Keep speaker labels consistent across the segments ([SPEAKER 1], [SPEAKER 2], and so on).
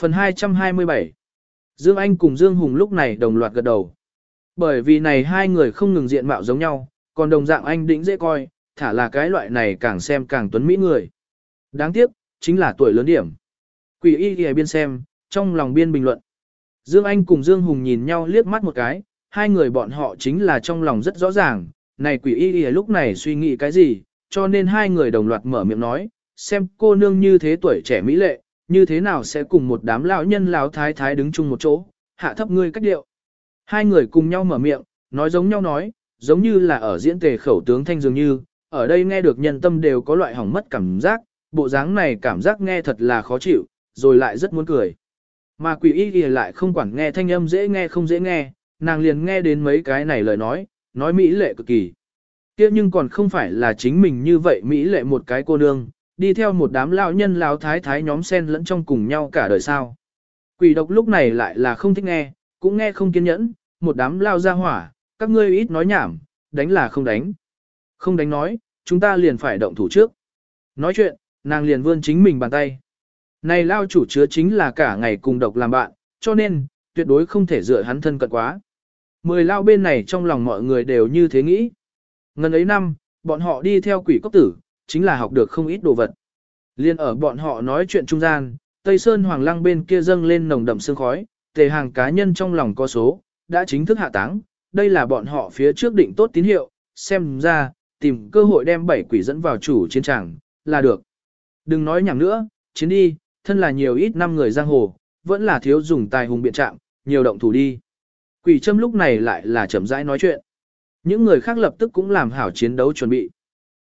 [SPEAKER 1] Phần 227 Dương Anh cùng Dương Hùng lúc này đồng loạt gật đầu. Bởi vì này hai người không ngừng diện mạo giống nhau, còn đồng dạng anh đĩnh dễ coi, thả là cái loại này càng xem càng tuấn mỹ người. Đáng tiếc, chính là tuổi lớn điểm. Quỷ y ghi biên xem, trong lòng biên bình luận. Dương Anh cùng Dương Hùng nhìn nhau liếc mắt một cái, hai người bọn họ chính là trong lòng rất rõ ràng, này quỷ y ghi lúc này suy nghĩ cái gì, cho nên hai người đồng loạt mở miệng nói, xem cô nương như thế tuổi trẻ mỹ lệ, như thế nào sẽ cùng một đám lão nhân lão thái thái đứng chung một chỗ, hạ thấp ngươi cách điệu. Hai người cùng nhau mở miệng, nói giống nhau nói, giống như là ở diễn tề khẩu tướng thanh dường như, ở đây nghe được nhân tâm đều có loại hỏng mất cảm giác, bộ dáng này cảm giác nghe thật là khó chịu, rồi lại rất muốn cười. Mà quỷ y ghi lại không quản nghe thanh âm dễ nghe không dễ nghe, nàng liền nghe đến mấy cái này lời nói, nói mỹ lệ cực kỳ. kia nhưng còn không phải là chính mình như vậy mỹ lệ một cái cô nương, đi theo một đám lão nhân lão thái thái nhóm sen lẫn trong cùng nhau cả đời sao. Quỷ độc lúc này lại là không thích nghe, cũng nghe không kiên nhẫn, một đám lao ra hỏa, các ngươi ít nói nhảm, đánh là không đánh. Không đánh nói, chúng ta liền phải động thủ trước. Nói chuyện, nàng liền vươn chính mình bàn tay. Này lao chủ chứa chính là cả ngày cùng độc làm bạn, cho nên, tuyệt đối không thể dựa hắn thân cận quá. Mười lao bên này trong lòng mọi người đều như thế nghĩ. Ngần ấy năm, bọn họ đi theo quỷ cốc tử, chính là học được không ít đồ vật. Liên ở bọn họ nói chuyện trung gian, Tây Sơn Hoàng Lăng bên kia dâng lên nồng đậm sương khói, tề hàng cá nhân trong lòng có số, đã chính thức hạ táng, đây là bọn họ phía trước định tốt tín hiệu, xem ra, tìm cơ hội đem bảy quỷ dẫn vào chủ chiến tràng, là được. Đừng nói nhảm nữa, chiến đi, thân là nhiều ít năm người giang hồ, vẫn là thiếu dùng tài hùng biện trạng, nhiều động thủ đi. Quỷ châm lúc này lại là chậm rãi nói chuyện. Những người khác lập tức cũng làm hảo chiến đấu chuẩn bị.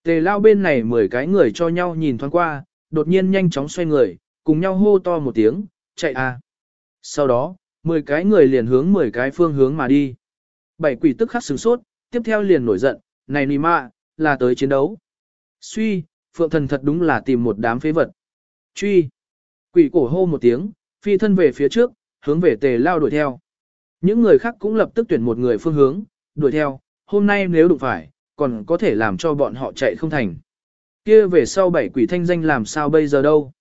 [SPEAKER 1] Tề lao bên này 10 cái người cho nhau nhìn thoáng qua, đột nhiên nhanh chóng xoay người, cùng nhau hô to một tiếng, chạy a. Sau đó, 10 cái người liền hướng 10 cái phương hướng mà đi. Bảy quỷ tức khắc sửng sốt, tiếp theo liền nổi giận, này nì mạ, là tới chiến đấu. Suy, phượng thần thật đúng là tìm một đám phế vật. Truy. Quỷ cổ hô một tiếng, phi thân về phía trước, hướng về tề lao đuổi theo. Những người khác cũng lập tức tuyển một người phương hướng, đuổi theo, hôm nay nếu đụng phải, còn có thể làm cho bọn họ chạy không thành. Kia về sau bảy quỷ thanh danh làm sao bây giờ đâu.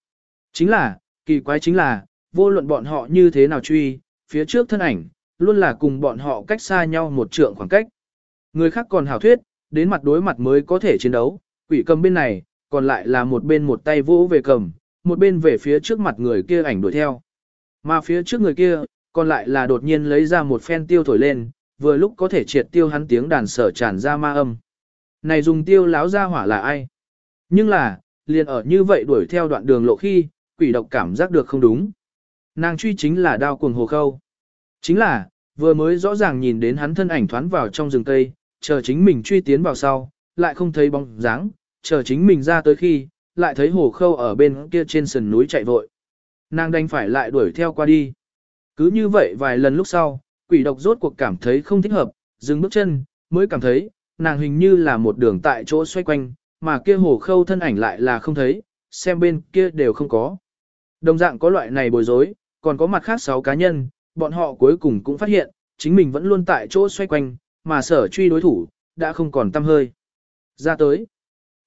[SPEAKER 1] Chính là, kỳ quái chính là, vô luận bọn họ như thế nào truy, phía trước thân ảnh, luôn là cùng bọn họ cách xa nhau một trượng khoảng cách. Người khác còn hảo thuyết, đến mặt đối mặt mới có thể chiến đấu, quỷ cầm bên này, còn lại là một bên một tay vỗ về cầm, một bên về phía trước mặt người kia ảnh đuổi theo. Mà phía trước người kia, còn lại là đột nhiên lấy ra một phen tiêu thổi lên, vừa lúc có thể triệt tiêu hắn tiếng đàn sở tràn ra ma âm. Này dùng tiêu láo ra hỏa là ai? Nhưng là, liền ở như vậy đuổi theo đoạn đường lộ khi, quỷ độc cảm giác được không đúng. Nàng truy chính là đao cuồng hồ khâu. Chính là, vừa mới rõ ràng nhìn đến hắn thân ảnh thoán vào trong rừng cây, chờ chính mình truy tiến vào sau, lại không thấy bóng dáng, chờ chính mình ra tới khi, lại thấy hồ khâu ở bên kia trên sườn núi chạy vội. Nàng đành phải lại đuổi theo qua đi. Cứ như vậy vài lần lúc sau, quỷ độc rốt cuộc cảm thấy không thích hợp, dừng bước chân, mới cảm thấy, nàng hình như là một đường tại chỗ xoay quanh, mà kia hồ khâu thân ảnh lại là không thấy, xem bên kia đều không có. Đồng dạng có loại này bối rối, còn có mặt khác 6 cá nhân, bọn họ cuối cùng cũng phát hiện, chính mình vẫn luôn tại chỗ xoay quanh, mà sở truy đối thủ, đã không còn tâm hơi. Ra tới,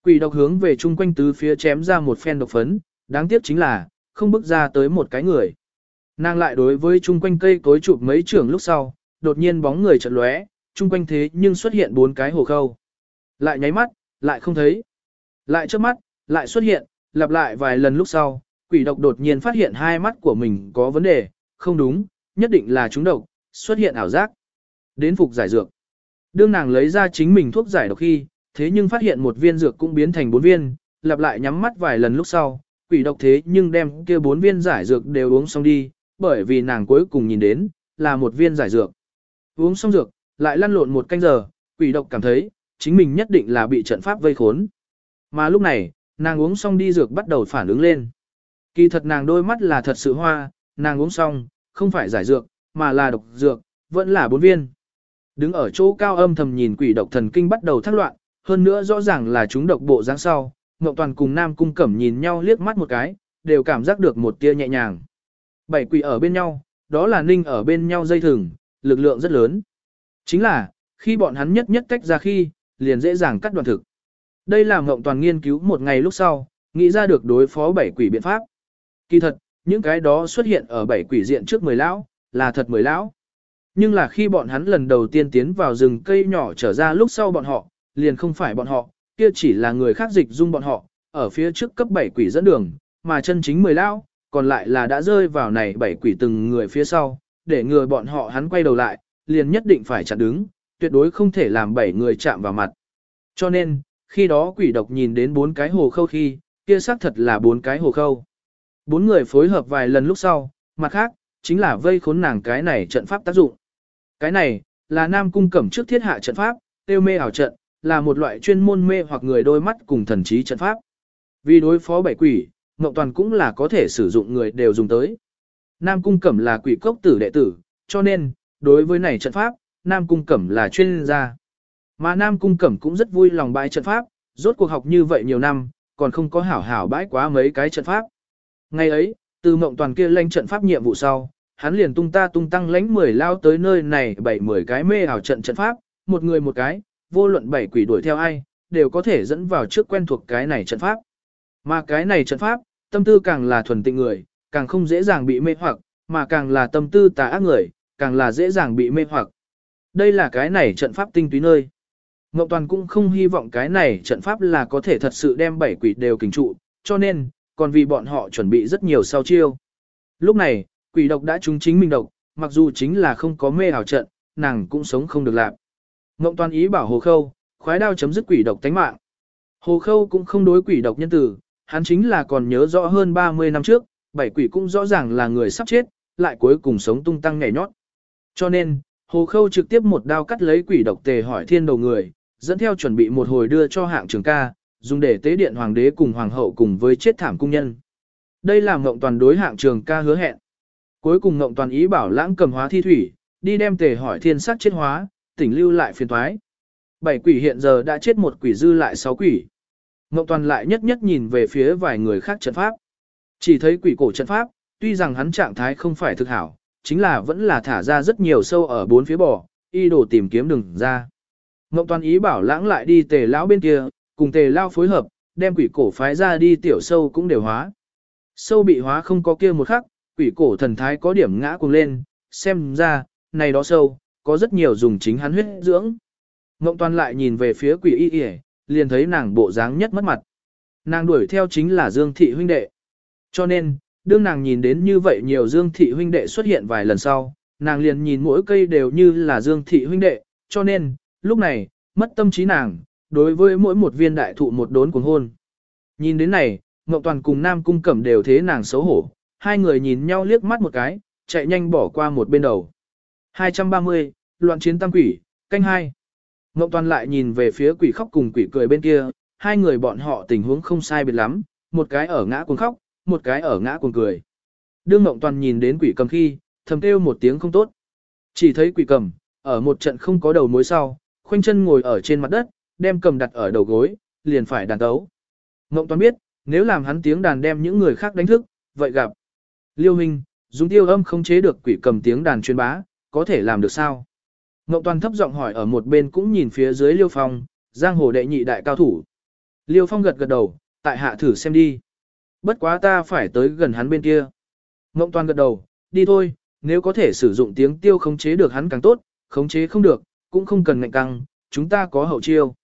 [SPEAKER 1] quỷ độc hướng về chung quanh tứ phía chém ra một phen độc phấn, đáng tiếc chính là, không bước ra tới một cái người. Nàng lại đối với chung quanh cây cối chụp mấy trường lúc sau, đột nhiên bóng người chợt lóe, chung quanh thế nhưng xuất hiện bốn cái hồ khâu. Lại nháy mắt, lại không thấy. Lại trước mắt, lại xuất hiện, lặp lại vài lần lúc sau, quỷ độc đột nhiên phát hiện hai mắt của mình có vấn đề, không đúng, nhất định là chúng độc, xuất hiện ảo giác. Đến phục giải dược. Đương nàng lấy ra chính mình thuốc giải độc khi, thế nhưng phát hiện một viên dược cũng biến thành bốn viên, lặp lại nhắm mắt vài lần lúc sau, quỷ độc thế nhưng đem kia bốn viên giải dược đều uống xong đi, bởi vì nàng cuối cùng nhìn đến, là một viên giải dược. Uống xong dược, lại lăn lộn một canh giờ, quỷ độc cảm thấy, chính mình nhất định là bị trận pháp vây khốn. Mà lúc này, nàng uống xong đi dược bắt đầu phản ứng lên. Kỳ thật nàng đôi mắt là thật sự hoa, nàng uống xong, không phải giải dược, mà là độc dược, vẫn là bốn viên. Đứng ở chỗ cao âm thầm nhìn quỷ độc thần kinh bắt đầu thắc loạn, hơn nữa rõ ràng là chúng độc bộ dáng sau, Ngọc Toàn cùng Nam Cung Cẩm nhìn nhau liếc mắt một cái, đều cảm giác được một tia nhẹ nhàng. Bảy quỷ ở bên nhau, đó là ninh ở bên nhau dây thừng, lực lượng rất lớn. Chính là, khi bọn hắn nhất nhất tách ra khi, liền dễ dàng cắt đoạn thực. Đây là Ngộng Toàn nghiên cứu một ngày lúc sau, nghĩ ra được đối phó bảy quỷ biện pháp. Kỳ thật, Những cái đó xuất hiện ở bảy quỷ diện trước mười lão, là thật mười lão. Nhưng là khi bọn hắn lần đầu tiên tiến vào rừng cây nhỏ trở ra lúc sau bọn họ, liền không phải bọn họ, kia chỉ là người khác dịch dung bọn họ, ở phía trước cấp bảy quỷ dẫn đường, mà chân chính 10 lão, còn lại là đã rơi vào này bảy quỷ từng người phía sau, để ngừa bọn họ hắn quay đầu lại, liền nhất định phải chặn đứng, tuyệt đối không thể làm bảy người chạm vào mặt. Cho nên, khi đó quỷ độc nhìn đến bốn cái hồ khâu khi, kia xác thật là bốn cái hồ khâu. Bốn người phối hợp vài lần lúc sau, mặt khác, chính là vây khốn nàng cái này trận pháp tác dụng. Cái này, là Nam Cung Cẩm trước thiết hạ trận pháp, tiêu mê ảo trận, là một loại chuyên môn mê hoặc người đôi mắt cùng thần trí trận pháp. Vì đối phó bảy quỷ, Ngọc Toàn cũng là có thể sử dụng người đều dùng tới. Nam Cung Cẩm là quỷ cốc tử đệ tử, cho nên, đối với này trận pháp, Nam Cung Cẩm là chuyên gia. Mà Nam Cung Cẩm cũng rất vui lòng bãi trận pháp, rốt cuộc học như vậy nhiều năm, còn không có hảo hảo bãi quá mấy cái trận pháp. Ngày ấy, từ mộng toàn kia lãnh trận pháp nhiệm vụ sau, hắn liền tung ta tung tăng lãnh 10 lao tới nơi này bảy mười cái mê ảo trận trận pháp, một người một cái, vô luận bảy quỷ đuổi theo ai, đều có thể dẫn vào trước quen thuộc cái này trận pháp. Mà cái này trận pháp, tâm tư càng là thuần tịnh người, càng không dễ dàng bị mê hoặc, mà càng là tâm tư tà ác người, càng là dễ dàng bị mê hoặc. Đây là cái này trận pháp tinh túy nơi. Ngọc Toàn cũng không hy vọng cái này trận pháp là có thể thật sự đem bảy quỷ đều kình trụ, cho nên, còn vì bọn họ chuẩn bị rất nhiều sau chiêu. Lúc này, quỷ độc đã trúng chính mình độc, mặc dù chính là không có mê ảo trận, nàng cũng sống không được lạc. Ngộng toàn ý bảo hồ khâu, khoái đao chấm dứt quỷ độc tánh mạng. Hồ khâu cũng không đối quỷ độc nhân tử, hắn chính là còn nhớ rõ hơn 30 năm trước, bảy quỷ cũng rõ ràng là người sắp chết, lại cuối cùng sống tung tăng nhảy nhót. Cho nên, hồ khâu trực tiếp một đao cắt lấy quỷ độc tề hỏi thiên đầu người, dẫn theo chuẩn bị một hồi đưa cho hạng trường ca, dùng để tế điện hoàng đế cùng hoàng hậu cùng với chết thảm cung nhân. Đây là ngộng toàn đối hạng trường ca hứa hẹn. Cuối cùng ngộng toàn ý bảo lãng cầm hóa thi thủy, đi đem tề hỏi thiên sát chết hóa, tỉnh lưu lại phiền thoái. Bảy quỷ hiện giờ đã chết một quỷ dư lại sáu quỷ. Ngộng toàn lại nhất nhất nhìn về phía vài người khác trận pháp. Chỉ thấy quỷ cổ trận pháp, tuy rằng hắn trạng thái không phải thực hảo, chính là vẫn là thả ra rất nhiều sâu ở bốn phía bò, y đồ tìm kiếm đường ra. Ngộng toàn ý bảo lãng lại đi tề lão bên kia, cùng tề lao phối hợp, đem quỷ cổ phái ra đi tiểu sâu cũng đều hóa. Sâu bị hóa không có kia một khắc, quỷ cổ thần thái có điểm ngã cùng lên, xem ra, này đó sâu, có rất nhiều dùng chính hắn huyết dưỡng. Ngộng toàn lại nhìn về phía quỷ y y, liền thấy nàng bộ dáng nhất mất mặt. Nàng đuổi theo chính là Dương Thị huynh đệ. Cho nên, đương nàng nhìn đến như vậy nhiều Dương Thị huynh đệ xuất hiện vài lần sau, nàng liền nhìn mỗi cây đều như là Dương Thị huynh đệ, cho nên, lúc này, mất tâm trí nàng, đối với mỗi một viên đại thụ một đốn cuồng hôn. Nhìn đến này, Ngọc Toàn cùng Nam Cung Cẩm đều thế nàng xấu hổ, hai người nhìn nhau liếc mắt một cái, chạy nhanh bỏ qua một bên đầu. 230, loạn chiến tam quỷ, canh hai. Ngọc toàn lại nhìn về phía quỷ khóc cùng quỷ cười bên kia, hai người bọn họ tình huống không sai biệt lắm, một cái ở ngã cuồng khóc, một cái ở ngã cuồng cười. Đương Ngộng toàn nhìn đến quỷ cầm khi, thầm kêu một tiếng không tốt. Chỉ thấy quỷ cầm, ở một trận không có đầu mối sau, khoanh chân ngồi ở trên mặt đất, đem cầm đặt ở đầu gối, liền phải đàn tấu. Ngộng toàn biết, nếu làm hắn tiếng đàn đem những người khác đánh thức, vậy gặp. Liêu Minh, dùng tiêu âm không chế được quỷ cầm tiếng đàn truyền bá, có thể làm được sao? Ngộng toàn thấp giọng hỏi ở một bên cũng nhìn phía dưới Liêu Phong, giang hồ đệ nhị đại cao thủ. Liêu Phong gật gật đầu, tại hạ thử xem đi. Bất quá ta phải tới gần hắn bên kia. Mộng toàn gật đầu, đi thôi, nếu có thể sử dụng tiếng tiêu khống chế được hắn càng tốt, khống chế không được, cũng không cần ngạnh căng, chúng ta có hậu chiêu.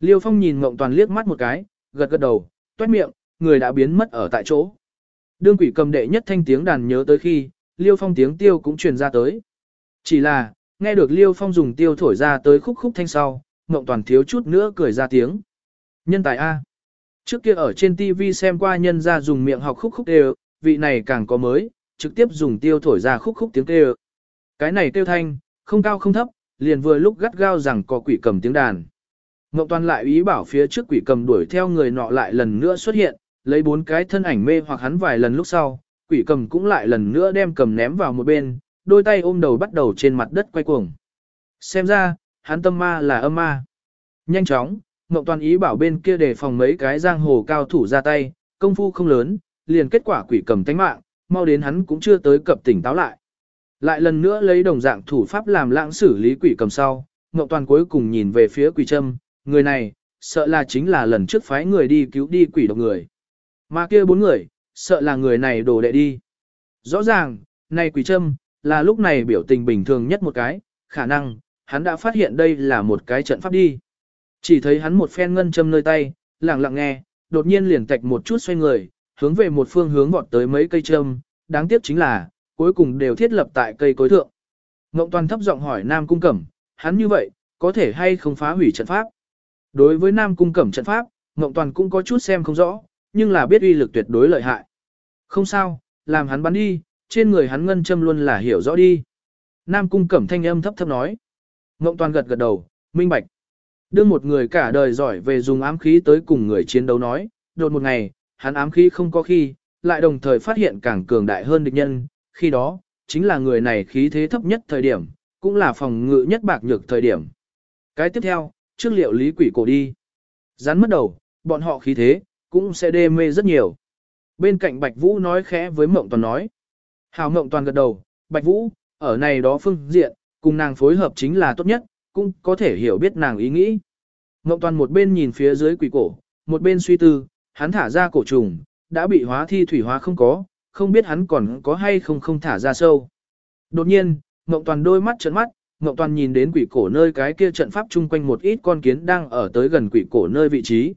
[SPEAKER 1] Liêu Phong nhìn Ngộng toàn liếc mắt một cái, gật gật đầu, toét miệng, người đã biến mất ở tại chỗ. Đương quỷ cầm đệ nhất thanh tiếng đàn nhớ tới khi, Liêu Phong tiếng tiêu cũng truyền ra tới. Chỉ là, nghe được Liêu Phong dùng tiêu thổi ra tới khúc khúc thanh sau, Ngộng Toàn thiếu chút nữa cười ra tiếng. Nhân tài A. Trước kia ở trên TV xem qua nhân ra dùng miệng học khúc khúc đều, vị này càng có mới, trực tiếp dùng tiêu thổi ra khúc khúc tiếng kêu. Cái này tiêu thanh, không cao không thấp, liền vừa lúc gắt gao rằng có quỷ cầm tiếng đàn. Ngọc Toàn lại ý bảo phía trước quỷ cầm đuổi theo người nọ lại lần nữa xuất hiện, lấy bốn cái thân ảnh mê hoặc hắn vài lần lúc sau, quỷ cầm cũng lại lần nữa đem cầm ném vào một bên, đôi tay ôm đầu bắt đầu trên mặt đất quay cuồng. Xem ra, hắn tâm ma là âm ma. Nhanh chóng, Ngộng Toàn ý bảo bên kia để phòng mấy cái giang hồ cao thủ ra tay, công phu không lớn, liền kết quả quỷ cầm tánh mạng, mau đến hắn cũng chưa tới cập tỉnh táo lại. Lại lần nữa lấy đồng dạng thủ pháp làm lãng xử lý quỷ cầm sau, Ngộng Toàn cuối cùng nhìn về phía quỷ trâm, người này, sợ là chính là lần trước phái người đi cứu đi quỷ độc người. Mà kia bốn người, sợ là người này đổ đệ đi. Rõ ràng, này quỷ châm, là lúc này biểu tình bình thường nhất một cái, khả năng, hắn đã phát hiện đây là một cái trận pháp đi. Chỉ thấy hắn một phen ngân châm nơi tay, lặng lặng nghe, đột nhiên liền tạch một chút xoay người, hướng về một phương hướng vọt tới mấy cây châm, đáng tiếc chính là, cuối cùng đều thiết lập tại cây cối thượng. Ngộng Toàn thấp giọng hỏi Nam Cung Cẩm, hắn như vậy, có thể hay không phá hủy trận pháp? Đối với Nam Cung Cẩm trận pháp, Ngộng Toàn cũng có chút xem không rõ, nhưng là biết uy lực tuyệt đối lợi hại. Không sao, làm hắn bắn đi, trên người hắn ngân châm luôn là hiểu rõ đi. Nam Cung Cẩm thanh âm thấp thấp nói. Ngộng Toàn gật gật đầu, minh bạch. Đưa một người cả đời giỏi về dùng ám khí tới cùng người chiến đấu nói, đột một ngày, hắn ám khí không có khi, lại đồng thời phát hiện càng cường đại hơn địch nhân, khi đó, chính là người này khí thế thấp nhất thời điểm, cũng là phòng ngự nhất bạc nhược thời điểm. Cái tiếp theo, trước liệu lý quỷ cổ đi. Rắn mất đầu, bọn họ khí thế, cũng sẽ đê mê rất nhiều. Bên cạnh Bạch Vũ nói khẽ với Mộng Toàn nói. Hào Mộng Toàn gật đầu, Bạch Vũ, ở này đó phương diện, cùng nàng phối hợp chính là tốt nhất, cũng có thể hiểu biết nàng ý nghĩ. Ngộng Toàn một bên nhìn phía dưới quỷ cổ, một bên suy tư, hắn thả ra cổ trùng, đã bị hóa thi thủy hóa không có, không biết hắn còn có hay không không thả ra sâu. Đột nhiên, Ngộng Toàn đôi mắt trợn mắt, Ngộng Toàn nhìn đến quỷ cổ nơi cái kia trận pháp chung quanh một ít con kiến đang ở tới gần quỷ cổ nơi vị trí.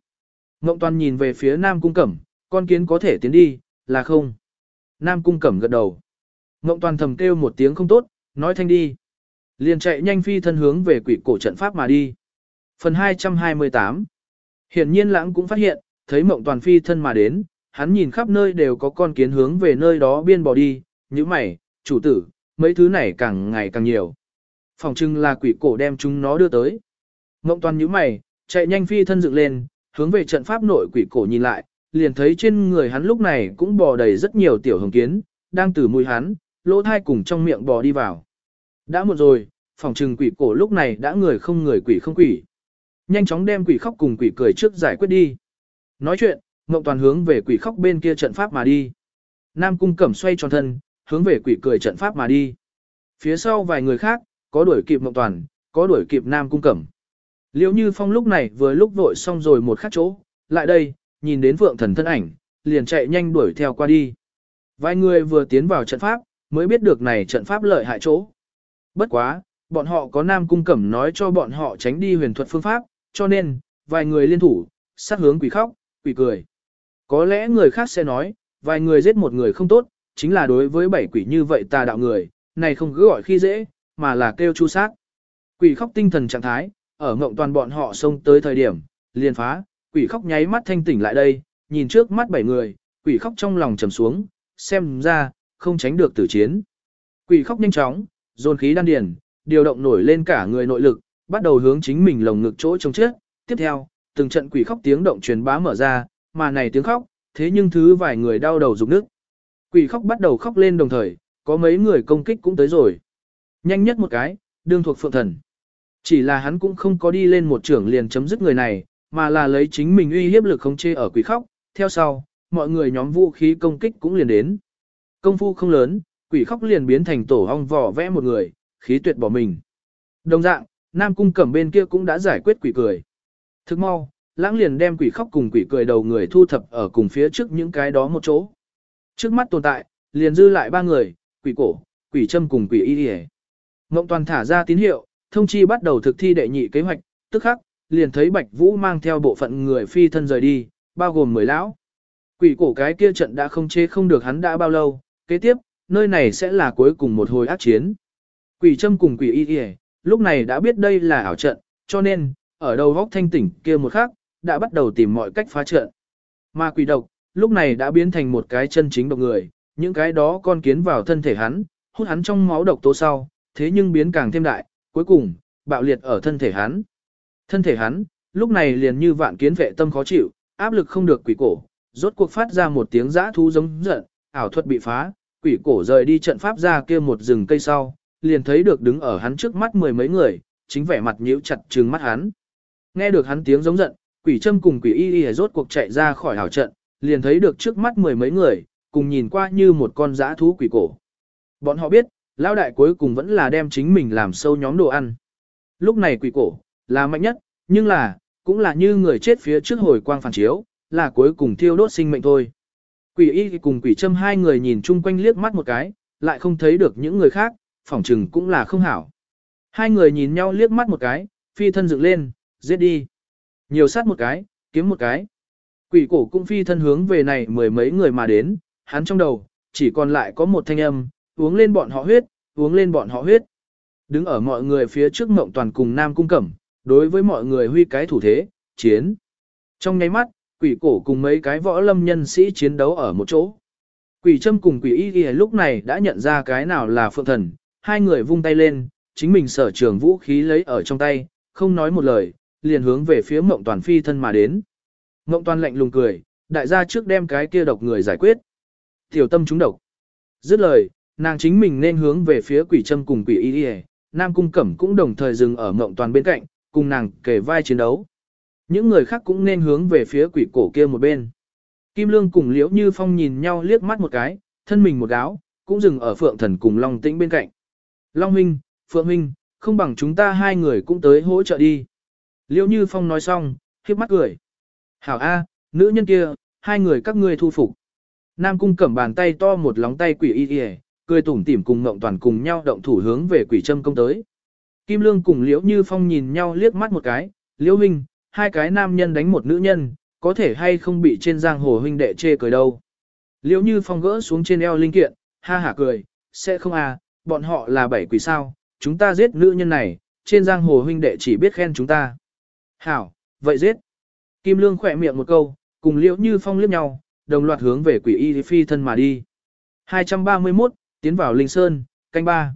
[SPEAKER 1] Ngộng Toàn nhìn về phía Nam Cung Cẩm, con kiến có thể tiến đi, là không? Nam Cung Cẩm gật đầu. Ngộng Toàn thầm kêu một tiếng không tốt, nói thanh đi. Liền chạy nhanh phi thân hướng về quỷ cổ trận pháp mà đi. Phần 228 Hiển nhiên lãng cũng phát hiện, thấy Mộng Toàn phi thân mà đến, hắn nhìn khắp nơi đều có con kiến hướng về nơi đó biên bò đi, như mày, chủ tử, mấy thứ này càng ngày càng nhiều. Phòng trưng là quỷ cổ đem chúng nó đưa tới. mộng toàn như mày, chạy nhanh phi thân dựng lên, hướng về trận pháp nội quỷ cổ nhìn lại, liền thấy trên người hắn lúc này cũng bò đầy rất nhiều tiểu hồng kiến, đang từ mũi hắn, lỗ thai cùng trong miệng bò đi vào. Đã một rồi, phòng trừng quỷ cổ lúc này đã người không người quỷ không quỷ. Nhanh chóng đem quỷ khóc cùng quỷ cười trước giải quyết đi. Nói chuyện, Ngộng Toàn hướng về quỷ khóc bên kia trận pháp mà đi. Nam Cung Cẩm xoay tròn thân, hướng về quỷ cười trận pháp mà đi. Phía sau vài người khác, có đuổi kịp Ngộng Toàn, có đuổi kịp Nam Cung Cẩm. Liễu Như Phong lúc này vừa lúc vội xong rồi một khắc chỗ, lại đây, nhìn đến Phượng Thần thân ảnh, liền chạy nhanh đuổi theo qua đi. Vài người vừa tiến vào trận pháp, mới biết được này trận pháp lợi hại chỗ. Bất quá, bọn họ có Nam Cung Cẩm nói cho bọn họ tránh đi huyền thuật phương pháp, cho nên, vài người liên thủ, sát hướng quỷ khóc, quỷ cười. Có lẽ người khác sẽ nói, vài người giết một người không tốt, chính là đối với bảy quỷ như vậy tà đạo người, này không cứ gọi khi dễ, mà là kêu chu sát. Quỷ khóc tinh thần trạng thái, ở ngộng toàn bọn họ xông tới thời điểm, liền phá, quỷ khóc nháy mắt thanh tỉnh lại đây, nhìn trước mắt bảy người, quỷ khóc trong lòng trầm xuống, xem ra, không tránh được tử chiến. Quỷ khóc nhanh chóng, dồn khí đan điền, điều động nổi lên cả người nội lực, bắt đầu hướng chính mình lồng ngực chỗ trông chết. Tiếp theo, từng trận quỷ khóc tiếng động truyền bá mở ra, mà này tiếng khóc, thế nhưng thứ vài người đau đầu rụng nước. Quỷ khóc bắt đầu khóc lên đồng thời, có mấy người công kích cũng tới rồi. Nhanh nhất một cái, đương thuộc phượng thần. Chỉ là hắn cũng không có đi lên một trưởng liền chấm dứt người này, mà là lấy chính mình uy hiếp lực không chê ở quỷ khóc. Theo sau, mọi người nhóm vũ khí công kích cũng liền đến. Công phu không lớn, quỷ khóc liền biến thành tổ ong vỏ vẽ một người, khí tuyệt bỏ mình. Đồng dạng, Nam Cung Cẩm bên kia cũng đã giải quyết quỷ cười. Thức mau, lãng liền đem quỷ khóc cùng quỷ cười đầu người thu thập ở cùng phía trước những cái đó một chỗ. Trước mắt tồn tại, liền dư lại ba người, quỷ cổ, quỷ châm cùng quỷ y đi Ngộng toàn thả ra tín hiệu, thông chi bắt đầu thực thi đệ nhị kế hoạch, tức khắc, liền thấy Bạch Vũ mang theo bộ phận người phi thân rời đi, bao gồm mười lão. Quỷ cổ cái kia trận đã không chế không được hắn đã bao lâu, kế tiếp, nơi này sẽ là cuối cùng một hồi ác chiến. Quỷ châm cùng quỷ y y, lúc này đã biết đây là ảo trận, cho nên, ở đầu góc thanh tỉnh kia một khắc, đã bắt đầu tìm mọi cách phá trận. Mà quỷ độc, lúc này đã biến thành một cái chân chính độc người, những cái đó con kiến vào thân thể hắn, hút hắn trong máu độc tố sau, thế nhưng biến càng thêm đại, cuối cùng, bạo liệt ở thân thể hắn. Thân thể hắn, lúc này liền như vạn kiến vệ tâm khó chịu, áp lực không được quỷ cổ, rốt cuộc phát ra một tiếng giã thú giống giận, ảo thuật bị phá, quỷ cổ rời đi trận pháp ra kia một rừng cây sau, liền thấy được đứng ở hắn trước mắt mười mấy người, chính vẻ mặt nhíu chặt trừng mắt hắn. Nghe được hắn tiếng giống giận, Quỷ châm cùng quỷ y y rốt cuộc chạy ra khỏi hào trận, liền thấy được trước mắt mười mấy người, cùng nhìn qua như một con dã thú quỷ cổ. Bọn họ biết, lao đại cuối cùng vẫn là đem chính mình làm sâu nhóm đồ ăn. Lúc này quỷ cổ, là mạnh nhất, nhưng là, cũng là như người chết phía trước hồi quang phản chiếu, là cuối cùng thiêu đốt sinh mệnh thôi. Quỷ y cùng quỷ châm hai người nhìn chung quanh liếc mắt một cái, lại không thấy được những người khác, phỏng chừng cũng là không hảo. Hai người nhìn nhau liếc mắt một cái, phi thân dựng lên, giết đi. Nhiều sát một cái, kiếm một cái. Quỷ cổ cũng phi thân hướng về này mười mấy người mà đến, hắn trong đầu, chỉ còn lại có một thanh âm, uống lên bọn họ huyết, uống lên bọn họ huyết. Đứng ở mọi người phía trước mộng toàn cùng Nam Cung Cẩm, đối với mọi người huy cái thủ thế, chiến. Trong nháy mắt, quỷ cổ cùng mấy cái võ lâm nhân sĩ chiến đấu ở một chỗ. Quỷ châm cùng quỷ y y lúc này đã nhận ra cái nào là phượng thần, hai người vung tay lên, chính mình sở trường vũ khí lấy ở trong tay, không nói một lời, liền hướng về phía mộng toàn phi thân mà đến. Mộng toàn lạnh lùng cười, đại gia trước đem cái kia độc người giải quyết. Tiểu tâm chúng độc. Dứt lời, nàng chính mình nên hướng về phía quỷ châm cùng quỷ y y, Nam Cung Cẩm cũng đồng thời dừng ở mộng toàn bên cạnh, cùng nàng kề vai chiến đấu. Những người khác cũng nên hướng về phía quỷ cổ kia một bên. Kim Lương cùng Liễu Như Phong nhìn nhau liếc mắt một cái, thân mình một gáo, cũng dừng ở Phượng Thần cùng Long Tĩnh bên cạnh. Long Huynh, Phượng Huynh, không bằng chúng ta hai người cũng tới hỗ trợ đi. Liễu Như Phong nói xong, khiếp mắt cười. Hảo A, nữ nhân kia, hai người các ngươi thu phục. Nam Cung cầm bàn tay to một lóng tay quỷ y y, cười tủm tỉm cùng Ngộng Toàn cùng nhau động thủ hướng về quỷ châm công tới. Kim Lương cùng Liễu Như Phong nhìn nhau liếc mắt một cái, Liễu Huynh, hai cái nam nhân đánh một nữ nhân, có thể hay không bị trên giang hồ huynh đệ chê cười đâu. Liễu Như Phong gỡ xuống trên eo linh kiện, ha hả cười, sẽ không à, bọn họ là bảy quỷ sao, chúng ta giết nữ nhân này, trên giang hồ huynh đệ chỉ biết khen chúng ta. Hảo, vậy giết. Kim Lương khỏe miệng một câu, cùng Liễu Như Phong liếc nhau, đồng loạt hướng về quỷ y phi thân mà đi. 231, tiến vào Linh Sơn, canh ba.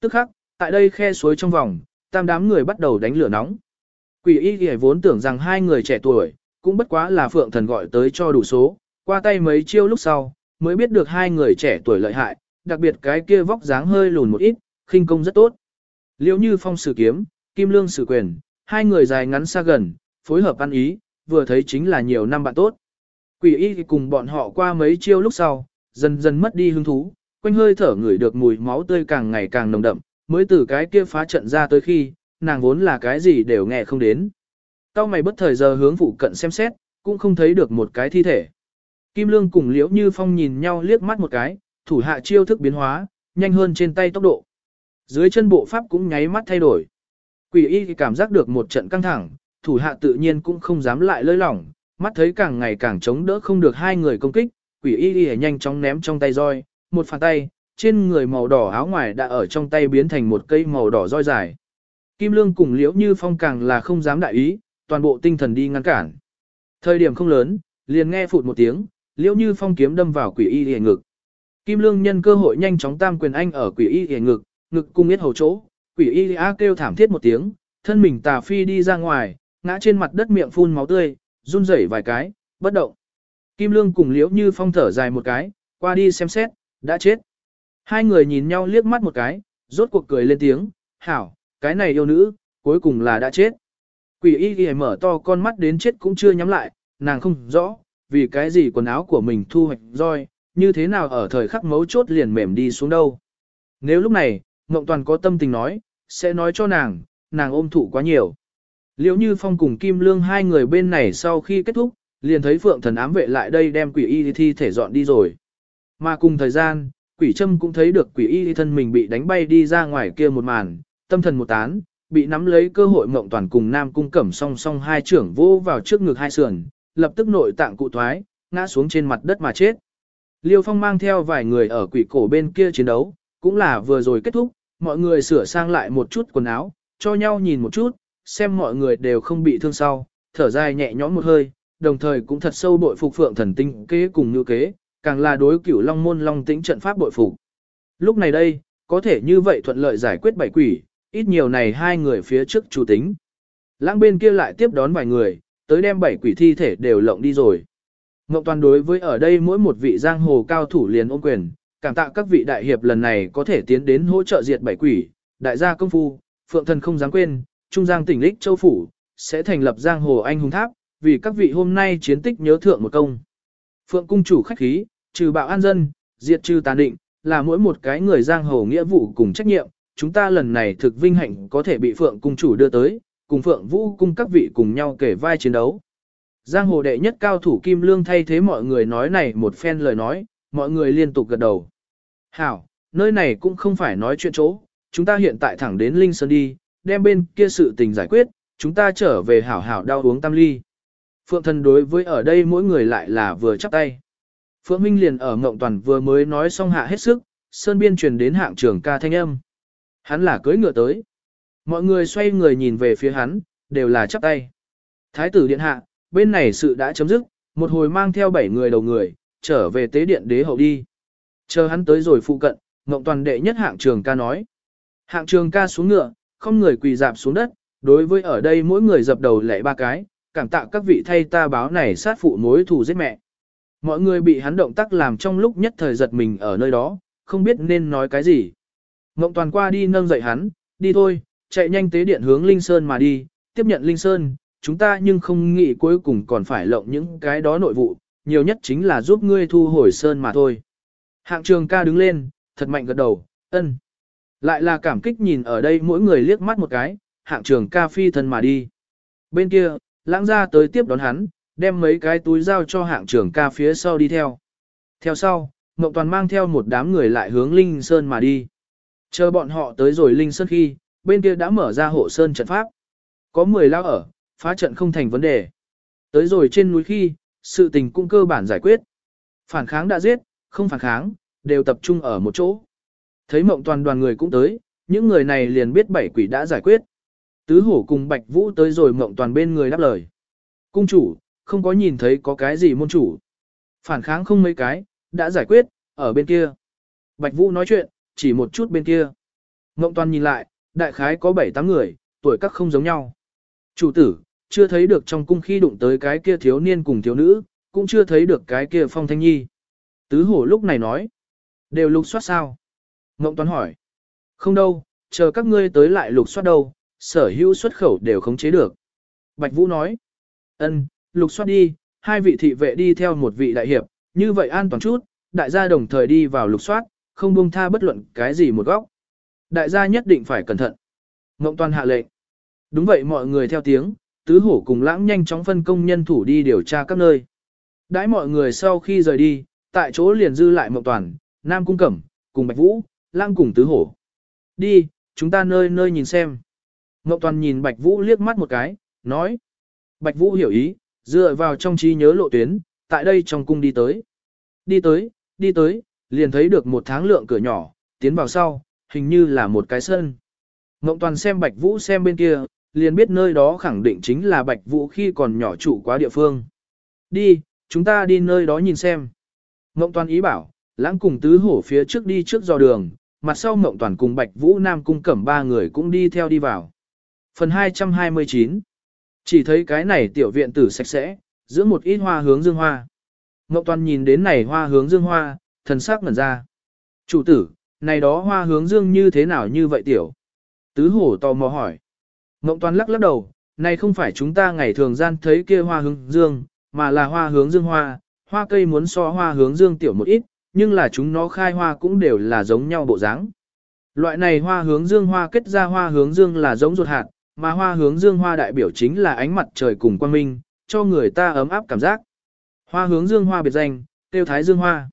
[SPEAKER 1] Tức khắc, tại đây khe suối trong vòng, tam đám người bắt đầu đánh lửa nóng. Quỷ y thì vốn tưởng rằng hai người trẻ tuổi, cũng bất quá là phượng thần gọi tới cho đủ số, qua tay mấy chiêu lúc sau, mới biết được hai người trẻ tuổi lợi hại, đặc biệt cái kia vóc dáng hơi lùn một ít, khinh công rất tốt. Liễu như phong sử kiếm, kim lương sử quyền, hai người dài ngắn xa gần, phối hợp ăn ý, vừa thấy chính là nhiều năm bạn tốt. Quỷ y cùng bọn họ qua mấy chiêu lúc sau, dần dần mất đi hứng thú, quanh hơi thở người được mùi máu tươi càng ngày càng nồng đậm, mới từ cái kia phá trận ra tới khi, nàng vốn là cái gì đều nghe không đến. Cao mày bất thời giờ hướng phụ cận xem xét, cũng không thấy được một cái thi thể. Kim Lương cùng Liễu Như Phong nhìn nhau liếc mắt một cái, thủ hạ chiêu thức biến hóa, nhanh hơn trên tay tốc độ. Dưới chân bộ pháp cũng nháy mắt thay đổi. Quỷ y cảm giác được một trận căng thẳng, thủ hạ tự nhiên cũng không dám lại lơi lỏng, mắt thấy càng ngày càng chống đỡ không được hai người công kích, quỷ y y nhanh chóng ném trong tay roi, một phản tay, trên người màu đỏ áo ngoài đã ở trong tay biến thành một cây màu đỏ roi dài. Kim Lương cùng Liễu Như Phong càng là không dám đại ý, toàn bộ tinh thần đi ngăn cản. Thời điểm không lớn, liền nghe phụt một tiếng, Liễu Như Phong kiếm đâm vào quỷ y y ngực. Kim Lương nhân cơ hội nhanh chóng tam quyền anh ở quỷ y hề ngực, ngực cung yết hầu chỗ, quỷ y á kêu thảm thiết một tiếng, thân mình tà phi đi ra ngoài, ngã trên mặt đất miệng phun máu tươi, run rẩy vài cái, bất động. Kim Lương cùng Liễu Như Phong thở dài một cái, qua đi xem xét, đã chết. Hai người nhìn nhau liếc mắt một cái, rốt cuộc cười lên tiếng, hảo, cái này yêu nữ, cuối cùng là đã chết. Quỷ y ghi mở to con mắt đến chết cũng chưa nhắm lại, nàng không rõ, vì cái gì quần áo của mình thu hoạch roi, như thế nào ở thời khắc mấu chốt liền mềm đi xuống đâu. Nếu lúc này, Ngộng Toàn có tâm tình nói, sẽ nói cho nàng, nàng ôm thụ quá nhiều. Liệu như Phong cùng Kim Lương hai người bên này sau khi kết thúc, liền thấy Phượng thần ám vệ lại đây đem quỷ y thi thể dọn đi rồi. Mà cùng thời gian, quỷ trâm cũng thấy được quỷ y thân mình bị đánh bay đi ra ngoài kia một màn, tâm thần một tán, bị nắm lấy cơ hội mộng toàn cùng Nam Cung Cẩm song song hai trưởng vô vào trước ngực hai sườn, lập tức nội tạng cụ thoái, ngã xuống trên mặt đất mà chết. Liêu Phong mang theo vài người ở quỷ cổ bên kia chiến đấu, cũng là vừa rồi kết thúc, mọi người sửa sang lại một chút quần áo, cho nhau nhìn một chút, xem mọi người đều không bị thương sau, thở dài nhẹ nhõm một hơi, đồng thời cũng thật sâu bội phục phượng thần tinh kế cùng như kế, càng là đối cửu long môn long tĩnh trận pháp bội phục. Lúc này đây, có thể như vậy thuận lợi giải quyết bảy quỷ, ít nhiều này hai người phía trước chủ tính. Lãng bên kia lại tiếp đón vài người, tới đem bảy quỷ thi thể đều lộng đi rồi. Ngọc Toàn đối với ở đây mỗi một vị giang hồ cao thủ liền ôm quyền, cảm tạ các vị đại hiệp lần này có thể tiến đến hỗ trợ diệt bảy quỷ, đại gia công phu, phượng thần không dám quên, trung giang tỉnh lích châu phủ, sẽ thành lập giang hồ anh hùng tháp, vì các vị hôm nay chiến tích nhớ thượng một công. Phượng cung chủ khách khí, trừ bạo an dân, diệt trừ tàn định, là mỗi một cái người giang hồ nghĩa vụ cùng trách nhiệm, chúng ta lần này thực vinh hạnh có thể bị Phượng cung chủ đưa tới, cùng Phượng Vũ cung các vị cùng nhau kể vai chiến đấu. Giang hồ đệ nhất cao thủ Kim Lương thay thế mọi người nói này một phen lời nói, mọi người liên tục gật đầu. Hảo, nơi này cũng không phải nói chuyện chỗ, chúng ta hiện tại thẳng đến Linh Sơn đi, đem bên kia sự tình giải quyết, chúng ta trở về hảo hảo đau uống tam ly. Phượng thần đối với ở đây mỗi người lại là vừa chắp tay. Phượng Minh liền ở Ngộng Toàn vừa mới nói xong hạ hết sức, Sơn Biên truyền đến hạng trưởng ca thanh âm. Hắn là cưới ngựa tới. Mọi người xoay người nhìn về phía hắn, đều là chắp tay. Thái tử điện hạ, bên này sự đã chấm dứt, một hồi mang theo bảy người đầu người, trở về tế điện đế hậu đi. Chờ hắn tới rồi phụ cận, Ngộng Toàn đệ nhất hạng trường ca nói. Hạng trường ca xuống ngựa, không người quỳ dạp xuống đất, đối với ở đây mỗi người dập đầu lệ ba cái, cảm tạ các vị thay ta báo này sát phụ mối thù giết mẹ. Mọi người bị hắn động tác làm trong lúc nhất thời giật mình ở nơi đó, không biết nên nói cái gì. Ngộng toàn qua đi nâng dậy hắn, đi thôi, chạy nhanh tế điện hướng Linh Sơn mà đi, tiếp nhận Linh Sơn, chúng ta nhưng không nghĩ cuối cùng còn phải lộng những cái đó nội vụ, nhiều nhất chính là giúp ngươi thu hồi Sơn mà thôi. Hạng trường ca đứng lên, thật mạnh gật đầu, ân. Lại là cảm kích nhìn ở đây mỗi người liếc mắt một cái, hạng trường ca phi thân mà đi. Bên kia, lãng ra tới tiếp đón hắn, đem mấy cái túi giao cho hạng trường ca phía sau đi theo. Theo sau, Ngọc Toàn mang theo một đám người lại hướng Linh Sơn mà đi. Chờ bọn họ tới rồi Linh Sơn khi, bên kia đã mở ra hộ Sơn trận pháp. Có 10 lao ở, phá trận không thành vấn đề. Tới rồi trên núi khi, sự tình cũng cơ bản giải quyết. Phản kháng đã giết, không phản kháng, đều tập trung ở một chỗ. Thấy mộng toàn đoàn người cũng tới, những người này liền biết bảy quỷ đã giải quyết. Tứ hổ cùng bạch vũ tới rồi mộng toàn bên người đáp lời. Cung chủ, không có nhìn thấy có cái gì môn chủ. Phản kháng không mấy cái, đã giải quyết, ở bên kia. Bạch vũ nói chuyện, chỉ một chút bên kia. Mộng toàn nhìn lại, đại khái có 7-8 người, tuổi các không giống nhau. Chủ tử, chưa thấy được trong cung khi đụng tới cái kia thiếu niên cùng thiếu nữ, cũng chưa thấy được cái kia phong thanh nhi. Tứ hổ lúc này nói, đều lục soát sao? Ngộng Toán hỏi. Không đâu, chờ các ngươi tới lại lục soát đâu, sở hữu xuất khẩu đều khống chế được. Bạch Vũ nói. Ân, lục soát đi, hai vị thị vệ đi theo một vị đại hiệp, như vậy an toàn chút, đại gia đồng thời đi vào lục soát, không buông tha bất luận cái gì một góc. Đại gia nhất định phải cẩn thận. Ngộng Toàn hạ lệnh. Đúng vậy mọi người theo tiếng, tứ hổ cùng lãng nhanh chóng phân công nhân thủ đi điều tra các nơi. Đãi mọi người sau khi rời đi, tại chỗ liền dư lại Mộng Toàn, Nam Cung Cẩm, cùng Bạch Vũ, lang cùng tứ hổ. Đi, chúng ta nơi nơi nhìn xem. Mộng Toàn nhìn Bạch Vũ liếc mắt một cái, nói. Bạch Vũ hiểu ý, dựa vào trong trí nhớ lộ tuyến, tại đây trong cung đi tới. Đi tới, đi tới, liền thấy được một tháng lượng cửa nhỏ, tiến vào sau, hình như là một cái sân. Ngọc Toàn xem Bạch Vũ xem bên kia, liền biết nơi đó khẳng định chính là Bạch Vũ khi còn nhỏ trụ quá địa phương. Đi, chúng ta đi nơi đó nhìn xem. Ngộng Toàn ý bảo, lãng cùng tứ hổ phía trước đi trước dò đường, mặt sau Ngộng Toàn cùng Bạch Vũ Nam cung cẩm ba người cũng đi theo đi vào. Phần 229 Chỉ thấy cái này tiểu viện tử sạch sẽ, giữa một ít hoa hướng dương hoa. Ngộng Toàn nhìn đến này hoa hướng dương hoa, thần sắc ngẩn ra. Chủ tử, này đó hoa hướng dương như thế nào như vậy tiểu? Tứ hổ tò mò hỏi. Ngộng Toàn lắc lắc đầu, này không phải chúng ta ngày thường gian thấy kia hoa hướng dương, mà là hoa hướng dương hoa, hoa cây muốn so hoa hướng dương tiểu một ít, nhưng là chúng nó khai hoa cũng đều là giống nhau bộ dáng. Loại này hoa hướng dương hoa kết ra hoa hướng dương là giống ruột hạt, mà hoa hướng dương hoa đại biểu chính là ánh mặt trời cùng quang minh, cho người ta ấm áp cảm giác. Hoa hướng dương hoa biệt danh, tiêu thái dương hoa.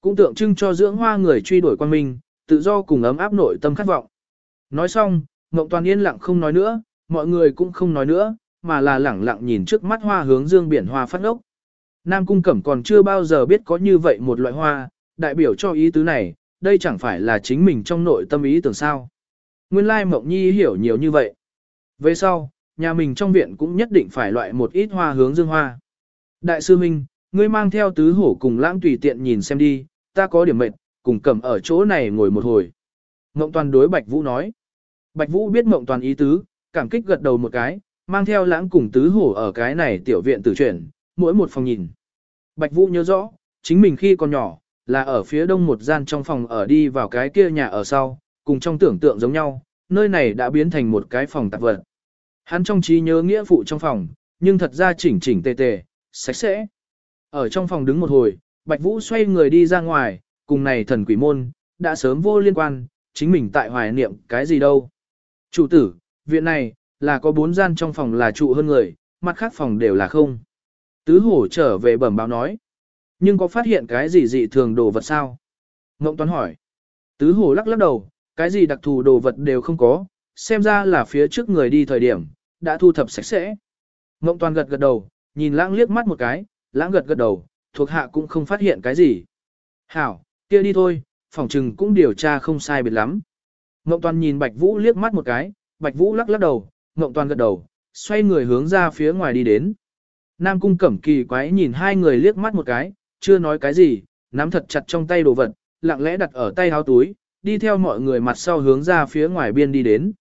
[SPEAKER 1] Cũng tượng trưng cho dưỡng hoa người truy đuổi quang minh, tự do cùng ấm áp nội tâm khát vọng. Nói xong, Ngộng Toàn yên lặng không nói nữa, mọi người cũng không nói nữa, mà là lẳng lặng nhìn trước mắt hoa hướng dương biển hoa phát ốc. Nam Cung Cẩm còn chưa bao giờ biết có như vậy một loại hoa, đại biểu cho ý tứ này, đây chẳng phải là chính mình trong nội tâm ý tưởng sao. Nguyên lai Mộng Nhi hiểu nhiều như vậy. Về sau, nhà mình trong viện cũng nhất định phải loại một ít hoa hướng dương hoa. Đại sư Minh, ngươi mang theo tứ hổ cùng lãng tùy tiện nhìn xem đi, ta có điểm mệnh, cùng cầm ở chỗ này ngồi một hồi. Ngộng Toàn đối Bạch Vũ nói. Bạch Vũ biết Mộng Toàn ý tứ, cảm kích gật đầu một cái, mang theo lãng cùng tứ hổ ở cái này tiểu viện tử chuyển, mỗi một phòng nhìn. Bạch Vũ nhớ rõ, chính mình khi còn nhỏ, là ở phía đông một gian trong phòng ở đi vào cái kia nhà ở sau, cùng trong tưởng tượng giống nhau, nơi này đã biến thành một cái phòng tạp vật. Hắn trong trí nhớ nghĩa phụ trong phòng, nhưng thật ra chỉnh chỉnh tề tề, sạch sẽ. Ở trong phòng đứng một hồi, Bạch Vũ xoay người đi ra ngoài, cùng này thần quỷ môn, đã sớm vô liên quan, chính mình tại hoài niệm cái gì đâu. Chủ tử, viện này, là có bốn gian trong phòng là trụ hơn người, mặt khác phòng đều là không. Tứ hổ trở về bẩm báo nói. Nhưng có phát hiện cái gì dị thường đồ vật sao? Ngộng toán hỏi. Tứ hổ lắc lắc đầu, cái gì đặc thù đồ vật đều không có, xem ra là phía trước người đi thời điểm, đã thu thập sạch sẽ. Ngộng Toàn gật gật đầu, nhìn lãng liếc mắt một cái, lãng gật gật đầu, thuộc hạ cũng không phát hiện cái gì. Hảo, kia đi thôi, phòng trừng cũng điều tra không sai biệt lắm. Ngộng Toàn nhìn Bạch Vũ liếc mắt một cái, Bạch Vũ lắc lắc đầu, Ngộng Toàn gật đầu, xoay người hướng ra phía ngoài đi đến. Nam Cung Cẩm kỳ quái nhìn hai người liếc mắt một cái, chưa nói cái gì, nắm thật chặt trong tay đồ vật, lặng lẽ đặt ở tay áo túi, đi theo mọi người mặt sau hướng ra phía ngoài biên đi đến.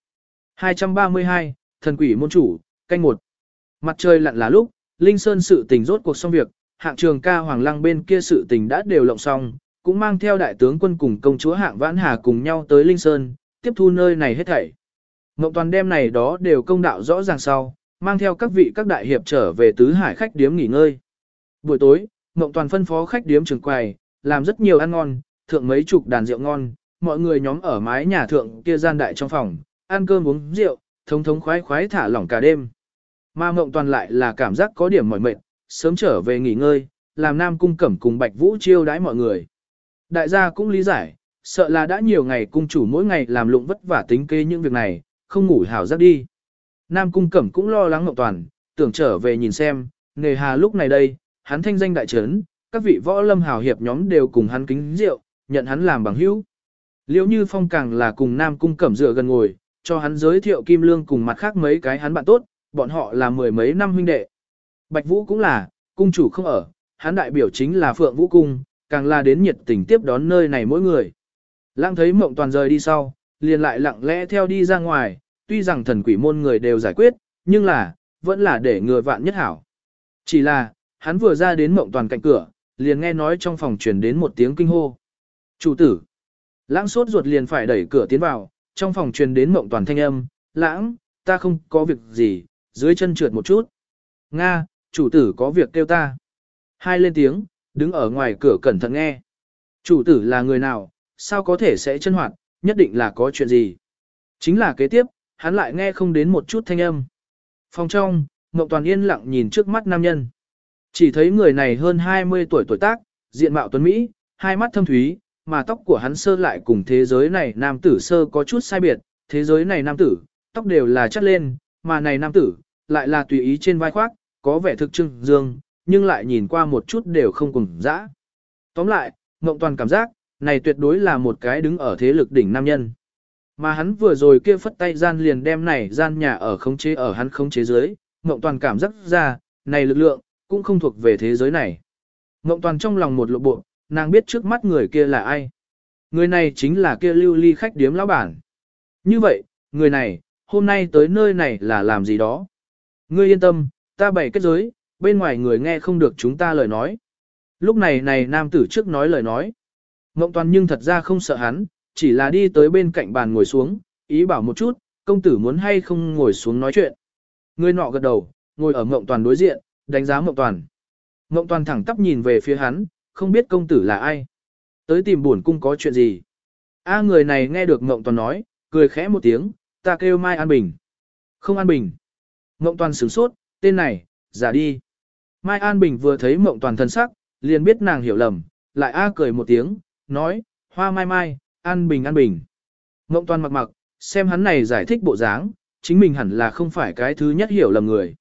[SPEAKER 1] 232, thần quỷ môn chủ, canh một. Mặt trời lặn là lúc, Linh Sơn sự tình rốt cuộc xong việc, hạng trường ca Hoàng Lăng bên kia sự tình đã đều lộng xong, cũng mang theo đại tướng quân cùng công chúa hạng vãn hà cùng nhau tới Linh Sơn, tiếp thu nơi này hết thảy. Ngộng Toàn đêm này đó đều công đạo rõ ràng sau, mang theo các vị các đại hiệp trở về tứ hải khách điếm nghỉ ngơi. Buổi tối, Ngộng Toàn phân phó khách điếm trường quầy, làm rất nhiều ăn ngon, thượng mấy chục đàn rượu ngon, mọi người nhóm ở mái nhà thượng kia gian đại trong phòng, ăn cơm uống rượu, thống thống khoái khoái thả lỏng cả đêm. Mà Ngộng Toàn lại là cảm giác có điểm mỏi mệt, sớm trở về nghỉ ngơi, làm Nam Cung Cẩm cùng Bạch Vũ chiêu đãi mọi người. Đại gia cũng lý giải, sợ là đã nhiều ngày cung chủ mỗi ngày làm lụng vất vả tính kê những việc này, không ngủ hảo giấc đi. Nam Cung Cẩm cũng lo lắng ngọc Toàn, tưởng trở về nhìn xem, nghề hà lúc này đây, hắn thanh danh đại trấn, các vị võ lâm hào hiệp nhóm đều cùng hắn kính rượu, nhận hắn làm bằng hữu. Liễu Như Phong càng là cùng Nam Cung Cẩm dựa gần ngồi, cho hắn giới thiệu Kim Lương cùng mặt khác mấy cái hắn bạn tốt, bọn họ là mười mấy năm huynh đệ. Bạch Vũ cũng là, cung chủ không ở, hắn đại biểu chính là Phượng Vũ Cung, càng là đến nhiệt tình tiếp đón nơi này mỗi người. Lãng thấy mộng toàn rời đi sau, liền lại lặng lẽ theo đi ra ngoài, tuy rằng thần quỷ môn người đều giải quyết, nhưng là, vẫn là để người vạn nhất hảo. Chỉ là, hắn vừa ra đến mộng toàn cạnh cửa, liền nghe nói trong phòng truyền đến một tiếng kinh hô. Chủ tử! Lãng sốt ruột liền phải đẩy cửa tiến vào, trong phòng truyền đến mộng toàn thanh âm, lãng, ta không có việc gì, dưới chân trượt một chút. Nga, chủ tử có việc kêu ta. Hai lên tiếng, đứng ở ngoài cửa cẩn thận nghe. Chủ tử là người nào, sao có thể sẽ chân hoạt, nhất định là có chuyện gì. Chính là kế tiếp, hắn lại nghe không đến một chút thanh âm. Phòng trong, Ngọc Toàn yên lặng nhìn trước mắt nam nhân. Chỉ thấy người này hơn 20 tuổi tuổi tác, diện mạo tuấn Mỹ, hai mắt thâm thúy, mà tóc của hắn sơ lại cùng thế giới này nam tử sơ có chút sai biệt, thế giới này nam tử, tóc đều là chất lên, mà này nam tử, lại là tùy ý trên vai khoác, có vẻ thực trưng dương, nhưng lại nhìn qua một chút đều không cùng dã. Tóm lại, Ngộng Toàn cảm giác, này tuyệt đối là một cái đứng ở thế lực đỉnh nam nhân. Mà hắn vừa rồi kia phất tay gian liền đem này gian nhà ở khống chế ở hắn khống chế dưới, Ngộng Toàn cảm giác ra, này lực lượng, cũng không thuộc về thế giới này. Ngộng Toàn trong lòng một lộ bộ, nàng biết trước mắt người kia là ai. Người này chính là kia lưu ly khách điếm lão bản. Như vậy, người này, hôm nay tới nơi này là làm gì đó. Ngươi yên tâm, ta bày kết giới, bên ngoài người nghe không được chúng ta lời nói. Lúc này này nam tử trước nói lời nói. Mộng toàn nhưng thật ra không sợ hắn, chỉ là đi tới bên cạnh bàn ngồi xuống, ý bảo một chút, công tử muốn hay không ngồi xuống nói chuyện. Người nọ gật đầu, ngồi ở Mộng toàn đối diện, đánh giá Mộng toàn. Mộng toàn thẳng tắp nhìn về phía hắn, không biết công tử là ai. Tới tìm buồn cung có chuyện gì. A người này nghe được Mộng toàn nói, cười khẽ một tiếng, ta kêu Mai An Bình. Không An Bình. Mộng toàn sửng sốt, tên này, giả đi. Mai An Bình vừa thấy mộng toàn thân sắc, liền biết nàng hiểu lầm, lại a cười một tiếng, nói, hoa mai mai, An Bình An Bình. Ngộng toàn mặc mặc, xem hắn này giải thích bộ dáng, chính mình hẳn là không phải cái thứ nhất hiểu lầm người.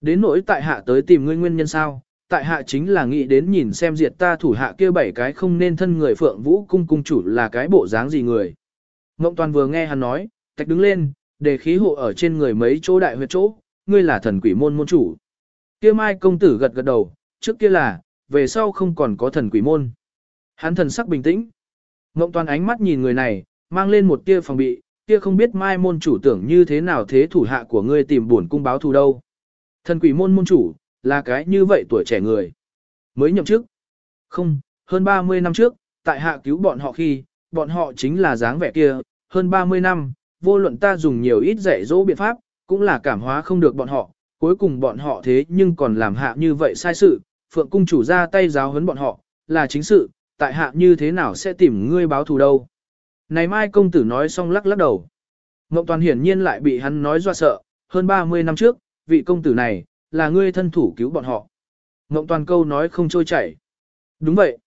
[SPEAKER 1] Đến nỗi tại hạ tới tìm ngươi nguyên nhân sao, tại hạ chính là nghĩ đến nhìn xem diệt ta thủ hạ kia bảy cái không nên thân người phượng vũ cung cung chủ là cái bộ dáng gì người. Ngộng toàn vừa nghe hắn nói, tạch đứng lên, để khí hộ ở trên người mấy chỗ đại huyệt chỗ, ngươi là thần quỷ môn môn chủ. Kia mai công tử gật gật đầu, trước kia là, về sau không còn có thần quỷ môn. Hắn thần sắc bình tĩnh. Ngộng toàn ánh mắt nhìn người này, mang lên một tia phòng bị, kia không biết mai môn chủ tưởng như thế nào thế thủ hạ của ngươi tìm buồn cung báo thù đâu. Thần quỷ môn môn chủ, là cái như vậy tuổi trẻ người. Mới nhậm chức. Không, hơn 30 năm trước, tại hạ cứu bọn họ khi, bọn họ chính là dáng vẻ kia, hơn 30 năm, vô luận ta dùng nhiều ít dạy dỗ biện pháp, cũng là cảm hóa không được bọn họ, cuối cùng bọn họ thế nhưng còn làm hạ như vậy sai sự, phượng cung chủ ra tay giáo huấn bọn họ, là chính sự, tại hạ như thế nào sẽ tìm ngươi báo thù đâu. Này mai công tử nói xong lắc lắc đầu. Ngọc Toàn hiển nhiên lại bị hắn nói doa sợ, hơn 30 năm trước, vị công tử này, là ngươi thân thủ cứu bọn họ. Ngộng toàn câu nói không trôi chảy. Đúng vậy.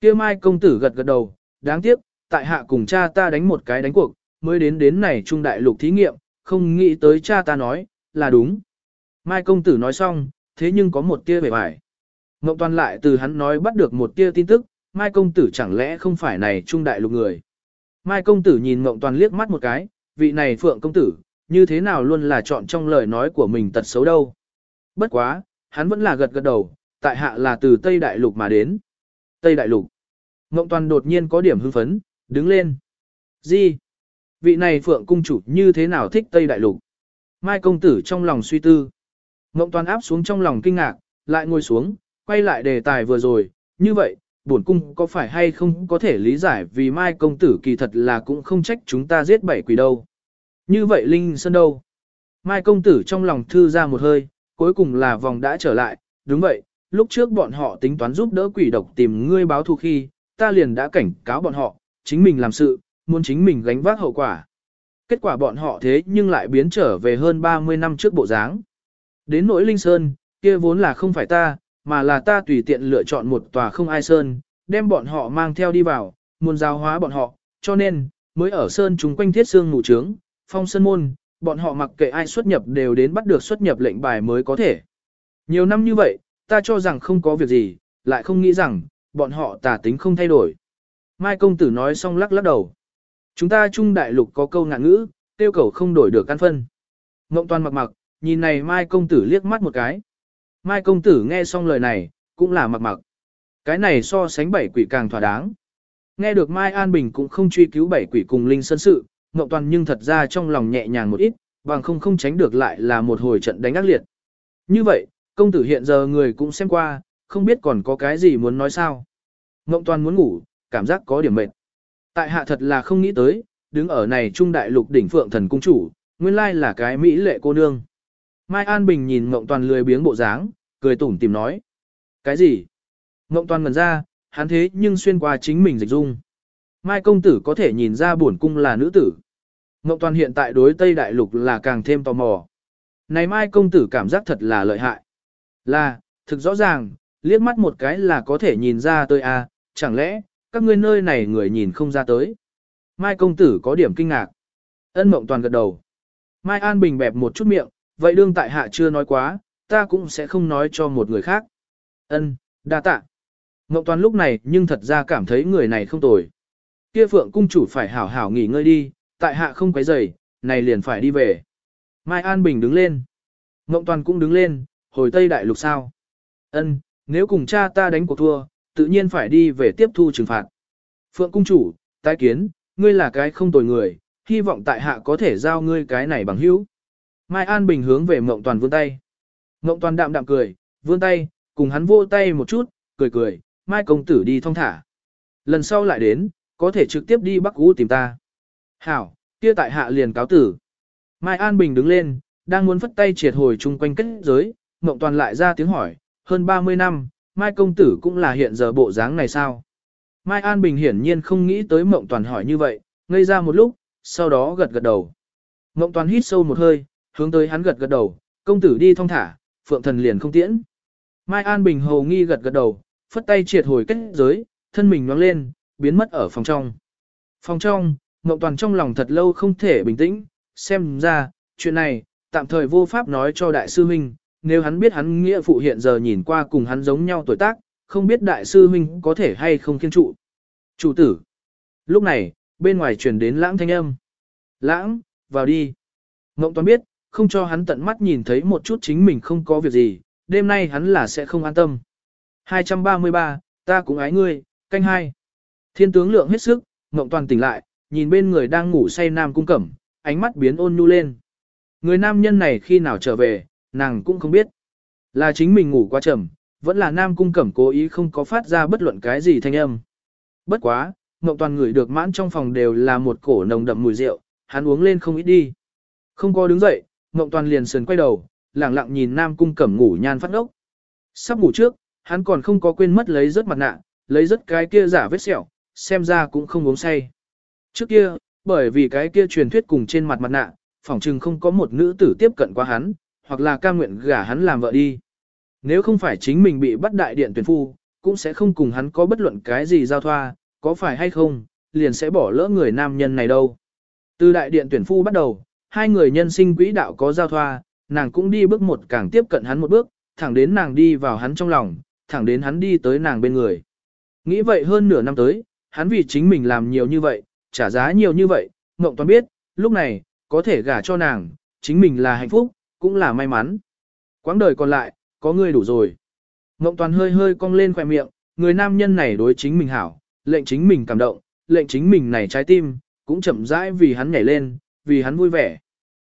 [SPEAKER 1] kia mai công tử gật gật đầu, đáng tiếc, tại hạ cùng cha ta đánh một cái đánh cuộc, mới đến đến này trung đại lục thí nghiệm, không nghĩ tới cha ta nói, là đúng. Mai công tử nói xong, thế nhưng có một tia vẻ vải. Ngộng toàn lại từ hắn nói bắt được một tia tin tức, Mai công tử chẳng lẽ không phải này trung đại lục người. Mai công tử nhìn Ngộng toàn liếc mắt một cái, vị này phượng công tử, như thế nào luôn là chọn trong lời nói của mình tật xấu đâu. Bất quá, hắn vẫn là gật gật đầu, tại hạ là từ Tây Đại Lục mà đến. Tây Đại Lục. Ngộng toàn đột nhiên có điểm hưng phấn, đứng lên. Gì? Vị này phượng cung chủ như thế nào thích Tây Đại Lục? Mai công tử trong lòng suy tư. Ngộng toàn áp xuống trong lòng kinh ngạc, lại ngồi xuống, quay lại đề tài vừa rồi. Như vậy, bổn cung có phải hay không có thể lý giải vì Mai công tử kỳ thật là cũng không trách chúng ta giết bảy quỷ đâu. Như vậy Linh Sơn đâu? Mai công tử trong lòng thư ra một hơi, cuối cùng là vòng đã trở lại, đúng vậy, lúc trước bọn họ tính toán giúp đỡ quỷ độc tìm ngươi báo thù khi, ta liền đã cảnh cáo bọn họ, chính mình làm sự, muốn chính mình gánh vác hậu quả. Kết quả bọn họ thế nhưng lại biến trở về hơn 30 năm trước bộ dáng. Đến nỗi Linh Sơn, kia vốn là không phải ta, mà là ta tùy tiện lựa chọn một tòa không ai Sơn, đem bọn họ mang theo đi vào, muốn giáo hóa bọn họ, cho nên, mới ở Sơn chúng quanh thiết xương ngủ trướng, phong sơn môn, bọn họ mặc kệ ai xuất nhập đều đến bắt được xuất nhập lệnh bài mới có thể. Nhiều năm như vậy, ta cho rằng không có việc gì, lại không nghĩ rằng, bọn họ tà tính không thay đổi. Mai công tử nói xong lắc lắc đầu. Chúng ta trung đại lục có câu ngạn ngữ, tiêu cầu không đổi được căn phân. Ngộng toàn mặc mặc, nhìn này Mai công tử liếc mắt một cái. Mai công tử nghe xong lời này, cũng là mặc mặc. Cái này so sánh bảy quỷ càng thỏa đáng. Nghe được Mai An Bình cũng không truy cứu bảy quỷ cùng linh sân sự, Ngọc Toàn nhưng thật ra trong lòng nhẹ nhàng một ít, bằng không không tránh được lại là một hồi trận đánh ác liệt. Như vậy, công tử hiện giờ người cũng xem qua, không biết còn có cái gì muốn nói sao. Ngộng Toàn muốn ngủ, cảm giác có điểm mệt. Tại hạ thật là không nghĩ tới, đứng ở này trung đại lục đỉnh phượng thần cung chủ, nguyên lai là cái mỹ lệ cô nương. Mai An Bình nhìn Ngộng Toàn lười biếng bộ dáng, cười tủm tìm nói. Cái gì? Ngộng Toàn ngần ra, hắn thế nhưng xuyên qua chính mình dịch dung. Mai công tử có thể nhìn ra bổn cung là nữ tử. Ngộng toàn hiện tại đối Tây Đại Lục là càng thêm tò mò. Này Mai công tử cảm giác thật là lợi hại. Là, thực rõ ràng, liếc mắt một cái là có thể nhìn ra tôi à, chẳng lẽ, các ngươi nơi này người nhìn không ra tới. Mai công tử có điểm kinh ngạc. Ân mộng toàn gật đầu. Mai An Bình bẹp một chút miệng, vậy đương tại hạ chưa nói quá, ta cũng sẽ không nói cho một người khác. Ân, đa tạ. Ngọc toàn lúc này nhưng thật ra cảm thấy người này không tồi. Kia phượng cung chủ phải hảo hảo nghỉ ngơi đi, tại hạ không quấy rầy, này liền phải đi về. Mai An Bình đứng lên. Ngọc toàn cũng đứng lên, hồi Tây Đại Lục sao. Ân, nếu cùng cha ta đánh cuộc thua, tự nhiên phải đi về tiếp thu trừng phạt. Phượng cung chủ, tái kiến, ngươi là cái không tồi người, hy vọng tại hạ có thể giao ngươi cái này bằng hữu. Mai An Bình hướng về Ngộng toàn vươn tay. Ngộng toàn đạm đạm cười, vươn tay, cùng hắn vô tay một chút, cười cười, Mai công tử đi thong thả. Lần sau lại đến, có thể trực tiếp đi Bắc Ú tìm ta. Hảo, kia tại hạ liền cáo tử. Mai An Bình đứng lên, đang muốn phất tay triệt hồi chung quanh kết giới, Ngộng Toàn lại ra tiếng hỏi, hơn 30 năm, Mai công tử cũng là hiện giờ bộ dáng này sao? Mai An Bình hiển nhiên không nghĩ tới Mộng Toàn hỏi như vậy, ngây ra một lúc, sau đó gật gật đầu. Mộng Toàn hít sâu một hơi, hướng tới hắn gật gật đầu, công tử đi thong thả, phượng thần liền không tiễn. Mai An Bình hầu nghi gật gật đầu, phất tay triệt hồi kết giới, thân mình nhoáng lên, biến mất ở phòng trong. Phòng trong, Ngọc Toàn trong lòng thật lâu không thể bình tĩnh, xem ra, chuyện này, tạm thời vô pháp nói cho đại sư huynh, nếu hắn biết hắn nghĩa phụ hiện giờ nhìn qua cùng hắn giống nhau tuổi tác, không biết đại sư huynh có thể hay không kiên trụ. Chủ tử. Lúc này, bên ngoài truyền đến lãng thanh âm. Lãng, vào đi. Ngộng Toàn biết, không cho hắn tận mắt nhìn thấy một chút chính mình không có việc gì, đêm nay hắn là sẽ không an tâm. 233, ta cũng ái ngươi, canh hai. Thiên tướng lượng hết sức, Ngộng Toàn tỉnh lại, nhìn bên người đang ngủ say nam cung cẩm, ánh mắt biến ôn nhu lên. Người nam nhân này khi nào trở về, nàng cũng không biết. Là chính mình ngủ quá trầm, vẫn là nam cung cẩm cố ý không có phát ra bất luận cái gì thanh âm. Bất quá, Ngộng Toàn người được mãn trong phòng đều là một cổ nồng đậm mùi rượu, hắn uống lên không ít đi. Không có đứng dậy, Ngộng Toàn liền sườn quay đầu, lẳng lặng nhìn nam cung cẩm ngủ nhan phát ốc. Sắp ngủ trước, hắn còn không có quên mất lấy rớt mặt nạ, lấy rớt cái kia giả vết sẹo, xem ra cũng không uống say. Trước kia, bởi vì cái kia truyền thuyết cùng trên mặt mặt nạ, phỏng chừng không có một nữ tử tiếp cận qua hắn, hoặc là ca nguyện gả hắn làm vợ đi. Nếu không phải chính mình bị bắt đại điện tuyển phu, cũng sẽ không cùng hắn có bất luận cái gì giao thoa, có phải hay không, liền sẽ bỏ lỡ người nam nhân này đâu. Từ đại điện tuyển phu bắt đầu, hai người nhân sinh quỹ đạo có giao thoa, nàng cũng đi bước một càng tiếp cận hắn một bước, thẳng đến nàng đi vào hắn trong lòng, thẳng đến hắn đi tới nàng bên người. Nghĩ vậy hơn nửa năm tới, hắn vì chính mình làm nhiều như vậy, trả giá nhiều như vậy, Ngộng Toàn biết, lúc này, có thể gả cho nàng, chính mình là hạnh phúc, cũng là may mắn. Quãng đời còn lại, có người đủ rồi. Ngộng Toàn hơi hơi cong lên khỏe miệng, người nam nhân này đối chính mình hảo, lệnh chính mình cảm động, lệnh chính mình này trái tim, cũng chậm rãi vì hắn nhảy lên, vì hắn vui vẻ.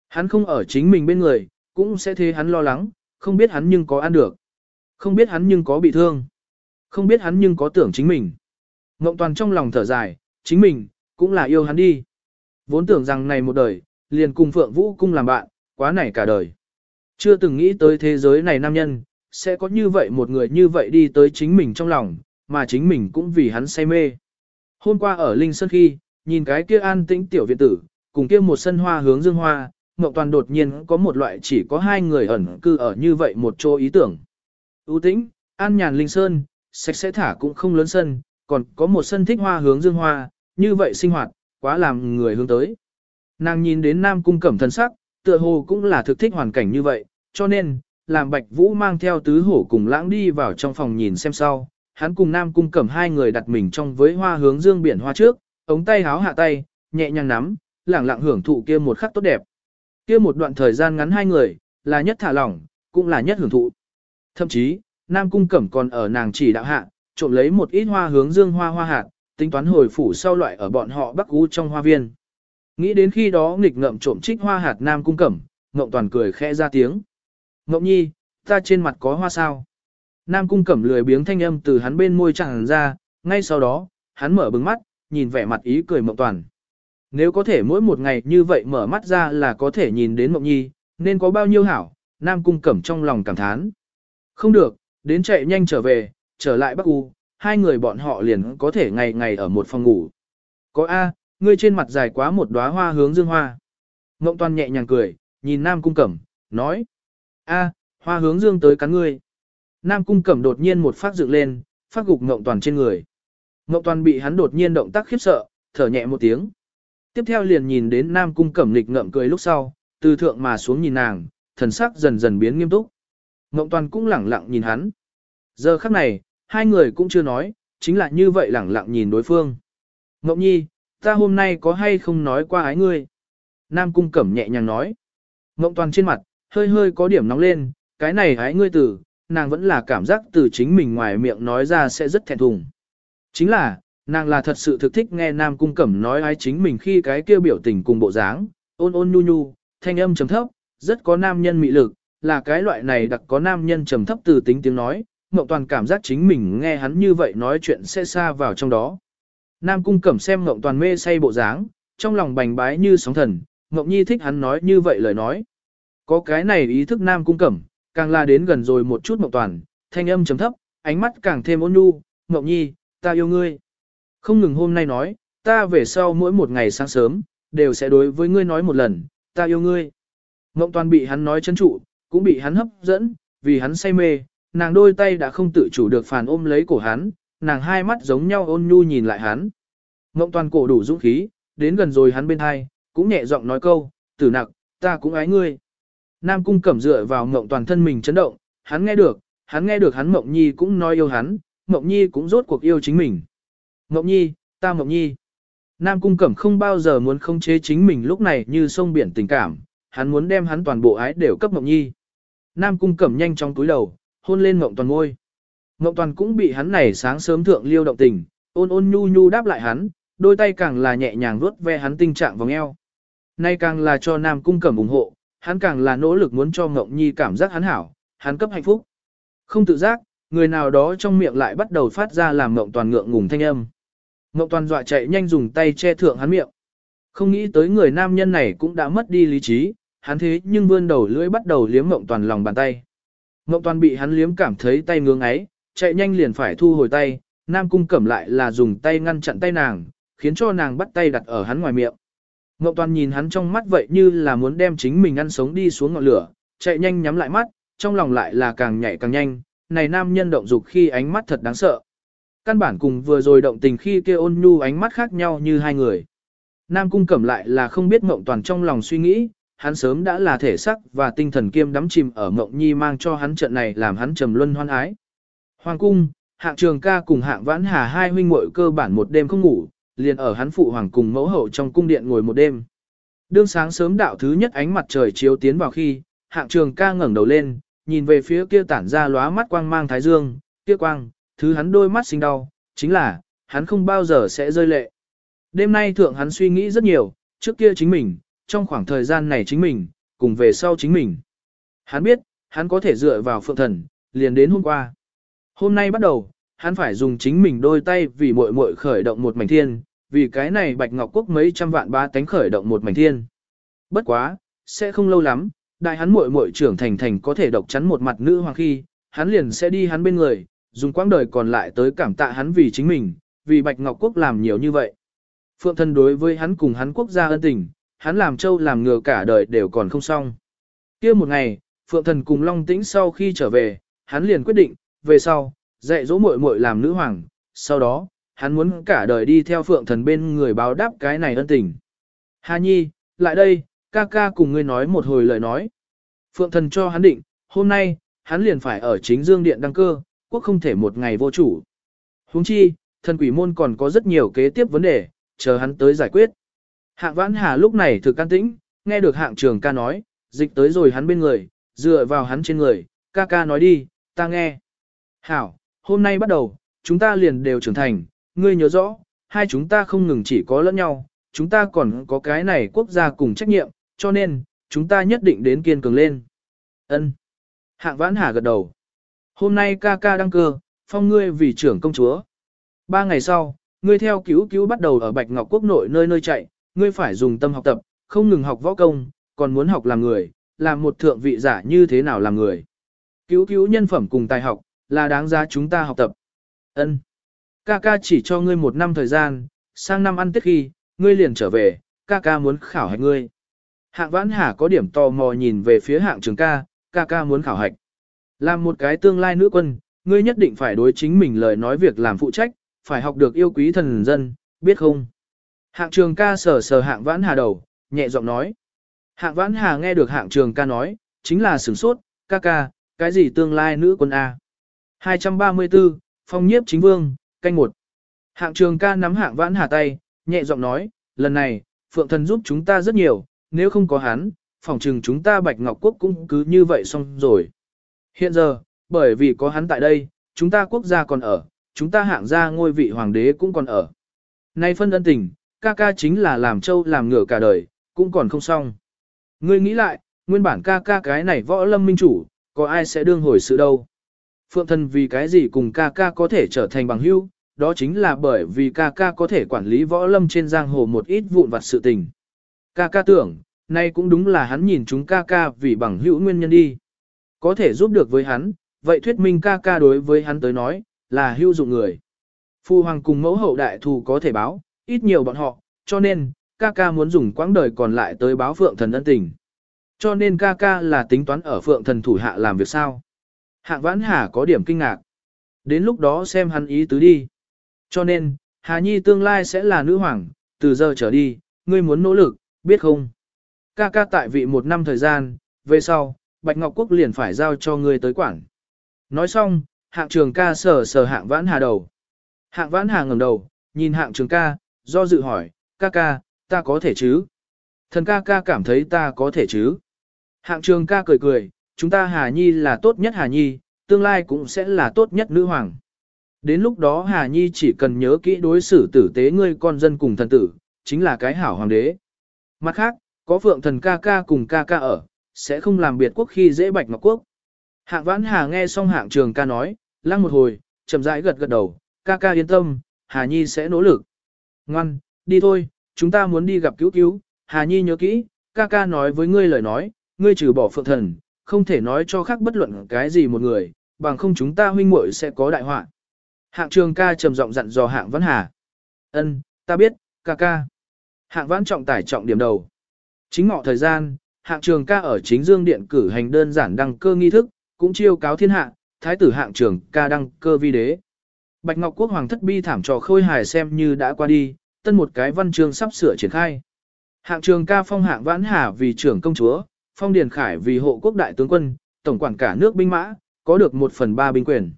[SPEAKER 1] Hắn không ở chính mình bên người, cũng sẽ thế hắn lo lắng, không biết hắn nhưng có ăn được. Không biết hắn nhưng có bị thương. Không biết hắn nhưng có tưởng chính mình. Ngộng toàn trong lòng thở dài, chính mình, cũng là yêu hắn đi. Vốn tưởng rằng này một đời, liền cùng Phượng Vũ cung làm bạn, quá này cả đời. Chưa từng nghĩ tới thế giới này nam nhân, sẽ có như vậy một người như vậy đi tới chính mình trong lòng, mà chính mình cũng vì hắn say mê. Hôm qua ở Linh Sơn khi, nhìn cái kia an tĩnh tiểu viện tử, cùng kia một sân hoa hướng dương hoa, Ngọc Toàn đột nhiên có một loại chỉ có hai người ẩn cư ở như vậy một chỗ ý tưởng. ưu tĩnh, an nhàn Linh Sơn, sạch sẽ thả cũng không lớn sân, còn có một sân thích hoa hướng dương hoa, như vậy sinh hoạt, quá làm người hướng tới. Nàng nhìn đến Nam Cung Cẩm thần sắc, tựa hồ cũng là thực thích hoàn cảnh như vậy, cho nên, làm Bạch Vũ mang theo tứ hổ cùng lãng đi vào trong phòng nhìn xem sau. Hắn cùng Nam Cung Cẩm hai người đặt mình trong với hoa hướng dương biển hoa trước, ống tay háo hạ tay, nhẹ nhàng nắm, lẳng lặng hưởng thụ kia một khắc tốt đẹp. Kia một đoạn thời gian ngắn hai người, là nhất thả lỏng, cũng là nhất hưởng thụ. Thậm chí, Nam Cung Cẩm còn ở nàng chỉ đạo hạ, trộm lấy một ít hoa hướng dương hoa hoa hạt, tính toán hồi phủ sau loại ở bọn họ bắc ú trong hoa viên. Nghĩ đến khi đó nghịch ngậm trộm trích hoa hạt Nam Cung Cẩm, Ngộng Toàn cười khẽ ra tiếng. Ngộng nhi, ta trên mặt có hoa sao? Nam Cung Cẩm lười biếng thanh âm từ hắn bên môi tràn ra, ngay sau đó, hắn mở bừng mắt, nhìn vẻ mặt ý cười Mộng Toàn. Nếu có thể mỗi một ngày như vậy mở mắt ra là có thể nhìn đến Mộng Nhi, nên có bao nhiêu hảo, Nam Cung Cẩm trong lòng cảm thán. Không được, đến chạy nhanh trở về, trở lại Bắc U, hai người bọn họ liền có thể ngày ngày ở một phòng ngủ. Có A, ngươi trên mặt dài quá một đóa hoa hướng dương hoa. Ngộng Toàn nhẹ nhàng cười, nhìn Nam Cung Cẩm, nói. A, hoa hướng dương tới cắn ngươi. Nam Cung Cẩm đột nhiên một phát dựng lên, phát gục Ngộng Toàn trên người. Ngộng Toàn bị hắn đột nhiên động tác khiếp sợ, thở nhẹ một tiếng. Tiếp theo liền nhìn đến Nam Cung Cẩm lịch ngậm cười lúc sau, từ thượng mà xuống nhìn nàng, thần sắc dần dần biến nghiêm túc. Ngộng Toàn cũng lẳng lặng nhìn hắn. Giờ khắc này, hai người cũng chưa nói, chính là như vậy lẳng lặng nhìn đối phương. Ngộng Nhi, ta hôm nay có hay không nói qua ái ngươi? Nam Cung Cẩm nhẹ nhàng nói. Ngộng Toàn trên mặt, hơi hơi có điểm nóng lên, cái này ái ngươi từ, nàng vẫn là cảm giác từ chính mình ngoài miệng nói ra sẽ rất thẹn thùng. Chính là, nàng là thật sự thực thích nghe Nam Cung Cẩm nói ái chính mình khi cái kia biểu tình cùng bộ dáng, ôn ôn nhu nhu, thanh âm trầm thấp, rất có nam nhân mị lực, là cái loại này đặc có nam nhân trầm thấp từ tính tiếng nói, Ngọc Toàn cảm giác chính mình nghe hắn như vậy nói chuyện sẽ xa vào trong đó. Nam Cung Cẩm xem Ngọc Toàn mê say bộ dáng, trong lòng bành bái như sóng thần, Ngọc Nhi thích hắn nói như vậy lời nói. Có cái này ý thức Nam Cung Cẩm, càng la đến gần rồi một chút Ngọc Toàn, thanh âm trầm thấp, ánh mắt càng thêm ôn nhu, Ngọc Nhi, ta yêu ngươi. Không ngừng hôm nay nói, ta về sau mỗi một ngày sáng sớm, đều sẽ đối với ngươi nói một lần, ta yêu ngươi. Ngộng toàn bị hắn nói chân trụ, cũng bị hắn hấp dẫn, vì hắn say mê, nàng đôi tay đã không tự chủ được phản ôm lấy cổ hắn, nàng hai mắt giống nhau ôn nhu nhìn lại hắn. Ngộng toàn cổ đủ dũng khí, đến gần rồi hắn bên hai, cũng nhẹ giọng nói câu, tử nặc, ta cũng ái ngươi. Nam cung cẩm dựa vào ngộng toàn thân mình chấn động, hắn nghe được, hắn nghe được hắn mộng nhi cũng nói yêu hắn, mộng nhi cũng rốt cuộc yêu chính mình. Ngọc nhi, ta Ngọc nhi. Nam cung cẩm không bao giờ muốn khống chế chính mình lúc này như sông biển tình cảm, hắn muốn đem hắn toàn bộ ái đều cấp Ngọc nhi. Nam cung cẩm nhanh trong túi đầu, hôn lên Ngọc toàn ngôi. Ngọc toàn cũng bị hắn này sáng sớm thượng liêu động tình, ôn ôn nhu nhu đáp lại hắn, đôi tay càng là nhẹ nhàng vuốt ve hắn tinh trạng vòng eo. Nay càng là cho Nam cung cẩm ủng hộ, hắn càng là nỗ lực muốn cho Ngọc Nhi cảm giác hắn hảo, hắn cấp hạnh phúc. Không tự giác, người nào đó trong miệng lại bắt đầu phát ra làm Ngọc toàn ngượng ngùng thanh âm. Ngộng toàn dọa chạy nhanh dùng tay che thượng hắn miệng. Không nghĩ tới người nam nhân này cũng đã mất đi lý trí, hắn thế nhưng vươn đầu lưỡi bắt đầu liếm Ngộng toàn lòng bàn tay. Ngộng toàn bị hắn liếm cảm thấy tay ngưỡng ấy, chạy nhanh liền phải thu hồi tay, Nam Cung Cẩm lại là dùng tay ngăn chặn tay nàng, khiến cho nàng bắt tay đặt ở hắn ngoài miệng. Ngộng toàn nhìn hắn trong mắt vậy như là muốn đem chính mình ăn sống đi xuống ngọn lửa, chạy nhanh nhắm lại mắt, trong lòng lại là càng nhạy càng nhanh, này nam nhân động dục khi ánh mắt thật đáng sợ. Căn bản cùng vừa rồi động tình khi kia ôn nhu ánh mắt khác nhau như hai người. Nam cung cẩm lại là không biết mộng toàn trong lòng suy nghĩ, hắn sớm đã là thể sắc và tinh thần kiêm đắm chìm ở mộng nhi mang cho hắn trận này làm hắn trầm luân hoan ái. Hoàng cung, hạng trường ca cùng hạng vãn hà hai huynh muội cơ bản một đêm không ngủ, liền ở hắn phụ hoàng cùng mẫu hậu trong cung điện ngồi một đêm. Đương sáng sớm đạo thứ nhất ánh mặt trời chiếu tiến vào khi, hạng trường ca ngẩng đầu lên, nhìn về phía kia tản ra lóa mắt quang mang thái dương, kia quang, thứ hắn đôi mắt sinh đau, chính là, hắn không bao giờ sẽ rơi lệ. Đêm nay thượng hắn suy nghĩ rất nhiều, trước kia chính mình, trong khoảng thời gian này chính mình, cùng về sau chính mình. Hắn biết, hắn có thể dựa vào phượng thần, liền đến hôm qua. Hôm nay bắt đầu, hắn phải dùng chính mình đôi tay vì muội muội khởi động một mảnh thiên, vì cái này Bạch Ngọc Quốc mấy trăm vạn ba tánh khởi động một mảnh thiên. Bất quá, sẽ không lâu lắm, đại hắn muội muội trưởng thành thành có thể độc chắn một mặt nữ hoàng khi, hắn liền sẽ đi hắn bên người, dùng quãng đời còn lại tới cảm tạ hắn vì chính mình, vì Bạch Ngọc Quốc làm nhiều như vậy. Phượng thân đối với hắn cùng hắn quốc gia ân tình, hắn làm châu làm ngừa cả đời đều còn không xong. kia một ngày, Phượng thần cùng Long Tĩnh sau khi trở về, hắn liền quyết định, về sau, dạy dỗ muội muội làm nữ hoàng, sau đó, hắn muốn cả đời đi theo Phượng thần bên người báo đáp cái này ân tình. Hà Nhi, lại đây, ca ca cùng ngươi nói một hồi lời nói. Phượng thần cho hắn định, hôm nay, hắn liền phải ở chính dương điện đăng cơ, quốc không thể một ngày vô chủ. Huống chi, thần quỷ môn còn có rất nhiều kế tiếp vấn đề, chờ hắn tới giải quyết. Hạng vãn hà lúc này thực can tĩnh, nghe được hạng trường ca nói, dịch tới rồi hắn bên người, dựa vào hắn trên người, ca ca nói đi, ta nghe. Hảo, hôm nay bắt đầu, chúng ta liền đều trưởng thành, ngươi nhớ rõ, hai chúng ta không ngừng chỉ có lẫn nhau, chúng ta còn có cái này quốc gia cùng trách nhiệm, cho nên, chúng ta nhất định đến kiên cường lên. Ân. Hạng vãn hà gật đầu. Hôm nay ca ca đăng cơ, phong ngươi vì trưởng công chúa. Ba ngày sau, ngươi theo cứu cứu bắt đầu ở Bạch Ngọc Quốc nội nơi nơi chạy, ngươi phải dùng tâm học tập, không ngừng học võ công, còn muốn học làm người, làm một thượng vị giả như thế nào làm người. Cứu cứu nhân phẩm cùng tài học, là đáng giá chúng ta học tập. Ân. Ca ca chỉ cho ngươi một năm thời gian, sang năm ăn tết khi, ngươi liền trở về, ca ca muốn khảo hạch ngươi. Hạng vãn hà có điểm tò mò nhìn về phía hạng trường ca, ca ca muốn khảo hạch. Làm một cái tương lai nữ quân, ngươi nhất định phải đối chính mình lời nói việc làm phụ trách, phải học được yêu quý thần dân, biết không? Hạng trường ca sờ sờ hạng vãn hà đầu, nhẹ giọng nói. Hạng vãn hà nghe được hạng trường ca nói, chính là sửng sốt, ca ca, cái gì tương lai nữ quân A. 234, phong nhiếp chính vương, canh một. Hạng trường ca nắm hạng vãn hà tay, nhẹ giọng nói, lần này, phượng thần giúp chúng ta rất nhiều, nếu không có hắn, phòng trừng chúng ta bạch ngọc quốc cũng cứ như vậy xong rồi. Hiện giờ, bởi vì có hắn tại đây, chúng ta quốc gia còn ở, chúng ta hạng gia ngôi vị hoàng đế cũng còn ở. Nay phân ân tình, ca ca chính là làm châu làm ngựa cả đời, cũng còn không xong. Ngươi nghĩ lại, nguyên bản ca ca cái này võ lâm minh chủ, có ai sẽ đương hồi sự đâu. Phượng thân vì cái gì cùng ca ca có thể trở thành bằng hữu, đó chính là bởi vì ca ca có thể quản lý võ lâm trên giang hồ một ít vụn vặt sự tình. Ca ca tưởng, nay cũng đúng là hắn nhìn chúng ca ca vì bằng hữu nguyên nhân đi. Có thể giúp được với hắn, vậy thuyết minh ca ca đối với hắn tới nói, là hữu dụng người. Phu hoàng cùng mẫu hậu đại thù có thể báo, ít nhiều bọn họ, cho nên, ca ca muốn dùng quãng đời còn lại tới báo phượng thần ân tình. Cho nên ca ca là tính toán ở phượng thần thủ hạ làm việc sao. Hạng vãn hà có điểm kinh ngạc. Đến lúc đó xem hắn ý tứ đi. Cho nên, Hà Nhi tương lai sẽ là nữ hoàng, từ giờ trở đi, ngươi muốn nỗ lực, biết không? Ca ca tại vị một năm thời gian, về sau, Bạch Ngọc Quốc liền phải giao cho ngươi tới quản. Nói xong, hạng trường ca sờ sờ hạng vãn hà đầu. Hạng vãn hà ngẩng đầu, nhìn hạng trường ca, do dự hỏi, ca ca, ta có thể chứ? Thần ca ca cảm thấy ta có thể chứ? Hạng trường ca cười cười, chúng ta Hà Nhi là tốt nhất Hà Nhi, tương lai cũng sẽ là tốt nhất nữ hoàng. Đến lúc đó Hà Nhi chỉ cần nhớ kỹ đối xử tử tế ngươi con dân cùng thần tử, chính là cái hảo hoàng đế. Mặt khác, có phượng thần ca ca cùng ca ca ở, sẽ không làm biệt quốc khi dễ bạch ngọc quốc. Hạng vãn Hà nghe xong hạng trường ca nói, lăng một hồi, chậm rãi gật gật đầu, ca ca yên tâm, Hà Nhi sẽ nỗ lực. Ngoan, đi thôi, chúng ta muốn đi gặp cứu cứu, Hà Nhi nhớ kỹ, ca ca nói với ngươi lời nói, ngươi trừ bỏ phượng thần, không thể nói cho khác bất luận cái gì một người, bằng không chúng ta huynh muội sẽ có đại họa. Hạng trường ca trầm giọng dặn dò hạng vãn hà. Ân, ta biết, ca ca. Hạng vãn trọng tải trọng điểm đầu. Chính ngọ thời gian, hạng trường ca ở chính dương điện cử hành đơn giản đăng cơ nghi thức, cũng chiêu cáo thiên hạ, thái tử hạng Trường ca đăng cơ vi đế. Bạch Ngọc Quốc hoàng thất bi thảm trò khôi hài xem như đã qua đi, tân một cái văn chương sắp sửa triển khai. Hạng trường ca phong hạng vãn hà vì trưởng công chúa, phong điền khải vì hộ quốc đại tướng quân, tổng quản cả nước binh mã, có được một phần ba binh quyền.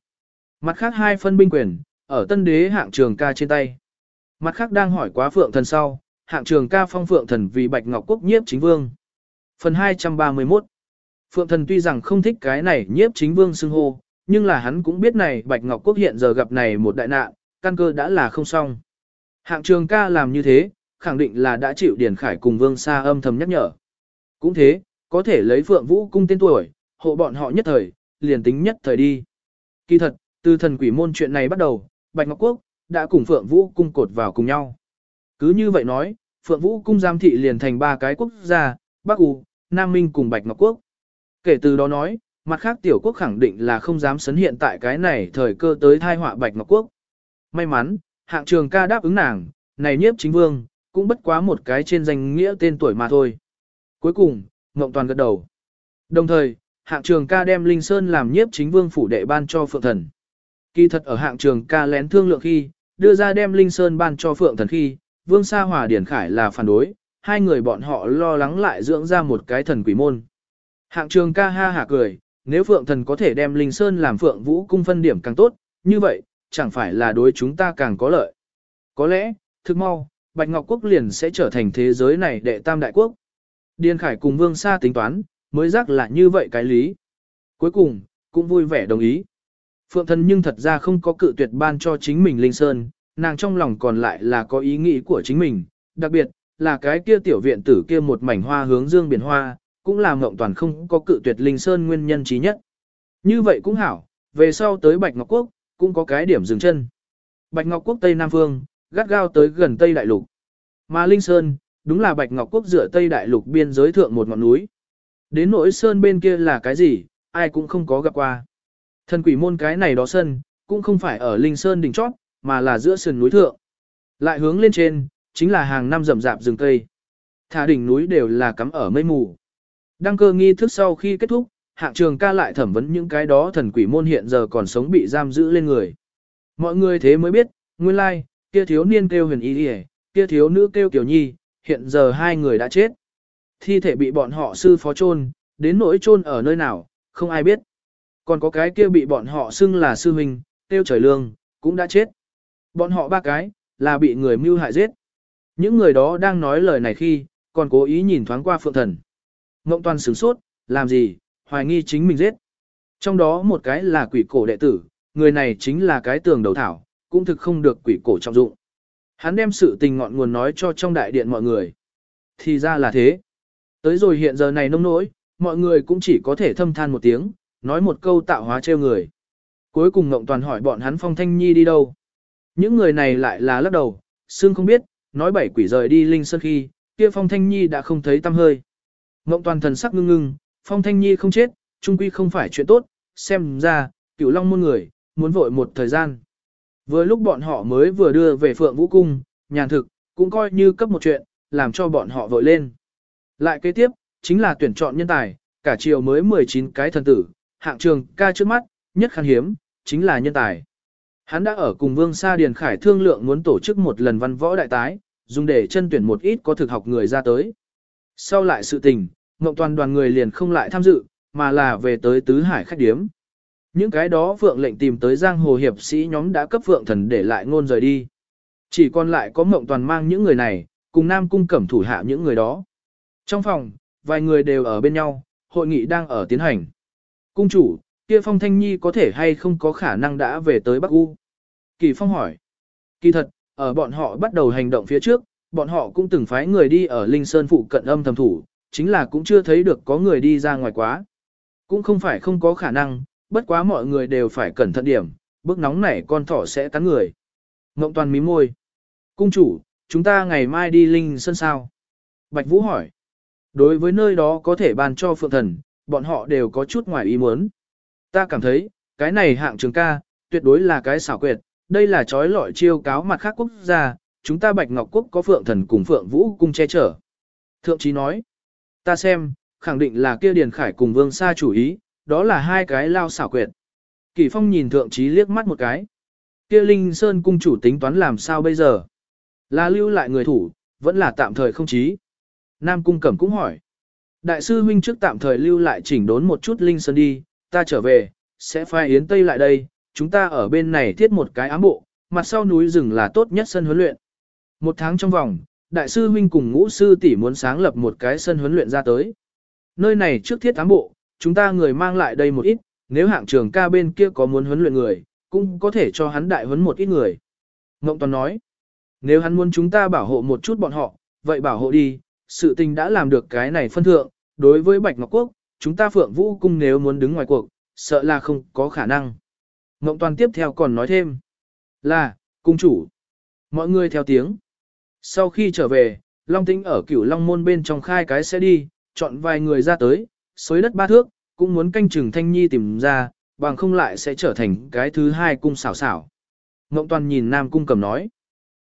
[SPEAKER 1] Mặt khác hai phân binh quyền, ở tân đế hạng trường ca trên tay. Mặt khác đang hỏi quá phượng thần sau, hạng trường ca phong phượng thần vì bạch ngọc quốc nhiếp chính vương. Phần 231 Phượng thần tuy rằng không thích cái này nhiếp chính vương xưng hô, nhưng là hắn cũng biết này bạch ngọc quốc hiện giờ gặp này một đại nạn, căn cơ đã là không xong. Hạng trường ca làm như thế, khẳng định là đã chịu điển Khải cùng Vương Sa âm thầm nhắc nhở. Cũng thế, có thể lấy Phượng Vũ cung tên tuổi, hộ bọn họ nhất thời, liền tính nhất thời đi. Kỳ thật, từ thần quỷ môn chuyện này bắt đầu, Bạch Ngọc Quốc, đã cùng Phượng Vũ cung cột vào cùng nhau. Cứ như vậy nói, Phượng Vũ cung giam thị liền thành ba cái quốc gia, Bắc U, Nam Minh cùng Bạch Ngọc Quốc. Kể từ đó nói, mặt khác tiểu quốc khẳng định là không dám sấn hiện tại cái này thời cơ tới thai họa Bạch Ngọc Quốc. May mắn, hạng trường ca đáp ứng nàng, này nhiếp chính vương, cũng bất quá một cái trên danh nghĩa tên tuổi mà thôi. Cuối cùng, Ngộng Toàn gật đầu. Đồng thời, hạng trường ca đem Linh Sơn làm nhiếp chính vương phủ đệ ban cho Phượng Thần. Kỳ thật ở hạng trường ca lén thương lượng khi, đưa ra đem Linh Sơn ban cho Phượng Thần khi, Vương Sa Hòa Điển Khải là phản đối, hai người bọn họ lo lắng lại dưỡng ra một cái thần quỷ môn. Hạng trường ca ha hả cười, nếu Phượng Thần có thể đem Linh Sơn làm Phượng Vũ cung phân điểm càng tốt, như vậy, chẳng phải là đối chúng ta càng có lợi. Có lẽ, thực mau, Bạch Ngọc Quốc liền sẽ trở thành thế giới này đệ tam đại quốc. Điền Khải cùng Vương Sa tính toán, mới rắc là như vậy cái lý. Cuối cùng, cũng vui vẻ đồng ý. Phượng thần nhưng thật ra không có cự tuyệt ban cho chính mình Linh Sơn, nàng trong lòng còn lại là có ý nghĩ của chính mình, đặc biệt, là cái kia tiểu viện tử kia một mảnh hoa hướng dương biển hoa, cũng là mộng toàn không có cự tuyệt Linh Sơn nguyên nhân trí nhất. Như vậy cũng hảo, về sau tới Bạch Ngọc Quốc, cũng có cái điểm dừng chân. Bạch Ngọc Quốc Tây Nam Phương, gắt gao tới gần Tây Đại Lục. Mà Linh Sơn, đúng là Bạch Ngọc Quốc dựa Tây Đại Lục biên giới thượng một ngọn núi. Đến nỗi Sơn bên kia là cái gì, ai cũng không có gặp qua. Thần quỷ môn cái này đó sân, cũng không phải ở Linh Sơn đỉnh chót, mà là giữa sườn núi thượng. Lại hướng lên trên, chính là hàng năm rậm rạp rừng cây. Thả đỉnh núi đều là cắm ở mây mù. Đăng cơ nghi thức sau khi kết thúc, hạng trường ca lại thẩm vấn những cái đó thần quỷ môn hiện giờ còn sống bị giam giữ lên người. Mọi người thế mới biết, nguyên lai, kia thiếu niên kêu huyền y đi kia thiếu nữ kêu kiểu nhi, hiện giờ hai người đã chết. Thi thể bị bọn họ sư phó chôn đến nỗi chôn ở nơi nào, không ai biết. Còn có cái kia bị bọn họ xưng là sư huynh, tiêu trời lương, cũng đã chết. Bọn họ ba cái, là bị người mưu hại giết. Những người đó đang nói lời này khi, còn cố ý nhìn thoáng qua phượng thần. Ngộng toàn sửng sốt, làm gì, hoài nghi chính mình giết. Trong đó một cái là quỷ cổ đệ tử, người này chính là cái tường đầu thảo, cũng thực không được quỷ cổ trọng dụng. Hắn đem sự tình ngọn nguồn nói cho trong đại điện mọi người. Thì ra là thế. Tới rồi hiện giờ này nông nỗi, mọi người cũng chỉ có thể thâm than một tiếng, nói một câu tạo hóa trêu người. Cuối cùng Ngộng Toàn hỏi bọn hắn Phong Thanh Nhi đi đâu. Những người này lại là lắc đầu, xương không biết, nói bảy quỷ rời đi linh sơn khi, kia Phong Thanh Nhi đã không thấy tâm hơi. Ngộng Toàn thần sắc ngưng ngưng, Phong Thanh Nhi không chết, trung quy không phải chuyện tốt, xem ra, cửu long môn người, muốn vội một thời gian. Vừa lúc bọn họ mới vừa đưa về Phượng Vũ Cung, nhàn thực, cũng coi như cấp một chuyện, làm cho bọn họ vội lên. Lại kế tiếp, chính là tuyển chọn nhân tài, cả chiều mới 19 cái thần tử, hạng trường ca trước mắt, nhất khan hiếm, chính là nhân tài. Hắn đã ở cùng Vương Sa Điền Khải thương lượng muốn tổ chức một lần văn võ đại tái, dùng để chân tuyển một ít có thực học người ra tới. Sau lại sự tình, Ngộng toàn đoàn người liền không lại tham dự, mà là về tới Tứ Hải khách điếm. Những cái đó Phượng lệnh tìm tới giang hồ hiệp sĩ nhóm đã cấp Phượng thần để lại ngôn rời đi. Chỉ còn lại có Ngộng toàn mang những người này, cùng Nam Cung cẩm thủ hạ những người đó. Trong phòng, vài người đều ở bên nhau, hội nghị đang ở tiến hành. Cung chủ, kia Phong Thanh Nhi có thể hay không có khả năng đã về tới Bắc U? Kỳ Phong hỏi. Kỳ thật, ở bọn họ bắt đầu hành động phía trước, bọn họ cũng từng phái người đi ở Linh Sơn phụ cận âm thầm thủ, chính là cũng chưa thấy được có người đi ra ngoài quá. Cũng không phải không có khả năng, bất quá mọi người đều phải cẩn thận điểm, bước nóng này con thỏ sẽ cắn người. Ngộng toàn mím môi. Cung chủ, chúng ta ngày mai đi Linh Sơn sao? Bạch Vũ hỏi. Đối với nơi đó có thể bàn cho phượng thần, bọn họ đều có chút ngoài ý muốn. Ta cảm thấy, cái này hạng trường ca, tuyệt đối là cái xảo quyệt, đây là trói lọi chiêu cáo mặt khác quốc gia, chúng ta Bạch Ngọc Quốc có phượng thần cùng phượng vũ cung che chở. Thượng trí nói, ta xem, khẳng định là kia Điền Khải cùng Vương Sa chủ ý, đó là hai cái lao xảo quyệt. Kỳ Phong nhìn thượng trí liếc mắt một cái. Kia Linh Sơn cung chủ tính toán làm sao bây giờ? Là lưu lại người thủ, vẫn là tạm thời không chí. Nam cung cẩm cũng hỏi. Đại sư huynh trước tạm thời lưu lại chỉnh đốn một chút Linh Sơn đi, ta trở về, sẽ phai Yến Tây lại đây, chúng ta ở bên này thiết một cái ám bộ, mặt sau núi rừng là tốt nhất sân huấn luyện. Một tháng trong vòng, đại sư huynh cùng ngũ sư tỷ muốn sáng lập một cái sân huấn luyện ra tới. Nơi này trước thiết ám bộ, chúng ta người mang lại đây một ít, nếu hạng trường ca bên kia có muốn huấn luyện người, cũng có thể cho hắn đại huấn một ít người. Ngộng Toàn nói, nếu hắn muốn chúng ta bảo hộ một chút bọn họ, vậy bảo hộ đi, sự tình đã làm được cái này phân thượng, đối với Bạch Ngọc Quốc, chúng ta Phượng Vũ Cung nếu muốn đứng ngoài cuộc, sợ là không có khả năng. Ngộng Toàn tiếp theo còn nói thêm, là, cung chủ. Mọi người theo tiếng. Sau khi trở về, Long Tĩnh ở cửu Long Môn bên trong khai cái sẽ đi, chọn vài người ra tới, xối đất ba thước, cũng muốn canh chừng Thanh Nhi tìm ra, bằng không lại sẽ trở thành cái thứ hai cung xảo xảo. Ngộng Toàn nhìn Nam Cung Cẩm nói.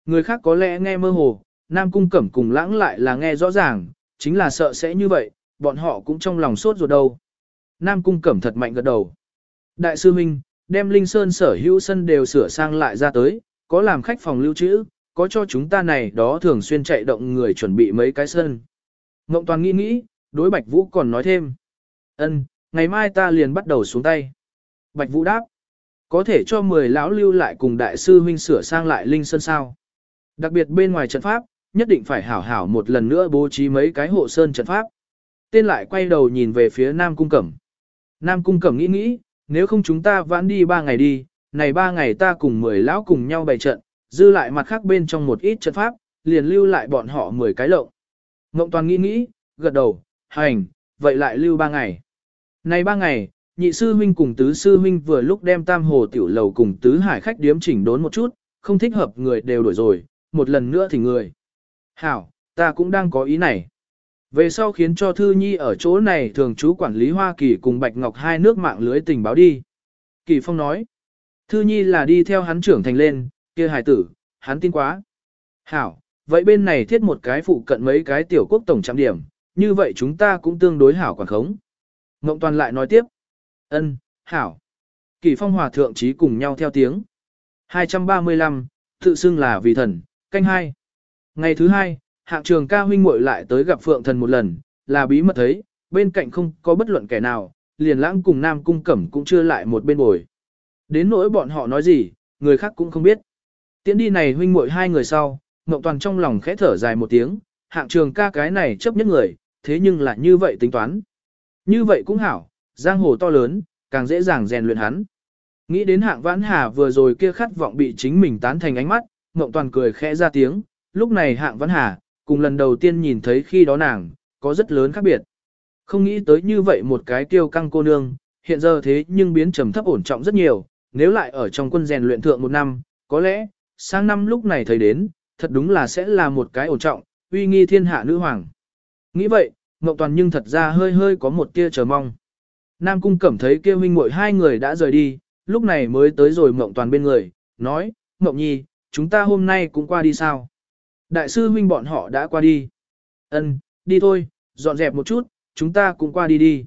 [SPEAKER 1] Người khác có lẽ nghe mơ hồ, Nam Cung Cẩm cùng lãng lại là nghe rõ ràng, chính là sợ sẽ như vậy, bọn họ cũng trong lòng sốt ruột đâu. Nam Cung Cẩm thật mạnh gật đầu. Đại sư Minh, đem Linh Sơn sở hữu sân đều sửa sang lại ra tới, có làm khách phòng lưu trữ, có cho chúng ta này đó thường xuyên chạy động người chuẩn bị mấy cái sân. Ngộng Toàn nghĩ nghĩ, đối Bạch Vũ còn nói thêm. ân, ngày mai ta liền bắt đầu xuống tay. Bạch Vũ đáp. Có thể cho 10 lão lưu lại cùng đại sư huynh sửa sang lại linh sơn sao. Đặc biệt bên ngoài trận pháp, nhất định phải hảo hảo một lần nữa bố trí mấy cái hộ sơn trận pháp. Tên lại quay đầu nhìn về phía Nam Cung Cẩm. Nam Cung Cẩm nghĩ nghĩ, nếu không chúng ta vãn đi ba ngày đi, này ba ngày ta cùng 10 lão cùng nhau bày trận, dư lại mặt khác bên trong một ít trận pháp, liền lưu lại bọn họ 10 cái lộng. Ngộng Toàn nghĩ nghĩ, gật đầu, hành, vậy lại lưu ba ngày. Này ba ngày, nhị sư huynh cùng tứ sư huynh vừa lúc đem tam hồ tiểu lầu cùng tứ hải khách điếm chỉnh đốn một chút, không thích hợp người đều đổi rồi, một lần nữa thì người. Hảo, ta cũng đang có ý này. Về sau khiến cho Thư Nhi ở chỗ này thường trú quản lý Hoa Kỳ cùng Bạch Ngọc hai nước mạng lưới tình báo đi. Kỳ Phong nói, Thư Nhi là đi theo hắn trưởng thành lên, kia hài tử, hắn tin quá. Hảo, vậy bên này thiết một cái phụ cận mấy cái tiểu quốc tổng trạm điểm, như vậy chúng ta cũng tương đối hảo quản khống. Ngộng Toàn lại nói tiếp, ân, hảo. Kỳ Phong hòa thượng trí cùng nhau theo tiếng. 235, tự xưng là vì thần, canh hai. Ngày thứ hai, hạng trường ca huynh muội lại tới gặp Phượng Thần một lần, là bí mật thấy, bên cạnh không có bất luận kẻ nào, liền lãng cùng Nam Cung Cẩm cũng chưa lại một bên bồi. Đến nỗi bọn họ nói gì, người khác cũng không biết. Tiến đi này huynh muội hai người sau, Ngộng Toàn trong lòng khẽ thở dài một tiếng, hạng trường ca cái này chấp nhất người, thế nhưng lại như vậy tính toán. Như vậy cũng hảo, giang hồ to lớn, càng dễ dàng rèn luyện hắn. Nghĩ đến hạng vãn hà vừa rồi kia khát vọng bị chính mình tán thành ánh mắt, Ngộng Toàn cười khẽ ra tiếng, lúc này hạng vãn hà, cùng lần đầu tiên nhìn thấy khi đó nàng, có rất lớn khác biệt. Không nghĩ tới như vậy một cái tiêu căng cô nương, hiện giờ thế nhưng biến trầm thấp ổn trọng rất nhiều, nếu lại ở trong quân rèn luyện thượng một năm, có lẽ, sang năm lúc này thấy đến, thật đúng là sẽ là một cái ổn trọng, uy nghi thiên hạ nữ hoàng. Nghĩ vậy, Ngọc Toàn nhưng thật ra hơi hơi có một tia chờ mong. Nam Cung Cẩm thấy kia huynh muội hai người đã rời đi, lúc này mới tới rồi Mộng Toàn bên người, nói, Mộng Nhi, chúng ta hôm nay cũng qua đi sao? Đại sư huynh bọn họ đã qua đi. Ân, đi thôi, dọn dẹp một chút, chúng ta cũng qua đi đi.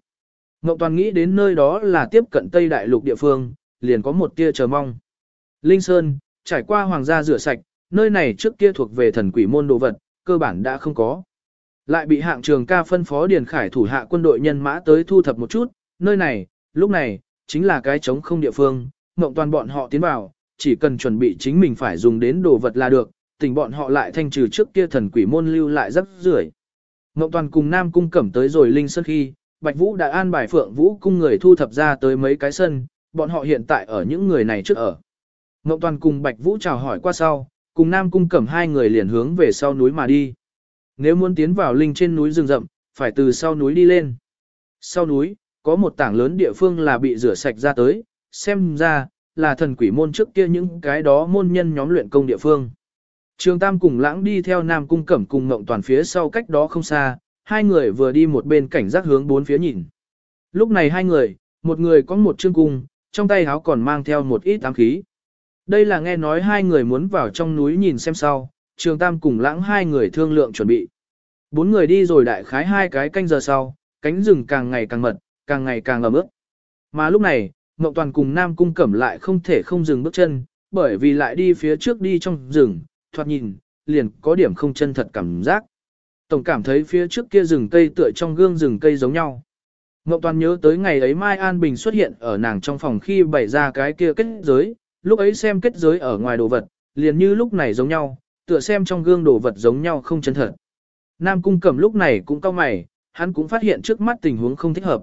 [SPEAKER 1] Ngọc Toàn nghĩ đến nơi đó là tiếp cận Tây Đại Lục địa phương, liền có một tia chờ mong. Linh Sơn, trải qua hoàng gia rửa sạch, nơi này trước kia thuộc về thần quỷ môn đồ vật, cơ bản đã không có. Lại bị hạng trường ca phân phó Điền Khải thủ hạ quân đội nhân mã tới thu thập một chút, nơi này, lúc này, chính là cái trống không địa phương, mộng toàn bọn họ tiến vào, chỉ cần chuẩn bị chính mình phải dùng đến đồ vật là được, tình bọn họ lại thanh trừ trước kia thần quỷ môn lưu lại rất rưởi. Mộng toàn cùng Nam Cung cẩm tới rồi Linh Sơn khi, Bạch Vũ đã an bài Phượng Vũ cung người thu thập ra tới mấy cái sân, bọn họ hiện tại ở những người này trước ở. Mộng toàn cùng Bạch Vũ chào hỏi qua sau, cùng Nam Cung cẩm hai người liền hướng về sau núi mà đi. Nếu muốn tiến vào linh trên núi rừng rậm, phải từ sau núi đi lên. Sau núi, có một tảng lớn địa phương là bị rửa sạch ra tới, xem ra, là thần quỷ môn trước kia những cái đó môn nhân nhóm luyện công địa phương. Trường Tam cùng lãng đi theo Nam Cung Cẩm cùng Ngộng Toàn phía sau cách đó không xa, hai người vừa đi một bên cảnh giác hướng bốn phía nhìn. Lúc này hai người, một người có một chương cung, trong tay háo còn mang theo một ít ám khí. Đây là nghe nói hai người muốn vào trong núi nhìn xem sau, Trường Tam cùng lãng hai người thương lượng chuẩn bị. Bốn người đi rồi đại khái hai cái canh giờ sau, cánh rừng càng ngày càng mật, càng ngày càng ẩm ướt. Mà lúc này, Ngộng Toàn cùng Nam Cung Cẩm lại không thể không dừng bước chân, bởi vì lại đi phía trước đi trong rừng, thoạt nhìn, liền có điểm không chân thật cảm giác. Tổng cảm thấy phía trước kia rừng cây tựa trong gương rừng cây giống nhau. ngọc Toàn nhớ tới ngày ấy Mai An Bình xuất hiện ở nàng trong phòng khi bày ra cái kia kết giới, lúc ấy xem kết giới ở ngoài đồ vật, liền như lúc này giống nhau, tựa xem trong gương đồ vật giống nhau không chân thật. Nam Cung Cẩm lúc này cũng cau mày, hắn cũng phát hiện trước mắt tình huống không thích hợp.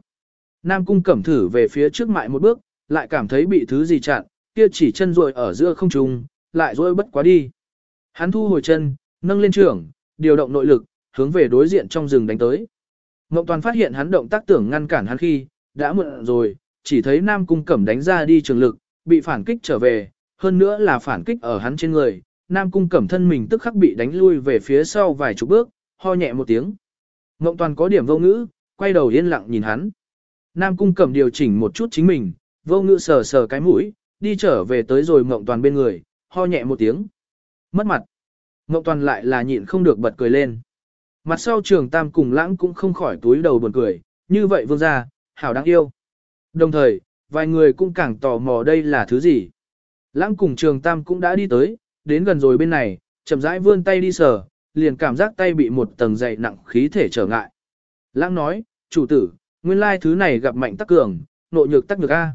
[SPEAKER 1] Nam Cung Cẩm thử về phía trước mại một bước, lại cảm thấy bị thứ gì chặn, kia chỉ chân ruồi ở giữa không trung, lại ruồi bất quá đi. Hắn thu hồi chân, nâng lên trường, điều động nội lực, hướng về đối diện trong rừng đánh tới. Ngộng Toàn phát hiện hắn động tác tưởng ngăn cản hắn khi, đã muộn rồi, chỉ thấy Nam Cung Cẩm đánh ra đi trường lực, bị phản kích trở về, hơn nữa là phản kích ở hắn trên người. Nam Cung Cẩm thân mình tức khắc bị đánh lui về phía sau vài chục bước, ho nhẹ một tiếng. Ngộng Toàn có điểm vô ngữ, quay đầu yên lặng nhìn hắn. Nam Cung Cẩm điều chỉnh một chút chính mình, vô ngữ sờ sờ cái mũi, đi trở về tới rồi Ngộng Toàn bên người, ho nhẹ một tiếng. Mất mặt. Ngộng Toàn lại là nhịn không được bật cười lên. Mặt sau trường tam cùng lãng cũng không khỏi túi đầu buồn cười, như vậy vương gia, hảo đáng yêu. Đồng thời, vài người cũng càng tò mò đây là thứ gì. Lãng cùng trường tam cũng đã đi tới, đến gần rồi bên này, chậm rãi vươn tay đi sờ, liền cảm giác tay bị một tầng dày nặng khí thể trở ngại. Lãng nói, chủ tử, nguyên lai thứ này gặp mạnh tắc cường, nội nhược tắc nhược A.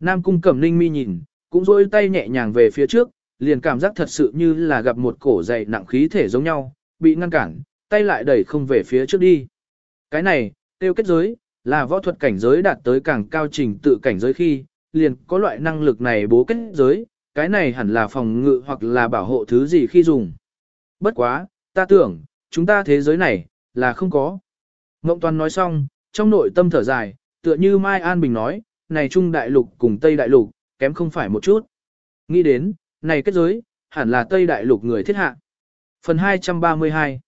[SPEAKER 1] Nam cung cẩm ninh mi nhìn, cũng rôi tay nhẹ nhàng về phía trước, liền cảm giác thật sự như là gặp một cổ dày nặng khí thể giống nhau, bị ngăn cản, tay lại đẩy không về phía trước đi. Cái này, tiêu kết giới, là võ thuật cảnh giới đạt tới càng cao trình tự cảnh giới khi, liền có loại năng lực này bố kết giới, cái này hẳn là phòng ngự hoặc là bảo hộ thứ gì khi dùng. Bất quá, ta tưởng, chúng ta thế giới này, là không có. Ngộng Toàn nói xong, trong nội tâm thở dài, tựa như Mai An Bình nói, này Trung Đại Lục cùng Tây Đại Lục, kém không phải một chút. Nghĩ đến, này kết giới, hẳn là Tây Đại Lục người thiết hạ. Phần 232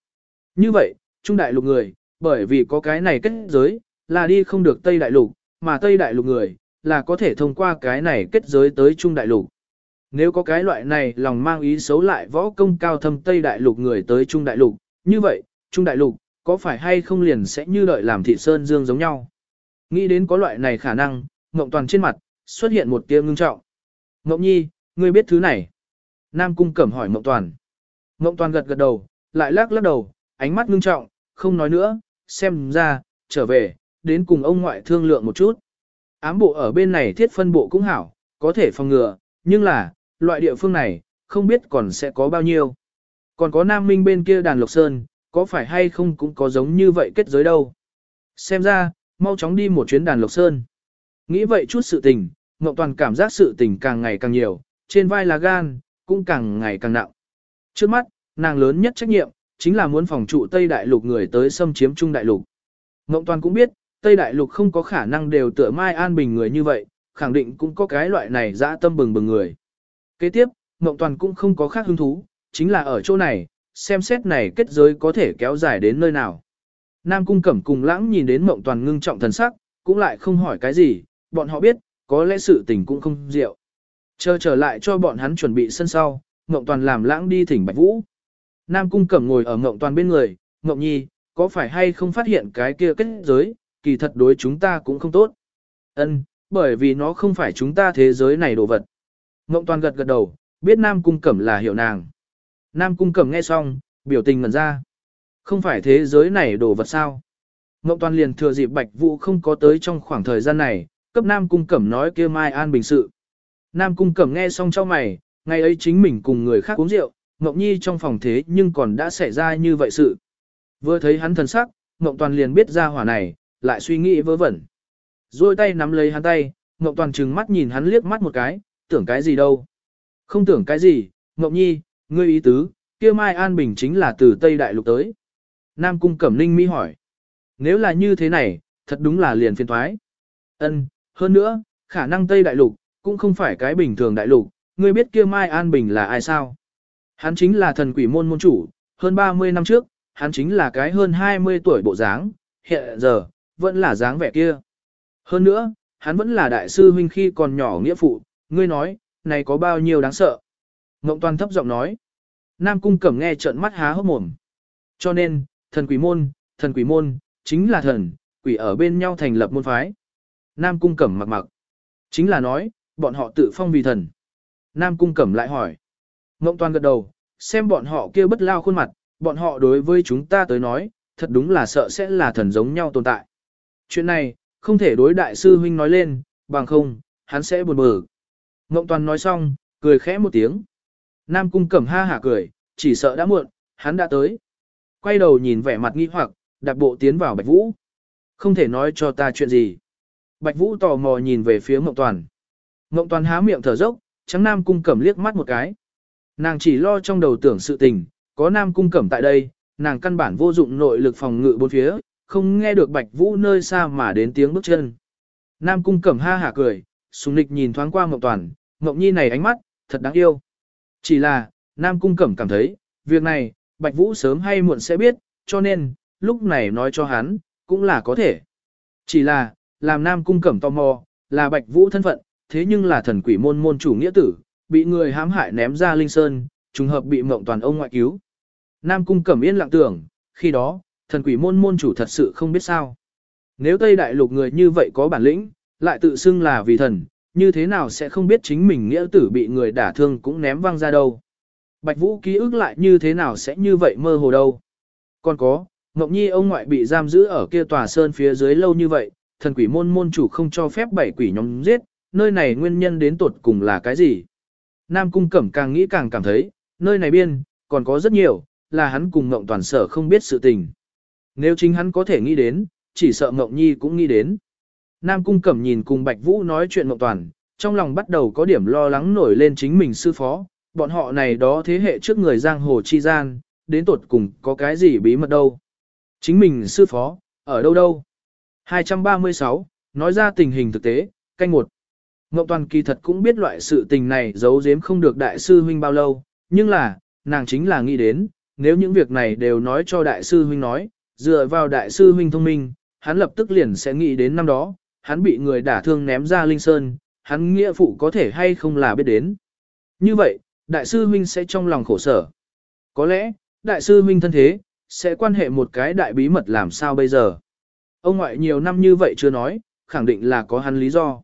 [SPEAKER 1] như vậy, Trung Đại Lục người, bởi vì có cái này kết giới, là đi không được Tây Đại Lục, mà Tây Đại Lục người, là có thể thông qua cái này kết giới tới Trung Đại Lục. Nếu có cái loại này lòng mang ý xấu lại võ công cao thâm Tây Đại Lục người tới Trung Đại Lục, như vậy, Trung Đại Lục, có phải hay không liền sẽ như đợi làm thị sơn dương giống nhau. Nghĩ đến có loại này khả năng, Ngộng Toàn trên mặt, xuất hiện một tia ngưng trọng. Ngộng Nhi, ngươi biết thứ này. Nam Cung Cẩm hỏi Mộng Toàn. Mộng Toàn gật gật đầu, lại lắc lắc đầu, ánh mắt ngưng trọng, không nói nữa, xem ra, trở về, đến cùng ông ngoại thương lượng một chút. Ám bộ ở bên này thiết phân bộ cũng hảo, có thể phòng ngừa, nhưng là, loại địa phương này, không biết còn sẽ có bao nhiêu. Còn có Nam Minh bên kia đàn Lộc Sơn, có phải hay không cũng có giống như vậy kết giới đâu. Xem ra, mau chóng đi một chuyến đàn Lộc Sơn. Nghĩ vậy chút sự tình, Ngọc Toàn cảm giác sự tình càng ngày càng nhiều, trên vai là gan, cũng càng ngày càng nặng. Trước mắt, nàng lớn nhất trách nhiệm, chính là muốn phòng trụ Tây Đại Lục người tới xâm chiếm Trung Đại Lục. Ngộng Toàn cũng biết, Tây Đại Lục không có khả năng đều tựa Mai An Bình người như vậy, khẳng định cũng có cái loại này dã tâm bừng bừng người. Kế tiếp, Ngộng Toàn cũng không có khác hứng thú, chính là ở chỗ này, xem xét này kết giới có thể kéo dài đến nơi nào. Nam Cung Cẩm cùng lãng nhìn đến Ngộng Toàn ngưng trọng thần sắc, cũng lại không hỏi cái gì, bọn họ biết, có lẽ sự tình cũng không diệu. Chờ trở lại cho bọn hắn chuẩn bị sân sau, Ngộng Toàn làm lãng đi thỉnh Bạch Vũ. Nam Cung Cẩm ngồi ở Ngộng Toàn bên người, Ngộng Nhi, có phải hay không phát hiện cái kia kết giới, kỳ thật đối chúng ta cũng không tốt. Ân, bởi vì nó không phải chúng ta thế giới này đồ vật. Ngộng Toàn gật gật đầu, biết Nam Cung Cẩm là hiểu nàng. Nam Cung Cẩm nghe xong, biểu tình ngẩn ra. Không phải thế giới này đồ vật sao? Ngộng Toàn liền thừa dịp Bạch Vũ không có tới trong khoảng thời gian này, cấp Nam Cung Cẩm nói kia Mai An Bình sự. Nam Cung Cẩm nghe xong cho mày, ngày ấy chính mình cùng người khác uống rượu, ngọc Nhi trong phòng thế nhưng còn đã xảy ra như vậy sự. Vừa thấy hắn thần sắc, ngọc Toàn liền biết ra hỏa này, lại suy nghĩ vớ vẩn. Rồi tay nắm lấy hắn tay, ngọc Toàn trừng mắt nhìn hắn liếc mắt một cái, tưởng cái gì đâu. Không tưởng cái gì, ngọc Nhi, ngươi ý tứ, kia Mai An Bình chính là từ Tây Đại Lục tới. Nam Cung Cẩm Ninh mi hỏi. Nếu là như thế này, thật đúng là liền phiền thoái. Ân, hơn nữa, khả năng Tây Đại Lục, cũng không phải cái bình thường Đại Lục, ngươi biết kia Mai An Bình là ai sao? Hắn chính là thần quỷ môn môn chủ, hơn 30 năm trước, hắn chính là cái hơn 20 tuổi bộ dáng, hiện giờ, vẫn là dáng vẻ kia. Hơn nữa, hắn vẫn là đại sư huynh khi còn nhỏ nghĩa phụ, ngươi nói, này có bao nhiêu đáng sợ. Ngộng toàn thấp giọng nói. Nam cung cẩm nghe trợn mắt há hốc mồm. Cho nên, thần quỷ môn, thần quỷ môn, chính là thần, quỷ ở bên nhau thành lập môn phái. Nam cung cẩm mặc mặc. Chính là nói, bọn họ tự phong vì thần. Nam Cung Cẩm lại hỏi. Ngộng Toàn gật đầu, xem bọn họ kia bất lao khuôn mặt, bọn họ đối với chúng ta tới nói, thật đúng là sợ sẽ là thần giống nhau tồn tại. Chuyện này, không thể đối đại sư huynh nói lên, bằng không, hắn sẽ buồn bực. Ngộng Toàn nói xong, cười khẽ một tiếng. Nam Cung Cẩm ha hả cười, chỉ sợ đã muộn, hắn đã tới. Quay đầu nhìn vẻ mặt nghi hoặc, đạp bộ tiến vào Bạch Vũ. Không thể nói cho ta chuyện gì. Bạch Vũ tò mò nhìn về phía Ngộng Toàn. Ngộng Toàn há miệng thở dốc, trắng Nam Cung Cẩm liếc mắt một cái. Nàng chỉ lo trong đầu tưởng sự tình, có Nam Cung Cẩm tại đây, nàng căn bản vô dụng nội lực phòng ngự bốn phía, không nghe được Bạch Vũ nơi xa mà đến tiếng bước chân. Nam Cung Cẩm ha hả cười, sùng nịch nhìn thoáng qua Ngộng Toàn, Ngộng Nhi này ánh mắt, thật đáng yêu. Chỉ là, Nam Cung Cẩm cảm thấy, việc này, Bạch Vũ sớm hay muộn sẽ biết, cho nên, lúc này nói cho hắn, cũng là có thể. Chỉ là, làm Nam Cung Cẩm tò mò, là Bạch Vũ thân phận, thế nhưng là thần quỷ môn môn chủ nghĩa tử, bị người hãm hại ném ra Linh Sơn, trùng hợp bị mộng toàn ông ngoại cứu. Nam Cung Cẩm yên lặng tưởng, khi đó, thần quỷ môn môn chủ thật sự không biết sao. Nếu Tây Đại Lục người như vậy có bản lĩnh, lại tự xưng là vì thần, như thế nào sẽ không biết chính mình nghĩa tử bị người đả thương cũng ném văng ra đâu. Bạch Vũ ký ức lại như thế nào sẽ như vậy mơ hồ đâu. Còn có, Ngọc Nhi ông ngoại bị giam giữ ở kia tòa sơn phía dưới lâu như vậy, thần quỷ môn môn chủ không cho phép bảy quỷ nhóm giết, nơi này nguyên nhân đến tột cùng là cái gì? Nam Cung Cẩm càng nghĩ càng cảm thấy, nơi này biên, còn có rất nhiều, là hắn cùng Ngộng Toàn sở không biết sự tình. Nếu chính hắn có thể nghĩ đến, chỉ sợ Ngộng Nhi cũng nghĩ đến. Nam Cung Cẩm nhìn cùng Bạch Vũ nói chuyện Ngộng Toàn, trong lòng bắt đầu có điểm lo lắng nổi lên chính mình sư phó, bọn họ này đó thế hệ trước người giang hồ chi gian, đến tột cùng có cái gì bí mật đâu. Chính mình sư phó, ở đâu đâu. 236, nói ra tình hình thực tế, canh một. Ngộng Toàn kỳ thật cũng biết loại sự tình này giấu giếm không được đại sư huynh bao lâu, nhưng là, nàng chính là nghĩ đến, nếu những việc này đều nói cho đại sư huynh nói, dựa vào đại sư huynh thông minh, hắn lập tức liền sẽ nghĩ đến năm đó, hắn bị người đả thương ném ra linh sơn, hắn nghĩa phụ có thể hay không là biết đến. Như vậy, đại sư huynh sẽ trong lòng khổ sở. Có lẽ, đại sư huynh thân thế, sẽ quan hệ một cái đại bí mật làm sao bây giờ. Ông ngoại nhiều năm như vậy chưa nói, khẳng định là có hắn lý do.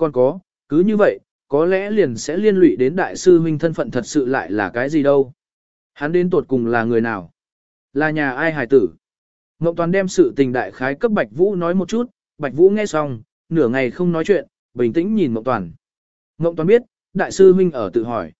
[SPEAKER 1] Còn có, cứ như vậy, có lẽ liền sẽ liên lụy đến đại sư huynh thân phận thật sự lại là cái gì đâu. Hắn đến tuột cùng là người nào? Là nhà ai hài tử? Ngọc Toàn đem sự tình đại khái cấp Bạch Vũ nói một chút, Bạch Vũ nghe xong, nửa ngày không nói chuyện, bình tĩnh nhìn Ngọc Toàn. Ngọc Toàn biết, đại sư huynh ở tự hỏi.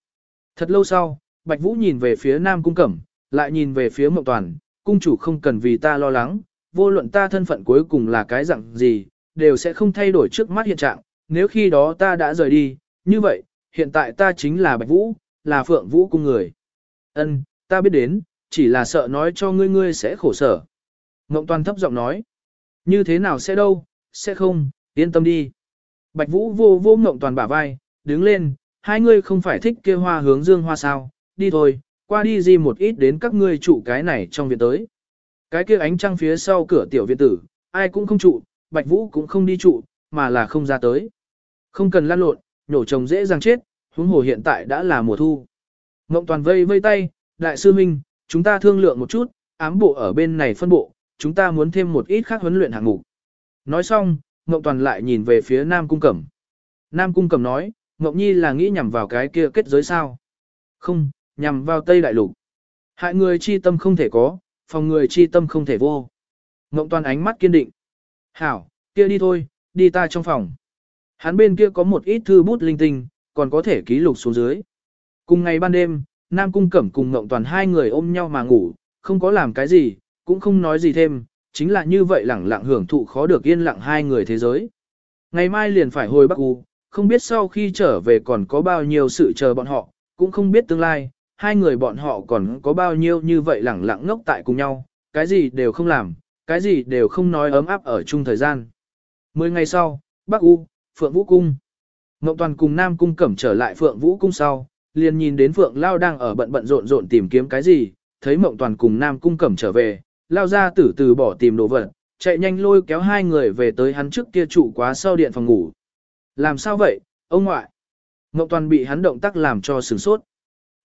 [SPEAKER 1] Thật lâu sau, Bạch Vũ nhìn về phía Nam Cung Cẩm, lại nhìn về phía Ngọc Toàn, cung chủ không cần vì ta lo lắng, vô luận ta thân phận cuối cùng là cái dạng gì, đều sẽ không thay đổi trước mắt hiện trạng, nếu khi đó ta đã rời đi, như vậy, hiện tại ta chính là Bạch Vũ, là Phượng Vũ cung người. Ân, ta biết đến, chỉ là sợ nói cho ngươi ngươi sẽ khổ sở. Ngộng Toàn thấp giọng nói, như thế nào sẽ đâu, sẽ không, yên tâm đi. Bạch Vũ vô vô Ngộng Toàn bả vai, đứng lên, hai ngươi không phải thích kia hoa hướng dương hoa sao, đi thôi, qua đi gì một ít đến các ngươi trụ cái này trong viện tới. Cái kia ánh trăng phía sau cửa tiểu viện tử, ai cũng không trụ, Bạch Vũ cũng không đi trụ, mà là không ra tới. Không cần lan lộn, nhổ trồng dễ dàng chết, huống hồ hiện tại đã là mùa thu. Ngộng toàn vây vây tay, đại sư Minh, chúng ta thương lượng một chút, ám bộ ở bên này phân bộ, chúng ta muốn thêm một ít khác huấn luyện hạng mục. Nói xong, Ngộng toàn lại nhìn về phía Nam Cung Cẩm. Nam Cung Cẩm nói, Ngộng Nhi là nghĩ nhằm vào cái kia kết giới sao? Không, nhằm vào Tây Đại Lục. Hại người chi tâm không thể có, phòng người chi tâm không thể vô. Ngộng toàn ánh mắt kiên định. Hảo, kia đi thôi, đi ta trong phòng. Hắn bên kia có một ít thư bút linh tinh, còn có thể ký lục xuống dưới. Cùng ngày ban đêm, Nam Cung Cẩm cùng Ngộng Toàn hai người ôm nhau mà ngủ, không có làm cái gì, cũng không nói gì thêm, chính là như vậy lẳng lặng hưởng thụ khó được yên lặng hai người thế giới. Ngày mai liền phải hồi Bắc U, không biết sau khi trở về còn có bao nhiêu sự chờ bọn họ, cũng không biết tương lai, hai người bọn họ còn có bao nhiêu như vậy lẳng lặng ngốc tại cùng nhau, cái gì đều không làm, cái gì đều không nói ấm áp ở chung thời gian. Mười ngày sau, Bắc U, Phượng Vũ Cung. Ngộng Toàn cùng Nam Cung Cẩm trở lại Phượng Vũ Cung sau, liền nhìn đến Phượng Lao đang ở bận bận rộn rộn tìm kiếm cái gì, thấy Mộng Toàn cùng Nam Cung Cẩm trở về, Lao ra tử từ bỏ tìm đồ vật, chạy nhanh lôi kéo hai người về tới hắn trước kia trụ quá sau điện phòng ngủ. Làm sao vậy, ông ngoại? Ngộng Toàn bị hắn động tác làm cho sửng sốt.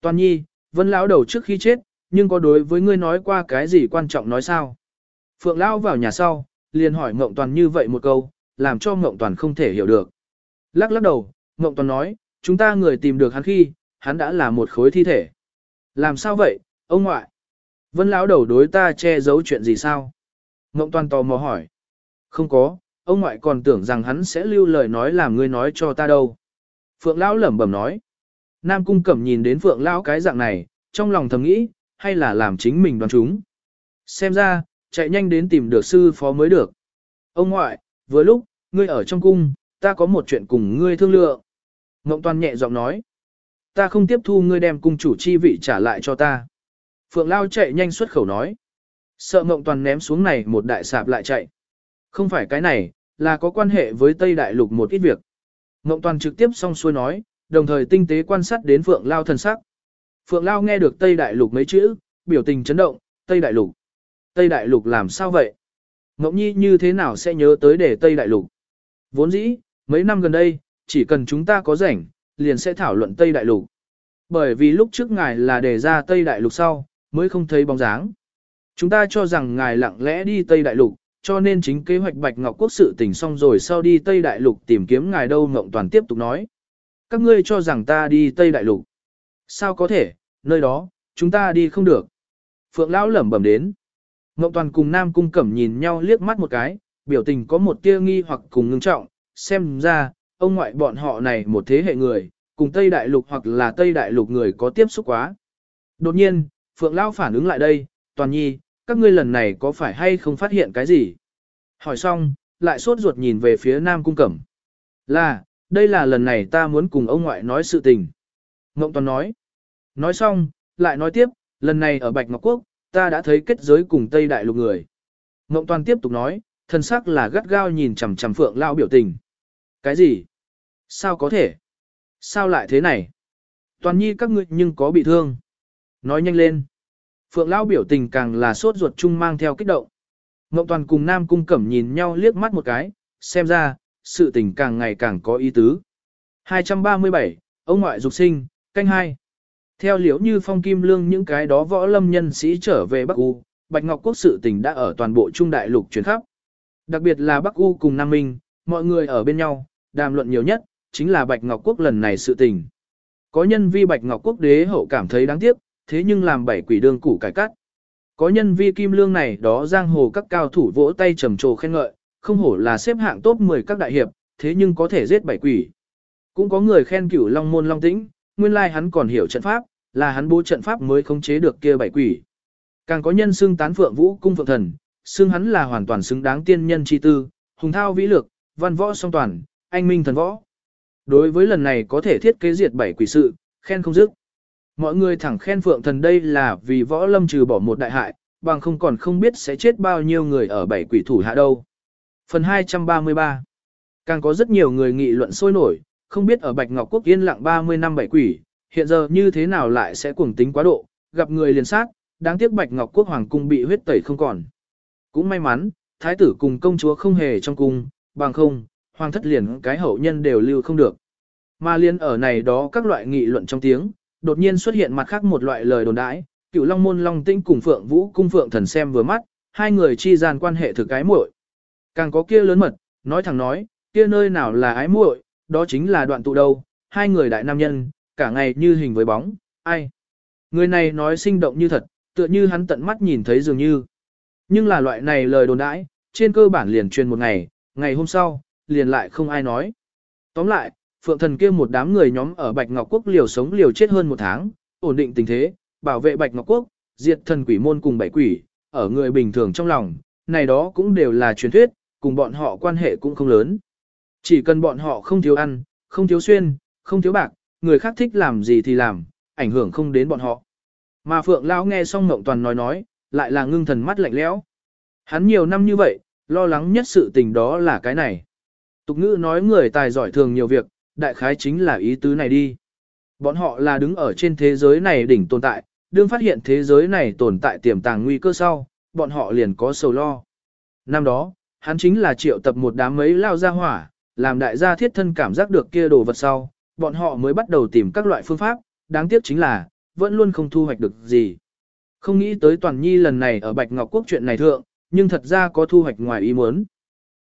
[SPEAKER 1] Toàn nhi, Vân Lão đầu trước khi chết, nhưng có đối với ngươi nói qua cái gì quan trọng nói sao? Phượng Lão vào nhà sau, liền hỏi Ngộng Toàn như vậy một câu, làm cho Ngộng Toàn không thể hiểu được. Lắc lắc đầu, Ngộng Toàn nói, chúng ta người tìm được hắn khi, hắn đã là một khối thi thể. Làm sao vậy, ông ngoại? Vân lão đầu đối ta che giấu chuyện gì sao? Ngộng Toàn tò mò hỏi. Không có, ông ngoại còn tưởng rằng hắn sẽ lưu lời nói làm ngươi nói cho ta đâu. Phượng lão lẩm bẩm nói. Nam cung cẩm nhìn đến Phượng lão cái dạng này, trong lòng thầm nghĩ, hay là làm chính mình đoán chúng. Xem ra, chạy nhanh đến tìm được sư phó mới được. Ông ngoại, vừa lúc, ngươi ở trong cung, ta có một chuyện cùng ngươi thương lượng. Ngộng toàn nhẹ giọng nói. Ta không tiếp thu ngươi đem cung chủ chi vị trả lại cho ta. Phượng Lao chạy nhanh xuất khẩu nói. Sợ Ngộng toàn ném xuống này một đại sạp lại chạy. Không phải cái này, là có quan hệ với Tây Đại Lục một ít việc. Ngộng toàn trực tiếp xong xuôi nói, đồng thời tinh tế quan sát đến Phượng Lao thần sắc. Phượng Lao nghe được Tây Đại Lục mấy chữ, biểu tình chấn động, Tây Đại Lục. Tây Đại Lục làm sao vậy? Ngộng Nhi như thế nào sẽ nhớ tới để Tây Đại Lục? Vốn dĩ, mấy năm gần đây, chỉ cần chúng ta có rảnh, liền sẽ thảo luận Tây Đại Lục. Bởi vì lúc trước ngài là để ra Tây Đại Lục sau, mới không thấy bóng dáng. Chúng ta cho rằng ngài lặng lẽ đi Tây Đại Lục, cho nên chính kế hoạch Bạch Ngọc Quốc sự tỉnh xong rồi sau đi Tây Đại Lục tìm kiếm ngài đâu Ngộng Toàn tiếp tục nói. Các ngươi cho rằng ta đi Tây Đại Lục. Sao có thể, nơi đó, chúng ta đi không được. Phượng Lão lẩm bẩm đến. Ngộng Toàn cùng Nam Cung Cẩm nhìn nhau liếc mắt một cái, biểu tình có một tia nghi hoặc cùng ngưng trọng, xem ra, ông ngoại bọn họ này một thế hệ người, cùng Tây Đại Lục hoặc là Tây Đại Lục người có tiếp xúc quá. Đột nhiên, Phượng Lão phản ứng lại đây, Toàn Nhi, các ngươi lần này có phải hay không phát hiện cái gì? Hỏi xong, lại sốt ruột nhìn về phía Nam Cung Cẩm. Là, đây là lần này ta muốn cùng ông ngoại nói sự tình. Ngộng Toàn nói. Nói xong, lại nói tiếp, lần này ở Bạch Ngọc Quốc, ta đã thấy kết giới cùng Tây Đại Lục người. Ngộng Toàn tiếp tục nói, thân sắc là gắt gao nhìn chằm chằm Phượng Lao biểu tình. Cái gì? Sao có thể? Sao lại thế này? Toàn nhi các ngươi nhưng có bị thương. Nói nhanh lên. Phượng Lao biểu tình càng là sốt ruột chung mang theo kích động. Ngộng Toàn cùng Nam Cung Cẩm nhìn nhau liếc mắt một cái, xem ra, sự tình càng ngày càng có ý tứ. 237, ông ngoại dục sinh, canh hai. Theo liễu như phong kim lương những cái đó võ lâm nhân sĩ trở về Bắc U, Bạch Ngọc Quốc sự tình đã ở toàn bộ Trung Đại Lục chuyển khắp. Đặc biệt là Bắc U cùng Nam Minh, mọi người ở bên nhau, đàm luận nhiều nhất, chính là Bạch Ngọc Quốc lần này sự tình. Có nhân vi Bạch Ngọc Quốc đế hậu cảm thấy đáng tiếc, thế nhưng làm bảy quỷ đương củ cải cắt. Có nhân vi kim lương này đó giang hồ các cao thủ vỗ tay trầm trồ khen ngợi, không hổ là xếp hạng top 10 các đại hiệp, thế nhưng có thể giết bảy quỷ. Cũng có người khen cửu long môn long tĩnh, nguyên lai hắn còn hiểu trận pháp, là hắn bố trận pháp mới khống chế được kia bảy quỷ. Càng có nhân xưng tán phượng vũ cung phượng thần, xưng hắn là hoàn toàn xứng đáng tiên nhân chi tư, hùng thao vĩ lược, văn võ song toàn, anh minh thần võ. Đối với lần này có thể thiết kế diệt bảy quỷ sự, khen không dứt. Mọi người thẳng khen phượng thần đây là vì võ lâm trừ bỏ một đại hại, bằng không còn không biết sẽ chết bao nhiêu người ở bảy quỷ thủ hạ đâu. Phần 233 Càng có rất nhiều người nghị luận sôi nổi, không biết ở Bạch Ngọc Quốc yên lặng 30 năm bảy quỷ, hiện giờ như thế nào lại sẽ cuồng tính quá độ, gặp người liền sát, đáng tiếc Bạch Ngọc Quốc Hoàng cung bị huyết tẩy không còn. Cũng may mắn, thái tử cùng công chúa không hề trong cung, bằng không, hoàng thất liền cái hậu nhân đều lưu không được. Mà liên ở này đó các loại nghị luận trong tiếng, đột nhiên xuất hiện mặt khác một loại lời đồn đãi, cựu long môn long tinh cùng phượng vũ cung phượng thần xem vừa mắt, hai người chi gian quan hệ thực cái muội. Càng có kia lớn mật, nói thẳng nói, kia nơi nào là ái muội, đó chính là đoạn tụ đâu, hai người đại nam nhân, cả ngày như hình với bóng, ai. Người này nói sinh động như thật, tựa như hắn tận mắt nhìn thấy dường như. Nhưng là loại này lời đồn đãi, trên cơ bản liền truyền một ngày, ngày hôm sau, liền lại không ai nói. Tóm lại, phượng thần kia một đám người nhóm ở Bạch Ngọc Quốc liều sống liều chết hơn một tháng, ổn định tình thế, bảo vệ Bạch Ngọc Quốc, diệt thần quỷ môn cùng bảy quỷ, ở người bình thường trong lòng, này đó cũng đều là truyền thuyết, cùng bọn họ quan hệ cũng không lớn. Chỉ cần bọn họ không thiếu ăn, không thiếu xuyên, không thiếu bạc, người khác thích làm gì thì làm, ảnh hưởng không đến bọn họ. Mà Phượng Lão nghe xong Mộng Toàn nói nói, lại là ngưng thần mắt lạnh lẽo. Hắn nhiều năm như vậy, lo lắng nhất sự tình đó là cái này. Tục ngữ nói người tài giỏi thường nhiều việc, đại khái chính là ý tứ này đi. Bọn họ là đứng ở trên thế giới này đỉnh tồn tại, đương phát hiện thế giới này tồn tại tiềm tàng nguy cơ sau, bọn họ liền có sầu lo. Năm đó, hắn chính là triệu tập một đám mấy lao ra hỏa, làm đại gia thiết thân cảm giác được kia đồ vật sau, bọn họ mới bắt đầu tìm các loại phương pháp, đáng tiếc chính là, vẫn luôn không thu hoạch được gì. Không nghĩ tới Toàn Nhi lần này ở Bạch Ngọc Quốc chuyện này thượng, nhưng thật ra có thu hoạch ngoài ý muốn.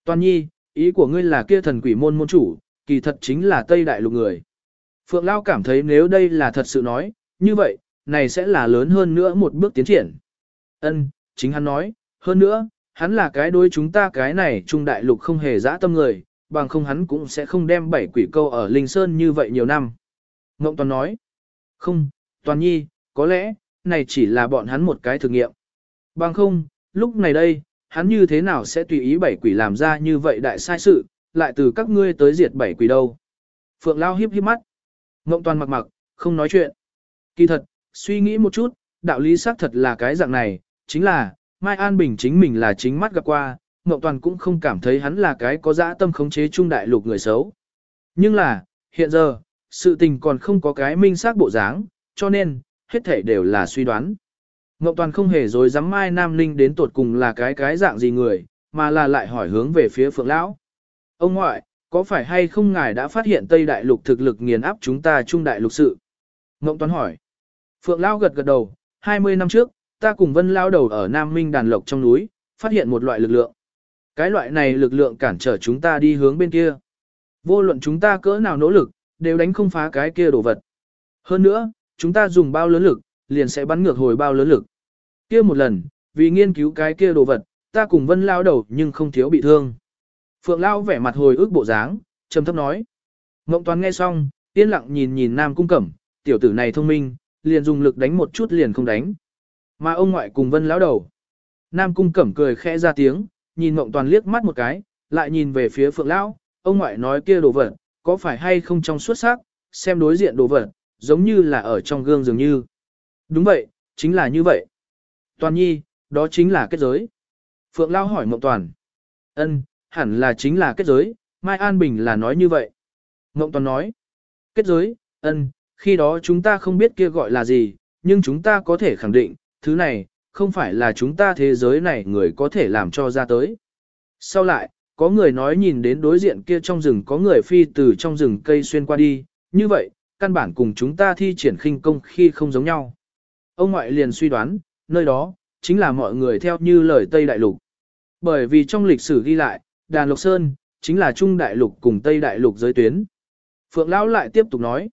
[SPEAKER 1] Toàn Nhi, ý của ngươi là kia thần quỷ môn môn chủ, kỳ thật chính là Tây Đại Lục người. Phượng Lao cảm thấy nếu đây là thật sự nói, như vậy, này sẽ là lớn hơn nữa một bước tiến triển. Ân, chính hắn nói, hơn nữa, hắn là cái đối chúng ta cái này trung đại lục không hề dã tâm người, bằng không hắn cũng sẽ không đem bảy quỷ câu ở Linh Sơn như vậy nhiều năm. Ngộng Toàn nói, không, Toàn Nhi, có lẽ, này chỉ là bọn hắn một cái thử nghiệm. Bằng không, lúc này đây, hắn như thế nào sẽ tùy ý bảy quỷ làm ra như vậy đại sai sự, lại từ các ngươi tới diệt bảy quỷ đâu. Phượng Lao hiếp hiếp mắt. Ngộng Toàn mặc mặc, không nói chuyện. Kỳ thật, suy nghĩ một chút, đạo lý xác thật là cái dạng này, chính là, Mai An Bình chính mình là chính mắt gặp qua, Ngọc Toàn cũng không cảm thấy hắn là cái có dã tâm khống chế trung đại lục người xấu. Nhưng là, hiện giờ, sự tình còn không có cái minh xác bộ dáng, cho nên, hết thể đều là suy đoán. Ngọc Toàn không hề dối dám Mai Nam Linh đến tột cùng là cái cái dạng gì người, mà là lại hỏi hướng về phía Phượng Lão. Ông ngoại, có phải hay không ngài đã phát hiện Tây Đại Lục thực lực nghiền áp chúng ta trung đại lục sự? Ngọc Toàn hỏi. Phượng Lão gật gật đầu, 20 năm trước, ta cùng Vân Lão đầu ở Nam Minh Đàn Lộc trong núi, phát hiện một loại lực lượng. Cái loại này lực lượng cản trở chúng ta đi hướng bên kia. Vô luận chúng ta cỡ nào nỗ lực, đều đánh không phá cái kia đồ vật. Hơn nữa, chúng ta dùng bao lớn lực, liền sẽ bắn ngược hồi bao lớn lực. Kia một lần, vì nghiên cứu cái kia đồ vật, ta cùng Vân lao đầu nhưng không thiếu bị thương. Phượng lao vẻ mặt hồi ức bộ dáng, trầm thấp nói. Ngộng Toàn nghe xong, yên lặng nhìn nhìn Nam Cung Cẩm, tiểu tử này thông minh, liền dùng lực đánh một chút liền không đánh. Mà ông ngoại cùng Vân lão đầu. Nam Cung Cẩm cười khẽ ra tiếng, nhìn Mộng Toàn liếc mắt một cái, lại nhìn về phía Phượng lão, ông ngoại nói kia đồ vật, có phải hay không trong suốt sắc, xem đối diện đồ vật, giống như là ở trong gương dường như. Đúng vậy, chính là như vậy. Toàn nhi, đó chính là kết giới. Phượng Lao hỏi Mộng Toàn. Ân, hẳn là chính là kết giới, Mai An Bình là nói như vậy. Mộng Toàn nói. Kết giới, ân, khi đó chúng ta không biết kia gọi là gì, nhưng chúng ta có thể khẳng định, thứ này, không phải là chúng ta thế giới này người có thể làm cho ra tới. Sau lại, có người nói nhìn đến đối diện kia trong rừng có người phi từ trong rừng cây xuyên qua đi, như vậy, căn bản cùng chúng ta thi triển khinh công khi không giống nhau. Ông ngoại liền suy đoán, nơi đó, chính là mọi người theo như lời Tây Đại Lục. Bởi vì trong lịch sử ghi lại, Đàn Lộc Sơn, chính là Trung Đại Lục cùng Tây Đại Lục giới tuyến. Phượng Lão lại tiếp tục nói.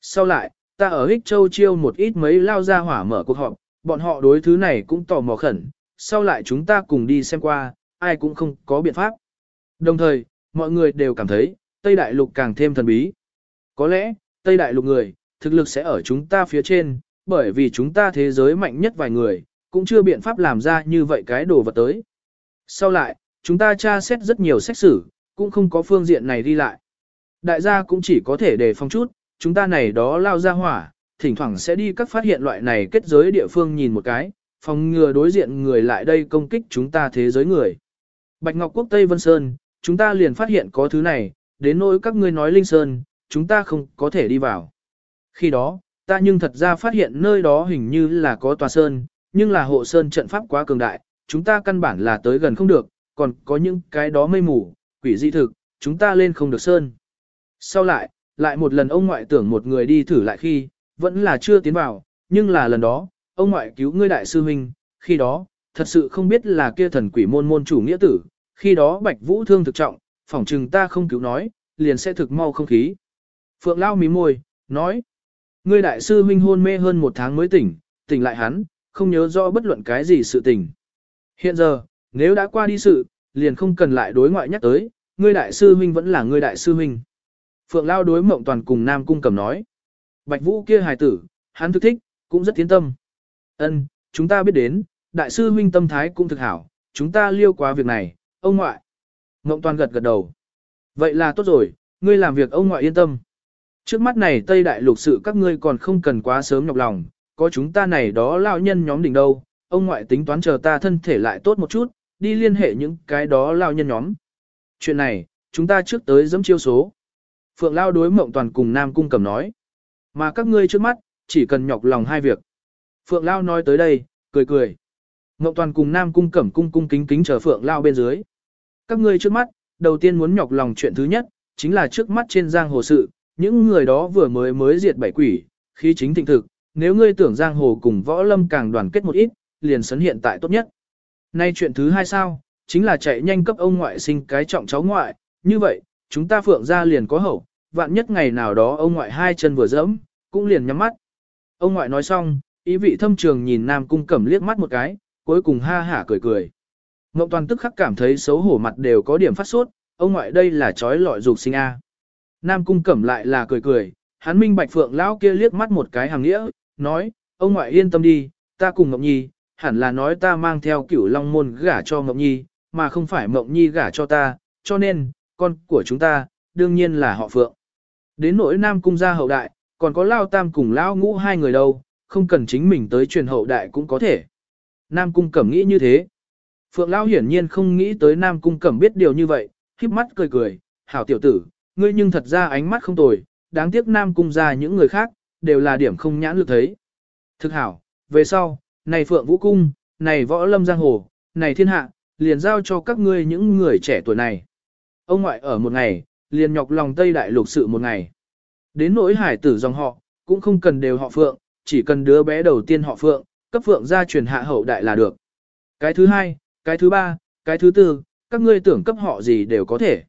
[SPEAKER 1] Sau lại, ta ở Hích Châu chiêu một ít mấy lao ra hỏa mở cuộc họp, bọn họ đối thứ này cũng tò mò khẩn, sau lại chúng ta cùng đi xem qua, ai cũng không có biện pháp. Đồng thời, mọi người đều cảm thấy, Tây Đại Lục càng thêm thần bí. Có lẽ, Tây Đại Lục người, thực lực sẽ ở chúng ta phía trên, bởi vì chúng ta thế giới mạnh nhất vài người, cũng chưa biện pháp làm ra như vậy cái đồ vật tới. Sau lại, chúng ta tra xét rất nhiều sách sử, cũng không có phương diện này đi lại. Đại gia cũng chỉ có thể đề phòng chút, chúng ta này đó lao ra hỏa, thỉnh thoảng sẽ đi các phát hiện loại này kết giới địa phương nhìn một cái, phòng ngừa đối diện người lại đây công kích chúng ta thế giới người. Bạch Ngọc Quốc Tây Vân Sơn, chúng ta liền phát hiện có thứ này, đến nỗi các ngươi nói Linh Sơn, chúng ta không có thể đi vào. Khi đó, ta nhưng thật ra phát hiện nơi đó hình như là có tòa sơn, nhưng là hộ sơn trận pháp quá cường đại, chúng ta căn bản là tới gần không được, còn có những cái đó mây mù, quỷ dị thực, chúng ta lên không được sơn. Sau lại, lại một lần ông ngoại tưởng một người đi thử lại khi, vẫn là chưa tiến vào, nhưng là lần đó, ông ngoại cứu ngươi đại sư huynh, khi đó, thật sự không biết là kia thần quỷ môn môn chủ nghĩa tử, khi đó Bạch Vũ thương thực trọng, phỏng chừng ta không cứu nói, liền sẽ thực mau không khí. Phượng Lao mí môi, nói, ngươi đại sư huynh hôn mê hơn một tháng mới tỉnh, tỉnh lại hắn, không nhớ rõ bất luận cái gì sự tình. Hiện giờ, nếu đã qua đi sự, liền không cần lại đối ngoại nhắc tới, ngươi đại sư huynh vẫn là ngươi đại sư huynh. Phượng Lao đối mộng toàn cùng Nam Cung cầm nói. Bạch Vũ kia hài tử, hắn thực thích, cũng rất tiến tâm. Ân, chúng ta biết đến, đại sư huynh tâm thái cũng thực hảo, chúng ta liêu quá việc này, ông ngoại. Ngộng toàn gật gật đầu. Vậy là tốt rồi, ngươi làm việc ông ngoại yên tâm. Trước mắt này Tây Đại lục sự các ngươi còn không cần quá sớm nhọc lòng, có chúng ta này đó lao nhân nhóm đỉnh đâu, ông ngoại tính toán chờ ta thân thể lại tốt một chút, đi liên hệ những cái đó lao nhân nhóm. Chuyện này, chúng ta trước tới dẫm chiêu số. Phượng Lao đối mộng toàn cùng Nam Cung cầm nói. Mà các ngươi trước mắt, chỉ cần nhọc lòng hai việc. Phượng Lao nói tới đây, cười cười. Ngọc Toàn cùng Nam Cung Cẩm cung cung kính kính chờ Phượng Lao bên dưới. Các ngươi trước mắt, đầu tiên muốn nhọc lòng chuyện thứ nhất, chính là trước mắt trên giang hồ sự, những người đó vừa mới mới diệt bảy quỷ, khi chính thịnh thực, nếu ngươi tưởng giang hồ cùng võ lâm càng đoàn kết một ít, liền sấn hiện tại tốt nhất. Nay chuyện thứ hai sao, chính là chạy nhanh cấp ông ngoại sinh cái trọng cháu ngoại, như vậy, chúng ta phượng ra liền có hậu, vạn nhất ngày nào đó ông ngoại hai chân vừa dẫm, cũng liền nhắm mắt. Ông ngoại nói xong, ý vị thâm trường nhìn Nam Cung Cẩm liếc mắt một cái, cuối cùng ha hả cười cười. Ngộng toàn tức khắc cảm thấy xấu hổ mặt đều có điểm phát sốt, ông ngoại đây là trói lọi dục sinh A. Nam Cung Cẩm lại là cười cười, hắn minh bạch phượng lão kia liếc mắt một cái hàng nghĩa, nói, ông ngoại yên tâm đi, ta cùng Ngọc Nhi, hẳn là nói ta mang theo cửu long môn gả cho Ngọc Nhi, mà không phải Ngọc Nhi gả cho ta, cho nên, con của chúng ta, đương nhiên là họ phượng. Đến nỗi Nam Cung gia hậu đại, còn có Lao Tam cùng Lao Ngũ hai người đâu, không cần chính mình tới truyền hậu đại cũng có thể. Nam Cung Cẩm nghĩ như thế. Phượng Lao hiển nhiên không nghĩ tới Nam Cung Cẩm biết điều như vậy, khiếp mắt cười cười, hảo tiểu tử, ngươi nhưng thật ra ánh mắt không tồi, đáng tiếc Nam Cung ra những người khác, đều là điểm không nhãn lực thấy. Thực hảo, về sau, này Phượng Vũ Cung, này Võ Lâm Giang Hồ, này Thiên Hạ, liền giao cho các ngươi những người trẻ tuổi này. Ông ngoại ở một ngày, liền nhọc lòng Tây Đại Lục sự một ngày. Đến nỗi hải tử dòng họ, cũng không cần đều họ Phượng, chỉ cần đứa bé đầu tiên họ Phượng, cấp Phượng ra truyền hạ hậu đại là được. Cái thứ hai, cái thứ ba, cái thứ tư, các ngươi tưởng cấp họ gì đều có thể.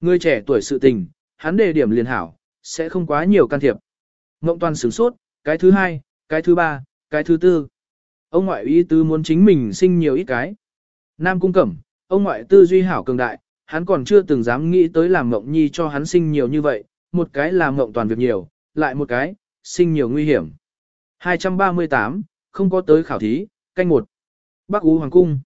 [SPEAKER 1] Người trẻ tuổi sự tình, hắn đề điểm liền hảo, sẽ không quá nhiều can thiệp. Ngộng toàn sửng sốt, cái thứ hai, cái thứ ba, cái thứ tư. Ông ngoại ý tứ muốn chính mình sinh nhiều ít cái. Nam cung cẩm, ông ngoại tư duy hảo cường đại, hắn còn chưa từng dám nghĩ tới làm mộng nhi cho hắn sinh nhiều như vậy, một cái làm mộng toàn việc nhiều, lại một cái, sinh nhiều nguy hiểm. 238, không có tới khảo thí, canh một. Bắc Ú Hoàng Cung.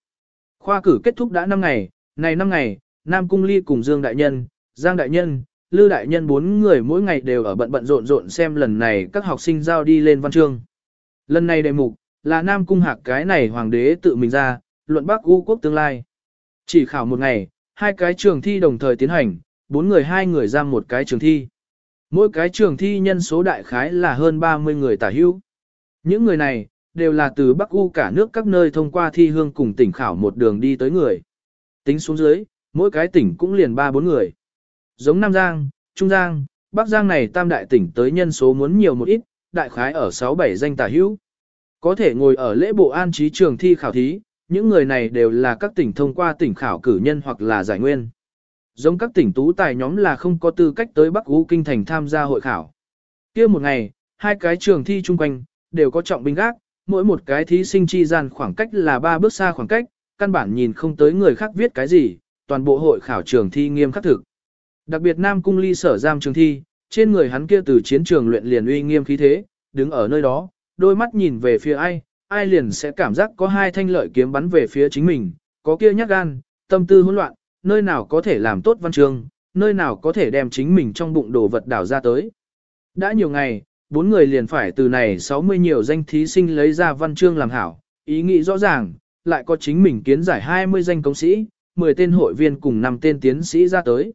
[SPEAKER 1] Khoa cử kết thúc đã 5 ngày, này 5 ngày, Nam Cung Ly cùng Dương Đại Nhân, Giang Đại Nhân, Lư Đại Nhân bốn người mỗi ngày đều ở bận bận rộn rộn xem lần này các học sinh giao đi lên văn chương. Lần này đề mục, là Nam Cung Hạc cái này hoàng đế tự mình ra, luận Bắc U quốc tương lai. Chỉ khảo một ngày, hai cái trường thi đồng thời tiến hành, bốn người hai người ra một cái trường thi. Mỗi cái trường thi nhân số đại khái là hơn 30 người tả hữu. Những người này, đều là từ Bắc U cả nước các nơi thông qua thi hương cùng tỉnh khảo một đường đi tới người. Tính xuống dưới, mỗi cái tỉnh cũng liền 3-4 người. Giống Nam Giang, Trung Giang, Bắc Giang này tam đại tỉnh tới nhân số muốn nhiều một ít, đại khái ở 6-7 danh tả hữu. Có thể ngồi ở lễ bộ an trí trường thi khảo thí, những người này đều là các tỉnh thông qua tỉnh khảo cử nhân hoặc là giải nguyên. Giống các tỉnh tú tài nhóm là không có tư cách tới Bắc U Kinh Thành tham gia hội khảo. kia một ngày, hai cái trường thi chung quanh, đều có trọng binh gác, mỗi một cái thí sinh chi gian khoảng cách là ba bước xa khoảng cách, căn bản nhìn không tới người khác viết cái gì, toàn bộ hội khảo trường thi nghiêm khắc thực. Đặc biệt Nam Cung Ly sở giam trường thi, trên người hắn kia từ chiến trường luyện liền uy nghiêm khí thế, đứng ở nơi đó, đôi mắt nhìn về phía ai, ai liền sẽ cảm giác có hai thanh lợi kiếm bắn về phía chính mình, có kia nhát gan, tâm tư hỗn loạn, nơi nào có thể làm tốt văn chương, nơi nào có thể đem chính mình trong bụng đồ vật đảo ra tới. Đã nhiều ngày, bốn người liền phải từ này 60 nhiều danh thí sinh lấy ra văn chương làm hảo, ý nghĩ rõ ràng, lại có chính mình kiến giải 20 danh công sĩ, 10 tên hội viên cùng 5 tên tiến sĩ ra tới.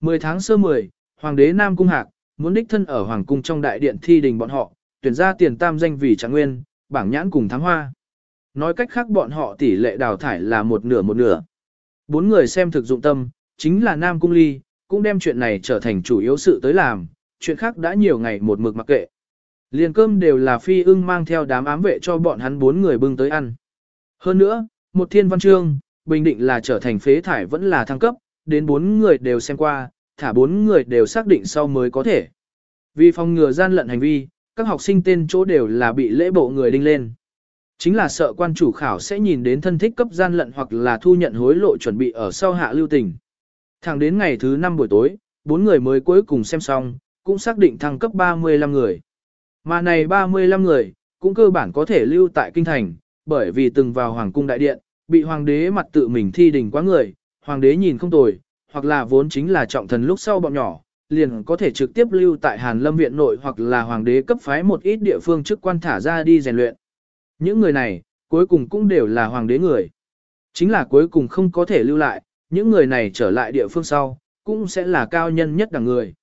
[SPEAKER 1] 10 tháng sơ 10, Hoàng đế Nam Cung Hạc, muốn đích thân ở Hoàng Cung trong đại điện thi đình bọn họ, tuyển ra tiền tam danh vì trạng nguyên, bảng nhãn cùng thám hoa. Nói cách khác bọn họ tỷ lệ đào thải là một nửa một nửa. Bốn người xem thực dụng tâm, chính là Nam Cung Ly, cũng đem chuyện này trở thành chủ yếu sự tới làm, chuyện khác đã nhiều ngày một mực mặc kệ. Liền cơm đều là phi ưng mang theo đám ám vệ cho bọn hắn bốn người bưng tới ăn. Hơn nữa, một thiên văn chương, bình định là trở thành phế thải vẫn là thăng cấp, đến bốn người đều xem qua, thả bốn người đều xác định sau mới có thể. Vì phòng ngừa gian lận hành vi, các học sinh tên chỗ đều là bị lễ bộ người đinh lên. Chính là sợ quan chủ khảo sẽ nhìn đến thân thích cấp gian lận hoặc là thu nhận hối lộ chuẩn bị ở sau hạ lưu tình. Thẳng đến ngày thứ năm buổi tối, bốn người mới cuối cùng xem xong, cũng xác định thăng cấp 35 người. Mà này 35 người, cũng cơ bản có thể lưu tại kinh thành, bởi vì từng vào hoàng cung đại điện, bị hoàng đế mặt tự mình thi đình quá người, hoàng đế nhìn không tồi, hoặc là vốn chính là trọng thần lúc sau bọn nhỏ, liền có thể trực tiếp lưu tại Hàn Lâm viện nội hoặc là hoàng đế cấp phái một ít địa phương chức quan thả ra đi rèn luyện. Những người này, cuối cùng cũng đều là hoàng đế người. Chính là cuối cùng không có thể lưu lại, những người này trở lại địa phương sau, cũng sẽ là cao nhân nhất đẳng người.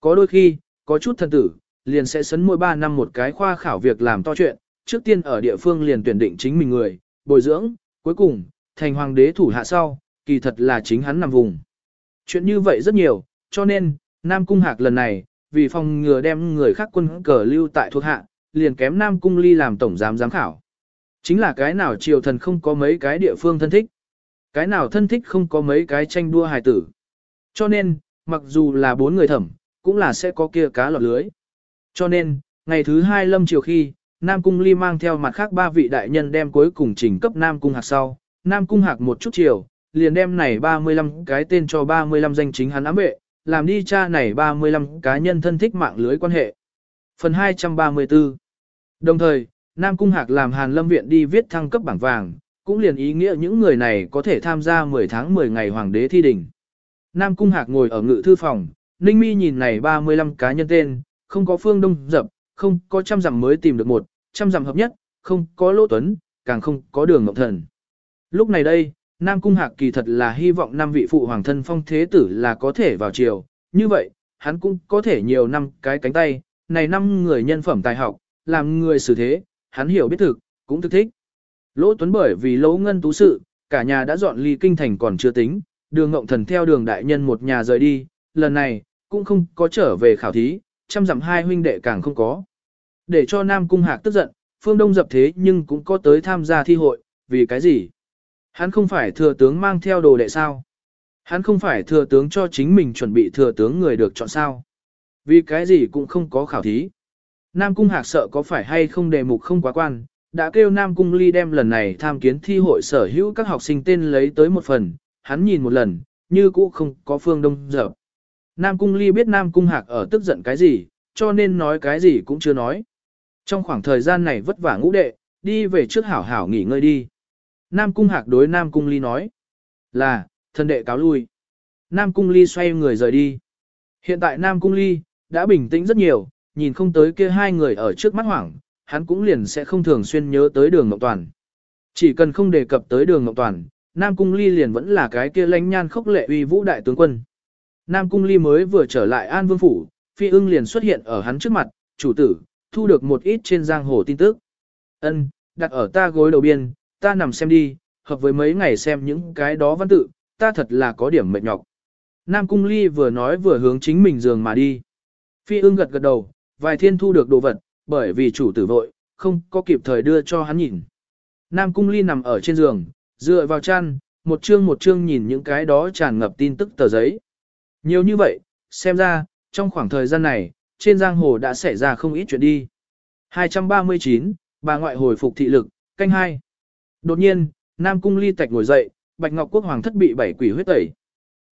[SPEAKER 1] Có đôi khi, có chút thân tử, liền sẽ sấn mỗi 3 năm một cái khoa khảo việc làm to chuyện, trước tiên ở địa phương liền tuyển định chính mình người, bồi dưỡng, cuối cùng, thành hoàng đế thủ hạ sau, kỳ thật là chính hắn nằm vùng. Chuyện như vậy rất nhiều, cho nên, Nam Cung Hạc lần này, vì phòng ngừa đem người khác quân cờ lưu tại thuộc hạ, liền kém Nam Cung Ly làm tổng giám giám khảo. Chính là cái nào triều thần không có mấy cái địa phương thân thích. Cái nào thân thích không có mấy cái tranh đua hài tử. Cho nên, mặc dù là bốn người thẩm, cũng là sẽ có kia cá lọt lưới. Cho nên, ngày thứ hai lâm chiều khi, Nam Cung Ly mang theo mặt khác ba vị đại nhân đem cuối cùng chỉnh cấp Nam Cung Hạc sau. Nam Cung Hạc một chút chiều, liền đem này 35 cái tên cho 35 danh chính hắn ám vệ, làm đi cha này 35 cá nhân thân thích mạng lưới quan hệ. Phần 234 Đồng thời, Nam Cung Hạc làm Hàn Lâm Viện đi viết thăng cấp bảng vàng, cũng liền ý nghĩa những người này có thể tham gia 10 tháng 10 ngày Hoàng đế thi đỉnh. Nam Cung Hạc ngồi ở ngự thư phòng, Ninh Mi nhìn này 35 cá nhân tên, không có phương đông dập, không có trăm dặm mới tìm được một, trăm dặm hợp nhất, không có lỗ tuấn, càng không có đường ngọc thần. Lúc này đây, Nam Cung Hạc kỳ thật là hy vọng năm vị phụ hoàng thân phong thế tử là có thể vào triều, như vậy, hắn cũng có thể nhiều năm cái cánh tay, này năm người nhân phẩm tài học, làm người xử thế, hắn hiểu biết thực, cũng thực thích. Lỗ Tuấn bởi vì lỗ ngân tú sự, cả nhà đã dọn ly kinh thành còn chưa tính, đường ngộng thần theo đường đại nhân một nhà rời đi, lần này, cũng không có trở về khảo thí, chăm dặm hai huynh đệ càng không có. Để cho Nam Cung Hạc tức giận, phương đông dập thế nhưng cũng có tới tham gia thi hội, vì cái gì? Hắn không phải thừa tướng mang theo đồ đệ sao? Hắn không phải thừa tướng cho chính mình chuẩn bị thừa tướng người được chọn sao? Vì cái gì cũng không có khảo thí. Nam Cung Hạc sợ có phải hay không đề mục không quá quan, đã kêu Nam Cung Ly đem lần này tham kiến thi hội sở hữu các học sinh tên lấy tới một phần, hắn nhìn một lần, như cũ không có phương đông dở. Nam Cung Ly biết Nam Cung Hạc ở tức giận cái gì, cho nên nói cái gì cũng chưa nói. Trong khoảng thời gian này vất vả ngũ đệ, đi về trước hảo hảo nghỉ ngơi đi. Nam Cung Hạc đối Nam Cung Ly nói. Là, thân đệ cáo lui. Nam Cung Ly xoay người rời đi. Hiện tại Nam Cung Ly, đã bình tĩnh rất nhiều, nhìn không tới kia hai người ở trước mắt hoảng, hắn cũng liền sẽ không thường xuyên nhớ tới đường Ngọc Toàn. Chỉ cần không đề cập tới đường Ngọc Toàn, Nam Cung Ly liền vẫn là cái kia lãnh nhan khốc lệ uy vũ đại tướng quân. Nam Cung Ly mới vừa trở lại An Vương Phủ, Phi ưng liền xuất hiện ở hắn trước mặt, chủ tử, thu được một ít trên giang hồ tin tức. Ân, đặt ở ta gối đầu biên, ta nằm xem đi, hợp với mấy ngày xem những cái đó văn tự, ta thật là có điểm mệt nhọc. Nam Cung Ly vừa nói vừa hướng chính mình giường mà đi. Phi ưng gật gật đầu, vài thiên thu được đồ vật, bởi vì chủ tử vội, không có kịp thời đưa cho hắn nhìn. Nam Cung Ly nằm ở trên giường, dựa vào chăn, một chương một chương nhìn những cái đó tràn ngập tin tức tờ giấy. Nhiều như vậy, xem ra, trong khoảng thời gian này, trên giang hồ đã xảy ra không ít chuyện đi. 239, bà ngoại hồi phục thị lực, canh hai. Đột nhiên, Nam Cung Ly Tạch ngồi dậy, Bạch Ngọc Quốc Hoàng thất bị bảy quỷ huyết tẩy.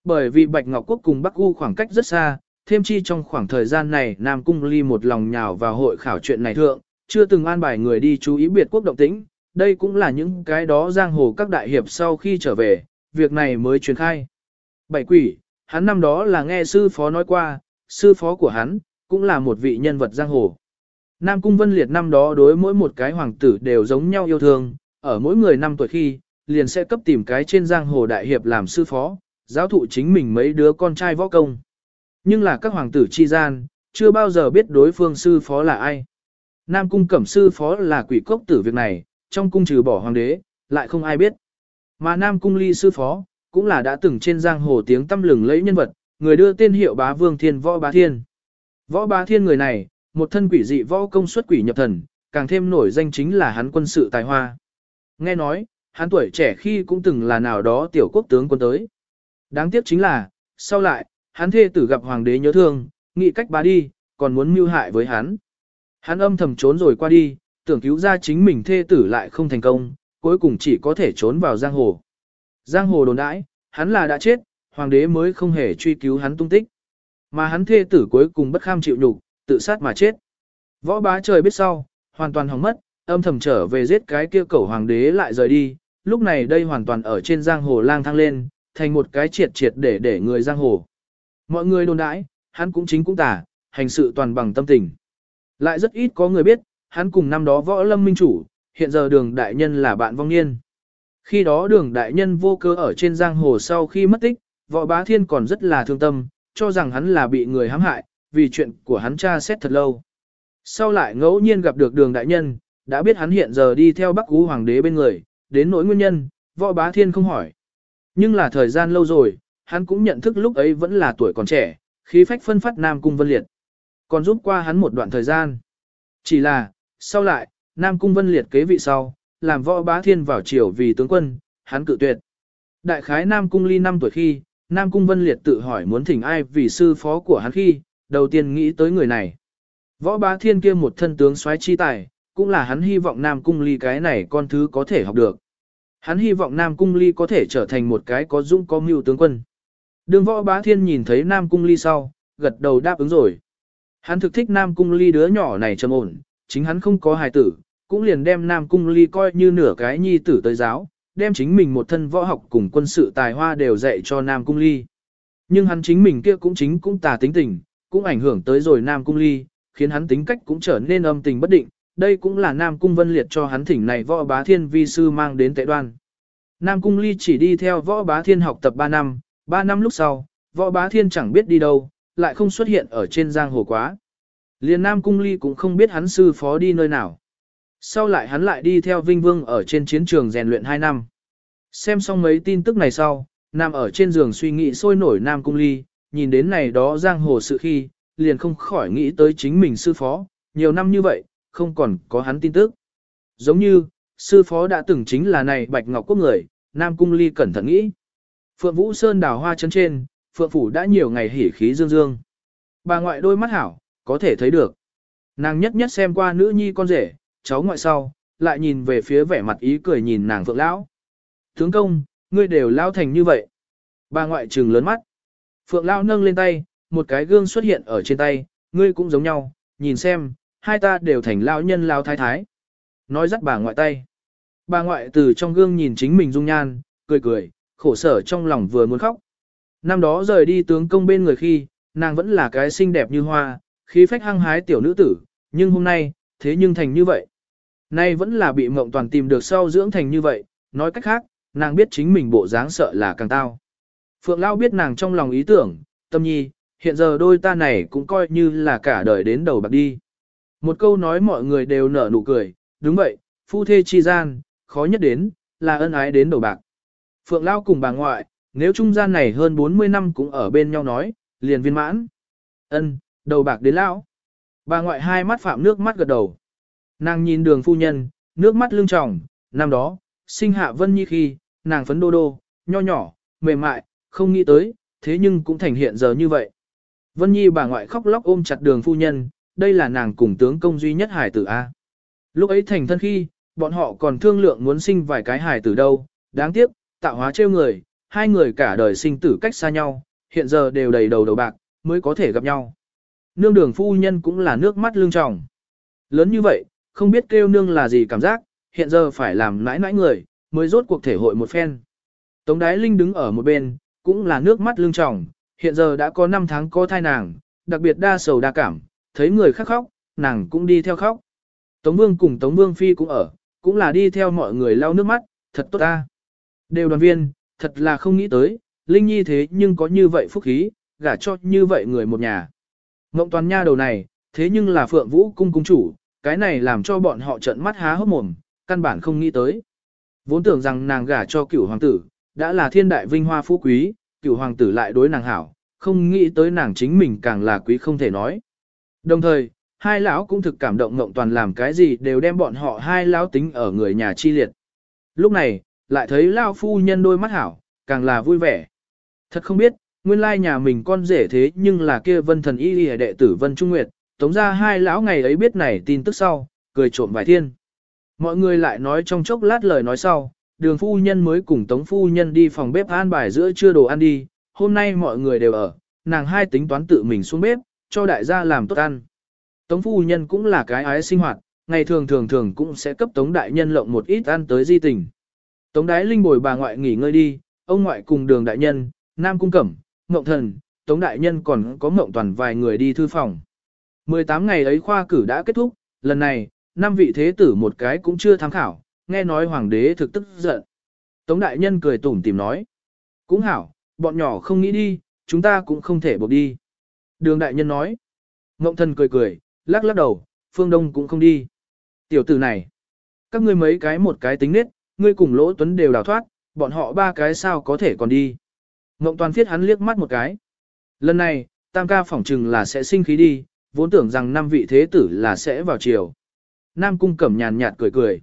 [SPEAKER 1] Bởi vì Bạch Ngọc Quốc cùng Bắc U khoảng cách rất xa, thêm chi trong khoảng thời gian này Nam Cung Ly một lòng nhào vào hội khảo chuyện này thượng, chưa từng an bài người đi chú ý biệt quốc động tĩnh, đây cũng là những cái đó giang hồ các đại hiệp sau khi trở về, việc này mới truyền khai. Bảy quỷ, hắn năm đó là nghe sư phó nói qua, sư phó của hắn, cũng là một vị nhân vật giang hồ. Nam Cung Vân Liệt năm đó đối mỗi một cái hoàng tử đều giống nhau yêu thương, ở mỗi người năm tuổi khi, liền sẽ cấp tìm cái trên giang hồ đại hiệp làm sư phó, giáo thụ chính mình mấy đứa con trai võ công. Nhưng là các hoàng tử chi gian, chưa bao giờ biết đối phương sư phó là ai. Nam cung cẩm sư phó là quỷ cốc tử việc này, trong cung trừ bỏ hoàng đế, lại không ai biết. Mà Nam cung ly sư phó, cũng là đã từng trên giang hồ tiếng tâm lừng lẫy nhân vật, người đưa tên hiệu bá vương thiên võ bá thiên. Võ bá thiên người này, một thân quỷ dị võ công xuất quỷ nhập thần, càng thêm nổi danh chính là hắn quân sự tài hoa. Nghe nói, hắn tuổi trẻ khi cũng từng là nào đó tiểu quốc tướng quân tới. Đáng tiếc chính là, sau lại, hắn thê tử gặp hoàng đế nhớ thương, nghĩ cách bá đi, còn muốn mưu hại với hắn. Hắn âm thầm trốn rồi qua đi, tưởng cứu ra chính mình thê tử lại không thành công, cuối cùng chỉ có thể trốn vào giang hồ. Giang hồ đồn đãi, hắn là đã chết, hoàng đế mới không hề truy cứu hắn tung tích. Mà hắn thê tử cuối cùng bất kham chịu nhục, tự sát mà chết. Võ bá trời biết sau, hoàn toàn hỏng mất, âm thầm trở về giết cái kia cẩu hoàng đế lại rời đi, lúc này đây hoàn toàn ở trên giang hồ lang thang lên, thành một cái triệt triệt để để người giang hồ. Mọi người đồn đãi, hắn cũng chính cũng tả, hành sự toàn bằng tâm tình. Lại rất ít có người biết, hắn cùng năm đó võ lâm minh chủ, hiện giờ đường đại nhân là bạn vong niên. Khi đó đường đại nhân vô cơ ở trên giang hồ sau khi mất tích, võ bá thiên còn rất là thương tâm, cho rằng hắn là bị người hãm hại, vì chuyện của hắn cha xét thật lâu. Sau lại ngẫu nhiên gặp được đường đại nhân, đã biết hắn hiện giờ đi theo bắc cú hoàng đế bên người, đến nỗi nguyên nhân, võ bá thiên không hỏi. Nhưng là thời gian lâu rồi, hắn cũng nhận thức lúc ấy vẫn là tuổi còn trẻ, khí phách phân phát Nam Cung Vân Liệt. Còn giúp qua hắn một đoạn thời gian. Chỉ là, sau lại, Nam Cung Vân Liệt kế vị sau, làm võ bá thiên vào triều vì tướng quân, hắn cự tuyệt. Đại khái Nam Cung ly 5 tuổi khi, Nam Cung Vân Liệt tự hỏi muốn thỉnh ai vì sư phó của hắn khi, đầu tiên nghĩ tới người này. Võ bá thiên kia một thân tướng xoáy chi tài, cũng là hắn hy vọng Nam Cung Ly cái này con thứ có thể học được. Hắn hy vọng Nam Cung Ly có thể trở thành một cái có dũng có mưu tướng quân. Đường võ bá thiên nhìn thấy Nam Cung Ly sau, gật đầu đáp ứng rồi. Hắn thực thích Nam Cung Ly đứa nhỏ này trầm ổn, chính hắn không có hài tử, cũng liền đem Nam Cung Ly coi như nửa cái nhi tử tới giáo, đem chính mình một thân võ học cùng quân sự tài hoa đều dạy cho Nam Cung Ly. Nhưng hắn chính mình kia cũng chính cũng tà tính tình, cũng ảnh hưởng tới rồi Nam Cung Ly, khiến hắn tính cách cũng trở nên âm tình bất định, đây cũng là Nam Cung Vân Liệt cho hắn thỉnh này võ bá thiên vi sư mang đến tệ đoan. Nam Cung Ly chỉ đi theo võ bá thiên học tập 3 năm, 3 năm lúc sau, võ bá thiên chẳng biết đi đâu, lại không xuất hiện ở trên giang hồ quá. Liền Nam Cung Ly cũng không biết hắn sư phó đi nơi nào. Sau lại hắn lại đi theo Vinh Vương ở trên chiến trường rèn luyện 2 năm. Xem xong mấy tin tức này sau, Nam ở trên giường suy nghĩ sôi nổi Nam Cung Ly, nhìn đến này đó giang hồ sự khi, liền không khỏi nghĩ tới chính mình sư phó, nhiều năm như vậy, không còn có hắn tin tức. Giống như, sư phó đã từng chính là này Bạch Ngọc Quốc người, Nam Cung Ly cẩn thận nghĩ. Phượng Vũ Sơn đào hoa chân trên, Phượng Phủ đã nhiều ngày hỉ khí dương dương. Bà ngoại đôi mắt hảo, có thể thấy được. Nàng nhất nhất xem qua nữ nhi con rể, cháu ngoại sau, lại nhìn về phía vẻ mặt ý cười nhìn nàng Phượng Lão. Tướng công, ngươi đều lao thành như vậy. Bà ngoại trừng lớn mắt. Phượng Lão nâng lên tay, một cái gương xuất hiện ở trên tay, ngươi cũng giống nhau, nhìn xem, hai ta đều thành lão nhân lao thái thái. Nói dắt bà ngoại tay. Bà ngoại từ trong gương nhìn chính mình dung nhan, cười cười, khổ sở trong lòng vừa muốn khóc. Năm đó rời đi tướng công bên người khi, nàng vẫn là cái xinh đẹp như hoa, khí phách hăng hái tiểu nữ tử, nhưng hôm nay, thế nhưng thành như vậy. Nay vẫn là bị mộng toàn tìm được sau dưỡng thành như vậy, nói cách khác, nàng biết chính mình bộ dáng sợ là càng tao. Phượng Lao biết nàng trong lòng ý tưởng, tâm nhi, hiện giờ đôi ta này cũng coi như là cả đời đến đầu bạc đi. Một câu nói mọi người đều nở nụ cười, đúng vậy, phu thê chi gian, khó nhất đến, là ân ái đến đầu bạc. Phượng Lao cùng bà ngoại, nếu trung gian này hơn 40 năm cũng ở bên nhau nói, liền viên mãn. ân đầu bạc đến lão. Bà ngoại hai mắt phạm nước mắt gật đầu. Nàng nhìn đường phu nhân, nước mắt lưng tròng, năm đó, sinh hạ Vân Nhi khi, nàng phấn đô đô, nho nhỏ, mềm mại, không nghĩ tới, thế nhưng cũng thành hiện giờ như vậy. Vân Nhi bà ngoại khóc lóc ôm chặt đường phu nhân, đây là nàng cùng tướng công duy nhất hải tử A. Lúc ấy thành thân khi, bọn họ còn thương lượng muốn sinh vài cái hải tử đâu, đáng tiếc, tạo hóa trêu người, hai người cả đời sinh tử cách xa nhau, hiện giờ đều đầy đầu đầu bạc, mới có thể gặp nhau. Nương đường phu nhân cũng là nước mắt lương trọng. Lớn như vậy, không biết kêu nương là gì cảm giác, hiện giờ phải làm nãi nãi người, mới rốt cuộc thể hội một phen. Tống Đái Linh đứng ở một bên, cũng là nước mắt lương trọng, hiện giờ đã có 5 tháng có thai nàng, đặc biệt đa sầu đa cảm, thấy người khác khóc, nàng cũng đi theo khóc. Tống Vương cùng Tống Vương Phi cũng ở, cũng là đi theo mọi người lau nước mắt, thật tốt ta. Đều đoàn viên, thật là không nghĩ tới, Linh Nhi thế nhưng có như vậy phúc khí, gả cho như vậy người một nhà. Ngộng toàn nha đầu này, thế nhưng là Phượng Vũ cung cung chủ, cái này làm cho bọn họ trợn mắt há hốc mồm, căn bản không nghĩ tới. Vốn tưởng rằng nàng gả cho cửu hoàng tử, đã là thiên đại vinh hoa phú quý, cửu hoàng tử lại đối nàng hảo, không nghĩ tới nàng chính mình càng là quý không thể nói. Đồng thời, hai lão cũng thực cảm động ngộng toàn làm cái gì đều đem bọn họ hai lão tính ở người nhà chi liệt. Lúc này, lại thấy lão phu nhân đôi mắt hảo, càng là vui vẻ. Thật không biết, nguyên lai nhà mình con rể thế nhưng là kia vân thần y y đệ tử vân trung nguyệt, tống ra hai lão ngày ấy biết này tin tức sau, cười trộm vài thiên. Mọi người lại nói trong chốc lát lời nói sau, đường phu nhân mới cùng tống phu nhân đi phòng bếp an bài giữa trưa đồ ăn đi, hôm nay mọi người đều ở, nàng hai tính toán tự mình xuống bếp, cho đại gia làm tốt ăn. Tống phu nhân cũng là cái ái sinh hoạt, ngày thường thường thường cũng sẽ cấp tống đại nhân lộng một ít ăn tới di tình. Tống đái linh bồi bà ngoại nghỉ ngơi đi, ông ngoại cùng đường đại nhân, nam cung cẩm, ngộng thần, tống đại nhân còn có ngộng toàn vài người đi thư phòng. 18 ngày ấy khoa cử đã kết thúc, lần này, năm vị thế tử một cái cũng chưa tham khảo, nghe nói hoàng đế thực tức giận. Tống đại nhân cười tủm tìm nói. Cũng hảo, bọn nhỏ không nghĩ đi, chúng ta cũng không thể buộc đi. Đường đại nhân nói. Ngộng thần cười cười, lắc lắc đầu, phương đông cũng không đi. Tiểu tử này. Các ngươi mấy cái một cái tính nết, ngươi cùng lỗ tuấn đều đào thoát, bọn họ ba cái sao có thể còn đi. Ngộng toàn phiết hắn liếc mắt một cái. Lần này, tam ca phỏng chừng là sẽ sinh khí đi, vốn tưởng rằng năm vị thế tử là sẽ vào chiều. Nam cung cẩm nhàn nhạt cười cười.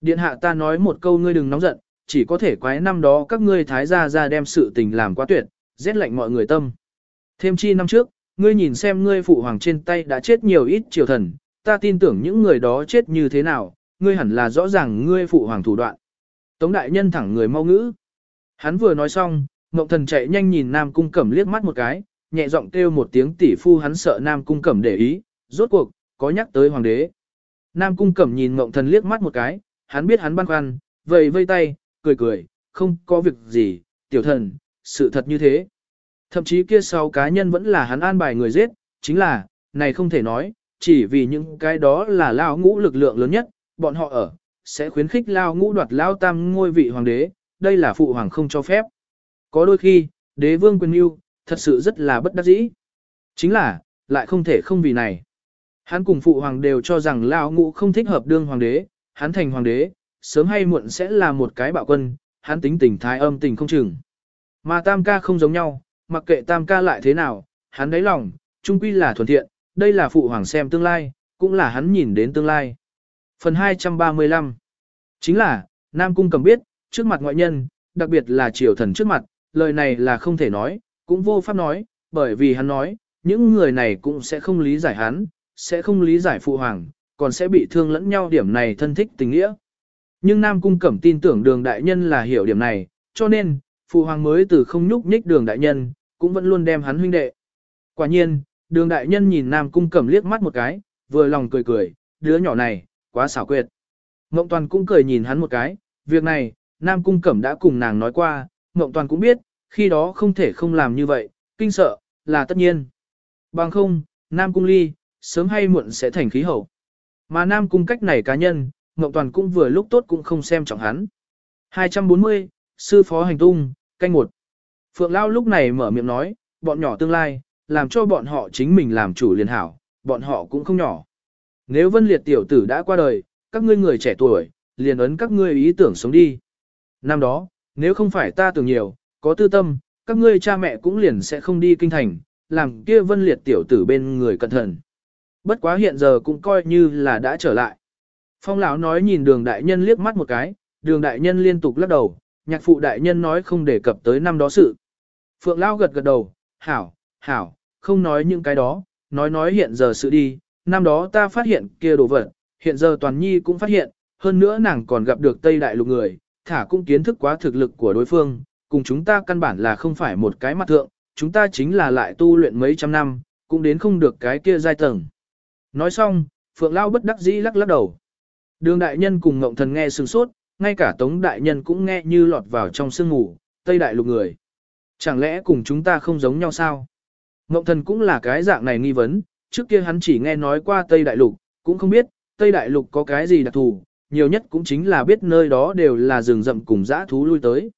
[SPEAKER 1] Điện hạ ta nói một câu ngươi đừng nóng giận, chỉ có thể quái năm đó các ngươi thái gia ra đem sự tình làm quá tuyệt, rét lạnh mọi người tâm. Thêm chi năm trước, ngươi nhìn xem ngươi phụ hoàng trên tay đã chết nhiều ít triều thần, ta tin tưởng những người đó chết như thế nào, ngươi hẳn là rõ ràng ngươi phụ hoàng thủ đoạn. Tống đại nhân thẳng người mau ngữ. Hắn vừa nói xong, Ngộng Thần chạy nhanh nhìn Nam Cung Cẩm liếc mắt một cái, nhẹ giọng kêu một tiếng tỷ phu hắn sợ Nam Cung Cẩm để ý, rốt cuộc, có nhắc tới hoàng đế. Nam Cung Cẩm nhìn Ngộng Thần liếc mắt một cái, hắn biết hắn băn khoăn, vẫy vây tay, cười cười, không có việc gì, tiểu thần, sự thật như thế. Thậm chí kia sau cá nhân vẫn là hắn an bài người giết, chính là, này không thể nói, chỉ vì những cái đó là lao ngũ lực lượng lớn nhất, bọn họ ở, sẽ khuyến khích lao ngũ đoạt lao tam ngôi vị hoàng đế, đây là phụ hoàng không cho phép. Có đôi khi, đế vương quyền yêu, thật sự rất là bất đắc dĩ. Chính là, lại không thể không vì này. Hắn cùng phụ hoàng đều cho rằng lao ngũ không thích hợp đương hoàng đế, hắn thành hoàng đế, sớm hay muộn sẽ là một cái bạo quân, hắn tính tình thái âm tình không chừng. Mà tam ca không giống nhau, mặc kệ tam ca lại thế nào, hắn đáy lòng, trung quy là thuần thiện, đây là phụ hoàng xem tương lai, cũng là hắn nhìn đến tương lai. Phần 235 Chính là, Nam Cung cầm biết, trước mặt ngoại nhân, đặc biệt là triều thần trước mặt, lời này là không thể nói, cũng vô pháp nói, bởi vì hắn nói, những người này cũng sẽ không lý giải hắn, sẽ không lý giải phụ hoàng, còn sẽ bị thương lẫn nhau điểm này thân thích tình nghĩa. Nhưng Nam Cung Cẩm tin tưởng đường đại nhân là hiểu điểm này, cho nên, phụ hoàng mới từ không nhúc nhích đường đại nhân, cũng vẫn luôn đem hắn huynh đệ. Quả nhiên, đường đại nhân nhìn Nam Cung Cẩm liếc mắt một cái, vừa lòng cười cười, đứa nhỏ này, quá xảo quyệt. Ngộng Toàn cũng cười nhìn hắn một cái, việc này, Nam Cung Cẩm đã cùng nàng nói qua, Ngộng Toàn cũng biết, khi đó không thể không làm như vậy, kinh sợ, là tất nhiên. Bằng không, Nam Cung ly, sớm hay muộn sẽ thành khí hậu. Mà Nam Cung cách này cá nhân, Ngộng Toàn cũng vừa lúc tốt cũng không xem trọng hắn. 240, Sư Phó Hành Tung, canh một. Phượng Lao lúc này mở miệng nói, bọn nhỏ tương lai, làm cho bọn họ chính mình làm chủ liền hảo, bọn họ cũng không nhỏ. Nếu Vân Liệt tiểu tử đã qua đời, các ngươi người trẻ tuổi, liền ấn các ngươi ý tưởng sống đi. Năm đó, nếu không phải ta tưởng nhiều, có tư tâm, các ngươi cha mẹ cũng liền sẽ không đi kinh thành, làm kia Vân Liệt tiểu tử bên người cẩn thận. Bất quá hiện giờ cũng coi như là đã trở lại. Phong lão nói nhìn đường đại nhân liếc mắt một cái, đường đại nhân liên tục lắc đầu, nhạc phụ đại nhân nói không đề cập tới năm đó sự. Phượng lão gật gật đầu, hảo, hảo, không nói những cái đó, nói nói hiện giờ sự đi, năm đó ta phát hiện kia đồ vật, hiện giờ toàn nhi cũng phát hiện, hơn nữa nàng còn gặp được Tây Đại lục người, thả cũng kiến thức quá thực lực của đối phương, cùng chúng ta căn bản là không phải một cái mặt thượng, chúng ta chính là lại tu luyện mấy trăm năm, cũng đến không được cái kia giai tầng. Nói xong, Phượng Lao bất đắc dĩ lắc lắc đầu. Đường đại nhân cùng Ngộng Thần nghe sừng sốt, ngay cả Tống đại nhân cũng nghe như lọt vào trong sương ngủ, Tây Đại lục người. Chẳng lẽ cùng chúng ta không giống nhau sao? Ngộng Thần cũng là cái dạng này nghi vấn, trước kia hắn chỉ nghe nói qua Tây Đại lục, cũng không biết, Tây Đại lục có cái gì đặc thù, nhiều nhất cũng chính là biết nơi đó đều là rừng rậm cùng dã thú lui tới.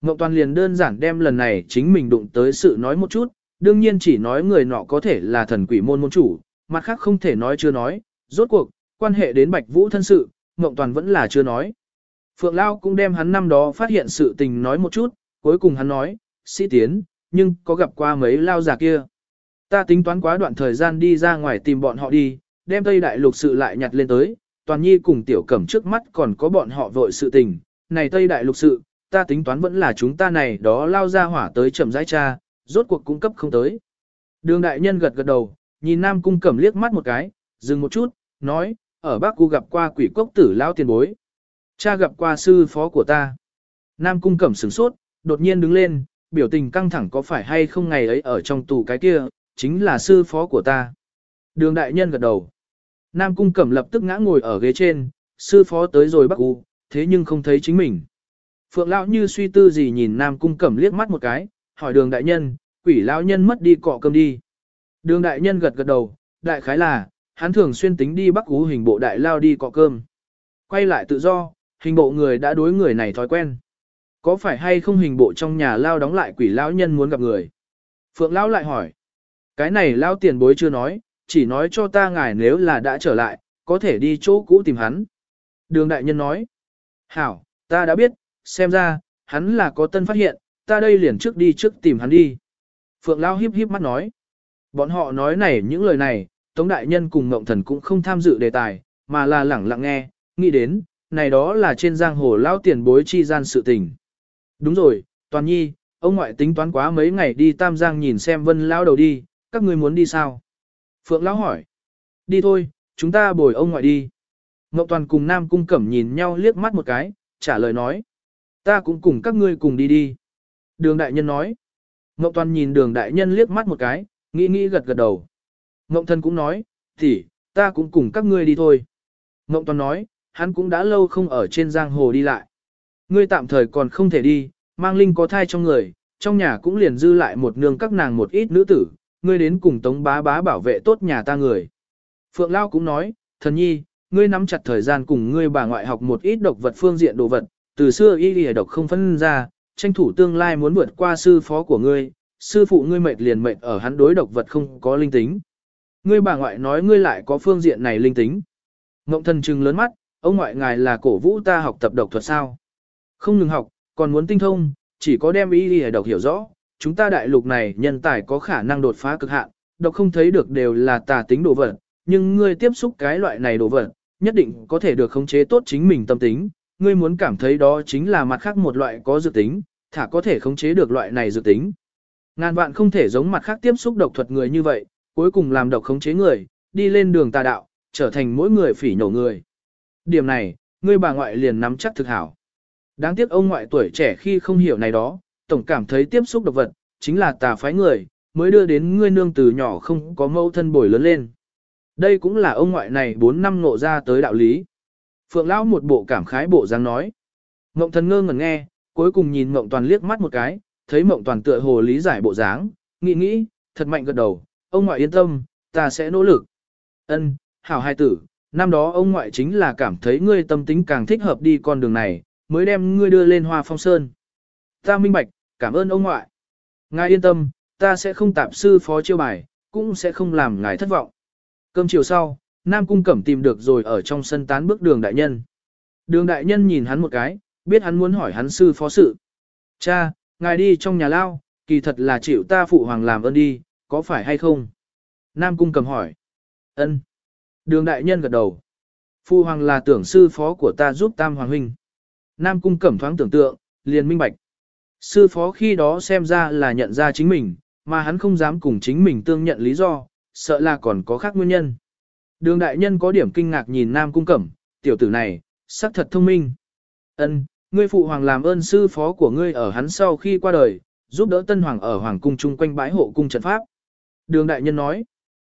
[SPEAKER 1] Ngộng Toàn liền đơn giản đem lần này chính mình đụng tới sự nói một chút, đương nhiên chỉ nói người nọ có thể là thần quỷ môn môn chủ, mặt khác không thể nói chưa nói, rốt cuộc, quan hệ đến Bạch Vũ thân sự, Ngộng Toàn vẫn là chưa nói. Phượng Lao cũng đem hắn năm đó phát hiện sự tình nói một chút, cuối cùng hắn nói, sĩ tiến, nhưng có gặp qua mấy Lao già kia. Ta tính toán quá đoạn thời gian đi ra ngoài tìm bọn họ đi, đem Tây Đại Lục sự lại nhặt lên tới, Toàn Nhi cùng Tiểu Cẩm trước mắt còn có bọn họ vội sự tình, này Tây Đại Lục sự, ta tính toán vẫn là chúng ta này đó lao ra hỏa tới chậm rãi cha, rốt cuộc cung cấp không tới. Đường đại nhân gật gật đầu, nhìn Nam Cung Cẩm liếc mắt một cái, dừng một chút, nói, ở Bắc Cú gặp qua quỷ cốc tử lao tiền bối. Cha gặp qua sư phó của ta. Nam Cung Cẩm sửng sốt, đột nhiên đứng lên, biểu tình căng thẳng có phải hay không ngày ấy ở trong tù cái kia, chính là sư phó của ta. Đường đại nhân gật đầu. Nam Cung Cẩm lập tức ngã ngồi ở ghế trên, sư phó tới rồi Bắc U, thế nhưng không thấy chính mình. Phượng lão như suy tư gì nhìn Nam Cung Cẩm liếc mắt một cái, hỏi đường đại nhân, quỷ lão nhân mất đi cọ cơm đi. Đường đại nhân gật gật đầu, đại khái là, hắn thường xuyên tính đi Bắc U hình bộ đại lao đi cọ cơm. Quay lại tự do, hình bộ người đã đối người này thói quen. Có phải hay không hình bộ trong nhà lao đóng lại quỷ lão nhân muốn gặp người? Phượng lão lại hỏi. Cái này lao tiền bối chưa nói, chỉ nói cho ta ngài nếu là đã trở lại, có thể đi chỗ cũ tìm hắn. Đường đại nhân nói, hảo, ta đã biết, xem ra, hắn là có tân phát hiện, ta đây liền trước đi trước tìm hắn đi. Phượng Lao hiếp hiếp mắt nói, bọn họ nói này những lời này, Tống đại nhân cùng Ngộng Thần cũng không tham dự đề tài, mà là lẳng lặng nghe, nghĩ đến, này đó là trên giang hồ lao tiền bối chi gian sự tình. Đúng rồi, Toàn Nhi, ông ngoại tính toán quá mấy ngày đi Tam Giang nhìn xem vân lao đầu đi, các ngươi muốn đi sao? Phượng lão hỏi. Đi thôi, chúng ta bồi ông ngoại đi. Ngọc Toàn cùng Nam Cung Cẩm nhìn nhau liếc mắt một cái, trả lời nói. Ta cũng cùng các ngươi cùng đi đi. Đường đại nhân nói. Ngọc Toàn nhìn đường đại nhân liếc mắt một cái, nghĩ nghĩ gật gật đầu. Ngọc Thân cũng nói, thì, ta cũng cùng các ngươi đi thôi. Ngọc Toàn nói, hắn cũng đã lâu không ở trên giang hồ đi lại. Ngươi tạm thời còn không thể đi, mang linh có thai trong người, trong nhà cũng liền dư lại một nương các nàng một ít nữ tử, ngươi đến cùng tống bá bá bảo vệ tốt nhà ta người. Phượng Lao cũng nói, thần nhi, ngươi nắm chặt thời gian cùng ngươi bà ngoại học một ít độc vật phương diện đồ vật, từ xưa y lìa độc không phân ra, tranh thủ tương lai muốn vượt qua sư phó của ngươi, sư phụ ngươi mệt liền mệt ở hắn đối độc vật không có linh tính. Ngươi bà ngoại nói ngươi lại có phương diện này linh tính. Ngộng thần trừng lớn mắt, ông ngoại ngài là cổ vũ ta học tập độc thuật sao? Không ngừng học, còn muốn tinh thông, chỉ có đem y lìa độc hiểu rõ, chúng ta đại lục này nhân tài có khả năng đột phá cực hạn, độc không thấy được đều là tà tính đồ vật, nhưng ngươi tiếp xúc cái loại này đồ vật, nhất định có thể được khống chế tốt chính mình tâm tính, ngươi muốn cảm thấy đó chính là mặt khác một loại có dự tính, thả có thể khống chế được loại này dự tính. Ngàn vạn không thể giống mặt khác tiếp xúc độc thuật người như vậy, cuối cùng làm độc khống chế người, đi lên đường tà đạo, trở thành mỗi người phỉ nhổ người. Điểm này, ngươi bà ngoại liền nắm chắc thực hảo. Đáng tiếc ông ngoại tuổi trẻ khi không hiểu này đó, tổng cảm thấy tiếp xúc độc vật, chính là tà phái người, mới đưa đến ngươi nương từ nhỏ không có mẫu thân bồi lớn lên. Đây cũng là ông ngoại này 4 năm ngộ ra tới đạo lý. Phượng Lão một bộ cảm khái bộ dáng nói. Mộng thần ngơ ngẩn nghe, cuối cùng nhìn mộng toàn liếc mắt một cái, thấy mộng toàn tựa hồ lý giải bộ dáng, nghĩ nghĩ, thật mạnh gật đầu, ông ngoại yên tâm, ta sẽ nỗ lực. Ân, hảo hai tử, năm đó ông ngoại chính là cảm thấy ngươi tâm tính càng thích hợp đi con đường này, mới đem ngươi đưa lên hoa phong sơn. Ta minh bạch, cảm ơn ông ngoại. Ngài yên tâm, ta sẽ không tạp sư phó chiêu bài, cũng sẽ không làm ngài thất vọng. Cơm chiều sau, Nam Cung Cẩm tìm được rồi ở trong sân tán bước đường đại nhân. Đường đại nhân nhìn hắn một cái, biết hắn muốn hỏi hắn sư phó sự. Cha, ngài đi trong nhà lao, kỳ thật là chịu ta phụ hoàng làm ơn đi, có phải hay không? Nam Cung Cẩm hỏi. ân. Đường đại nhân gật đầu. Phụ hoàng là tưởng sư phó của ta giúp tam hoàng huynh. Nam Cung Cẩm thoáng tưởng tượng, liền minh bạch. Sư phó khi đó xem ra là nhận ra chính mình, mà hắn không dám cùng chính mình tương nhận lý do, sợ là còn có khác nguyên nhân. Đường đại nhân có điểm kinh ngạc nhìn Nam Cung Cẩm, tiểu tử này, sắc thật thông minh. Ân, ngươi phụ hoàng làm ơn sư phó của ngươi ở hắn sau khi qua đời, giúp đỡ tân hoàng ở hoàng cung chung quanh bãi hộ cung trận pháp. Đường đại nhân nói,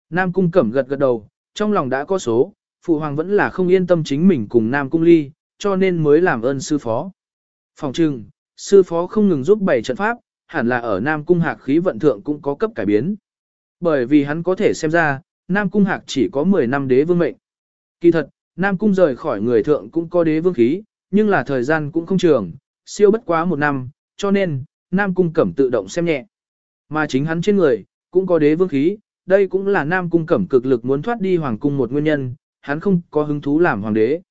[SPEAKER 1] Nam Cung Cẩm gật gật đầu, trong lòng đã có số, phụ hoàng vẫn là không yên tâm chính mình cùng Nam Cung ly, cho nên mới làm ơn sư phó. Phòng trừng, sư phó không ngừng giúp bảy trận pháp, hẳn là ở Nam Cung Hạc khí vận thượng cũng có cấp cải biến. Bởi vì hắn có thể xem ra, Nam Cung Hạc chỉ có 10 năm đế vương mệnh. Kỳ thật, Nam Cung rời khỏi người thượng cũng có đế vương khí, nhưng là thời gian cũng không trường, siêu bất quá một năm, cho nên, Nam Cung Cẩm tự động xem nhẹ. Mà chính hắn trên người, cũng có đế vương khí, đây cũng là Nam Cung Cẩm cực lực muốn thoát đi hoàng cung một nguyên nhân, hắn không có hứng thú làm hoàng đế.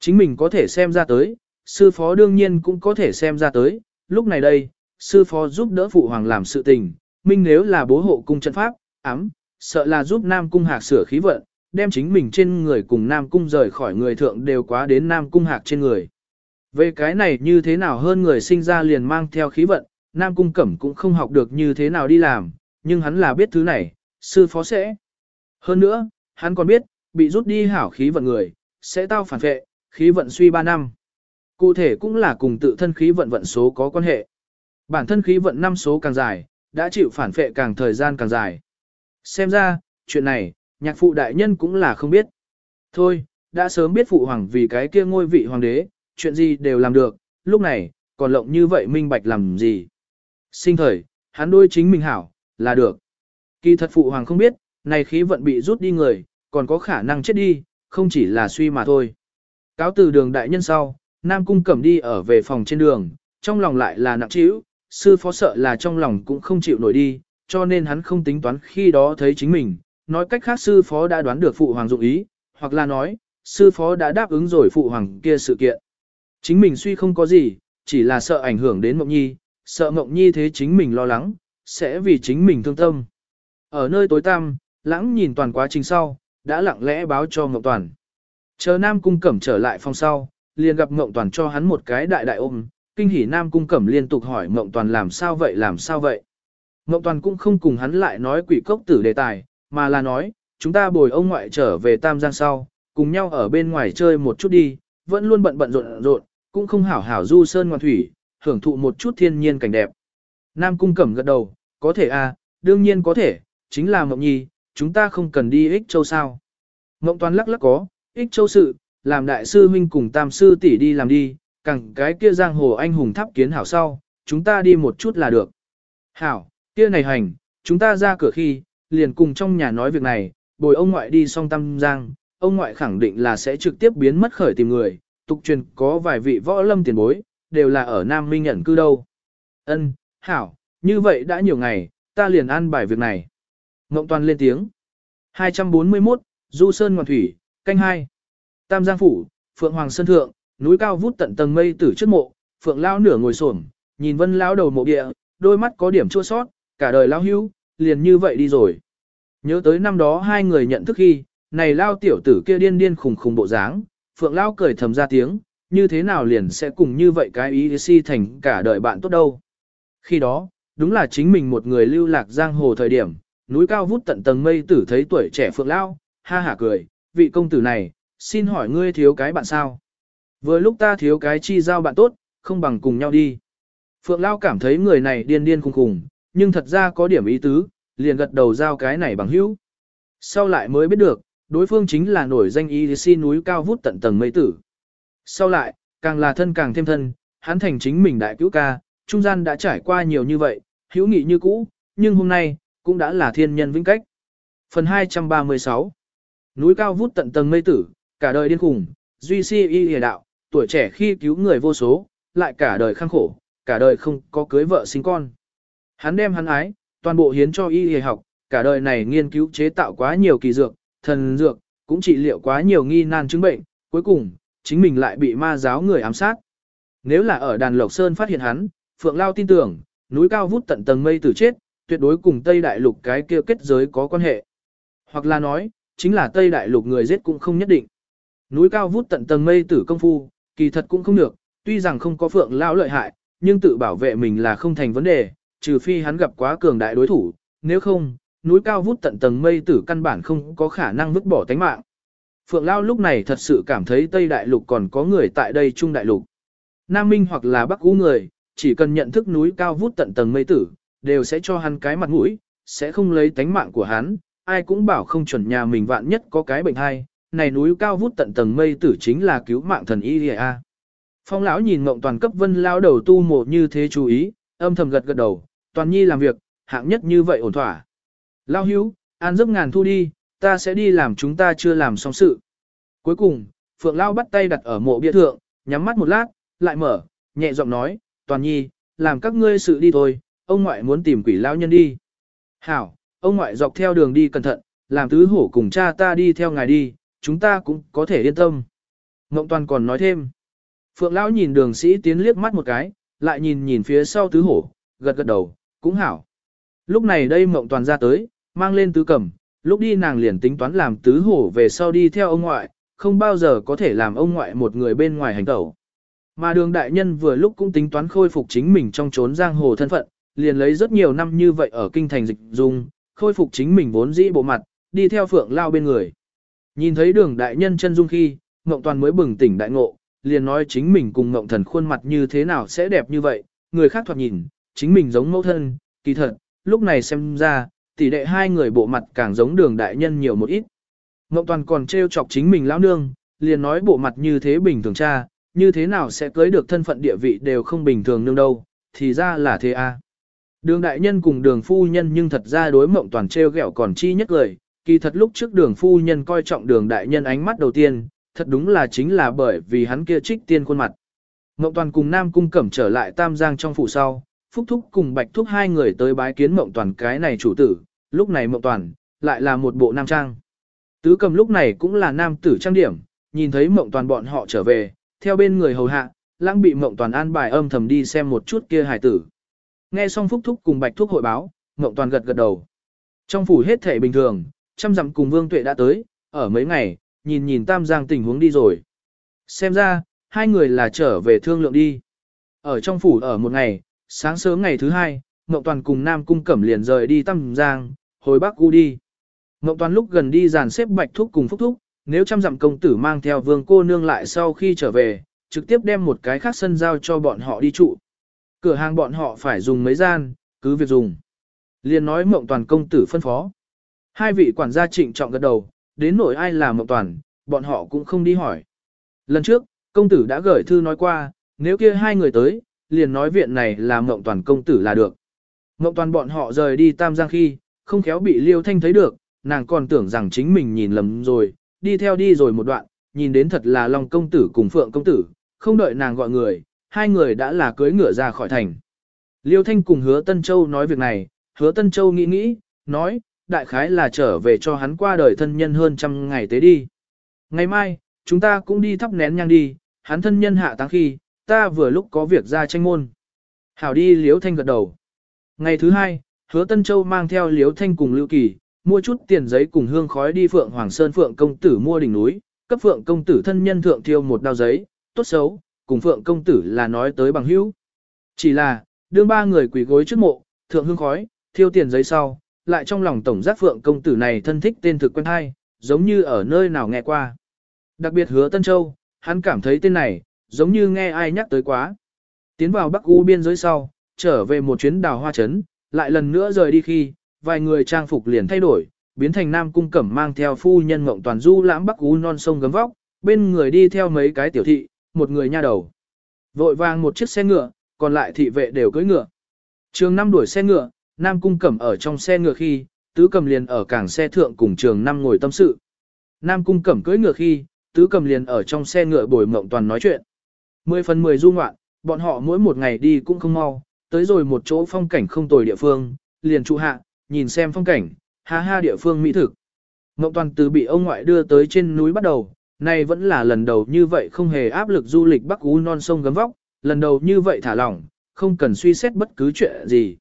[SPEAKER 1] Chính mình có thể xem ra tới, sư phó đương nhiên cũng có thể xem ra tới, lúc này đây, sư phó giúp đỡ phụ hoàng làm sự tình, minh nếu là bố hộ cung trận pháp, ám, sợ là giúp Nam Cung Hạc sửa khí vận, đem chính mình trên người cùng Nam Cung rời khỏi người thượng đều quá đến Nam Cung Hạc trên người. Về cái này như thế nào hơn người sinh ra liền mang theo khí vận, Nam Cung Cẩm cũng không học được như thế nào đi làm, nhưng hắn là biết thứ này, sư phó sẽ. Hơn nữa, hắn còn biết, bị rút đi hảo khí vận người, sẽ tao phản vệ, khí vận suy 3 năm. Cụ thể cũng là cùng tự thân khí vận vận số có quan hệ. Bản thân khí vận năm số càng dài, đã chịu phản vệ càng thời gian càng dài. Xem ra, chuyện này, nhạc phụ đại nhân cũng là không biết. Thôi, đã sớm biết phụ hoàng vì cái kia ngôi vị hoàng đế, chuyện gì đều làm được, lúc này, còn lộng như vậy minh bạch làm gì. Sinh thời, hắn đôi chính mình hảo, là được. Kỳ thật phụ hoàng không biết, này khí vận bị rút đi người, còn có khả năng chết đi, không chỉ là suy mà thôi. Cáo từ đường đại nhân sau, Nam Cung Cẩm đi ở về phòng trên đường, trong lòng lại là nặng trĩu, sư phó sợ là trong lòng cũng không chịu nổi đi, cho nên hắn không tính toán khi đó thấy chính mình, nói cách khác sư phó đã đoán được phụ hoàng dụng ý, hoặc là nói, sư phó đã đáp ứng rồi phụ hoàng kia sự kiện. Chính mình suy không có gì, chỉ là sợ ảnh hưởng đến Mộng Nhi, sợ Mộng Nhi thế chính mình lo lắng, sẽ vì chính mình thương tâm. Ở nơi tối tăm, lãng nhìn toàn quá trình sau, đã lặng lẽ báo cho Ngộng Toàn. Chờ Nam Cung Cẩm trở lại phòng sau, liền gặp Ngộng Toàn cho hắn một cái đại đại ôm, kinh hỉ Nam Cung Cẩm liên tục hỏi Ngộng Toàn làm sao vậy làm sao vậy. Ngộng Toàn cũng không cùng hắn lại nói quỷ cốc tử đề tài, mà là nói, chúng ta bồi ông ngoại trở về Tam Giang sau, cùng nhau ở bên ngoài chơi một chút đi, vẫn luôn bận bận rộn rộn, cũng không hảo hảo du sơn ngoan thủy, hưởng thụ một chút thiên nhiên cảnh đẹp. Nam Cung Cẩm gật đầu, có thể à, đương nhiên có thể, chính là Mộng Nhi, chúng ta không cần đi ích châu sao. Mộng Toàn lắc lắc có, ích châu sự, làm đại sư huynh cùng tam sư tỷ đi làm đi, cẳng cái kia giang hồ anh hùng tháp kiến hảo sau, chúng ta đi một chút là được. Hảo, kia này hành, chúng ta ra cửa khi, liền cùng trong nhà nói việc này, bồi ông ngoại đi xong tam giang, ông ngoại khẳng định là sẽ trực tiếp biến mất khởi tìm người, tục truyền có vài vị võ lâm tiền bối, đều là ở Nam Minh ẩn cư đâu. Ân, hảo, như vậy đã nhiều ngày, ta liền ăn bài việc này. Ngộng toàn lên tiếng. 241, Du Sơn Ngoạn Thủy, canh hai Tam Giang Phủ, Phượng Hoàng Sơn Thượng, núi cao vút tận tầng mây tử trước mộ, Phượng Lao nửa ngồi xổm nhìn vân lao đầu mộ địa, đôi mắt có điểm chua sót, cả đời lao hưu, liền như vậy đi rồi. Nhớ tới năm đó hai người nhận thức khi, này lao tiểu tử kia điên điên khùng khùng bộ dáng, Phượng Lao cười thầm ra tiếng, như thế nào liền sẽ cùng như vậy cái ý si thành cả đời bạn tốt đâu. Khi đó, đúng là chính mình một người lưu lạc giang hồ thời điểm, núi cao vút tận tầng mây tử thấy tuổi trẻ Phượng Lao, ha hả cười, vị công tử này, xin hỏi ngươi thiếu cái bạn sao? Vừa lúc ta thiếu cái chi giao bạn tốt, không bằng cùng nhau đi. Phượng Lao cảm thấy người này điên điên khùng khùng, nhưng thật ra có điểm ý tứ, liền gật đầu giao cái này bằng hữu. Sau lại mới biết được, đối phương chính là nổi danh y si núi cao vút tận tầng mây tử. Sau lại, càng là thân càng thêm thân, hắn thành chính mình đại cứu ca, trung gian đã trải qua nhiều như vậy, hữu nghị như cũ, nhưng hôm nay, cũng đã là thiên nhân vĩnh cách. Phần 236 Núi cao vút tận tầng mây tử, cả đời điên khùng, duy si y hề đạo, tuổi trẻ khi cứu người vô số, lại cả đời khăng khổ, cả đời không có cưới vợ sinh con. Hắn đem hắn ái, toàn bộ hiến cho y hề học, cả đời này nghiên cứu chế tạo quá nhiều kỳ dược, thần dược, cũng trị liệu quá nhiều nghi nan chứng bệnh, cuối cùng, chính mình lại bị ma giáo người ám sát. Nếu là ở đàn Lộc Sơn phát hiện hắn, Phượng Lao tin tưởng, núi cao vút tận tầng mây tử chết, tuyệt đối cùng Tây Đại Lục cái kia kết giới có quan hệ. Hoặc là nói, chính là Tây Đại Lục người giết cũng không nhất định. Núi cao vút tận tầng mây tử công phu, kỳ thật cũng không được, tuy rằng không có Phượng Lao lợi hại, nhưng tự bảo vệ mình là không thành vấn đề, trừ phi hắn gặp quá cường đại đối thủ, nếu không, núi cao vút tận tầng mây tử căn bản không có khả năng vứt bỏ tánh mạng. Phượng Lao lúc này thật sự cảm thấy Tây Đại Lục còn có người tại đây Trung Đại Lục. Nam Minh hoặc là Bắc Ú người, chỉ cần nhận thức núi cao vút tận tầng mây tử, đều sẽ cho hắn cái mặt mũi, sẽ không lấy tánh mạng của hắn, ai cũng bảo không chuẩn nhà mình vạn nhất có cái bệnh hay, này núi cao vút tận tầng mây tử chính là cứu mạng thần y a. Phong lão nhìn Ngộng Toàn cấp Vân lao đầu tu mộ như thế chú ý, âm thầm gật gật đầu, Toàn Nhi làm việc, hạng nhất như vậy ổn thỏa. Lao hữu, an giấc ngàn thu đi, ta sẽ đi làm chúng ta chưa làm xong sự. Cuối cùng, Phượng Lao bắt tay đặt ở mộ bia thượng, nhắm mắt một lát, lại mở, nhẹ giọng nói, Toàn Nhi, làm các ngươi sự đi thôi, ông ngoại muốn tìm quỷ lao nhân đi. Hảo, ông ngoại dọc theo đường đi cẩn thận, làm tứ hổ cùng cha ta đi theo ngài đi, chúng ta cũng có thể yên tâm. Ngộng Toàn còn nói thêm. Phượng Lão nhìn đường sĩ tiến liếc mắt một cái, lại nhìn nhìn phía sau tứ hổ, gật gật đầu, cũng hảo. Lúc này đây Mộng Toàn ra tới, mang lên tứ cầm, lúc đi nàng liền tính toán làm tứ hổ về sau đi theo ông ngoại, không bao giờ có thể làm ông ngoại một người bên ngoài hành tẩu. Mà đường đại nhân vừa lúc cũng tính toán khôi phục chính mình trong trốn giang hồ thân phận, liền lấy rất nhiều năm như vậy ở kinh thành dịch dung, khôi phục chính mình vốn dĩ bộ mặt, đi theo phượng lao bên người. Nhìn thấy đường đại nhân chân dung khi, Ngộng Toàn mới bừng tỉnh đại ngộ, liền nói chính mình cùng Ngộng Thần khuôn mặt như thế nào sẽ đẹp như vậy, người khác thoạt nhìn, chính mình giống mẫu thân, kỳ thật, lúc này xem ra, tỷ đệ hai người bộ mặt càng giống đường đại nhân nhiều một ít. Ngộng Toàn còn trêu chọc chính mình lão nương, liền nói bộ mặt như thế bình thường cha, như thế nào sẽ cưới được thân phận địa vị đều không bình thường nương đâu, thì ra là thế a. À. Đường đại nhân cùng đường phu nhân nhưng thật ra đối mộng toàn treo gẹo còn chi nhất lời, kỳ thật lúc trước đường phu nhân coi trọng đường đại nhân ánh mắt đầu tiên, thật đúng là chính là bởi vì hắn kia trích tiên khuôn mặt. Mộng toàn cùng Nam Cung Cẩm trở lại Tam Giang trong phủ sau, Phúc Thúc cùng Bạch Thúc hai người tới bái kiến Mộng toàn cái này chủ tử, lúc này Mộng toàn, lại là một bộ nam trang. Tứ cầm lúc này cũng là nam tử trang điểm, nhìn thấy Mộng toàn bọn họ trở về, theo bên người hầu hạ, lãng bị Mộng toàn an bài âm thầm đi xem một chút kia hải tử. Nghe xong Phúc Thúc cùng Bạch Thúc hội báo, Ngộng toàn gật gật đầu. Trong phủ hết thể bình thường, trăm dặm cùng Vương Tuệ đã tới, ở mấy ngày, nhìn nhìn Tam Giang tình huống đi rồi. Xem ra, hai người là trở về thương lượng đi. Ở trong phủ ở một ngày, sáng sớm ngày thứ hai, Ngộng Toàn cùng Nam Cung Cẩm liền rời đi Tam Giang, hồi Bắc U đi. Ngộng Toàn lúc gần đi dàn xếp Bạch Thúc cùng Phúc Thúc, nếu trăm dặm công tử mang theo vương cô nương lại sau khi trở về, trực tiếp đem một cái khác sân giao cho bọn họ đi trụ. Cửa hàng bọn họ phải dùng mấy gian, cứ việc dùng. Liền nói Mộng Toàn công tử phân phó. Hai vị quản gia trịnh trọng gật đầu, đến nỗi ai là Mộng Toàn, bọn họ cũng không đi hỏi. Lần trước, công tử đã gửi thư nói qua, nếu kia hai người tới, liền nói viện này là Mộng Toàn công tử là được. Mộng Toàn bọn họ rời đi Tam Giang khi, không khéo bị Liêu Thanh thấy được, nàng còn tưởng rằng chính mình nhìn lầm rồi, đi theo đi rồi một đoạn, nhìn đến thật là Long công tử cùng Phượng công tử, không đợi nàng gọi người, hai người đã là cưới ngựa ra khỏi thành. Liêu Thanh cùng Hứa Tân Châu nói việc này, Hứa Tân Châu nghĩ nghĩ, nói, đại khái là trở về cho hắn qua đời thân nhân hơn trăm ngày tế đi. Ngày mai, chúng ta cũng đi thắp nén nhang đi, hắn thân nhân hạ táng khi, ta vừa lúc có việc ra tranh môn. Hảo đi Liêu Thanh gật đầu. Ngày thứ hai, Hứa Tân Châu mang theo Liêu Thanh cùng Lưu Kỳ, mua chút tiền giấy cùng hương khói đi Phượng Hoàng Sơn Phượng công tử mua đỉnh núi, cấp Phượng công tử thân nhân thượng thiêu một đao giấy, tốt xấu, cùng Phượng công tử là nói tới bằng hữu. Chỉ là, đương ba người quỳ gối trước mộ, thượng hương khói, thiêu tiền giấy sau, lại trong lòng tổng giác Phượng công tử này thân thích tên thực quen hay, giống như ở nơi nào nghe qua. Đặc biệt hứa Tân Châu, hắn cảm thấy tên này, giống như nghe ai nhắc tới quá. Tiến vào Bắc U biên giới sau, trở về một chuyến đào hoa trấn, lại lần nữa rời đi khi, vài người trang phục liền thay đổi, biến thành nam cung cẩm mang theo phu nhân ngộng toàn du lãm Bắc U non sông gấm vóc, bên người đi theo mấy cái tiểu thị, một người nha đầu. Vội vàng một chiếc xe ngựa, còn lại thị vệ đều cưỡi ngựa. Trường năm đuổi xe ngựa, Nam Cung Cẩm ở trong xe ngựa khi, Tứ Cầm liền ở cảng xe thượng cùng trường năm ngồi tâm sự. Nam Cung Cẩm cưỡi ngựa khi, Tứ Cầm liền ở trong xe ngựa bồi mộng toàn nói chuyện. Mười phần mười du ngoạn, bọn họ mỗi một ngày đi cũng không mau, tới rồi một chỗ phong cảnh không tồi địa phương, liền trụ hạ, nhìn xem phong cảnh, ha ha địa phương mỹ thực. Mộng toàn từ bị ông ngoại đưa tới trên núi bắt đầu, này vẫn là lần đầu như vậy không hề áp lực du lịch Bắc Ú non sông gấm vóc, lần đầu như vậy thả lỏng, không cần suy xét bất cứ chuyện gì.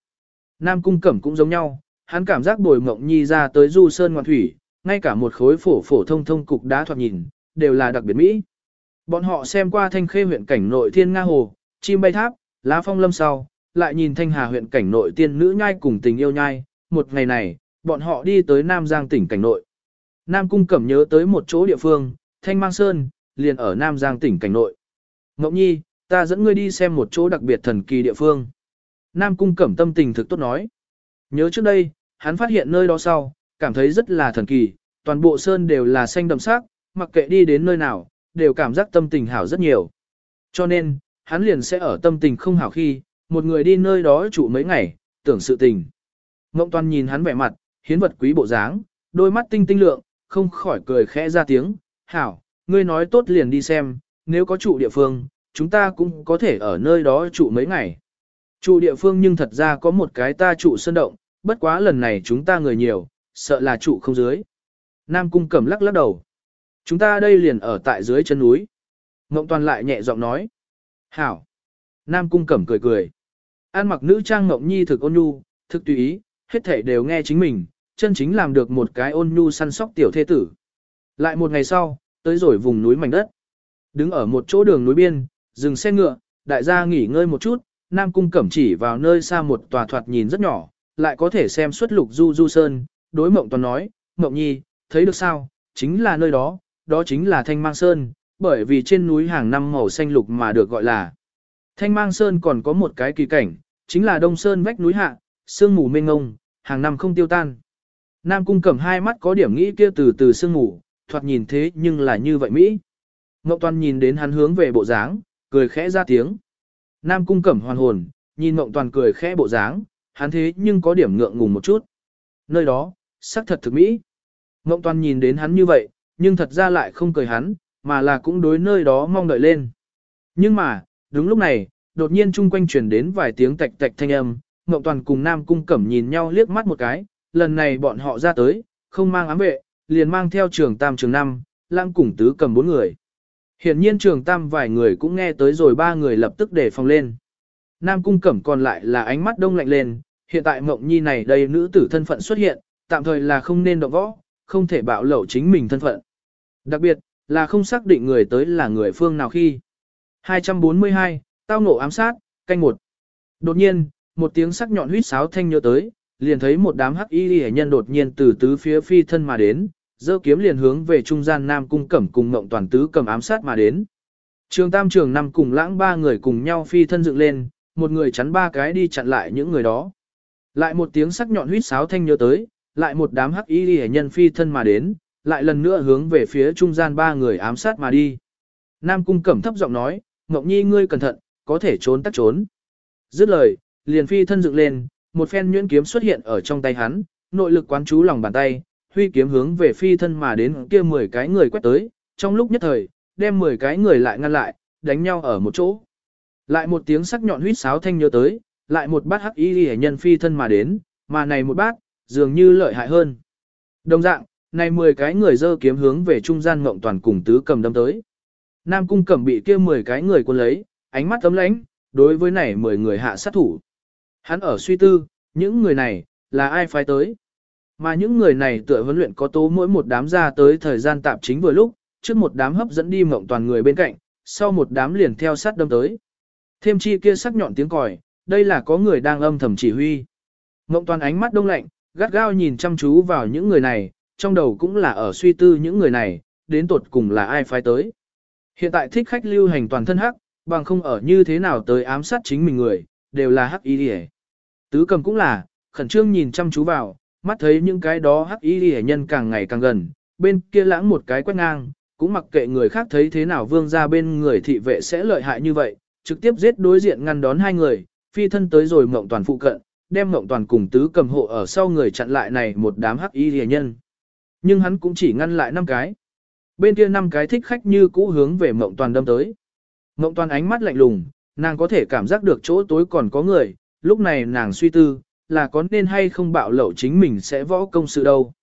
[SPEAKER 1] Nam Cung Cẩm cũng giống nhau, hắn cảm giác bồi mộng nhi ra tới du sơn ngoan thủy, ngay cả một khối phổ phổ thông thông cục đá thoạt nhìn, đều là đặc biệt mỹ. Bọn họ xem qua thanh khê huyện cảnh nội thiên nga hồ, chim bay tháp, lá phong lâm sau, lại nhìn thanh hà huyện cảnh nội tiên nữ nhai cùng tình yêu nhai, một ngày này, bọn họ đi tới Nam Giang tỉnh cảnh nội. Nam Cung Cẩm nhớ tới một chỗ địa phương, Thanh Mang Sơn, liền ở Nam Giang tỉnh cảnh nội. Ngọc Nhi, ta dẫn ngươi đi xem một chỗ đặc biệt thần kỳ địa phương. Nam Cung Cẩm tâm tình thực tốt nói. Nhớ trước đây, hắn phát hiện nơi đó sau, cảm thấy rất là thần kỳ, toàn bộ sơn đều là xanh đậm sắc, mặc kệ đi đến nơi nào, đều cảm giác tâm tình hảo rất nhiều. Cho nên, hắn liền sẽ ở tâm tình không hảo khi, một người đi nơi đó trụ mấy ngày, tưởng sự tình. Ngộng toàn nhìn hắn vẻ mặt, hiến vật quý bộ dáng, đôi mắt tinh tinh lượng, không khỏi cười khẽ ra tiếng, hảo, ngươi nói tốt liền đi xem, nếu có trụ địa phương, chúng ta cũng có thể ở nơi đó trụ mấy ngày. Trụ địa phương nhưng thật ra có một cái ta trụ sơn động, bất quá lần này chúng ta người nhiều, sợ là trụ không dưới. Nam cung cầm lắc lắc đầu. Chúng ta đây liền ở tại dưới chân núi. Ngộng toàn lại nhẹ giọng nói. Hảo. Nam cung cẩm cười cười. An mặc nữ trang ngộng nhi thực ôn nhu, thực tùy ý, hết thể đều nghe chính mình, chân chính làm được một cái ôn nhu săn sóc tiểu thế tử. Lại một ngày sau, tới rồi vùng núi mảnh đất. Đứng ở một chỗ đường núi biên, dừng xe ngựa, đại gia nghỉ ngơi một chút, Nam Cung Cẩm chỉ vào nơi xa một tòa thoạt nhìn rất nhỏ, lại có thể xem xuất lục du du sơn, đối mộng toàn nói, mộng nhi, thấy được sao, chính là nơi đó, đó chính là Thanh Mang Sơn, bởi vì trên núi hàng năm màu xanh lục mà được gọi là. Thanh Mang Sơn còn có một cái kỳ cảnh, chính là Đông Sơn vách núi hạ, sương mù mênh ngông, hàng năm không tiêu tan. Nam Cung Cẩm hai mắt có điểm nghĩ kia từ từ sương mù, thoạt nhìn thế nhưng là như vậy Mỹ. Ngọc Toàn nhìn đến hắn hướng về bộ dáng, cười khẽ ra tiếng. Nam cung cẩm hoàn hồn, nhìn Ngọc Toàn cười khẽ bộ dáng, hắn thế nhưng có điểm ngượng ngùng một chút. Nơi đó, sắc thật thực Mỹ. Ngọc Toàn nhìn đến hắn như vậy, nhưng thật ra lại không cười hắn, mà là cũng đối nơi đó mong đợi lên. Nhưng mà, đúng lúc này, đột nhiên chung quanh truyền đến vài tiếng tạch tạch thanh âm, Ngọc Toàn cùng Nam Cung Cẩm nhìn nhau liếc mắt một cái, lần này bọn họ ra tới, không mang ám vệ, liền mang theo trường tam trường năm, lãng cùng tứ cầm bốn người. Hiện nhiên trường tam vài người cũng nghe tới rồi ba người lập tức để phòng lên. Nam cung cẩm còn lại là ánh mắt đông lạnh lên, hiện tại mộng nhi này đây nữ tử thân phận xuất hiện, tạm thời là không nên động võ, không thể bạo lẩu chính mình thân phận. Đặc biệt, là không xác định người tới là người phương nào khi. 242, tao nổ ám sát, canh một. Đột nhiên, một tiếng sắc nhọn huýt sáo thanh nhớ tới, liền thấy một đám hắc y hệ nhân đột nhiên từ tứ phía phi thân mà đến, dơ kiếm liền hướng về trung gian Nam cung cẩm cùng ngộng toàn tứ cầm ám sát mà đến. Trường tam trường năm cùng lãng ba người cùng nhau phi thân dựng lên, một người chắn ba cái đi chặn lại những người đó. Lại một tiếng sắc nhọn huýt sáo thanh nhớ tới, lại một đám hắc y hệ nhân phi thân mà đến, lại lần nữa hướng về phía trung gian ba người ám sát mà đi. Nam cung cẩm thấp giọng nói, Ngọc Nhi ngươi cẩn thận, có thể trốn tắt trốn. Dứt lời, liền phi thân dựng lên, một phen nhuyễn kiếm xuất hiện ở trong tay hắn, nội lực quán chú lòng bàn tay, huy kiếm hướng về phi thân mà đến kia 10 cái người quét tới, trong lúc nhất thời, đem 10 cái người lại ngăn lại, đánh nhau ở một chỗ. Lại một tiếng sắc nhọn huýt sáo thanh nhớ tới, lại một bát hắc y hệ nhân phi thân mà đến, mà này một bát, dường như lợi hại hơn. Đồng dạng, này 10 cái người dơ kiếm hướng về trung gian ngộng toàn cùng tứ cầm đâm tới. Nam cung cầm bị kia 10 cái người quân lấy, ánh mắt tấm lánh, đối với này 10 người hạ sát thủ. Hắn ở suy tư, những người này, là ai phái tới? Mà những người này tựa huấn luyện có tố mỗi một đám ra tới thời gian tạm chính vừa lúc, trước một đám hấp dẫn đi mộng toàn người bên cạnh, sau một đám liền theo sát đâm tới. Thêm chi kia sắc nhọn tiếng còi, đây là có người đang âm thầm chỉ huy. Mộng toàn ánh mắt đông lạnh, gắt gao nhìn chăm chú vào những người này, trong đầu cũng là ở suy tư những người này, đến tột cùng là ai phái tới. Hiện tại thích khách lưu hành toàn thân hắc, bằng không ở như thế nào tới ám sát chính mình người, đều là hắc ý đi Tứ cầm cũng là, khẩn trương nhìn chăm chú vào, mắt thấy những cái đó hắc y hệ nhân càng ngày càng gần, bên kia lãng một cái quét ngang, cũng mặc kệ người khác thấy thế nào vương ra bên người thị vệ sẽ lợi hại như vậy, trực tiếp giết đối diện ngăn đón hai người, phi thân tới rồi mộng toàn phụ cận, đem mộng toàn cùng tứ cầm hộ ở sau người chặn lại này một đám hắc y hệ nhân. Nhưng hắn cũng chỉ ngăn lại năm cái. Bên kia năm cái thích khách như cũ hướng về mộng toàn đâm tới. Mộng toàn ánh mắt lạnh lùng, nàng có thể cảm giác được chỗ tối còn có người, lúc này nàng suy tư, là có nên hay không bạo lậu chính mình sẽ võ công sự đâu.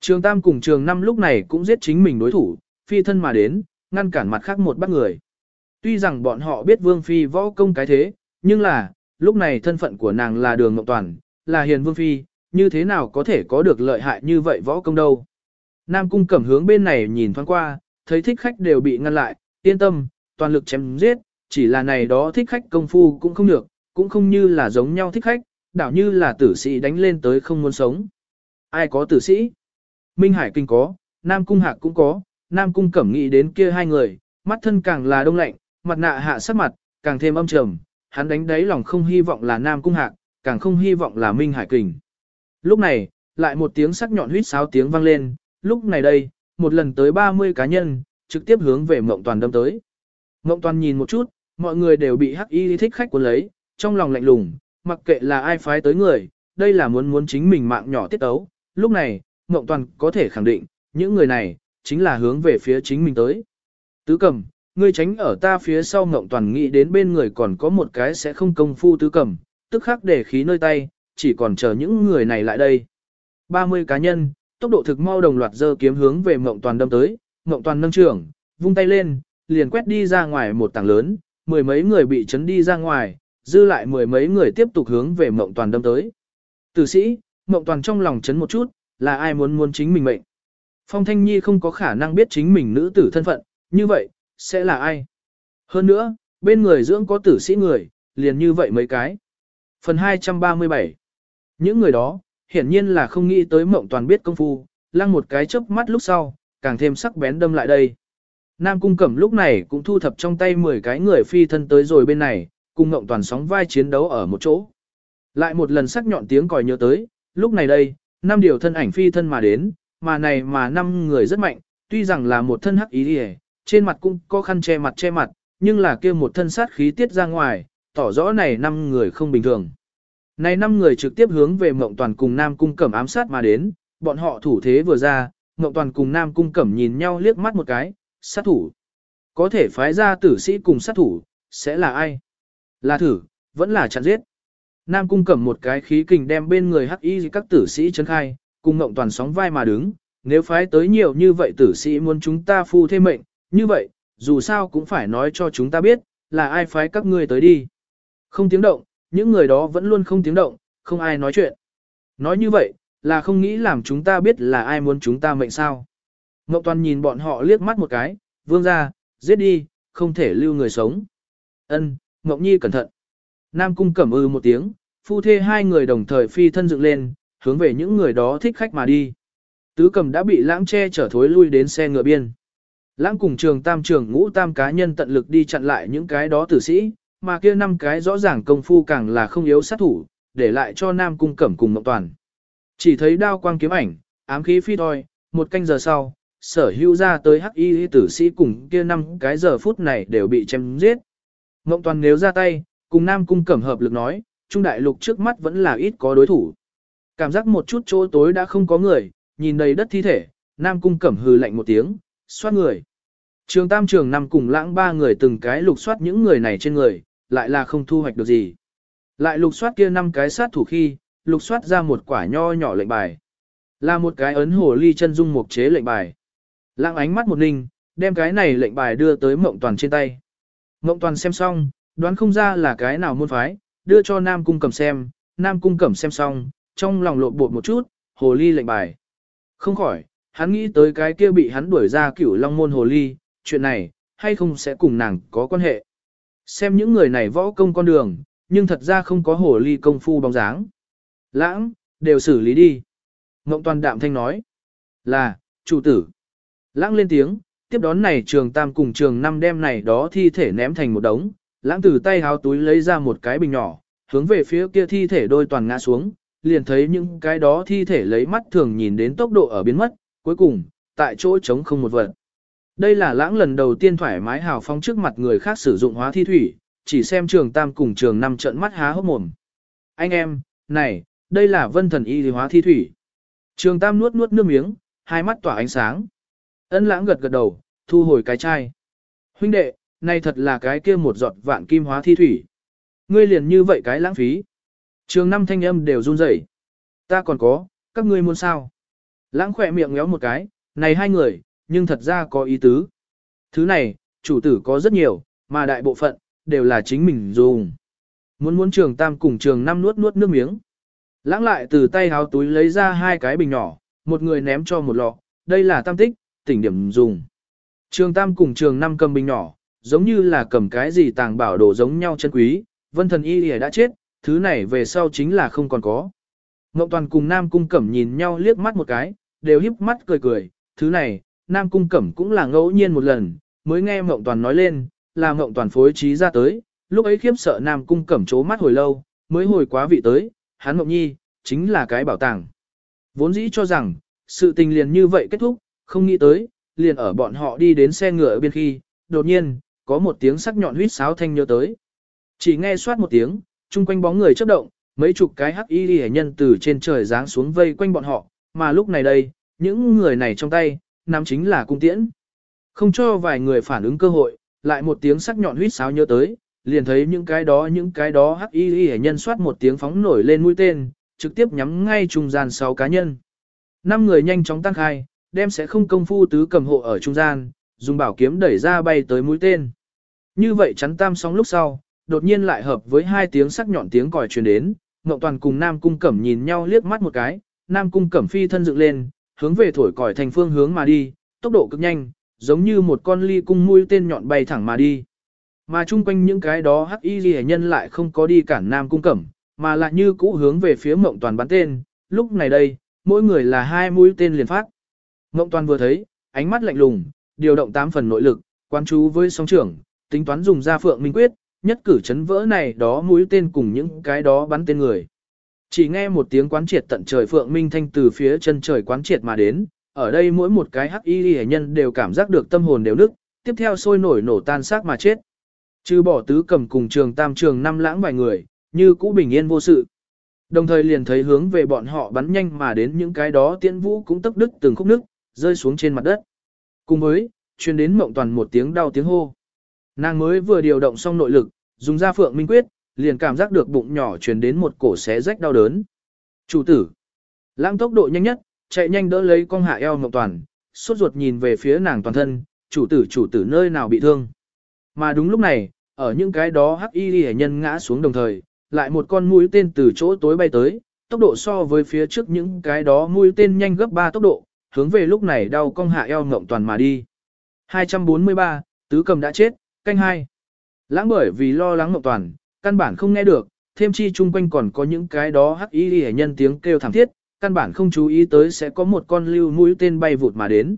[SPEAKER 1] Trường Tam cùng trường Năm lúc này cũng giết chính mình đối thủ, phi thân mà đến, ngăn cản mặt khác một bắt người. Tuy rằng bọn họ biết Vương Phi võ công cái thế, nhưng là, lúc này thân phận của nàng là đường Ngọc Toàn, là hiền Vương Phi, như thế nào có thể có được lợi hại như vậy võ công đâu. Nam Cung cẩm hướng bên này nhìn thoáng qua, thấy thích khách đều bị ngăn lại, yên tâm, toàn lực chém giết, chỉ là này đó thích khách công phu cũng không được, cũng không như là giống nhau thích khách, đảo như là tử sĩ đánh lên tới không muốn sống. Ai có tử sĩ? Minh Hải Kinh có, Nam Cung Hạc cũng có, Nam Cung Cẩm nghĩ đến kia hai người, mắt thân càng là đông lạnh, mặt nạ hạ sát mặt, càng thêm âm trầm, hắn đánh đáy lòng không hy vọng là Nam Cung Hạc, càng không hy vọng là Minh Hải Kình. Lúc này, lại một tiếng sắc nhọn huýt sáo tiếng vang lên, lúc này đây, một lần tới 30 cá nhân, trực tiếp hướng về Mộng Toàn đâm tới. Mộng Toàn nhìn một chút, mọi người đều bị hắc y thích khách cuốn lấy, trong lòng lạnh lùng, mặc kệ là ai phái tới người, đây là muốn muốn chính mình mạng nhỏ tiết ấu. Lúc này, Ngộng Toàn có thể khẳng định, những người này, chính là hướng về phía chính mình tới. Tứ cầm, ngươi tránh ở ta phía sau Ngộng Toàn nghĩ đến bên người còn có một cái sẽ không công phu tứ cầm, tức khắc để khí nơi tay, chỉ còn chờ những người này lại đây. 30 cá nhân, tốc độ thực mau đồng loạt dơ kiếm hướng về Ngộng Toàn đâm tới, Ngộng Toàn nâng trưởng, vung tay lên, liền quét đi ra ngoài một tảng lớn, mười mấy người bị chấn đi ra ngoài, dư lại mười mấy người tiếp tục hướng về Mộng Toàn đâm tới. Tử sĩ, Mộng Toàn trong lòng chấn một chút, là ai muốn muốn chính mình mệnh. Phong Thanh Nhi không có khả năng biết chính mình nữ tử thân phận, như vậy, sẽ là ai? Hơn nữa, bên người dưỡng có tử sĩ người, liền như vậy mấy cái. Phần 237 Những người đó, hiển nhiên là không nghĩ tới mộng toàn biết công phu, lăng một cái chớp mắt lúc sau, càng thêm sắc bén đâm lại đây. Nam Cung Cẩm lúc này cũng thu thập trong tay 10 cái người phi thân tới rồi bên này, cùng Ngộng toàn sóng vai chiến đấu ở một chỗ. Lại một lần sắc nhọn tiếng còi nhớ tới, lúc này đây, năm điều thân ảnh phi thân mà đến, mà này mà năm người rất mạnh, tuy rằng là một thân hắc ý đi trên mặt cũng có khăn che mặt che mặt, nhưng là kia một thân sát khí tiết ra ngoài, tỏ rõ này năm người không bình thường. Này năm người trực tiếp hướng về Ngộng Toàn cùng Nam Cung Cẩm ám sát mà đến, bọn họ thủ thế vừa ra, Ngộng Toàn cùng Nam Cung Cẩm nhìn nhau liếc mắt một cái, sát thủ. Có thể phái ra tử sĩ cùng sát thủ, sẽ là ai? Là thử, vẫn là chặn giết. Nam Cung cầm một cái khí kình đem bên người hắc y các tử sĩ chấn khai, cùng ngộng Toàn sóng vai mà đứng, nếu phái tới nhiều như vậy tử sĩ muốn chúng ta phu thêm mệnh, như vậy, dù sao cũng phải nói cho chúng ta biết, là ai phái các ngươi tới đi. Không tiếng động, những người đó vẫn luôn không tiếng động, không ai nói chuyện. Nói như vậy, là không nghĩ làm chúng ta biết là ai muốn chúng ta mệnh sao. Ngọc Toàn nhìn bọn họ liếc mắt một cái, vương ra, giết đi, không thể lưu người sống. Ân, Ngọc Nhi cẩn thận. Nam Cung cẩm ư một tiếng, phu thê hai người đồng thời phi thân dựng lên, hướng về những người đó thích khách mà đi. Tứ cầm đã bị lãng che chở thối lui đến xe ngựa biên. Lãng cùng trường tam trường ngũ tam cá nhân tận lực đi chặn lại những cái đó tử sĩ, mà kia năm cái rõ ràng công phu càng là không yếu sát thủ, để lại cho Nam Cung Cẩm cùng Mộng Toàn. Chỉ thấy đao quang kiếm ảnh, ám khí phi thôi, một canh giờ sau, sở hữu ra tới hắc y tử sĩ cùng kia năm cái giờ phút này đều bị chém giết. Mộng Toàn nếu ra tay, cùng Nam Cung Cẩm hợp lực nói, Trung Đại Lục trước mắt vẫn là ít có đối thủ. Cảm giác một chút chỗ tối đã không có người, nhìn đầy đất thi thể, Nam Cung Cẩm hừ lạnh một tiếng, xoát người. Trường Tam Trường nằm cùng lãng ba người từng cái lục soát những người này trên người, lại là không thu hoạch được gì. Lại lục soát kia năm cái sát thủ khi, lục soát ra một quả nho nhỏ lệnh bài. Là một cái ấn hồ ly chân dung mục chế lệnh bài. Lãng ánh mắt một ninh, đem cái này lệnh bài đưa tới mộng toàn trên tay. Ngộng toàn xem xong, đoán không ra là cái nào môn phái, đưa cho Nam Cung cầm xem, Nam Cung cầm xem xong, trong lòng lộn bột một chút, hồ ly lệnh bài. Không khỏi, hắn nghĩ tới cái kia bị hắn đuổi ra cửu long môn hồ ly, chuyện này, hay không sẽ cùng nàng có quan hệ. Xem những người này võ công con đường, nhưng thật ra không có hồ ly công phu bóng dáng. Lãng, đều xử lý đi. Ngộng toàn đạm thanh nói. Là, chủ tử. Lãng lên tiếng, tiếp đón này trường tam cùng trường năm đem này đó thi thể ném thành một đống. Lãng từ tay háo túi lấy ra một cái bình nhỏ, hướng về phía kia thi thể đôi toàn ngã xuống, liền thấy những cái đó thi thể lấy mắt thường nhìn đến tốc độ ở biến mất, cuối cùng, tại chỗ trống không một vật. Đây là lãng lần đầu tiên thoải mái hào phong trước mặt người khác sử dụng hóa thi thủy, chỉ xem trường tam cùng trường năm trận mắt há hốc mồm. Anh em, này, đây là vân thần y hóa thi thủy. Trường tam nuốt nuốt nước miếng, hai mắt tỏa ánh sáng. Ân lãng gật gật đầu, thu hồi cái chai. Huynh đệ, này thật là cái kia một giọt vạn kim hóa thi thủy. Ngươi liền như vậy cái lãng phí. Trường năm thanh âm đều run rẩy. Ta còn có, các ngươi muốn sao? Lãng khỏe miệng ngéo một cái, này hai người, nhưng thật ra có ý tứ. Thứ này, chủ tử có rất nhiều, mà đại bộ phận, đều là chính mình dùng. Muốn muốn trường tam cùng trường năm nuốt nuốt nước miếng. Lãng lại từ tay háo túi lấy ra hai cái bình nhỏ, một người ném cho một lọ, đây là tam tích, tỉnh điểm dùng. Trường tam cùng trường năm cầm bình nhỏ, giống như là cầm cái gì tàng bảo đồ giống nhau chân quý, vân thần y đã chết, thứ này về sau chính là không còn có. ngọc toàn cùng nam cung cẩm nhìn nhau liếc mắt một cái, đều híp mắt cười cười, thứ này, nam cung cẩm cũng là ngẫu nhiên một lần, mới nghe Ngọc toàn nói lên, là ngọc toàn phối trí ra tới, lúc ấy khiếp sợ nam cung cẩm chố mắt hồi lâu, mới hồi quá vị tới, hắn ngọc nhi, chính là cái bảo tàng. Vốn dĩ cho rằng, sự tình liền như vậy kết thúc, không nghĩ tới, liền ở bọn họ đi đến xe ngựa ở bên khi, đột nhiên, có một tiếng sắc nhọn huýt sáo thanh nhớ tới. Chỉ nghe soát một tiếng, chung quanh bóng người chớp động, mấy chục cái hắc y hệ nhân từ trên trời giáng xuống vây quanh bọn họ, mà lúc này đây, những người này trong tay, nắm chính là cung tiễn. Không cho vài người phản ứng cơ hội, lại một tiếng sắc nhọn huýt sáo nhớ tới, liền thấy những cái đó những cái đó hắc y hệ nhân soát một tiếng phóng nổi lên mũi tên, trực tiếp nhắm ngay trung gian sáu cá nhân. Năm người nhanh chóng tăng khai, đem sẽ không công phu tứ cầm hộ ở trung gian, dùng bảo kiếm đẩy ra bay tới mũi tên. Như vậy chắn tam sóng lúc sau, đột nhiên lại hợp với hai tiếng sắc nhọn tiếng còi truyền đến, Ngộ Toàn cùng Nam Cung Cẩm nhìn nhau liếc mắt một cái, Nam Cung Cẩm phi thân dựng lên, hướng về thổi còi thành phương hướng mà đi, tốc độ cực nhanh, giống như một con ly cung mũi tên nhọn bay thẳng mà đi. Mà chung quanh những cái đó hắc y ghi nhân lại không có đi cản Nam Cung Cẩm, mà lại như cũ hướng về phía Ngộ Toàn bắn tên, lúc này đây, mỗi người là hai mũi tên liền phát. Ngộng Toàn vừa thấy, ánh mắt lạnh lùng, điều động tám phần nội lực, quan chú với sóng trưởng, tính toán dùng ra phượng minh quyết, nhất cử chấn vỡ này đó mũi tên cùng những cái đó bắn tên người. Chỉ nghe một tiếng quán triệt tận trời phượng minh thanh từ phía chân trời quán triệt mà đến, ở đây mỗi một cái hắc y hệ nhân đều cảm giác được tâm hồn đều nức, tiếp theo sôi nổi nổ tan xác mà chết. Trừ bỏ tứ cầm cùng trường tam trường năm lãng vài người, như cũ bình yên vô sự. Đồng thời liền thấy hướng về bọn họ bắn nhanh mà đến những cái đó tiễn vũ cũng tấp đứt từng khúc nước, rơi xuống trên mặt đất. Cùng với, truyền đến mộng toàn một tiếng đau tiếng hô. Nàng mới vừa điều động xong nội lực, dùng ra phượng minh quyết, liền cảm giác được bụng nhỏ truyền đến một cổ xé rách đau đớn. Chủ tử, lãng tốc độ nhanh nhất, chạy nhanh đỡ lấy con hạ eo mộng toàn, suốt ruột nhìn về phía nàng toàn thân, chủ tử chủ tử nơi nào bị thương. Mà đúng lúc này, ở những cái đó hắc y hệ nhân ngã xuống đồng thời, lại một con mũi tên từ chỗ tối bay tới, tốc độ so với phía trước những cái đó mũi tên nhanh gấp 3 tốc độ, hướng về lúc này đau cong hạ eo ngộng toàn mà đi. 243, tứ cầm đã chết, canh hai. Lãng bởi vì lo lắng ngộng Toàn, căn bản không nghe được, thêm chi chung quanh còn có những cái đó hắc y hệ nhân tiếng kêu thảm thiết, căn bản không chú ý tới sẽ có một con lưu mũi tên bay vụt mà đến.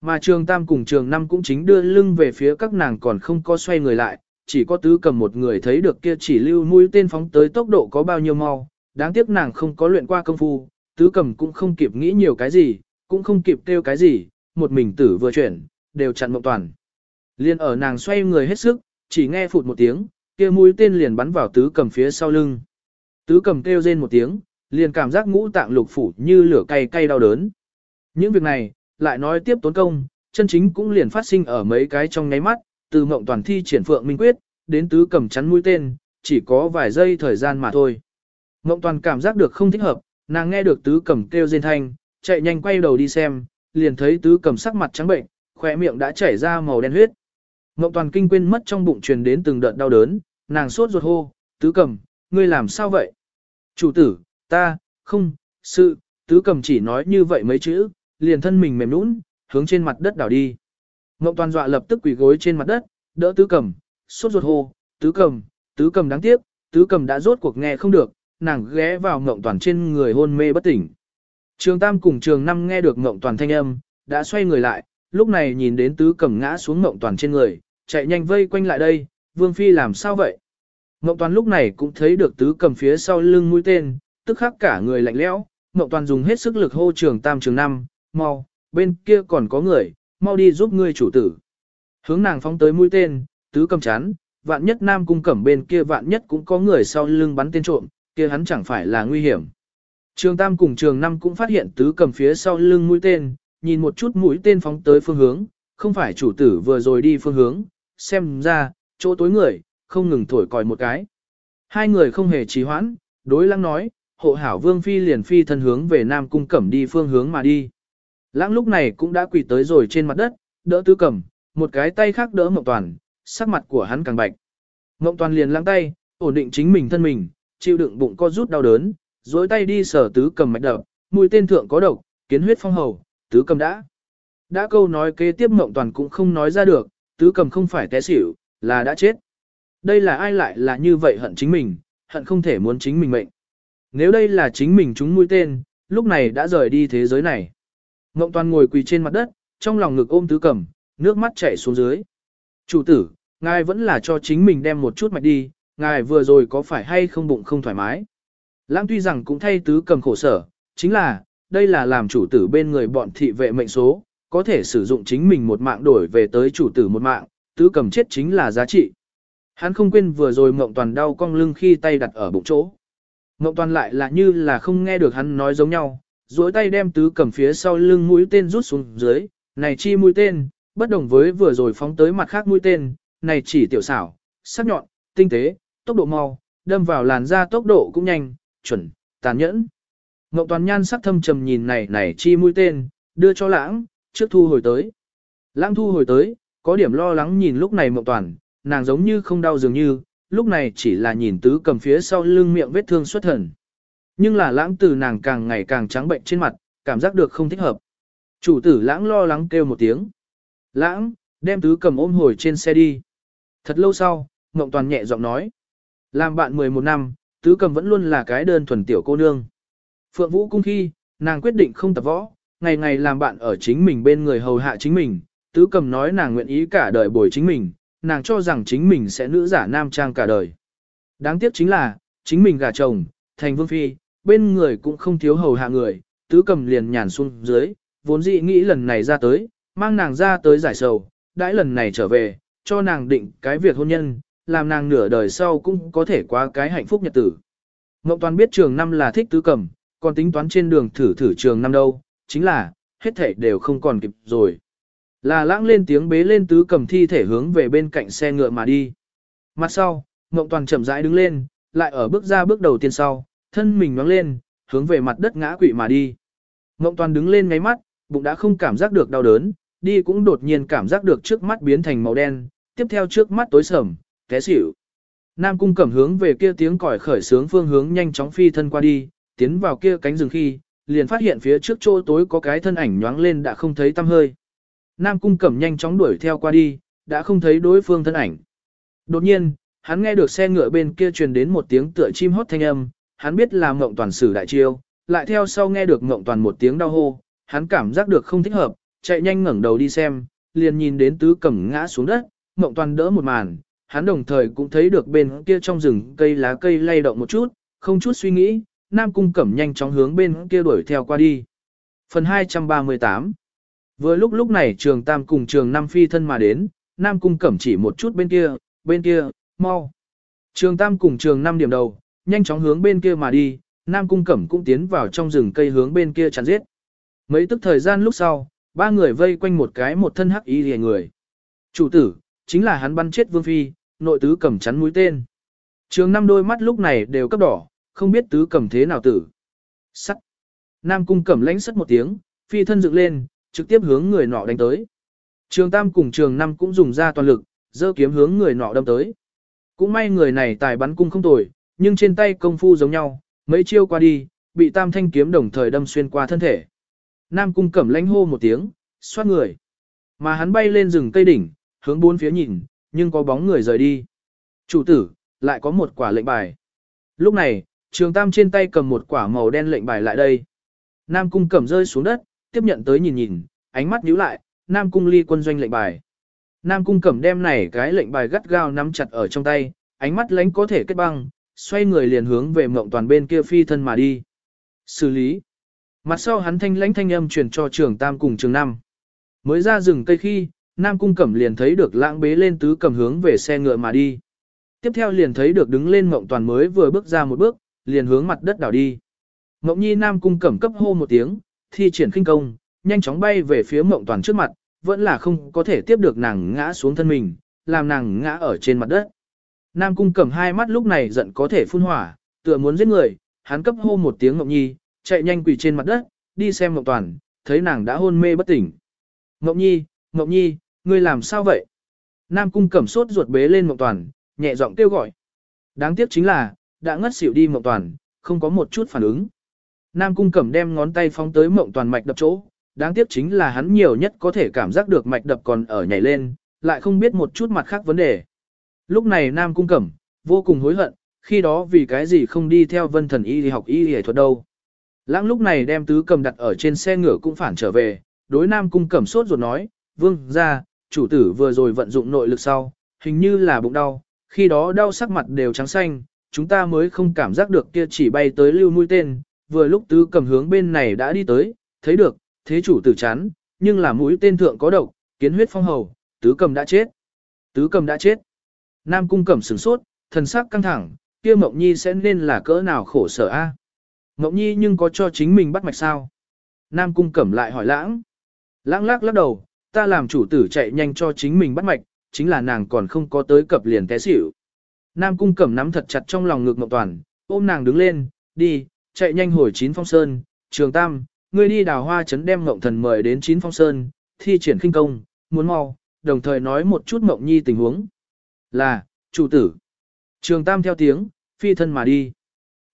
[SPEAKER 1] Mà trường tam cùng trường năm cũng chính đưa lưng về phía các nàng còn không có xoay người lại, chỉ có tứ cầm một người thấy được kia chỉ lưu mũi tên phóng tới tốc độ có bao nhiêu mau, đáng tiếc nàng không có luyện qua công phu, tứ cầm cũng không kịp nghĩ nhiều cái gì, cũng không kịp kêu cái gì, một mình tử vừa chuyển, đều chặn mộng toàn. Liên ở nàng xoay người hết sức, chỉ nghe phụt một tiếng, kia mũi tên liền bắn vào tứ cầm phía sau lưng. Tứ cầm kêu rên một tiếng, liền cảm giác ngũ tạng lục phủ như lửa cay cay đau đớn. Những việc này, lại nói tiếp tốn công, chân chính cũng liền phát sinh ở mấy cái trong nháy mắt, từ mộng toàn thi triển phượng minh quyết, đến tứ cầm chắn mũi tên, chỉ có vài giây thời gian mà thôi. Mộng toàn cảm giác được không thích hợp, nàng nghe được tứ cầm kêu rên thanh, chạy nhanh quay đầu đi xem, liền thấy tứ cầm sắc mặt trắng bệnh, khỏe miệng đã chảy ra màu đen huyết. Mộng toàn kinh quên mất trong bụng truyền đến từng đợt đau đớn, nàng sốt ruột hô, tứ cầm, ngươi làm sao vậy? Chủ tử, ta, không, sự, tứ cầm chỉ nói như vậy mấy chữ, liền thân mình mềm nũng, hướng trên mặt đất đảo đi. Mộng toàn dọa lập tức quỳ gối trên mặt đất, đỡ tứ cầm, sốt ruột hô, tứ cầm, tứ cầm đáng tiếc, tứ cầm đã rốt cuộc nghe không được, nàng ghé vào mộng toàn trên người hôn mê bất tỉnh. Trường Tam cùng trường Năm nghe được Ngộng toàn thanh âm, đã xoay người lại, lúc này nhìn đến tứ cầm ngã xuống Ngộng toàn trên người, chạy nhanh vây quanh lại đây, Vương Phi làm sao vậy? Ngộng toàn lúc này cũng thấy được tứ cầm phía sau lưng mũi tên, tức khắc cả người lạnh lẽo, Ngộng toàn dùng hết sức lực hô trường Tam trường Năm, mau, bên kia còn có người, mau đi giúp ngươi chủ tử. Hướng nàng phóng tới mũi tên, tứ cầm chán, vạn nhất Nam cung cẩm bên kia vạn nhất cũng có người sau lưng bắn tên trộm, kia hắn chẳng phải là nguy hiểm. Trường Tam cùng trường Năm cũng phát hiện tứ cầm phía sau lưng mũi tên, nhìn một chút mũi tên phóng tới phương hướng, không phải chủ tử vừa rồi đi phương hướng, xem ra, chỗ tối người, không ngừng thổi còi một cái. Hai người không hề trì hoãn, đối lăng nói, hộ hảo vương phi liền phi thân hướng về Nam cung cẩm đi phương hướng mà đi. Lãng lúc này cũng đã quỳ tới rồi trên mặt đất, đỡ tứ cầm, một cái tay khác đỡ mộng toàn, sắc mặt của hắn càng bạch. Mộng toàn liền lăng tay, ổn định chính mình thân mình, chịu đựng bụng co rút đau đớn, dối tay đi sở tứ cầm mạch đập, mũi tên thượng có độc, kiến huyết phong hầu, tứ cầm đã. Đã câu nói kế tiếp mộng toàn cũng không nói ra được, tứ cầm không phải té xỉu, là đã chết. Đây là ai lại là như vậy hận chính mình, hận không thể muốn chính mình mệnh. Nếu đây là chính mình chúng mũi tên, lúc này đã rời đi thế giới này. Mộng toàn ngồi quỳ trên mặt đất, trong lòng ngực ôm tứ cầm, nước mắt chảy xuống dưới. Chủ tử, ngài vẫn là cho chính mình đem một chút mạch đi, ngài vừa rồi có phải hay không bụng không thoải mái. Lãng tuy rằng cũng thay tứ cầm khổ sở, chính là, đây là làm chủ tử bên người bọn thị vệ mệnh số, có thể sử dụng chính mình một mạng đổi về tới chủ tử một mạng, tứ cầm chết chính là giá trị. Hắn không quên vừa rồi mộng toàn đau cong lưng khi tay đặt ở bụng chỗ. Mộng toàn lại là như là không nghe được hắn nói giống nhau, duỗi tay đem tứ cầm phía sau lưng mũi tên rút xuống dưới, này chi mũi tên, bất đồng với vừa rồi phóng tới mặt khác mũi tên, này chỉ tiểu xảo, sắc nhọn, tinh tế, tốc độ mau, đâm vào làn da tốc độ cũng nhanh, chuẩn, tàn nhẫn. Ngộ toàn nhan sắc thâm trầm nhìn này này chi mũi tên, đưa cho lãng, trước thu hồi tới. Lãng thu hồi tới, có điểm lo lắng nhìn lúc này mộng toàn, nàng giống như không đau dường như, lúc này chỉ là nhìn tứ cầm phía sau lưng miệng vết thương xuất thần. Nhưng là lãng từ nàng càng ngày càng trắng bệnh trên mặt, cảm giác được không thích hợp. Chủ tử lãng lo lắng kêu một tiếng. Lãng, đem tứ cầm ôm hồi trên xe đi. Thật lâu sau, mộng Toàn nhẹ giọng nói. Làm bạn 11 năm, tứ cầm vẫn luôn là cái đơn thuần tiểu cô nương. Phượng Vũ cung khi, nàng quyết định không tập võ, ngày ngày làm bạn ở chính mình bên người hầu hạ chính mình, tứ cầm nói nàng nguyện ý cả đời bồi chính mình, nàng cho rằng chính mình sẽ nữ giả nam trang cả đời. Đáng tiếc chính là, chính mình gả chồng, thành vương phi, bên người cũng không thiếu hầu hạ người, tứ cầm liền nhàn xuống dưới, vốn dĩ nghĩ lần này ra tới, mang nàng ra tới giải sầu, đãi lần này trở về, cho nàng định cái việc hôn nhân, làm nàng nửa đời sau cũng có thể qua cái hạnh phúc nhật tử. Ngọc Toàn biết trường năm là thích tứ cầm, còn tính toán trên đường thử thử trường năm đâu, chính là, hết thể đều không còn kịp rồi. Là lãng lên tiếng bế lên tứ cầm thi thể hướng về bên cạnh xe ngựa mà đi. Mặt sau, Ngọc Toàn chậm rãi đứng lên, lại ở bước ra bước đầu tiên sau, thân mình nhoáng lên, hướng về mặt đất ngã quỵ mà đi. Ngọc Toàn đứng lên ngáy mắt, bụng đã không cảm giác được đau đớn, đi cũng đột nhiên cảm giác được trước mắt biến thành màu đen, tiếp theo trước mắt tối sầm, té xỉu. Nam cung cẩm hướng về kia tiếng còi khởi sướng phương hướng nhanh chóng phi thân qua đi, tiến vào kia cánh rừng khi, liền phát hiện phía trước chỗ tối có cái thân ảnh nhoáng lên đã không thấy tăm hơi. Nam cung cẩm nhanh chóng đuổi theo qua đi, đã không thấy đối phương thân ảnh. Đột nhiên, hắn nghe được xe ngựa bên kia truyền đến một tiếng tựa chim hót thanh âm, hắn biết là Ngộng Toàn sử đại chiêu, lại theo sau nghe được Ngộng Toàn một tiếng đau hô, hắn cảm giác được không thích hợp, chạy nhanh ngẩng đầu đi xem, liền nhìn đến tứ cẩm ngã xuống đất, Ngộng Toàn đỡ một màn, hắn đồng thời cũng thấy được bên kia trong rừng cây lá cây lay động một chút, không chút suy nghĩ, Nam Cung Cẩm nhanh chóng hướng bên kia đuổi theo qua đi. Phần 238 Vừa lúc lúc này trường Tam cùng trường Nam phi thân mà đến, Nam Cung Cẩm chỉ một chút bên kia, bên kia, mau. Trường Tam cùng trường Nam điểm đầu, nhanh chóng hướng bên kia mà đi, Nam Cung Cẩm cũng tiến vào trong rừng cây hướng bên kia chặn giết. Mấy tức thời gian lúc sau, ba người vây quanh một cái một thân hắc y rìa người. Chủ tử, chính là hắn bắn chết Vương Phi, nội tứ cầm chắn mũi tên. Trường năm đôi mắt lúc này đều cấp đỏ, không biết tứ cầm thế nào tử. Sắt. Nam cung cầm lãnh sắt một tiếng, phi thân dựng lên, trực tiếp hướng người nọ đánh tới. Trường tam cùng trường năm cũng dùng ra toàn lực, dơ kiếm hướng người nọ đâm tới. Cũng may người này tài bắn cung không tồi, nhưng trên tay công phu giống nhau, mấy chiêu qua đi, bị tam thanh kiếm đồng thời đâm xuyên qua thân thể. Nam cung cẩm lãnh hô một tiếng, xoát người. Mà hắn bay lên rừng cây đỉnh, hướng bốn phía nhìn, nhưng có bóng người rời đi. Chủ tử, lại có một quả lệnh bài. Lúc này, trường tam trên tay cầm một quả màu đen lệnh bài lại đây. Nam cung cầm rơi xuống đất, tiếp nhận tới nhìn nhìn, ánh mắt nhíu lại, Nam cung ly quân doanh lệnh bài. Nam cung cầm đem này cái lệnh bài gắt gao nắm chặt ở trong tay, ánh mắt lánh có thể kết băng, xoay người liền hướng về mộng toàn bên kia phi thân mà đi. Xử lý. Mặt sau hắn thanh lãnh thanh âm truyền cho trường tam cùng trường năm. Mới ra rừng cây khi, Nam Cung Cẩm liền thấy được lãng bế lên tứ cầm hướng về xe ngựa mà đi. Tiếp theo liền thấy được đứng lên Mộng Toàn mới vừa bước ra một bước, liền hướng mặt đất đảo đi. Mộng Nhi Nam Cung Cẩm cấp hô một tiếng, thi triển khinh công, nhanh chóng bay về phía Mộng Toàn trước mặt, vẫn là không có thể tiếp được nàng ngã xuống thân mình, làm nàng ngã ở trên mặt đất. Nam Cung Cẩm hai mắt lúc này giận có thể phun hỏa, tựa muốn giết người, hắn cấp hô một tiếng Mộng Nhi, chạy nhanh quỳ trên mặt đất, đi xem Mộng Toàn, thấy nàng đã hôn mê bất tỉnh. Mộng Nhi, Ngọc Nhi, ngươi làm sao vậy? Nam cung cẩm sốt ruột bế lên mộng toàn, nhẹ giọng kêu gọi. Đáng tiếc chính là, đã ngất xỉu đi mộng toàn, không có một chút phản ứng. Nam cung cẩm đem ngón tay phóng tới mộng toàn mạch đập chỗ, đáng tiếc chính là hắn nhiều nhất có thể cảm giác được mạch đập còn ở nhảy lên, lại không biết một chút mặt khác vấn đề. Lúc này Nam cung cẩm, vô cùng hối hận, khi đó vì cái gì không đi theo vân thần y thì học y thì thuật đâu. Lãng lúc này đem tứ cầm đặt ở trên xe ngựa cũng phản trở về, đối Nam cung cẩm sốt ruột nói, vương ra, chủ tử vừa rồi vận dụng nội lực sau, hình như là bụng đau, khi đó đau sắc mặt đều trắng xanh, chúng ta mới không cảm giác được kia chỉ bay tới lưu mũi tên, vừa lúc tứ cầm hướng bên này đã đi tới, thấy được, thế chủ tử chán, nhưng là mũi tên thượng có độc, kiến huyết phong hầu, tứ cầm đã chết. Tứ cầm đã chết. Nam cung cầm sửng sốt, thần sắc căng thẳng, kia mộng nhi sẽ nên là cỡ nào khổ sở a? À? Mộng nhi nhưng có cho chính mình bắt mạch sao? Nam cung cẩm lại hỏi lãng. Lãng lắc lắc đầu, ta làm chủ tử chạy nhanh cho chính mình bắt mạch, chính là nàng còn không có tới cập liền té xỉu. Nam cung cẩm nắm thật chặt trong lòng ngực Ngọc Toàn, ôm nàng đứng lên, đi, chạy nhanh hồi chín phong sơn, trường tam, ngươi đi đào hoa chấn đem Ngọc Thần mời đến chín phong sơn, thi triển khinh công, muốn mau, đồng thời nói một chút Ngọc Nhi tình huống. Là, chủ tử. Trường tam theo tiếng, phi thân mà đi.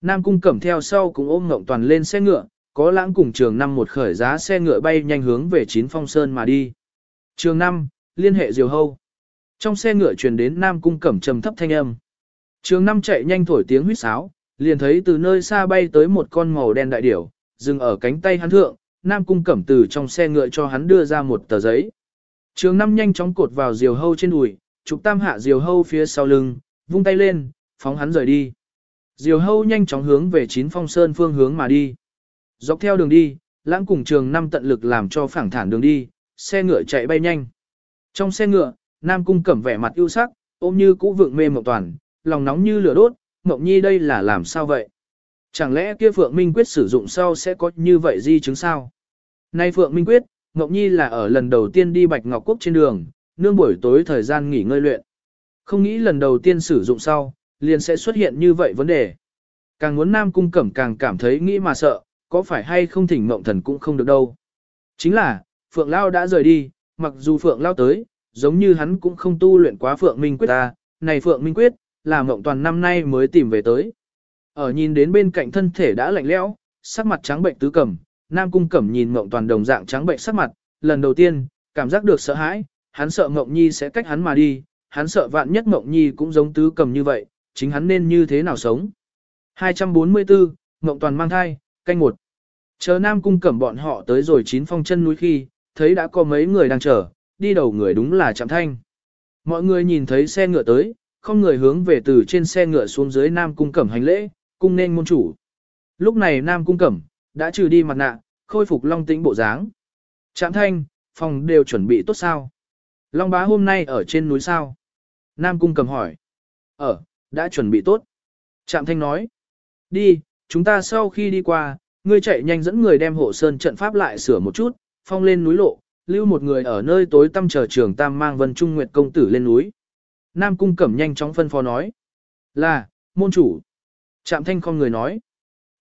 [SPEAKER 1] Nam cung cẩm theo sau cũng ôm Ngọc Toàn lên xe ngựa, có lãng cùng trường năm một khởi giá xe ngựa bay nhanh hướng về chín phong sơn mà đi. Trường 5, liên hệ diều hâu. Trong xe ngựa truyền đến Nam Cung Cẩm trầm thấp thanh âm. Trường 5 chạy nhanh thổi tiếng huýt sáo, liền thấy từ nơi xa bay tới một con màu đen đại điểu, dừng ở cánh tay hắn thượng, Nam Cung Cẩm từ trong xe ngựa cho hắn đưa ra một tờ giấy. Trường 5 nhanh chóng cột vào diều hâu trên đùi, trục tam hạ diều hâu phía sau lưng, vung tay lên, phóng hắn rời đi. Diều hâu nhanh chóng hướng về chín phong sơn phương hướng mà đi. Dọc theo đường đi, lãng cùng trường năm tận lực làm cho phẳng thản đường đi, xe ngựa chạy bay nhanh. Trong xe ngựa, Nam Cung cẩm vẻ mặt ưu sắc, ôm như cũ vượng mê Mộng Toàn, lòng nóng như lửa đốt, Mộng Nhi đây là làm sao vậy? Chẳng lẽ kia Phượng Minh Quyết sử dụng sau sẽ có như vậy di chứng sao? Nay Phượng Minh Quyết, Mộng Nhi là ở lần đầu tiên đi Bạch Ngọc Quốc trên đường, nương buổi tối thời gian nghỉ ngơi luyện. Không nghĩ lần đầu tiên sử dụng sau, liền sẽ xuất hiện như vậy vấn đề. Càng muốn Nam Cung Cẩm càng cảm thấy nghĩ mà sợ, có phải hay không thỉnh Mộng Thần cũng không được đâu. Chính là, Phượng Lao đã rời đi, mặc dù Phượng Lao tới, giống như hắn cũng không tu luyện quá Phượng Minh Quyết ta, này Phượng Minh Quyết, là mộng toàn năm nay mới tìm về tới. Ở nhìn đến bên cạnh thân thể đã lạnh lẽo, sắc mặt trắng bệnh tứ cẩm, Nam Cung Cẩm nhìn mộng toàn đồng dạng trắng bệnh sắc mặt, lần đầu tiên, cảm giác được sợ hãi, hắn sợ mộng nhi sẽ cách hắn mà đi, hắn sợ vạn nhất Mộng Nhi cũng giống tứ cẩm như vậy, chính hắn nên như thế nào sống. 244, Mộng Toàn mang thai, canh một. Chờ Nam Cung cẩm bọn họ tới rồi chín phong chân núi khi, thấy đã có mấy người đang chờ, đi đầu người đúng là Trạm Thanh. Mọi người nhìn thấy xe ngựa tới, không người hướng về từ trên xe ngựa xuống dưới Nam Cung cẩm hành lễ, cung nên môn chủ. Lúc này Nam Cung cẩm, đã trừ đi mặt nạ, khôi phục long tĩnh bộ dáng. Trạm Thanh, phòng đều chuẩn bị tốt sao? Long bá hôm nay ở trên núi sao? Nam Cung Cẩm hỏi. Ở, đã chuẩn bị tốt. Trạm Thanh nói. Đi, chúng ta sau khi đi qua, ngươi chạy nhanh dẫn người đem hộ sơn trận pháp lại sửa một chút, phong lên núi lộ, lưu một người ở nơi tối tăm chờ trường Tam mang Vân Trung Nguyệt công tử lên núi. Nam Cung Cẩm nhanh chóng phân phó nói. Là, môn chủ. Trạm Thanh không người nói.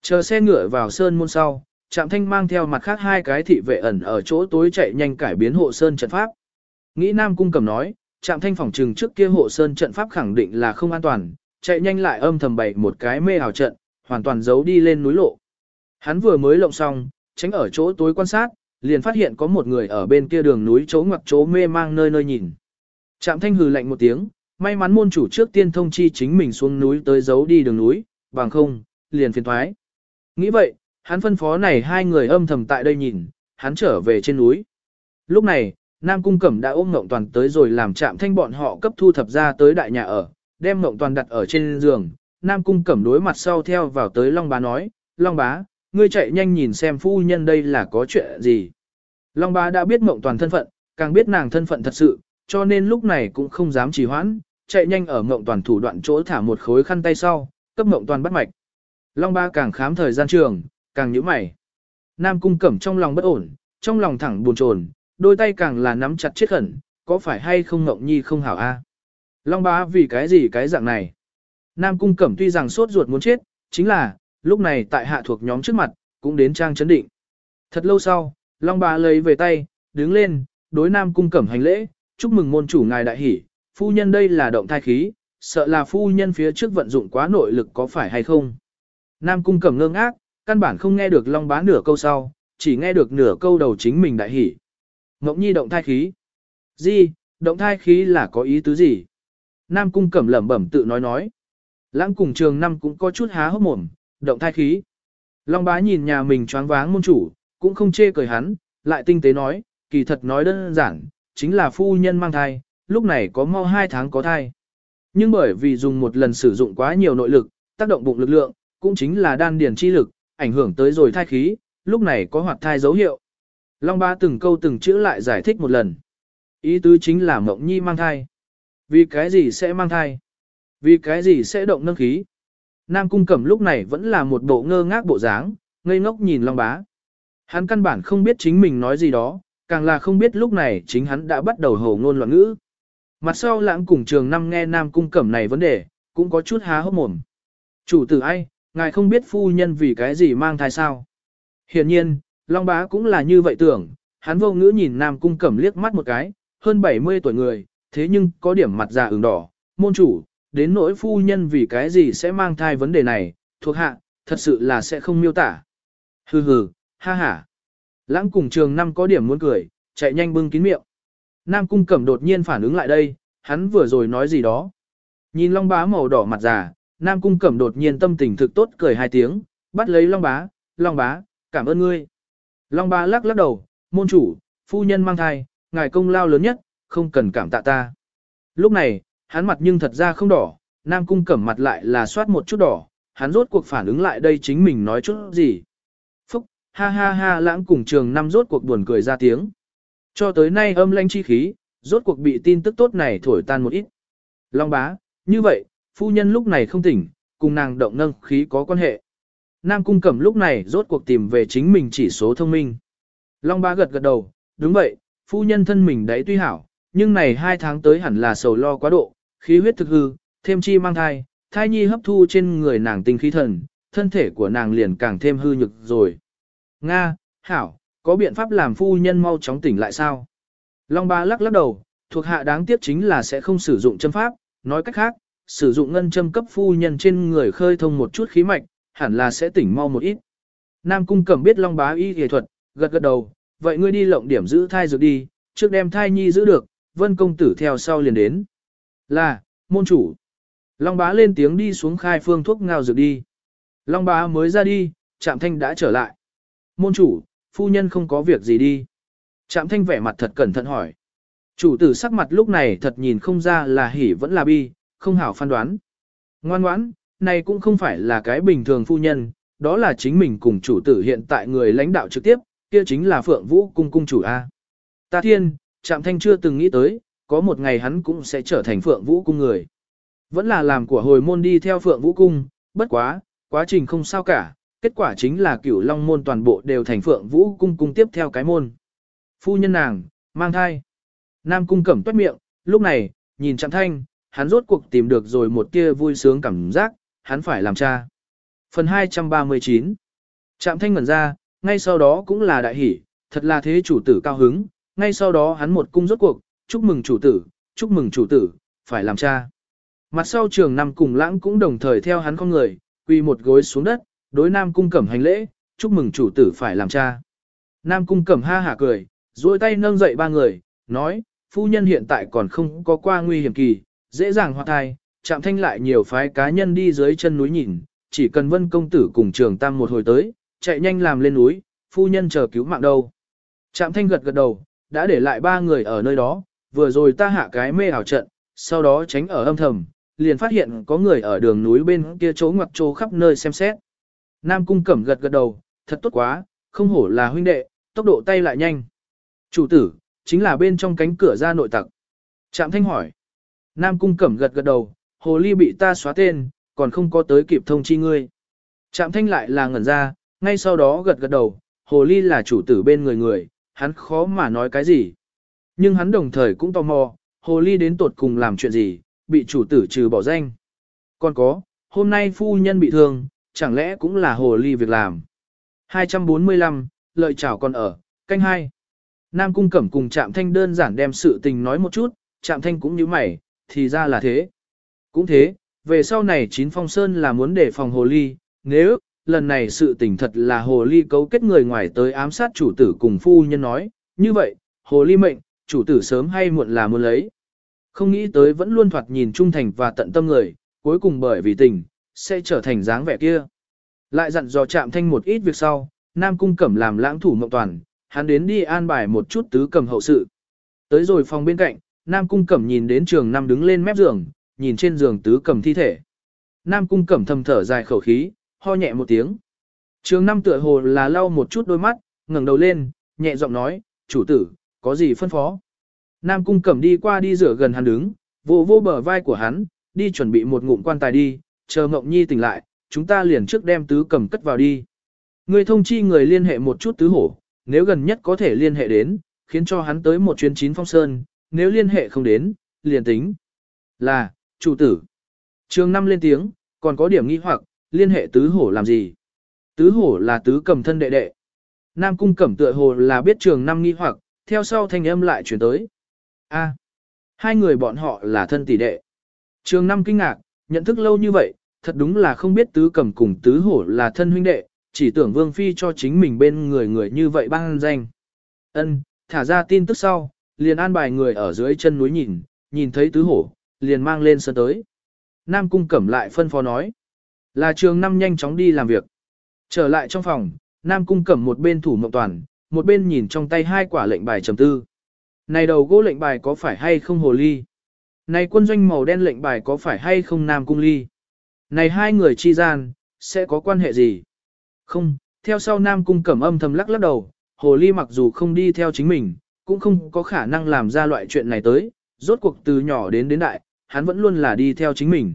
[SPEAKER 1] Chờ xe ngựa vào sơn môn sau, Trạm Thanh mang theo mặt khác hai cái thị vệ ẩn ở chỗ tối chạy nhanh cải biến hộ sơn trận pháp. Nghĩ Nam Cung Cẩm nói, Trạm Thanh phòng trừng trước kia hộ sơn trận pháp khẳng định là không an toàn, chạy nhanh lại âm thầm bày một cái mê ảo trận, hoàn toàn giấu đi lên núi lộ. Hắn vừa mới lộng xong, tránh ở chỗ tối quan sát, liền phát hiện có một người ở bên kia đường núi chỗ ngoặc chỗ mê mang nơi nơi nhìn. Trạm thanh hừ lạnh một tiếng, may mắn môn chủ trước tiên thông chi chính mình xuống núi tới giấu đi đường núi, bằng không, liền phiền thoái. Nghĩ vậy, hắn phân phó này hai người âm thầm tại đây nhìn, hắn trở về trên núi. Lúc này, Nam Cung Cẩm đã ôm Ngộng Toàn tới rồi làm trạm thanh bọn họ cấp thu thập ra tới đại nhà ở, đem Ngộng Toàn đặt ở trên giường. Nam Cung Cẩm đối mặt sau theo vào tới Long Bá nói, Long Bá, ngươi chạy nhanh nhìn xem phu nhân đây là có chuyện gì. Long bá đã biết mộng toàn thân phận, càng biết nàng thân phận thật sự, cho nên lúc này cũng không dám trì hoãn, chạy nhanh ở mộng toàn thủ đoạn chỗ thả một khối khăn tay sau, cấp mộng toàn bắt mạch. Long ba càng khám thời gian trường, càng nhíu mày. Nam cung cẩm trong lòng bất ổn, trong lòng thẳng buồn chồn, đôi tay càng là nắm chặt chết khẩn, có phải hay không mộng nhi không hảo a? Long bá vì cái gì cái dạng này? Nam cung cẩm tuy rằng sốt ruột muốn chết, chính là, lúc này tại hạ thuộc nhóm trước mặt, cũng đến trang chấn định. Thật lâu sau, Long bà lấy về tay, đứng lên, đối nam cung cẩm hành lễ, chúc mừng môn chủ ngài đại hỷ, phu nhân đây là động thai khí, sợ là phu nhân phía trước vận dụng quá nội lực có phải hay không. Nam cung cẩm ngơ ngác, căn bản không nghe được long bá nửa câu sau, chỉ nghe được nửa câu đầu chính mình đại hỷ. Ngọc nhi động thai khí. Gì, động thai khí là có ý tứ gì? Nam cung cẩm lẩm bẩm tự nói nói. Lãng cùng trường năm cũng có chút há hốc mồm, động thai khí. Long bá nhìn nhà mình choáng váng môn chủ, cũng không chê cười hắn, lại tinh tế nói, kỳ thật nói đơn giản, chính là phu nhân mang thai, lúc này có mau 2 tháng có thai. Nhưng bởi vì dùng một lần sử dụng quá nhiều nội lực, tác động bụng lực lượng, cũng chính là đan điền chi lực, ảnh hưởng tới rồi thai khí, lúc này có hoạt thai dấu hiệu. Long ba từng câu từng chữ lại giải thích một lần. Ý tứ chính là mộng nhi mang thai. Vì cái gì sẽ mang thai? Vì cái gì sẽ động nâng khí? Nam cung cẩm lúc này vẫn là một bộ ngơ ngác bộ dáng, ngây ngốc nhìn Long bá. Hắn căn bản không biết chính mình nói gì đó, càng là không biết lúc này chính hắn đã bắt đầu hồ ngôn loạn ngữ. Mặt sau lãng cùng trường năm nghe Nam cung cẩm này vấn đề, cũng có chút há hốc mồm. Chủ tử ai, ngài không biết phu nhân vì cái gì mang thai sao? Hiển nhiên, Long bá cũng là như vậy tưởng, hắn vô ngữ nhìn Nam cung cẩm liếc mắt một cái, hơn 70 tuổi người, thế nhưng có điểm mặt già ửng đỏ, môn chủ, đến nỗi phu nhân vì cái gì sẽ mang thai vấn đề này, thuộc hạ, thật sự là sẽ không miêu tả. Hừ hừ, ha ha. Lãng cùng trường năm có điểm muốn cười, chạy nhanh bưng kín miệng. Nam cung cẩm đột nhiên phản ứng lại đây, hắn vừa rồi nói gì đó. Nhìn long bá màu đỏ mặt già, Nam cung cẩm đột nhiên tâm tình thực tốt cười hai tiếng, bắt lấy long bá, long bá, cảm ơn ngươi. Long bá lắc lắc đầu, môn chủ, phu nhân mang thai, ngài công lao lớn nhất, không cần cảm tạ ta. Lúc này, hắn mặt nhưng thật ra không đỏ, Nam cung cẩm mặt lại là soát một chút đỏ, hắn rốt cuộc phản ứng lại đây chính mình nói chút gì. Phúc, ha ha ha lãng cùng trường năm rốt cuộc buồn cười ra tiếng. Cho tới nay âm lanh chi khí, rốt cuộc bị tin tức tốt này thổi tan một ít. Long bá, như vậy, phu nhân lúc này không tỉnh, cùng nàng động nâng khí có quan hệ. Nam cung cẩm lúc này rốt cuộc tìm về chính mình chỉ số thông minh. Long bá gật gật đầu, đúng vậy, phu nhân thân mình đấy tuy hảo, nhưng này hai tháng tới hẳn là sầu lo quá độ, khí huyết thực hư, thêm chi mang thai, thai nhi hấp thu trên người nàng tinh khí thần, thân thể của nàng liền càng thêm hư nhược rồi. Nga, Hảo, có biện pháp làm phu nhân mau chóng tỉnh lại sao? Long ba lắc lắc đầu, thuộc hạ đáng tiếc chính là sẽ không sử dụng châm pháp, nói cách khác, sử dụng ngân châm cấp phu nhân trên người khơi thông một chút khí mạch, hẳn là sẽ tỉnh mau một ít. Nam cung cẩm biết long bá y y thuật, gật gật đầu, vậy ngươi đi lộng điểm giữ thai dược đi, trước đem thai nhi giữ được, vân công tử theo sau liền đến. Là, môn chủ. Long bá lên tiếng đi xuống khai phương thuốc ngao dược đi. Long bá mới ra đi, Trạm Thanh đã trở lại. Môn chủ, phu nhân không có việc gì đi. Trạm Thanh vẻ mặt thật cẩn thận hỏi. Chủ tử sắc mặt lúc này thật nhìn không ra là hỉ vẫn là bi, không hảo phán đoán. Ngoan ngoãn, này cũng không phải là cái bình thường phu nhân, đó là chính mình cùng chủ tử hiện tại người lãnh đạo trực tiếp, kia chính là Phượng Vũ cung cung chủ A. Ta thiên, Trạm Thanh chưa từng nghĩ tới, có một ngày hắn cũng sẽ trở thành Phượng Vũ cung người. Vẫn là làm của hồi môn đi theo Phượng Vũ cung, bất quá, quá trình không sao cả, kết quả chính là cửu long môn toàn bộ đều thành Phượng Vũ cung cung tiếp theo cái môn. Phu nhân nàng, mang thai. Nam cung cẩm tuét miệng, lúc này, nhìn Trạm Thanh, hắn rốt cuộc tìm được rồi một tia vui sướng cảm giác, hắn phải làm cha. Phần 239 Trạm Thanh ngẩn ra, ngay sau đó cũng là đại hỷ, thật là thế chủ tử cao hứng, ngay sau đó hắn một cung rốt cuộc, chúc mừng chủ tử, chúc mừng chủ tử, phải làm cha. Mặt sau trường Nam cùng lãng cũng đồng thời theo hắn con người, quỳ một gối xuống đất, đối Nam cung cẩm hành lễ, chúc mừng chủ tử phải làm cha. Nam cung cẩm ha hả cười, duỗi tay nâng dậy ba người, nói, phu nhân hiện tại còn không có qua nguy hiểm kỳ, dễ dàng hoa thai, chạm thanh lại nhiều phái cá nhân đi dưới chân núi nhìn, chỉ cần vân công tử cùng trường tam một hồi tới, chạy nhanh làm lên núi, phu nhân chờ cứu mạng đâu. Trạm thanh gật gật đầu, đã để lại ba người ở nơi đó, vừa rồi ta hạ cái mê ảo trận, sau đó tránh ở âm thầm, liền phát hiện có người ở đường núi bên kia chỗ ngoặc trô khắp nơi xem xét. Nam cung cẩm gật gật đầu, thật tốt quá, không hổ là huynh đệ, tốc độ tay lại nhanh. Chủ tử, chính là bên trong cánh cửa ra nội tặc. Trạm thanh hỏi. Nam cung cẩm gật gật đầu, hồ ly bị ta xóa tên, còn không có tới kịp thông chi ngươi. Trạm thanh lại là ngẩn ra, ngay sau đó gật gật đầu, hồ ly là chủ tử bên người người, hắn khó mà nói cái gì. Nhưng hắn đồng thời cũng tò mò, hồ ly đến tột cùng làm chuyện gì, bị chủ tử trừ bỏ danh. Còn có, hôm nay phu nhân bị thương, chẳng lẽ cũng là hồ ly việc làm. 245, lợi chảo còn ở, canh hai. Nam cung cẩm cùng Trạm Thanh đơn giản đem sự tình nói một chút, Trạm Thanh cũng như mày, thì ra là thế. Cũng thế, về sau này chín phong sơn là muốn để phòng hồ ly, nếu, lần này sự tình thật là hồ ly cấu kết người ngoài tới ám sát chủ tử cùng phu nhân nói, như vậy, hồ ly mệnh, chủ tử sớm hay muộn là muốn lấy. Không nghĩ tới vẫn luôn thoạt nhìn trung thành và tận tâm người, cuối cùng bởi vì tình, sẽ trở thành dáng vẻ kia. Lại dặn dò chạm thanh một ít việc sau, Nam Cung Cẩm làm lãng thủ mộng toàn, hắn đến đi an bài một chút tứ cầm hậu sự. Tới rồi phòng bên cạnh, Nam Cung Cẩm nhìn đến trường năm đứng lên mép giường, nhìn trên giường tứ cầm thi thể. Nam Cung Cẩm thầm thở dài khẩu khí, ho nhẹ một tiếng. Trường Nam tựa hồ là lau một chút đôi mắt, ngẩng đầu lên, nhẹ giọng nói, chủ tử, có gì phân phó. Nam Cung Cẩm đi qua đi rửa gần hắn đứng, vô vô bờ vai của hắn, đi chuẩn bị một ngụm quan tài đi, chờ Ngộng Nhi tỉnh lại, chúng ta liền trước đem tứ cầm cất vào đi. Người thông chi người liên hệ một chút tứ hổ, nếu gần nhất có thể liên hệ đến, khiến cho hắn tới một chuyến chín phong sơn, nếu liên hệ không đến, liền tính. Là, chủ tử. Trường năm lên tiếng, còn có điểm nghi hoặc, liên hệ tứ hổ làm gì? Tứ hổ là tứ cầm thân đệ đệ. Nam cung cẩm tựa hồ là biết trường năm nghi hoặc, theo sau thanh âm lại chuyển tới. A, hai người bọn họ là thân tỷ đệ. Trường năm kinh ngạc, nhận thức lâu như vậy, thật đúng là không biết tứ cầm cùng tứ hổ là thân huynh đệ, chỉ tưởng vương phi cho chính mình bên người người như vậy băng danh. Ân, thả ra tin tức sau, liền an bài người ở dưới chân núi nhìn, nhìn thấy tứ hổ, liền mang lên sân tới. Nam cung cẩm lại phân phó nói. Là trường năm nhanh chóng đi làm việc. Trở lại trong phòng, Nam cung cầm một bên thủ mộng toàn, một bên nhìn trong tay hai quả lệnh bài trầm tư. Này đầu gỗ lệnh bài có phải hay không hồ ly? Này quân doanh màu đen lệnh bài có phải hay không Nam cung ly? Này hai người chi gian, sẽ có quan hệ gì? Không, theo sau Nam cung cẩm âm thầm lắc lắc đầu, hồ ly mặc dù không đi theo chính mình, cũng không có khả năng làm ra loại chuyện này tới, rốt cuộc từ nhỏ đến đến đại, hắn vẫn luôn là đi theo chính mình.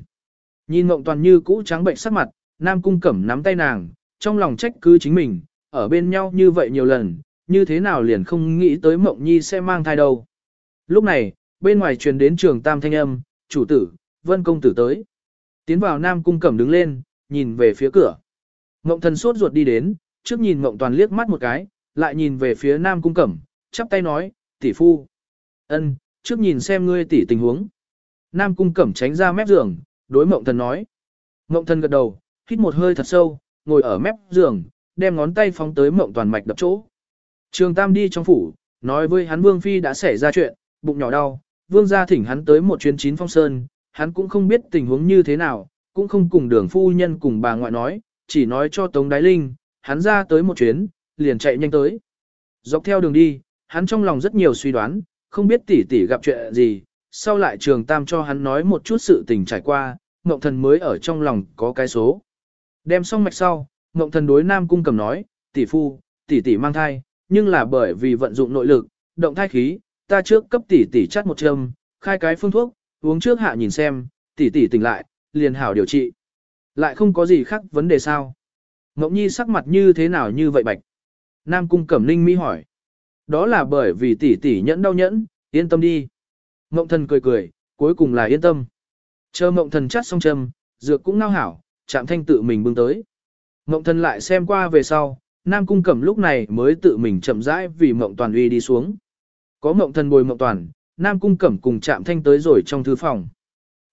[SPEAKER 1] Nhìn Mộng Toàn như cũ trắng bệnh sắc mặt, Nam Cung Cẩm nắm tay nàng, trong lòng trách cứ chính mình, ở bên nhau như vậy nhiều lần, như thế nào liền không nghĩ tới Mộng Nhi sẽ mang thai đâu. Lúc này, bên ngoài truyền đến trường Tam Thanh Âm, chủ tử, Vân Công Tử tới. Tiến vào Nam Cung Cẩm đứng lên, nhìn về phía cửa. Mộng thần sốt ruột đi đến, trước nhìn Mộng Toàn liếc mắt một cái, lại nhìn về phía Nam Cung Cẩm, chắp tay nói, tỷ phu. ân, trước nhìn xem ngươi tỷ tình huống. Nam Cung Cẩm tránh ra mép giường, đối Mộng thần nói. Mộng thần gật đầu, hít một hơi thật sâu, ngồi ở mép giường, đem ngón tay phóng tới Mộng Toàn mạch đập chỗ. Trường Tam đi trong phủ, nói với hắn Vương Phi đã xảy ra chuyện, bụng nhỏ đau, vương gia thỉnh hắn tới một chuyến chín phong sơn, hắn cũng không biết tình huống như thế nào, cũng không cùng đường phu nhân cùng bà ngoại nói, chỉ nói cho Tống Đái Linh, hắn ra tới một chuyến, liền chạy nhanh tới. Dọc theo đường đi, hắn trong lòng rất nhiều suy đoán, không biết tỷ tỷ gặp chuyện gì, sau lại trường tam cho hắn nói một chút sự tình trải qua, Ngộng Thần mới ở trong lòng có cái số. Đem xong mạch sau, Ngộng Thần đối Nam Cung cầm nói, tỷ phu, tỷ tỷ mang thai, nhưng là bởi vì vận dụng nội lực, động thai khí, ta trước cấp tỷ tỷ chắt một châm, khai cái phương thuốc, uống trước hạ nhìn xem, tỷ tỷ tỉnh lại, liền hảo điều trị. Lại không có gì khác vấn đề sao? Ngọc Nhi sắc mặt như thế nào như vậy bạch? Nam Cung Cẩm Ninh mi hỏi. Đó là bởi vì tỷ tỷ nhẫn đau nhẫn, yên tâm đi. Mộng thần cười cười, cuối cùng là yên tâm. Chờ mộng thần chắt xong châm, dược cũng ngao hảo, chạm thanh tự mình bưng tới. Mộng thần lại xem qua về sau, Nam Cung Cẩm lúc này mới tự mình chậm rãi vì mộng toàn uy đi xuống. Có mộng thần bồi mộng toàn, Nam Cung Cẩm cùng chạm thanh tới rồi trong thư phòng.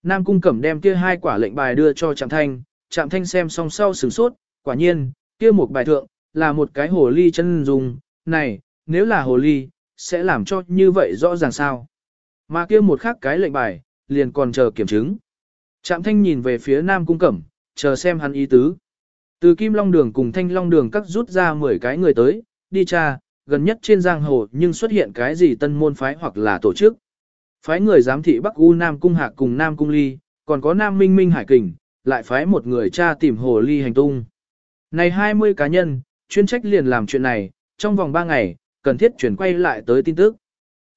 [SPEAKER 1] Nam Cung Cẩm đem kia hai quả lệnh bài đưa cho chạm thanh, chạm thanh xem xong sau sửng sốt, quả nhiên, kia một bài thượng, là một cái hồ ly chân dùng, này, nếu là hồ ly, sẽ làm cho như vậy rõ ràng sao. Mà kia một khác cái lệnh bài, liền còn chờ kiểm chứng. Trạm thanh nhìn về phía Nam Cung Cẩm, chờ xem hắn ý tứ. Từ Kim Long Đường cùng Thanh Long Đường cắt rút ra 10 cái người tới, đi tra, gần nhất trên giang hồ nhưng xuất hiện cái gì tân môn phái hoặc là tổ chức. Phái người giám thị Bắc U Nam Cung Hạc cùng Nam Cung Ly, còn có Nam Minh Minh Hải Kình, lại phái một người tra tìm hồ ly hành tung. Này 20 cá nhân, chuyên trách liền làm chuyện này, trong vòng 3 ngày, cần thiết chuyển quay lại tới tin tức.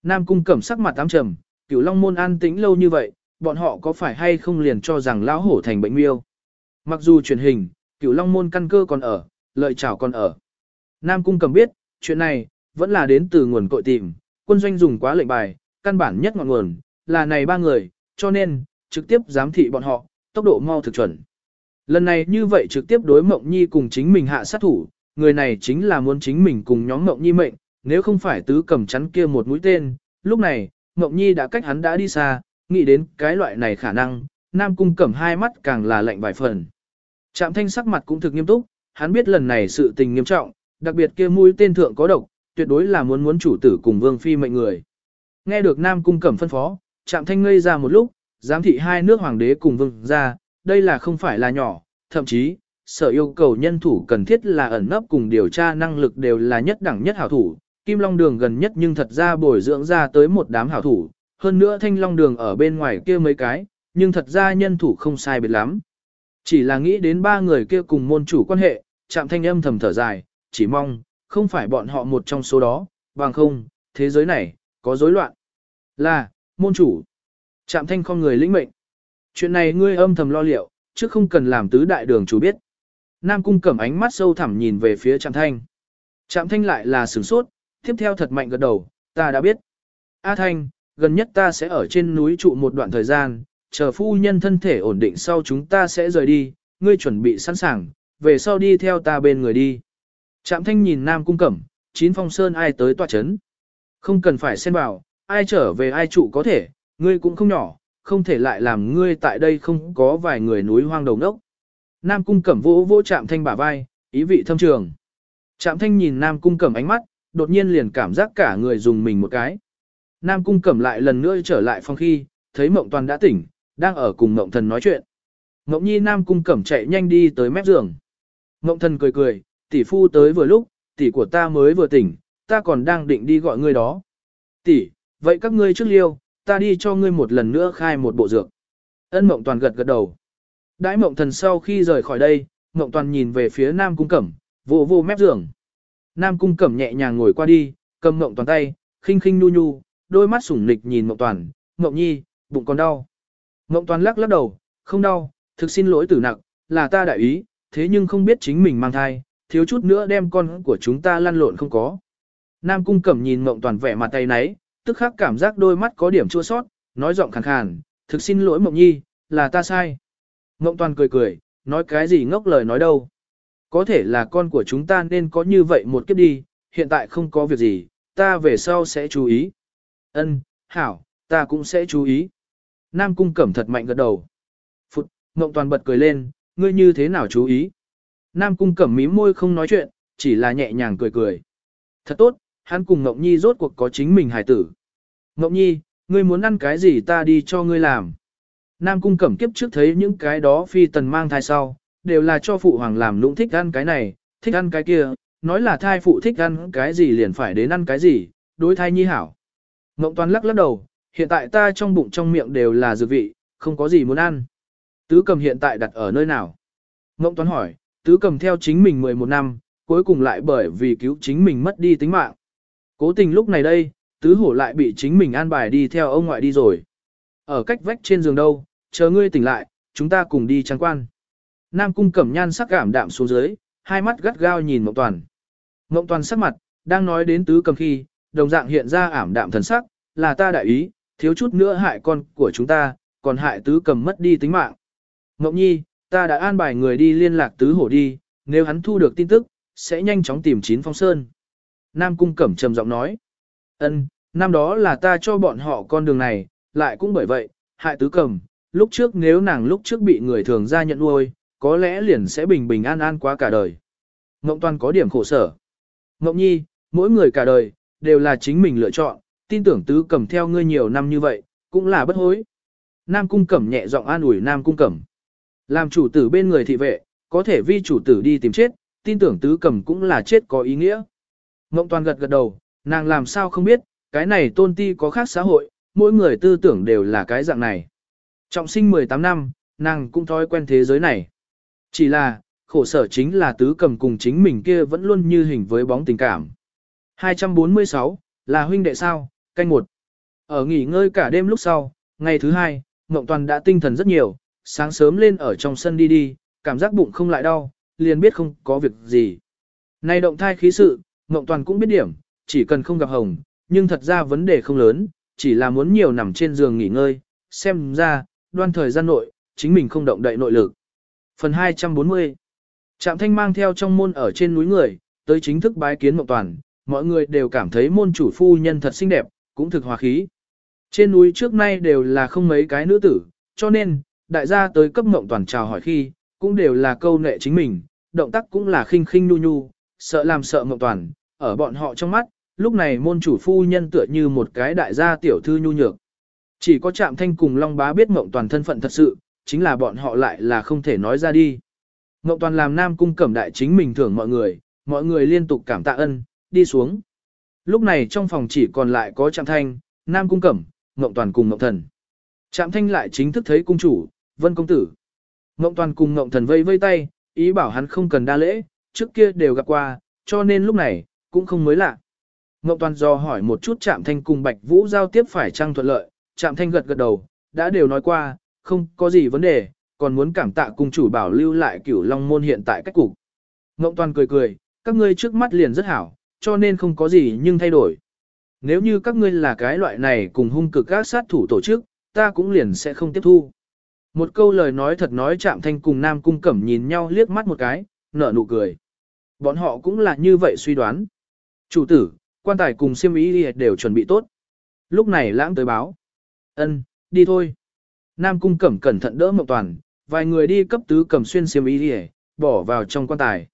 [SPEAKER 1] Nam Cung Cẩm sắc mặt tám trầm, Cửu Long môn an tĩnh lâu như vậy, bọn họ có phải hay không liền cho rằng lão hổ thành bệnh miêu. Mặc dù truyền hình, Cửu Long môn căn cơ còn ở, lợi trảo còn ở. Nam Cung Cẩm biết, chuyện này vẫn là đến từ nguồn cội tìm, quân doanh dùng quá lệnh bài, căn bản nhất ngọn nguồn là này ba người, cho nên trực tiếp giám thị bọn họ, tốc độ mau thực chuẩn. Lần này như vậy trực tiếp đối Mộng Nhi cùng chính mình hạ sát thủ, người này chính là muốn chính mình cùng nhóm Mộng Nhi mệnh, nếu không phải tứ cầm chắn kia một mũi tên, lúc này, ngọc Nhi đã cách hắn đã đi xa, nghĩ đến cái loại này khả năng, Nam Cung cầm hai mắt càng là lạnh vài phần. Trạm thanh sắc mặt cũng thực nghiêm túc, hắn biết lần này sự tình nghiêm trọng, đặc biệt kia mũi tên thượng có độc, tuyệt đối là muốn muốn chủ tử cùng vương phi mệnh người. Nghe được Nam Cung cẩm phân phó, Trạm thanh ngây ra một lúc, giám thị hai nước hoàng đế cùng vương ra, đây là không phải là nhỏ, thậm chí, sở yêu cầu nhân thủ cần thiết là ẩn nấp cùng điều tra năng lực đều là nhất đẳng nhất hảo thủ, Kim Long Đường gần nhất nhưng thật ra bồi dưỡng ra tới một đám hảo thủ, hơn nữa Thanh Long Đường ở bên ngoài kia mấy cái, nhưng thật ra nhân thủ không sai biệt lắm. Chỉ là nghĩ đến ba người kia cùng môn chủ quan hệ, chạm thanh âm thầm thở dài, chỉ mong, không phải bọn họ một trong số đó, bằng không, thế giới này, có rối loạn. Là, môn chủ. Chạm thanh không người lĩnh mệnh. Chuyện này ngươi âm thầm lo liệu, chứ không cần làm tứ đại đường chủ biết. Nam cung cẩm ánh mắt sâu thẳm nhìn về phía trạm thanh. Trạm thanh lại là sửng sốt, tiếp theo thật mạnh gật đầu, ta đã biết. A Thanh, gần nhất ta sẽ ở trên núi trụ một đoạn thời gian, chờ phu nhân thân thể ổn định sau chúng ta sẽ rời đi, ngươi chuẩn bị sẵn sàng, về sau đi theo ta bên người đi. Trạm thanh nhìn Nam Cung Cẩm, chín phong sơn ai tới tòa chấn. Không cần phải xen vào, ai trở về ai trụ có thể, ngươi cũng không nhỏ, không thể lại làm ngươi tại đây không có vài người núi hoang đầu nốc. Nam Cung Cẩm vỗ vỗ Trạm thanh bả vai, ý vị thâm trường. Trạm thanh nhìn Nam Cung Cẩm ánh mắt, đột nhiên liền cảm giác cả người dùng mình một cái. Nam cung cẩm lại lần nữa trở lại phòng khi, thấy mộng toàn đã tỉnh, đang ở cùng mộng thần nói chuyện. Mộng nhi Nam cung cẩm chạy nhanh đi tới mép giường. Mộng thần cười cười, tỷ phu tới vừa lúc, tỷ của ta mới vừa tỉnh, ta còn đang định đi gọi ngươi đó. Tỷ, vậy các ngươi trước liêu, ta đi cho ngươi một lần nữa khai một bộ dược. Ân mộng toàn gật gật đầu. Đãi mộng thần sau khi rời khỏi đây, mộng toàn nhìn về phía Nam cung cẩm, vô vô mép giường. Nam cung cẩm nhẹ nhàng ngồi qua đi, cầm mộng toàn tay, khinh khinh nu nhu, đôi mắt sủng nịch nhìn mộng toàn, mộng nhi, bụng còn đau. Mộng toàn lắc lắc đầu, không đau, thực xin lỗi tử nặng, là ta đại ý, thế nhưng không biết chính mình mang thai, thiếu chút nữa đem con của chúng ta lăn lộn không có. Nam cung cẩm nhìn mộng toàn vẻ mặt tay nấy, tức khắc cảm giác đôi mắt có điểm chua sót, nói giọng khàn khàn, thực xin lỗi mộng nhi, là ta sai. Mộng toàn cười cười, nói cái gì ngốc lời nói đâu. Có thể là con của chúng ta nên có như vậy một kiếp đi, hiện tại không có việc gì, ta về sau sẽ chú ý. Ân, hảo, ta cũng sẽ chú ý. Nam cung cẩm thật mạnh gật đầu. Phụt, Ngộng Toàn bật cười lên, ngươi như thế nào chú ý? Nam cung cẩm mím môi không nói chuyện, chỉ là nhẹ nhàng cười cười. Thật tốt, hắn cùng Ngộng Nhi rốt cuộc có chính mình hài tử. Ngộng Nhi, Ngươi muốn ăn cái gì ta đi cho ngươi làm. Nam cung cẩm kiếp trước thấy những cái đó phi tần mang thai sau, đều là cho phụ hoàng làm lũng thích ăn cái này, thích ăn cái kia, nói là thai phụ thích ăn cái gì liền phải đến ăn cái gì, đối thai nhi hảo. Ngộng toàn lắc lắc đầu, hiện tại ta trong bụng trong miệng đều là dược vị, không có gì muốn ăn. Tứ cầm hiện tại đặt ở nơi nào? Ngộng toàn hỏi, tứ cầm theo chính mình 11 năm, cuối cùng lại bởi vì cứu chính mình mất đi tính mạng. Cố tình lúc này đây, tứ hổ lại bị chính mình an bài đi theo ông ngoại đi rồi. Ở cách vách trên giường đâu, chờ ngươi tỉnh lại, chúng ta cùng đi trang quan. Nam cung cẩm nhan sắc cảm đạm xuống dưới, hai mắt gắt gao nhìn Mộng Toàn. Mộng Toàn sắc mặt, đang nói đến tứ cầm khi, đồng dạng hiện ra ảm đạm thần sắc, là ta đại ý, thiếu chút nữa hại con của chúng ta, còn hại tứ cầm mất đi tính mạng. Mộng nhi, ta đã an bài người đi liên lạc tứ hổ đi, nếu hắn thu được tin tức, sẽ nhanh chóng tìm chín phong sơn. Nam cung cẩm trầm giọng nói. ân, năm đó là ta cho bọn họ con đường này, lại cũng bởi vậy, hại tứ cầm, lúc trước nếu nàng lúc trước bị người thường ra nhận nuôi, có lẽ liền sẽ bình bình an an qua cả đời. Ngộng toàn có điểm khổ sở. Ngộng nhi, mỗi người cả đời, đều là chính mình lựa chọn, tin tưởng tứ cầm theo ngươi nhiều năm như vậy, cũng là bất hối. Nam cung cẩm nhẹ giọng an ủi Nam cung cẩm. Làm chủ tử bên người thị vệ, có thể vi chủ tử đi tìm chết, tin tưởng tứ cầm cũng là chết có ý nghĩa. Ngộng toàn gật gật đầu, nàng làm sao không biết, cái này tôn ti có khác xã hội, mỗi người tư tưởng đều là cái dạng này. Trọng sinh 18 năm, nàng cũng thói quen thế giới này. Chỉ là, khổ sở chính là tứ cầm cùng chính mình kia vẫn luôn như hình với bóng tình cảm. 246, là huynh đệ sao, canh một. Ở nghỉ ngơi cả đêm lúc sau, ngày thứ hai, Ngộng Toàn đã tinh thần rất nhiều, sáng sớm lên ở trong sân đi đi, cảm giác bụng không lại đau, liền biết không có việc gì. Này động thai khí sự, Ngộng Toàn cũng biết điểm, chỉ cần không gặp hồng, nhưng thật ra vấn đề không lớn, chỉ là muốn nhiều nằm trên giường nghỉ ngơi, xem ra, đoan thời gian nội, chính mình không động đậy nội lực. Phần 240 Trạm thanh mang theo trong môn ở trên núi người, tới chính thức bái kiến Mộng Toàn, mọi người đều cảm thấy môn chủ phu nhân thật xinh đẹp, cũng thực hòa khí. Trên núi trước nay đều là không mấy cái nữ tử, cho nên, đại gia tới cấp Mộng Toàn chào hỏi khi, cũng đều là câu nệ chính mình, động tác cũng là khinh khinh nu nhu, sợ làm sợ Mộng Toàn, ở bọn họ trong mắt, lúc này môn chủ phu nhân tựa như một cái đại gia tiểu thư nhu nhược. Chỉ có Trạm Thanh cùng Long Bá biết Mộng Toàn thân phận thật sự, chính là bọn họ lại là không thể nói ra đi. Ngộ toàn làm nam cung cẩm đại chính mình thưởng mọi người, mọi người liên tục cảm tạ ân, đi xuống. Lúc này trong phòng chỉ còn lại có trạm thanh, nam cung cẩm, ngộng toàn cùng ngộng thần. Trạm thanh lại chính thức thấy cung chủ, vân công tử. Ngộng toàn cùng ngộng thần vây vây tay, ý bảo hắn không cần đa lễ, trước kia đều gặp qua, cho nên lúc này, cũng không mới lạ. Ngộng toàn do hỏi một chút trạm thanh cùng bạch vũ giao tiếp phải trăng thuận lợi, trạm thanh gật gật đầu, đã đều nói qua, không có gì vấn đề, còn muốn cảm tạ cung chủ bảo lưu lại cửu long môn hiện tại cách cục. Ngộng toàn cười cười, các ngươi trước mắt liền rất hảo, cho nên không có gì nhưng thay đổi. Nếu như các ngươi là cái loại này cùng hung cực các sát thủ tổ chức, ta cũng liền sẽ không tiếp thu. Một câu lời nói thật nói chạm thanh cùng Nam Cung Cẩm nhìn nhau liếc mắt một cái, nở nụ cười. Bọn họ cũng là như vậy suy đoán. Chủ tử, quan tài cùng siêm ý đều chuẩn bị tốt. Lúc này lãng tới báo. ân đi thôi. Nam Cung Cẩm cẩn thận đỡ Mộng Toàn, vài người đi cấp tứ cầm xuyên xiêm y đi bỏ vào trong quan tài.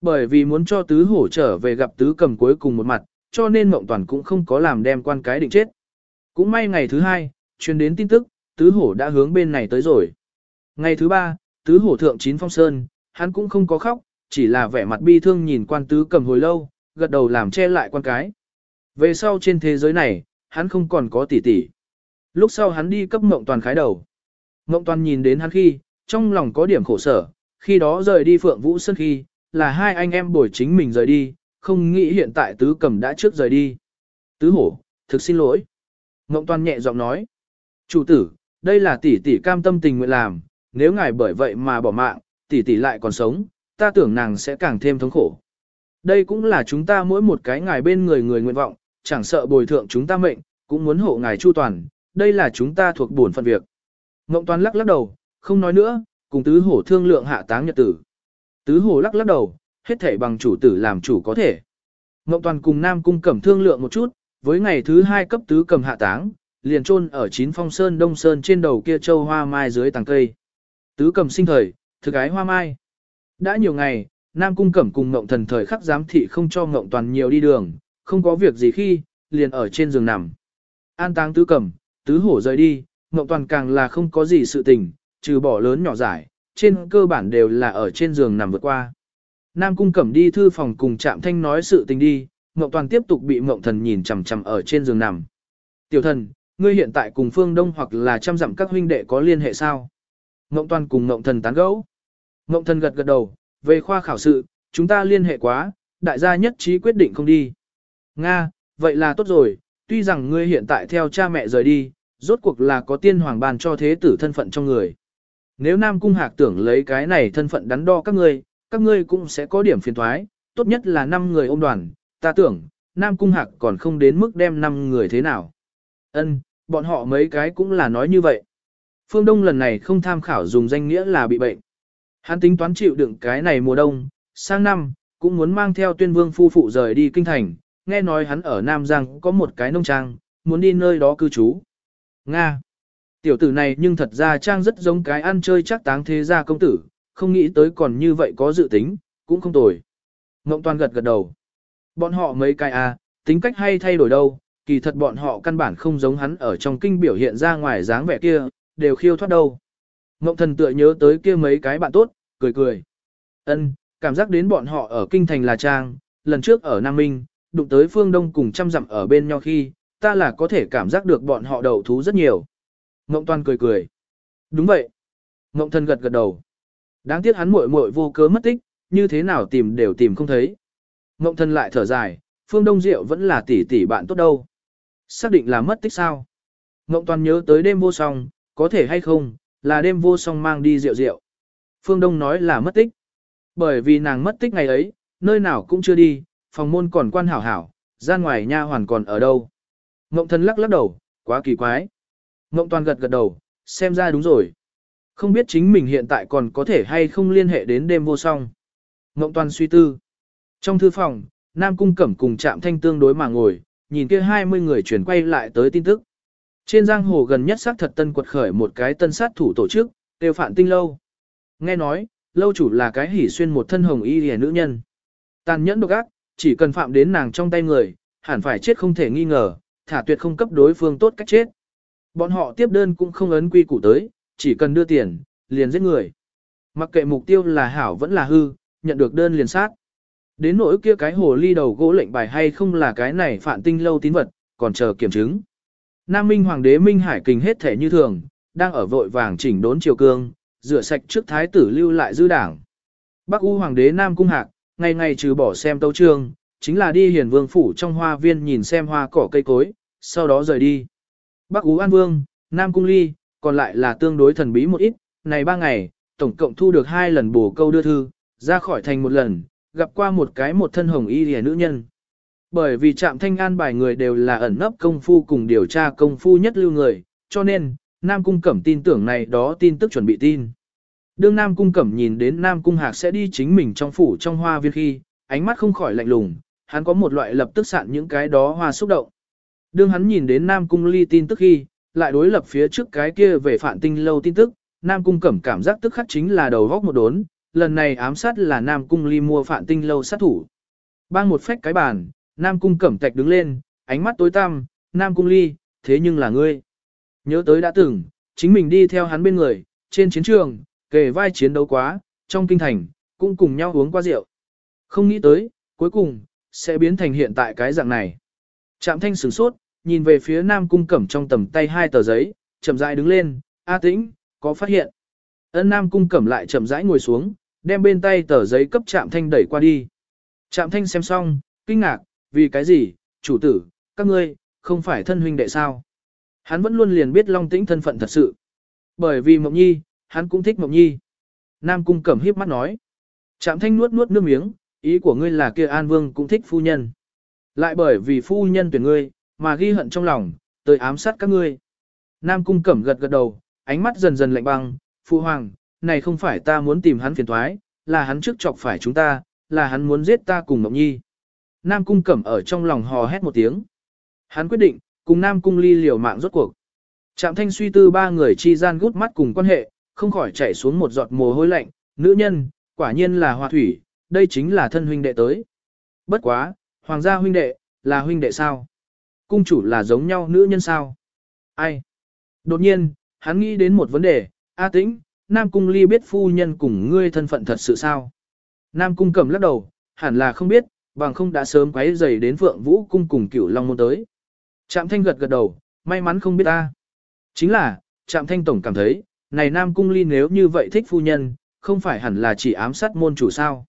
[SPEAKER 1] Bởi vì muốn cho tứ hổ trở về gặp tứ cầm cuối cùng một mặt, cho nên mộng toàn cũng không có làm đem quan cái định chết. Cũng may ngày thứ hai, truyền đến tin tức, tứ hổ đã hướng bên này tới rồi. Ngày thứ ba, tứ hổ thượng chín phong sơn, hắn cũng không có khóc, chỉ là vẻ mặt bi thương nhìn quan tứ cầm hồi lâu, gật đầu làm che lại quan cái. Về sau trên thế giới này, hắn không còn có tỷ tỷ. Lúc sau hắn đi cấp mộng toàn khái đầu. Mộng toàn nhìn đến hắn khi, trong lòng có điểm khổ sở, khi đó rời đi Phượng Vũ Sơn khi, là hai anh em bồi chính mình rời đi, không nghĩ hiện tại tứ cầm đã trước rời đi. Tứ hổ, thực xin lỗi. Ngộng toàn nhẹ giọng nói. Chủ tử, đây là tỷ tỷ cam tâm tình nguyện làm, nếu ngài bởi vậy mà bỏ mạng, tỷ tỷ lại còn sống, ta tưởng nàng sẽ càng thêm thống khổ. Đây cũng là chúng ta mỗi một cái ngài bên người người nguyện vọng, chẳng sợ bồi thượng chúng ta mệnh, cũng muốn hộ ngài chu toàn, đây là chúng ta thuộc bổn phận việc. Ngộng toàn lắc lắc đầu, không nói nữa, cùng tứ hổ thương lượng hạ táng nhật tử. Tứ hổ lắc lắc đầu, hết thể bằng chủ tử làm chủ có thể. Ngộng toàn cùng Nam cung cẩm thương lượng một chút, với ngày thứ hai cấp tứ cầm hạ táng, liền chôn ở chín phong sơn đông sơn trên đầu kia châu hoa mai dưới tàng cây. Tứ cầm sinh thời, thực ái hoa mai. Đã nhiều ngày, Nam cung cẩm cùng Ngộng thần thời khắc giám thị không cho Ngộng toàn nhiều đi đường, không có việc gì khi, liền ở trên giường nằm. An táng tứ cầm, tứ hổ rời đi, Ngọc Toàn càng là không có gì sự tình, trừ bỏ lớn nhỏ giải, trên cơ bản đều là ở trên giường nằm vượt qua. Nam Cung Cẩm đi thư phòng cùng Trạm Thanh nói sự tình đi, Ngọc Toàn tiếp tục bị Ngọc Thần nhìn chằm chằm ở trên giường nằm. Tiểu thần, ngươi hiện tại cùng Phương Đông hoặc là chăm dặm các huynh đệ có liên hệ sao? Ngọc Toàn cùng Ngọc Thần tán gẫu. Ngọc Thần gật gật đầu, về khoa khảo sự, chúng ta liên hệ quá, đại gia nhất trí quyết định không đi. Nga, vậy là tốt rồi, tuy rằng ngươi hiện tại theo cha mẹ rời đi, rốt cuộc là có tiên hoàng bàn cho thế tử thân phận trong người. Nếu Nam Cung Hạc tưởng lấy cái này thân phận đắn đo các ngươi, các ngươi cũng sẽ có điểm phiền thoái, tốt nhất là 5 người ôm đoàn, ta tưởng, Nam Cung Hạc còn không đến mức đem 5 người thế nào. Ân, bọn họ mấy cái cũng là nói như vậy. Phương Đông lần này không tham khảo dùng danh nghĩa là bị bệnh. Hắn tính toán chịu đựng cái này mùa đông, sang năm, cũng muốn mang theo tuyên vương phu phụ rời đi kinh thành, nghe nói hắn ở Nam Giang có một cái nông trang, muốn đi nơi đó cư trú. Nga. Tiểu tử này nhưng thật ra trang rất giống cái ăn chơi chắc táng thế gia công tử, không nghĩ tới còn như vậy có dự tính, cũng không tồi. Ngộng toàn gật gật đầu. Bọn họ mấy cái à, tính cách hay thay đổi đâu, kỳ thật bọn họ căn bản không giống hắn ở trong kinh biểu hiện ra ngoài dáng vẻ kia, đều khiêu thoát đâu. Ngộng thần tựa nhớ tới kia mấy cái bạn tốt, cười cười. Ân, cảm giác đến bọn họ ở kinh thành là trang, lần trước ở Nam Minh, đụng tới phương đông cùng chăm dặm ở bên nhau khi, ta là có thể cảm giác được bọn họ đầu thú rất nhiều. Ngộng toàn cười cười. Đúng vậy. Ngộng thần gật gật đầu. Đáng tiếc hắn muội muội vô cớ mất tích, như thế nào tìm đều tìm không thấy. Ngộng thần lại thở dài, phương đông diệu vẫn là tỷ tỷ bạn tốt đâu. Xác định là mất tích sao? Ngộng toàn nhớ tới đêm vô song, có thể hay không, là đêm vô song mang đi rượu rượu. Phương Đông nói là mất tích. Bởi vì nàng mất tích ngày ấy, nơi nào cũng chưa đi, phòng môn còn quan hảo hảo, ra ngoài nha hoàn còn ở đâu. Ngộng thần lắc lắc đầu, quá kỳ quái. Ngộng toàn gật gật đầu, xem ra đúng rồi. Không biết chính mình hiện tại còn có thể hay không liên hệ đến đêm vô song. Ngộng toàn suy tư. Trong thư phòng, Nam Cung Cẩm cùng chạm thanh tương đối mà ngồi, nhìn kia 20 người chuyển quay lại tới tin tức. Trên giang hồ gần nhất xác thật tân quật khởi một cái tân sát thủ tổ chức, tiêu phản tinh lâu. Nghe nói, lâu chủ là cái hỉ xuyên một thân hồng y hề nữ nhân. Tàn nhẫn độc ác, chỉ cần phạm đến nàng trong tay người, hẳn phải chết không thể nghi ngờ, thả tuyệt không cấp đối phương tốt cách chết. Bọn họ tiếp đơn cũng không ấn quy củ tới, chỉ cần đưa tiền, liền giết người. Mặc kệ mục tiêu là hảo vẫn là hư, nhận được đơn liền sát. Đến nỗi kia cái hồ ly đầu gỗ lệnh bài hay không là cái này phản tinh lâu tín vật, còn chờ kiểm chứng. Nam Minh Hoàng đế Minh Hải kình hết thể như thường, đang ở vội vàng chỉnh đốn triều cương, rửa sạch trước thái tử lưu lại dư đảng. Bắc U Hoàng đế Nam Cung Hạc, ngày ngày trừ bỏ xem tấu trương, chính là đi hiền vương phủ trong hoa viên nhìn xem hoa cỏ cây cối, sau đó rời đi. Bắc Ú An Vương, Nam Cung Ly, còn lại là tương đối thần bí một ít, này ba ngày, tổng cộng thu được hai lần bổ câu đưa thư, ra khỏi thành một lần, gặp qua một cái một thân hồng y rìa nữ nhân. Bởi vì trạm thanh an bài người đều là ẩn nấp công phu cùng điều tra công phu nhất lưu người, cho nên, Nam Cung Cẩm tin tưởng này đó tin tức chuẩn bị tin. Đương Nam Cung Cẩm nhìn đến Nam Cung Hạc sẽ đi chính mình trong phủ trong hoa viên khi, ánh mắt không khỏi lạnh lùng, hắn có một loại lập tức sạn những cái đó hoa xúc động. Đương hắn nhìn đến Nam Cung Ly tin tức khi, lại đối lập phía trước cái kia về phản tinh lâu tin tức, Nam Cung Cẩm cảm giác tức khắc chính là đầu góc một đốn, lần này ám sát là Nam Cung Ly mua phản tinh lâu sát thủ. Bang một phách cái bàn, Nam Cung Cẩm tạch đứng lên, ánh mắt tối tăm, Nam Cung Ly, thế nhưng là ngươi. Nhớ tới đã từng, chính mình đi theo hắn bên người, trên chiến trường, kề vai chiến đấu quá, trong kinh thành, cũng cùng nhau uống qua rượu. Không nghĩ tới, cuối cùng, sẽ biến thành hiện tại cái dạng này. Trạm thanh sửng sốt, nhìn về phía Nam Cung Cẩm trong tầm tay hai tờ giấy, chậm rãi đứng lên, A tĩnh, có phát hiện. Ân Nam Cung Cẩm lại chậm rãi ngồi xuống, đem bên tay tờ giấy cấp Trạm thanh đẩy qua đi. Trạm thanh xem xong, kinh ngạc, vì cái gì, chủ tử, các ngươi, không phải thân huynh đệ sao. Hắn vẫn luôn liền biết Long Tĩnh thân phận thật sự. Bởi vì Mộng Nhi, hắn cũng thích Mộng Nhi. Nam Cung Cẩm hiếp mắt nói. Trạm thanh nuốt nuốt nước miếng, ý của ngươi là kia An Vương cũng thích phu nhân. Lại bởi vì phu nhân tuyển ngươi, mà ghi hận trong lòng, tới ám sát các ngươi. Nam Cung Cẩm gật gật đầu, ánh mắt dần dần lạnh băng, phu hoàng, này không phải ta muốn tìm hắn phiền toái, là hắn trước chọc phải chúng ta, là hắn muốn giết ta cùng Mộng Nhi. Nam Cung Cẩm ở trong lòng hò hét một tiếng. Hắn quyết định, cùng Nam Cung ly liều mạng rốt cuộc. Trạm thanh suy tư ba người chi gian gút mắt cùng quan hệ, không khỏi chảy xuống một giọt mồ hôi lạnh, nữ nhân, quả nhiên là hòa thủy, đây chính là thân huynh đệ tới. Bất quá, hoàng gia huynh đệ, là huynh đệ sao? Cung chủ là giống nhau nữ nhân sao? Ai? Đột nhiên, hắn nghĩ đến một vấn đề, A tĩnh, Nam Cung Ly biết phu nhân cùng ngươi thân phận thật sự sao? Nam Cung cầm lắc đầu, hẳn là không biết, bằng không đã sớm quấy dày đến Phượng Vũ Cung cùng cửu Long Môn tới. Trạm Thanh gật gật đầu, may mắn không biết ta. Chính là, Trạm Thanh Tổng cảm thấy, này Nam Cung Ly nếu như vậy thích phu nhân, không phải hẳn là chỉ ám sát môn chủ sao.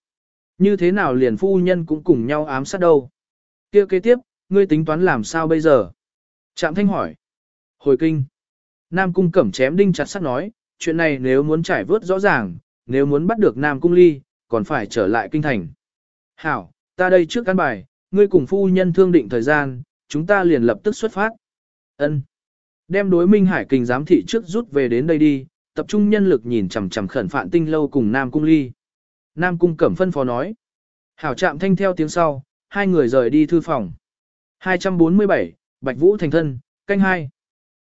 [SPEAKER 1] Như thế nào liền phu nhân cũng cùng nhau ám sát đâu. kia kế tiếp, ngươi tính toán làm sao bây giờ? Trạm Thanh hỏi. Hồi kinh. Nam Cung cẩm chém đinh chặt sắt nói, chuyện này nếu muốn trải vớt rõ ràng, nếu muốn bắt được Nam Cung Ly, còn phải trở lại kinh thành. Hảo, ta đây trước căn bài, ngươi cùng phu nhân thương định thời gian, chúng ta liền lập tức xuất phát. Ân. Đem đối minh hải kình giám thị trước rút về đến đây đi, tập trung nhân lực nhìn chằm chằm khẩn phạn tinh lâu cùng Nam Cung Ly. Nam Cung Cẩm phân phó nói. Hảo chạm thanh theo tiếng sau, hai người rời đi thư phòng. 247, Bạch Vũ thành thân, canh hai.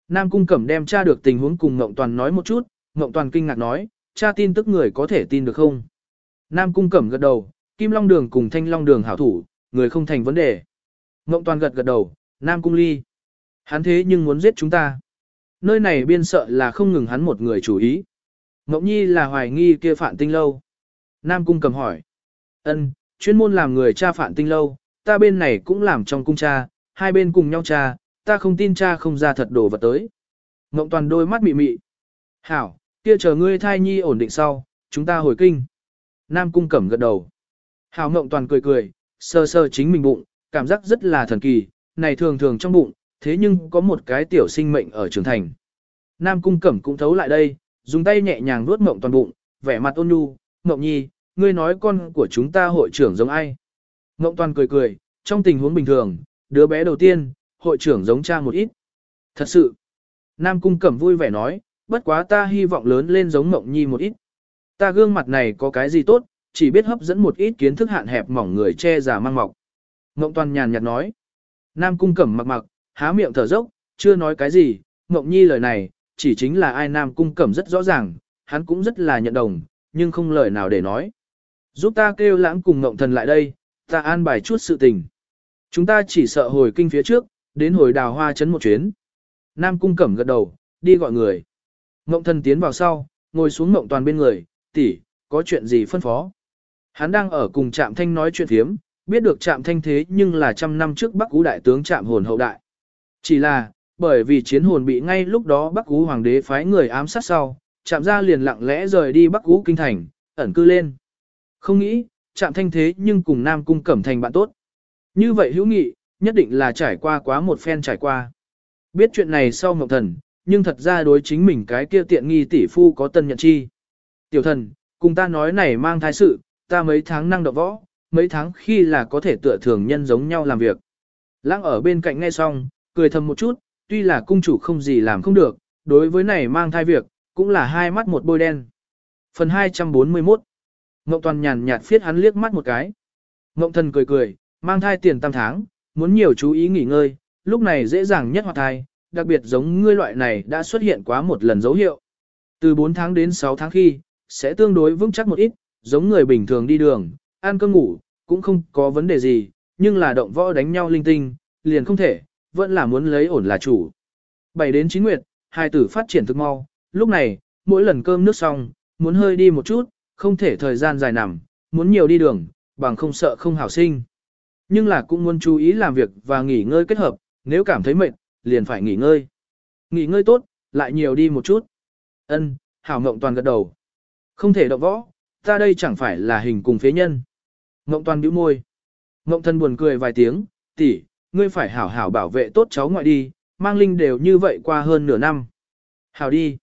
[SPEAKER 1] Nam Cung Cẩm đem tra được tình huống cùng Ngộng Toàn nói một chút, Ngộng Toàn kinh ngạc nói, cha tin tức người có thể tin được không? Nam Cung Cẩm gật đầu, Kim Long Đường cùng Thanh Long Đường hảo thủ, người không thành vấn đề. Ngộng Toàn gật gật đầu, Nam Cung Ly. Hắn thế nhưng muốn giết chúng ta. Nơi này biên sợ là không ngừng hắn một người chủ ý. Ngọc Nhi là hoài nghi kia phản tinh lâu. Nam Cung Cẩm hỏi. ân chuyên môn làm người cha phản tinh lâu, ta bên này cũng làm trong cung cha, hai bên cùng nhau cha, ta không tin cha không ra thật đồ vật tới. Ngộng Toàn đôi mắt mị mị. Hảo, kia chờ ngươi thai nhi ổn định sau, chúng ta hồi kinh. Nam cung cẩm gật đầu. Hảo mộng toàn cười cười, sơ sơ chính mình bụng, cảm giác rất là thần kỳ, này thường thường trong bụng, thế nhưng có một cái tiểu sinh mệnh ở trưởng thành. Nam cung cẩm cũng thấu lại đây, dùng tay nhẹ nhàng nuốt mộng toàn bụng, vẻ mặt ôn nhu, mộng nhi, ngươi nói con của chúng ta hội trưởng giống ai. Mộng toàn cười cười, trong tình huống bình thường, đứa bé đầu tiên, hội trưởng giống cha một ít. Thật sự, Nam cung cẩm vui vẻ nói, bất quá ta hy vọng lớn lên giống mộng nhi một ít. Ta gương mặt này có cái gì tốt, chỉ biết hấp dẫn một ít kiến thức hạn hẹp mỏng người che giả mang mọc. Mộng toàn nhàn nhạt nói. Nam cung cẩm mặc mặc, há miệng thở dốc, chưa nói cái gì, Ngộng nhi lời này, chỉ chính là ai Nam cung cẩm rất rõ ràng, hắn cũng rất là nhận đồng, nhưng không lời nào để nói. Giúp ta kêu lãng cùng Ngộng thần lại đây, ta an bài chút sự tình. Chúng ta chỉ sợ hồi kinh phía trước, đến hồi đào hoa chấn một chuyến. Nam cung cẩm gật đầu, đi gọi người. Ngộng thần tiến vào sau, ngồi xuống Ngộng toàn bên người, tỷ, có chuyện gì phân phó? Hắn đang ở cùng Trạm Thanh nói chuyện thiếm, biết được Trạm Thanh thế nhưng là trăm năm trước Bắc Ú đại tướng Trạm Hồn hậu đại. Chỉ là, bởi vì chiến hồn bị ngay lúc đó Bắc Ú hoàng đế phái người ám sát sau, chạm ra liền lặng lẽ rời đi Bắc Ú kinh thành, ẩn cư lên. Không nghĩ, chạm Thanh thế nhưng cùng Nam Cung Cẩm thành bạn tốt. Như vậy hữu nghị, nhất định là trải qua quá một phen trải qua. Biết chuyện này sau Ngọc Thần, nhưng thật ra đối chính mình cái kia tiện nghi tỷ phu có tân nhận chi. Tiểu thần, cùng ta nói này mang thái sự, ta mấy tháng năng động võ, mấy tháng khi là có thể tựa thường nhân giống nhau làm việc. Lãng ở bên cạnh nghe xong, cười thầm một chút, tuy là cung chủ không gì làm không được, đối với này mang thai việc, cũng là hai mắt một bôi đen. Phần 241 Ngộng toàn nhàn nhạt phiết hắn liếc mắt một cái. Ngộng thần cười cười, mang thai tiền tam tháng, muốn nhiều chú ý nghỉ ngơi, lúc này dễ dàng nhất hoạt thai, đặc biệt giống ngươi loại này đã xuất hiện quá một lần dấu hiệu. Từ 4 tháng đến 6 tháng khi, sẽ tương đối vững chắc một ít, giống người bình thường đi đường, ăn cơm ngủ, cũng không có vấn đề gì, nhưng là động võ đánh nhau linh tinh, liền không thể, vẫn là muốn lấy ổn là chủ. 7 đến 9 nguyệt, hai tử phát triển thực mau, lúc này, mỗi lần cơm nước xong, muốn hơi đi một chút, không thể thời gian dài nằm, muốn nhiều đi đường, bằng không sợ không hảo sinh. Nhưng là cũng muốn chú ý làm việc và nghỉ ngơi kết hợp, nếu cảm thấy mệt, liền phải nghỉ ngơi. Nghỉ ngơi tốt, lại nhiều đi một chút. Ân, hảo mộng toàn gật đầu. Không thể động võ, ta đây chẳng phải là hình cùng phế nhân. Mộng toàn bĩu môi. Mộng thân buồn cười vài tiếng, tỷ, ngươi phải hảo hảo bảo vệ tốt cháu ngoại đi, mang linh đều như vậy qua hơn nửa năm. Hảo đi.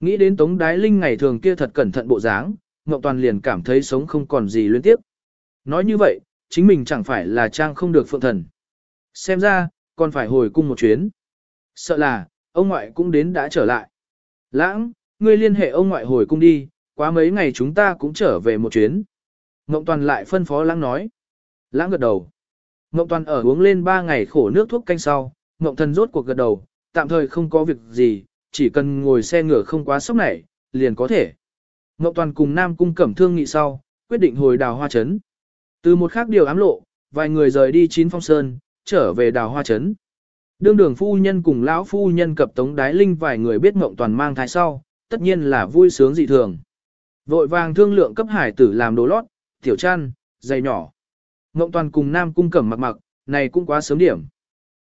[SPEAKER 1] Nghĩ đến tống đái linh ngày thường kia thật cẩn thận bộ dáng, Ngọc toàn liền cảm thấy sống không còn gì liên tiếp. Nói như vậy, chính mình chẳng phải là trang không được phượng thần. Xem ra, còn phải hồi cung một chuyến. Sợ là, ông ngoại cũng đến đã trở lại. Lãng, ngươi liên hệ ông ngoại hồi cung đi, quá mấy ngày chúng ta cũng trở về một chuyến. Ngộng Toàn lại phân phó Lãng nói. Lãng gật đầu. Ngộng Toàn ở uống lên 3 ngày khổ nước thuốc canh sau, Ngộng Thần rốt cuộc gật đầu, tạm thời không có việc gì, chỉ cần ngồi xe ngựa không quá sốc nảy, liền có thể. Ngộng Toàn cùng Nam Cung Cẩm thương nghị sau, quyết định hồi đào hoa trấn. Từ một khác điều ám lộ, vài người rời đi chín phong sơn, trở về đào hoa trấn. Đương đường phu nhân cùng lão phu nhân cập tống đái linh vài người biết Ngộng toàn mang thai sau, tất nhiên là vui sướng dị thường. Vội vàng thương lượng cấp hải tử làm đồ lót, tiểu chăn, giày nhỏ. Mộng toàn cùng nam cung cẩm mặc mặc, này cũng quá sớm điểm.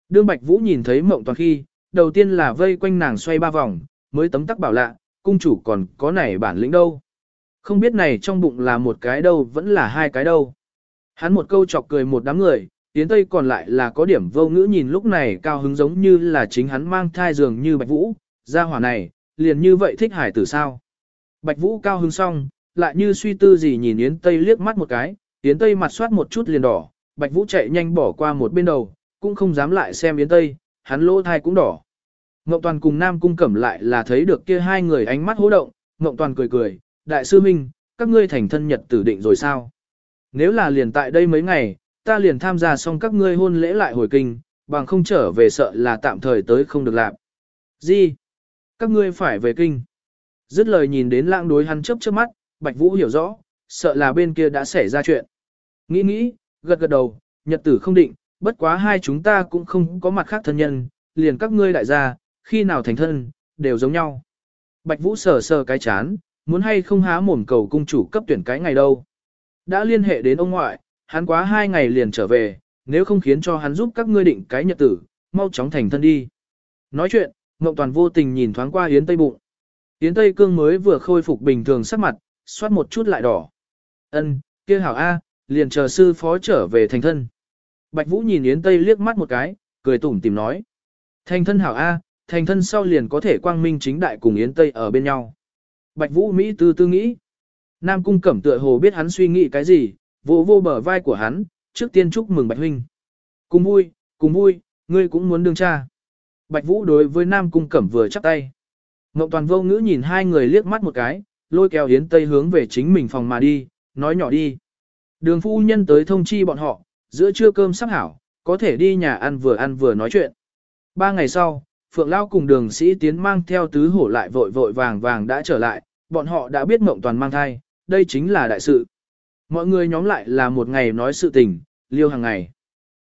[SPEAKER 1] Đương Bạch Vũ nhìn thấy mộng toàn khi, đầu tiên là vây quanh nàng xoay ba vòng, mới tấm tắc bảo lạ, cung chủ còn có này bản lĩnh đâu. Không biết này trong bụng là một cái đâu vẫn là hai cái đâu. Hắn một câu chọc cười một đám người, tiến Tây còn lại là có điểm vô ngữ nhìn lúc này cao hứng giống như là chính hắn mang thai dường như Bạch Vũ, gia hỏa này, liền như vậy thích hải tử sao. Bạch Vũ cao hứng xong, lại như suy tư gì nhìn Yến Tây liếc mắt một cái, Yến Tây mặt soát một chút liền đỏ, Bạch Vũ chạy nhanh bỏ qua một bên đầu, cũng không dám lại xem Yến Tây, hắn lỗ thai cũng đỏ. Ngộng Toàn cùng Nam Cung Cẩm lại là thấy được kia hai người ánh mắt hố động, Ngộng Toàn cười cười, Đại sư Minh, các ngươi thành thân nhật tử định rồi sao? Nếu là liền tại đây mấy ngày, ta liền tham gia xong các ngươi hôn lễ lại hồi kinh, bằng không trở về sợ là tạm thời tới không được làm. Gì? Các ngươi phải về kinh. Dứt lời nhìn đến lãng đối hắn chớp chớp mắt, Bạch Vũ hiểu rõ, sợ là bên kia đã xảy ra chuyện. Nghĩ nghĩ, gật gật đầu, nhật tử không định, bất quá hai chúng ta cũng không có mặt khác thân nhân, liền các ngươi đại gia, khi nào thành thân, đều giống nhau. Bạch Vũ sờ sờ cái chán, muốn hay không há mồm cầu cung chủ cấp tuyển cái ngày đâu. Đã liên hệ đến ông ngoại, hắn quá hai ngày liền trở về, nếu không khiến cho hắn giúp các ngươi định cái nhật tử, mau chóng thành thân đi. Nói chuyện, Ngộng Toàn vô tình nhìn thoáng qua Yến Tây bụng. Yến Tây cương mới vừa khôi phục bình thường sắc mặt, xoát một chút lại đỏ. Ân, kia hảo A, liền chờ sư phó trở về thành thân. Bạch Vũ nhìn Yến Tây liếc mắt một cái, cười tủm tìm nói. Thành thân hảo A, thành thân sau liền có thể quang minh chính đại cùng Yến Tây ở bên nhau. Bạch Vũ Mỹ tư tư nghĩ. Nam Cung Cẩm tựa hồ biết hắn suy nghĩ cái gì, vỗ vô bờ vai của hắn, trước tiên chúc mừng Bạch Huynh. Cùng vui, cùng vui, ngươi cũng muốn đương cha. Bạch Vũ đối với Nam Cung Cẩm vừa chắp tay. Ngộng Toàn vô ngữ nhìn hai người liếc mắt một cái, lôi kéo Yến Tây hướng về chính mình phòng mà đi, nói nhỏ đi. Đường phu nhân tới thông chi bọn họ, giữa trưa cơm sắp hảo, có thể đi nhà ăn vừa ăn vừa nói chuyện. Ba ngày sau, Phượng Lao cùng đường sĩ tiến mang theo tứ hổ lại vội vội vàng vàng đã trở lại, bọn họ đã biết mộng toàn mang thai, đây chính là đại sự. Mọi người nhóm lại là một ngày nói sự tình, liêu hàng ngày.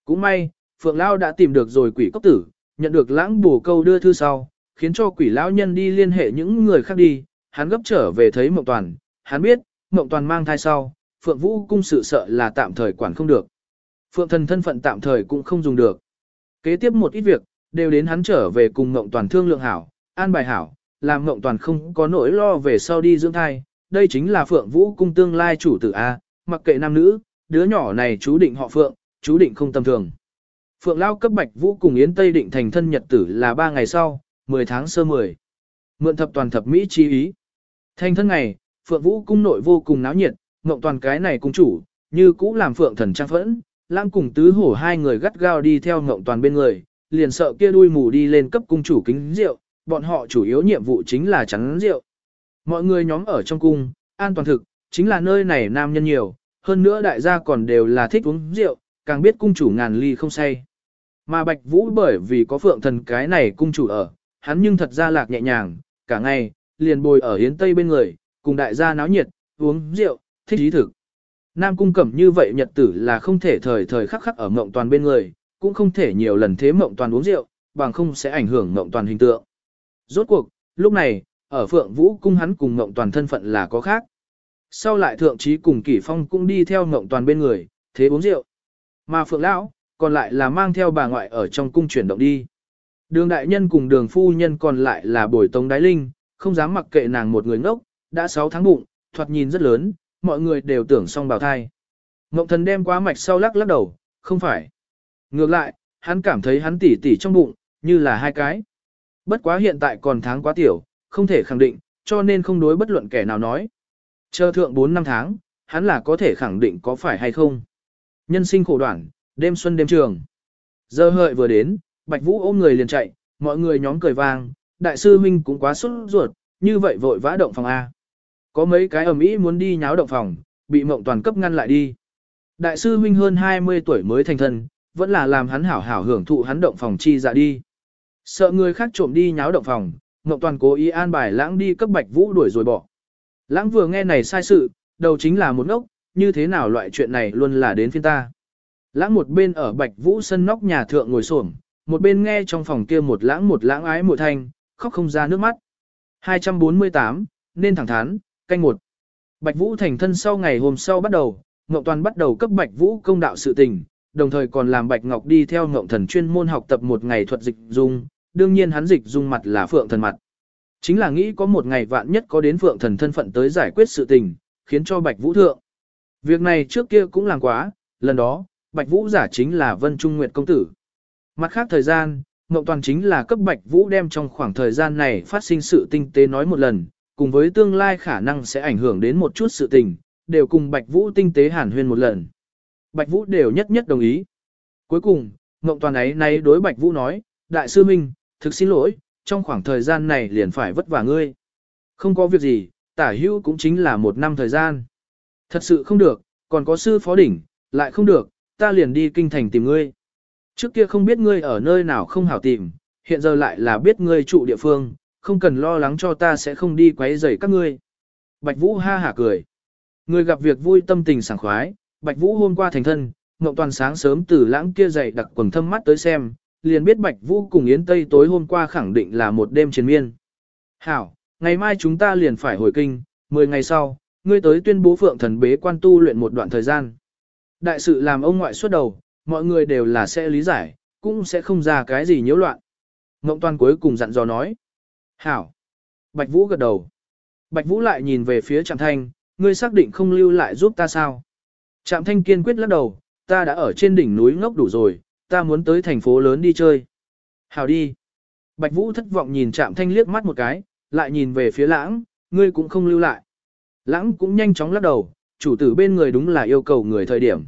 [SPEAKER 1] Cũng may, Phượng Lao đã tìm được rồi quỷ cốc tử, nhận được lãng bổ câu đưa thư sau, khiến cho quỷ lão nhân đi liên hệ những người khác đi, hắn gấp trở về thấy mộng toàn, hắn biết, mộng toàn mang thai sau, Phượng Vũ cung sự sợ là tạm thời quản không được. Phượng thần thân phận tạm thời cũng không dùng được. Kế tiếp một ít việc, đều đến hắn trở về cùng Ngộng Toàn thương lượng hảo, an bài hảo, làm Ngộng Toàn không có nỗi lo về sau đi dưỡng thai. Đây chính là Phượng Vũ cung tương lai chủ tử A, mặc kệ nam nữ, đứa nhỏ này chú định họ Phượng, chú định không tầm thường. Phượng Lao cấp Bạch Vũ cùng Yến Tây định thành thân nhật tử là 3 ngày sau, 10 tháng sơ 10. Mượn thập toàn thập Mỹ chi ý. Thành thân ngày, Phượng Vũ cung nội vô cùng náo nhiệt, mộng Toàn cái này cung chủ, như cũ làm Phượng thần trang phẫn, lãng cùng tứ hổ hai người gắt gao đi theo mộng Toàn bên người, liền sợ kia đuôi mù đi lên cấp cung chủ kính rượu, bọn họ chủ yếu nhiệm vụ chính là chắn rượu. Mọi người nhóm ở trong cung, an toàn thực, chính là nơi này nam nhân nhiều, hơn nữa đại gia còn đều là thích uống rượu, càng biết cung chủ ngàn ly không say. Mà Bạch Vũ bởi vì có phượng thần cái này cung chủ ở, hắn nhưng thật ra lạc nhẹ nhàng, cả ngày, liền bồi ở hiến tây bên người, cùng đại gia náo nhiệt, uống rượu, thích ý thực. Nam cung cẩm như vậy nhật tử là không thể thời thời khắc khắc ở mộng toàn bên người, cũng không thể nhiều lần thế mộng toàn uống rượu, bằng không sẽ ảnh hưởng mộng toàn hình tượng. Rốt cuộc, lúc này, ở Phượng Vũ cung hắn cùng mộng toàn thân phận là có khác. Sau lại thượng trí cùng Kỷ Phong cũng đi theo mộng toàn bên người, thế uống rượu. Mà Phượng Lão, còn lại là mang theo bà ngoại ở trong cung chuyển động đi. Đường đại nhân cùng đường phu nhân còn lại là bồi tống đái linh, không dám mặc kệ nàng một người ngốc, đã 6 tháng bụng, thoạt nhìn rất lớn, mọi người đều tưởng xong bào thai. Ngộng thần đem quá mạch sau lắc lắc đầu, không phải. Ngược lại, hắn cảm thấy hắn tỉ tỉ trong bụng, như là hai cái. Bất quá hiện tại còn tháng quá tiểu, không thể khẳng định, cho nên không đối bất luận kẻ nào nói. Chờ thượng 4 năm tháng, hắn là có thể khẳng định có phải hay không. Nhân sinh khổ đoạn, đêm xuân đêm trường. Giờ hợi vừa đến, Bạch Vũ ôm người liền chạy, mọi người nhóm cười vang, đại sư huynh cũng quá sốt ruột, như vậy vội vã động phòng A. Có mấy cái ầm ĩ muốn đi nháo động phòng, bị mộng toàn cấp ngăn lại đi. Đại sư huynh hơn 20 tuổi mới thành thân, vẫn là làm hắn hảo hảo hưởng thụ hắn động phòng chi dạ đi. Sợ người khác trộm đi nháo động phòng, Mộng Toàn cố ý an bài lãng đi cấp Bạch Vũ đuổi rồi bỏ. Lãng vừa nghe này sai sự, đầu chính là một ngốc, như thế nào loại chuyện này luôn là đến phiên ta. Lãng một bên ở Bạch Vũ sân nóc nhà thượng ngồi xổm, một bên nghe trong phòng kia một lãng một lãng ái mùa thanh, khóc không ra nước mắt. 248, nên thẳng thắn, canh một. Bạch Vũ thành thân sau ngày hôm sau bắt đầu, Ngộng Toàn bắt đầu cấp Bạch Vũ công đạo sự tình, đồng thời còn làm Bạch Ngọc đi theo Ngộng Thần chuyên môn học tập một ngày thuật dịch dung, đương nhiên hắn dịch dung mặt là Phượng Thần mặt. Chính là nghĩ có một ngày vạn nhất có đến Phượng Thần thân phận tới giải quyết sự tình, khiến cho Bạch Vũ thượng. Việc này trước kia cũng làm quá, lần đó, Bạch Vũ giả chính là Vân Trung Nguyệt công tử. Mặt khác thời gian, Ngộng Toàn chính là cấp Bạch Vũ đem trong khoảng thời gian này phát sinh sự tinh tế nói một lần, cùng với tương lai khả năng sẽ ảnh hưởng đến một chút sự tình, đều cùng Bạch Vũ tinh tế hàn huyên một lần. Bạch Vũ đều nhất nhất đồng ý. Cuối cùng, Ngộng Toàn ấy nay đối Bạch Vũ nói, Đại sư Minh, thực xin lỗi, trong khoảng thời gian này liền phải vất vả ngươi. Không có việc gì, tả hữu cũng chính là một năm thời gian. Thật sự không được, còn có sư phó đỉnh, lại không được, ta liền đi kinh thành tìm ngươi. Trước kia không biết ngươi ở nơi nào không hảo tìm, hiện giờ lại là biết ngươi trụ địa phương, không cần lo lắng cho ta sẽ không đi quấy rầy các ngươi. Bạch Vũ ha hả cười. Người gặp việc vui tâm tình sảng khoái, Bạch Vũ hôm qua thành thân, Ngộng Toàn sáng sớm từ lãng kia dậy đặc quần thâm mắt tới xem, liền biết Bạch Vũ cùng Yến Tây tối hôm qua khẳng định là một đêm chiến miên. Hảo, ngày mai chúng ta liền phải hồi kinh, 10 ngày sau, ngươi tới tuyên bố phượng thần bế quan tu luyện một đoạn thời gian. Đại sự làm ông ngoại xuất đầu, mọi người đều là sẽ lý giải, cũng sẽ không ra cái gì nhiễu loạn. Ngộng Toàn cuối cùng dặn dò nói. Hảo. Bạch Vũ gật đầu. Bạch Vũ lại nhìn về phía Trạm Thanh, ngươi xác định không lưu lại giúp ta sao? Trạm Thanh kiên quyết lắc đầu, ta đã ở trên đỉnh núi ngốc đủ rồi, ta muốn tới thành phố lớn đi chơi. Hảo đi. Bạch Vũ thất vọng nhìn Trạm Thanh liếc mắt một cái, lại nhìn về phía lãng, ngươi cũng không lưu lại. Lãng cũng nhanh chóng lắc đầu, chủ tử bên người đúng là yêu cầu người thời điểm.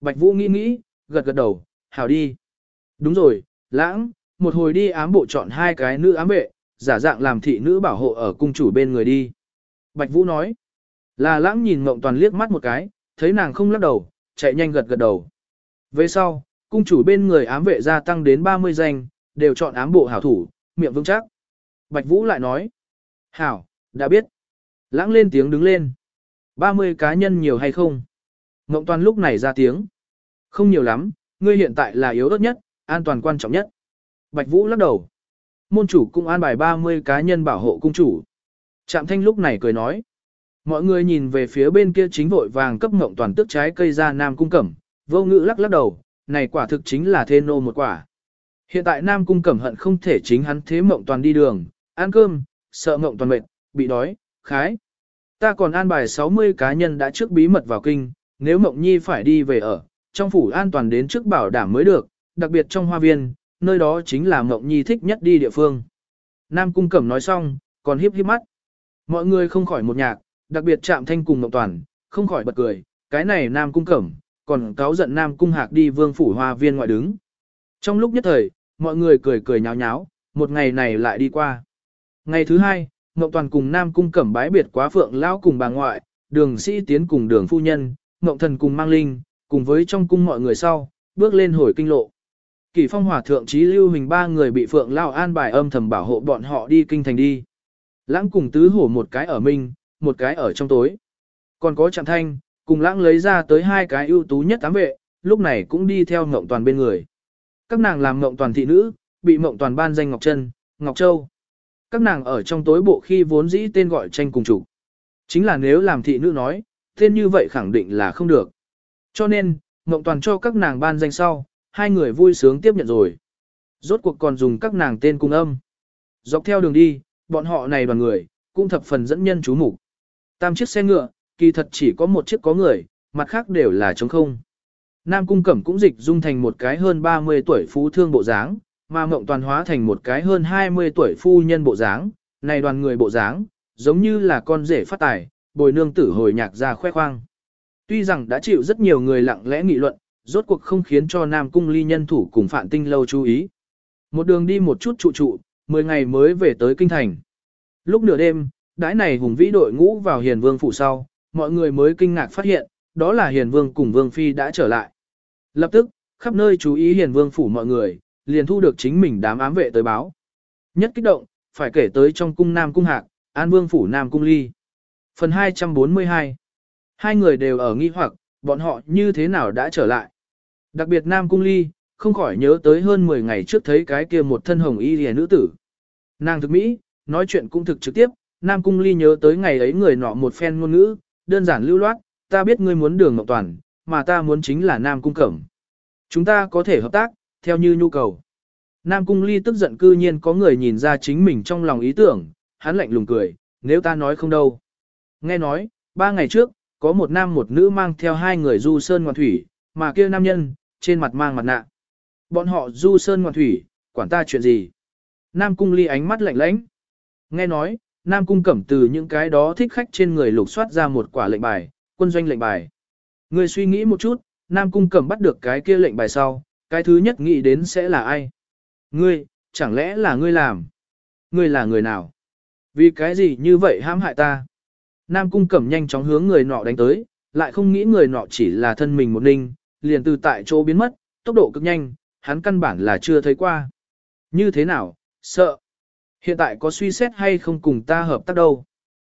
[SPEAKER 1] Bạch Vũ nghĩ nghĩ, gật gật đầu, hảo đi. Đúng rồi, lãng, một hồi đi ám bộ chọn hai cái nữ ám vệ, giả dạng làm thị nữ bảo hộ ở cung chủ bên người đi. Bạch Vũ nói, là lãng nhìn Ngộng Toàn liếc mắt một cái, thấy nàng không lắc đầu, chạy nhanh gật gật đầu. Về sau, cung chủ bên người ám vệ gia tăng đến 30 danh, đều chọn ám bộ hảo thủ, miệng vững chắc. Bạch Vũ lại nói, hảo, đã biết. Lãng lên tiếng đứng lên. 30 cá nhân nhiều hay không? Ngộng Toàn lúc này ra tiếng. Không nhiều lắm, ngươi hiện tại là yếu ớt nhất, an toàn quan trọng nhất. Bạch Vũ lắc đầu. Môn chủ cũng an bài 30 cá nhân bảo hộ cung chủ. Trạm thanh lúc này cười nói. Mọi người nhìn về phía bên kia chính vội vàng cấp ngộng toàn tước trái cây ra Nam Cung Cẩm, vô ngữ lắc lắc đầu, này quả thực chính là thê nô một quả. Hiện tại Nam Cung Cẩm hận không thể chính hắn thế mộng toàn đi đường, ăn cơm, sợ mộng toàn mệt, bị đói, khái. Ta còn an bài 60 cá nhân đã trước bí mật vào kinh, nếu mộng nhi phải đi về ở, trong phủ an toàn đến trước bảo đảm mới được, đặc biệt trong hoa viên, nơi đó chính là Mộng Nhi thích nhất đi địa phương. Nam Cung Cẩm nói xong, còn hiếp hiếp mắt. Mọi người không khỏi một nhạc, đặc biệt chạm thanh cùng Mộng Toàn, không khỏi bật cười, cái này Nam Cung Cẩm, còn cáo giận Nam Cung Hạc đi vương phủ hoa viên ngoại đứng. Trong lúc nhất thời, mọi người cười cười nháo nháo, một ngày này lại đi qua. Ngày thứ hai, Mộng Toàn cùng Nam Cung Cẩm bái biệt quá phượng lao cùng bà ngoại, đường sĩ tiến cùng đường phu nhân, Mộng Thần cùng mang linh, cùng với trong cung mọi người sau, bước lên hồi kinh lộ. Kỳ phong hòa thượng trí lưu hình ba người bị phượng lao an bài âm thầm bảo hộ bọn họ đi kinh thành đi. Lãng cùng tứ hổ một cái ở minh, một cái ở trong tối. Còn có Trạm thanh, cùng lãng lấy ra tới hai cái ưu tú nhất tám vệ, lúc này cũng đi theo ngộng toàn bên người. Các nàng làm ngộng toàn thị nữ, bị ngộng toàn ban danh Ngọc Trân, Ngọc Châu. Các nàng ở trong tối bộ khi vốn dĩ tên gọi tranh cùng chủ. Chính là nếu làm thị nữ nói, tên như vậy khẳng định là không được. Cho nên, ngộng toàn cho các nàng ban danh sau, hai người vui sướng tiếp nhận rồi. Rốt cuộc còn dùng các nàng tên cung âm. Dọc theo đường đi, bọn họ này đoàn người, cũng thập phần dẫn nhân chú mục Tam chiếc xe ngựa, kỳ thật chỉ có một chiếc có người, mặt khác đều là trống không. Nam cung cẩm cũng dịch dung thành một cái hơn 30 tuổi phú thương bộ dáng, mà mộng toàn hóa thành một cái hơn 20 tuổi phu nhân bộ dáng, này đoàn người bộ dáng, giống như là con rể phát tài, bồi nương tử hồi nhạc ra khoe khoang. Tuy rằng đã chịu rất nhiều người lặng lẽ nghị luận, rốt cuộc không khiến cho Nam Cung ly nhân thủ cùng Phạn Tinh lâu chú ý. Một đường đi một chút trụ trụ, 10 ngày mới về tới Kinh Thành. Lúc nửa đêm, đái này hùng vĩ đội ngũ vào Hiền Vương phủ sau, mọi người mới kinh ngạc phát hiện, đó là Hiền Vương cùng Vương Phi đã trở lại. Lập tức, khắp nơi chú ý Hiền Vương phủ mọi người, liền thu được chính mình đám ám vệ tới báo. Nhất kích động, phải kể tới trong cung Nam Cung Hạc, An Vương phủ Nam Cung Ly. Phần 242 Hai người đều ở nghi hoặc, bọn họ như thế nào đã trở lại. Đặc biệt Nam Cung Ly, không khỏi nhớ tới hơn 10 ngày trước thấy cái kia một thân hồng y rìa nữ tử. Nàng thực mỹ, nói chuyện cũng thực trực tiếp, Nam Cung Ly nhớ tới ngày ấy người nọ một phen ngôn ngữ, đơn giản lưu loát, ta biết ngươi muốn đường Ngọc Toàn, mà ta muốn chính là Nam Cung Cẩm. Chúng ta có thể hợp tác, theo như nhu cầu. Nam Cung Ly tức giận cư nhiên có người nhìn ra chính mình trong lòng ý tưởng, hắn lạnh lùng cười, nếu ta nói không đâu. Nghe nói, ba ngày trước, có một nam một nữ mang theo hai người du sơn ngoạn thủy, mà kia nam nhân, trên mặt mang mặt nạ. Bọn họ du sơn ngoạn thủy, quản ta chuyện gì? Nam Cung Ly ánh mắt lạnh lãnh. Nghe nói, Nam Cung Cẩm từ những cái đó thích khách trên người lục soát ra một quả lệnh bài, quân doanh lệnh bài. Người suy nghĩ một chút, Nam Cung Cẩm bắt được cái kia lệnh bài sau, cái thứ nhất nghĩ đến sẽ là ai? Ngươi, chẳng lẽ là ngươi làm? Ngươi là người nào? Vì cái gì như vậy hãm hại ta? Nam Cung Cẩm nhanh chóng hướng người nọ đánh tới, lại không nghĩ người nọ chỉ là thân mình một ninh, liền từ tại chỗ biến mất, tốc độ cực nhanh, hắn căn bản là chưa thấy qua. Như thế nào, sợ. Hiện tại có suy xét hay không cùng ta hợp tác đâu.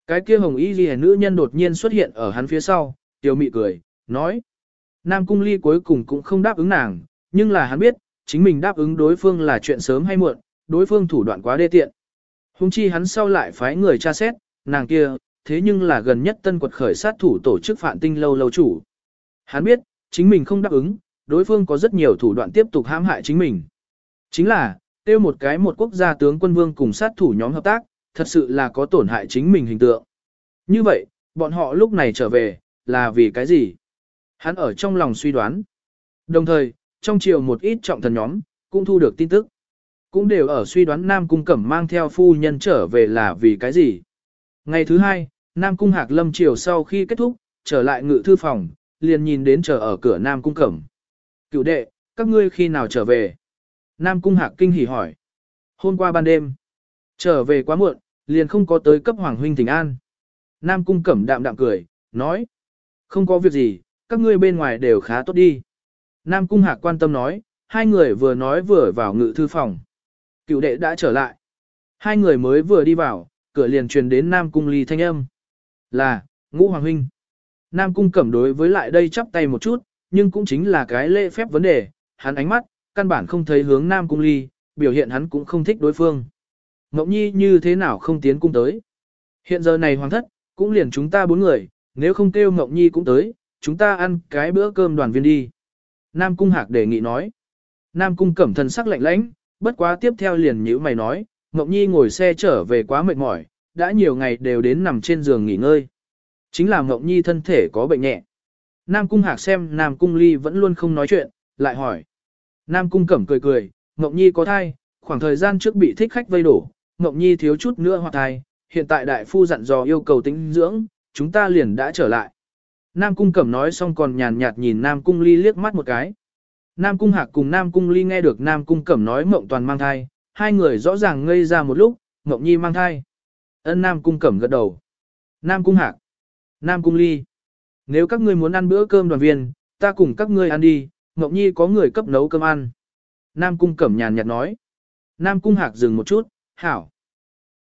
[SPEAKER 1] Cái kia hồng y ghi nữ nhân đột nhiên xuất hiện ở hắn phía sau, tiểu mị cười, nói. Nam Cung Ly cuối cùng cũng không đáp ứng nàng, nhưng là hắn biết, chính mình đáp ứng đối phương là chuyện sớm hay muộn, đối phương thủ đoạn quá đê tiện. Hùng chi hắn sau lại phái người tra xét, nàng kia, thế nhưng là gần nhất tân quật khởi sát thủ tổ chức phản tinh lâu lâu chủ. Hắn biết, chính mình không đáp ứng, đối phương có rất nhiều thủ đoạn tiếp tục hãm hại chính mình. Chính là, tiêu một cái một quốc gia tướng quân vương cùng sát thủ nhóm hợp tác, thật sự là có tổn hại chính mình hình tượng. Như vậy, bọn họ lúc này trở về, là vì cái gì? Hắn ở trong lòng suy đoán. Đồng thời, trong chiều một ít trọng thần nhóm, cũng thu được tin tức. Cũng đều ở suy đoán Nam Cung Cẩm mang theo phu nhân trở về là vì cái gì. Ngày thứ hai, Nam Cung Hạc Lâm chiều sau khi kết thúc, trở lại ngự thư phòng, liền nhìn đến chờ ở cửa Nam Cung Cẩm. Cựu đệ, các ngươi khi nào trở về? Nam Cung Hạc kinh hỉ hỏi. Hôm qua ban đêm, trở về quá muộn, liền không có tới cấp Hoàng Huynh Thịnh An. Nam Cung Cẩm đạm đạm cười, nói. Không có việc gì, các ngươi bên ngoài đều khá tốt đi. Nam Cung Hạc quan tâm nói, hai người vừa nói vừa vào ngự thư phòng. Cựu đệ đã trở lại. Hai người mới vừa đi vào, cửa liền truyền đến Nam Cung Ly thanh âm. Là, ngũ hoàng huynh. Nam Cung cẩm đối với lại đây chắp tay một chút, nhưng cũng chính là cái lễ phép vấn đề, hắn ánh mắt, căn bản không thấy hướng Nam Cung Ly, biểu hiện hắn cũng không thích đối phương. Ngọc Nhi như thế nào không tiến cung tới. Hiện giờ này hoàng thất, cũng liền chúng ta bốn người, nếu không kêu Ngọc Nhi cũng tới, chúng ta ăn cái bữa cơm đoàn viên đi. Nam Cung Hạc đề nghị nói. Nam Cung cẩm thân sắc lạnh lãnh, bất quá tiếp theo liền nhữ mày nói, Ngọc Nhi ngồi xe trở về quá mệt mỏi, đã nhiều ngày đều đến nằm trên giường nghỉ ngơi. Chính là Ngọc Nhi thân thể có bệnh nhẹ. Nam Cung Hạc xem Nam Cung Ly vẫn luôn không nói chuyện, lại hỏi. Nam Cung Cẩm cười cười, Ngọc Nhi có thai, khoảng thời gian trước bị thích khách vây đổ, Ngọc Nhi thiếu chút nữa hoặc thai, hiện tại đại phu dặn dò yêu cầu tĩnh dưỡng, chúng ta liền đã trở lại. Nam Cung Cẩm nói xong còn nhàn nhạt nhìn Nam Cung Ly liếc mắt một cái. Nam Cung Hạc cùng Nam Cung Ly nghe được Nam Cung Cẩm nói Mộng Toàn mang thai, hai người rõ ràng ngây ra một lúc, Mộng Nhi mang thai. Ân Nam Cung Cẩm gật đầu. Nam Cung Hạc. Nam Cung Ly. Nếu các ngươi muốn ăn bữa cơm đoàn viên, ta cùng các ngươi ăn đi, Ngọc Nhi có người cấp nấu cơm ăn. Nam Cung Cẩm nhàn nhạt nói. Nam Cung Hạc dừng một chút, hảo.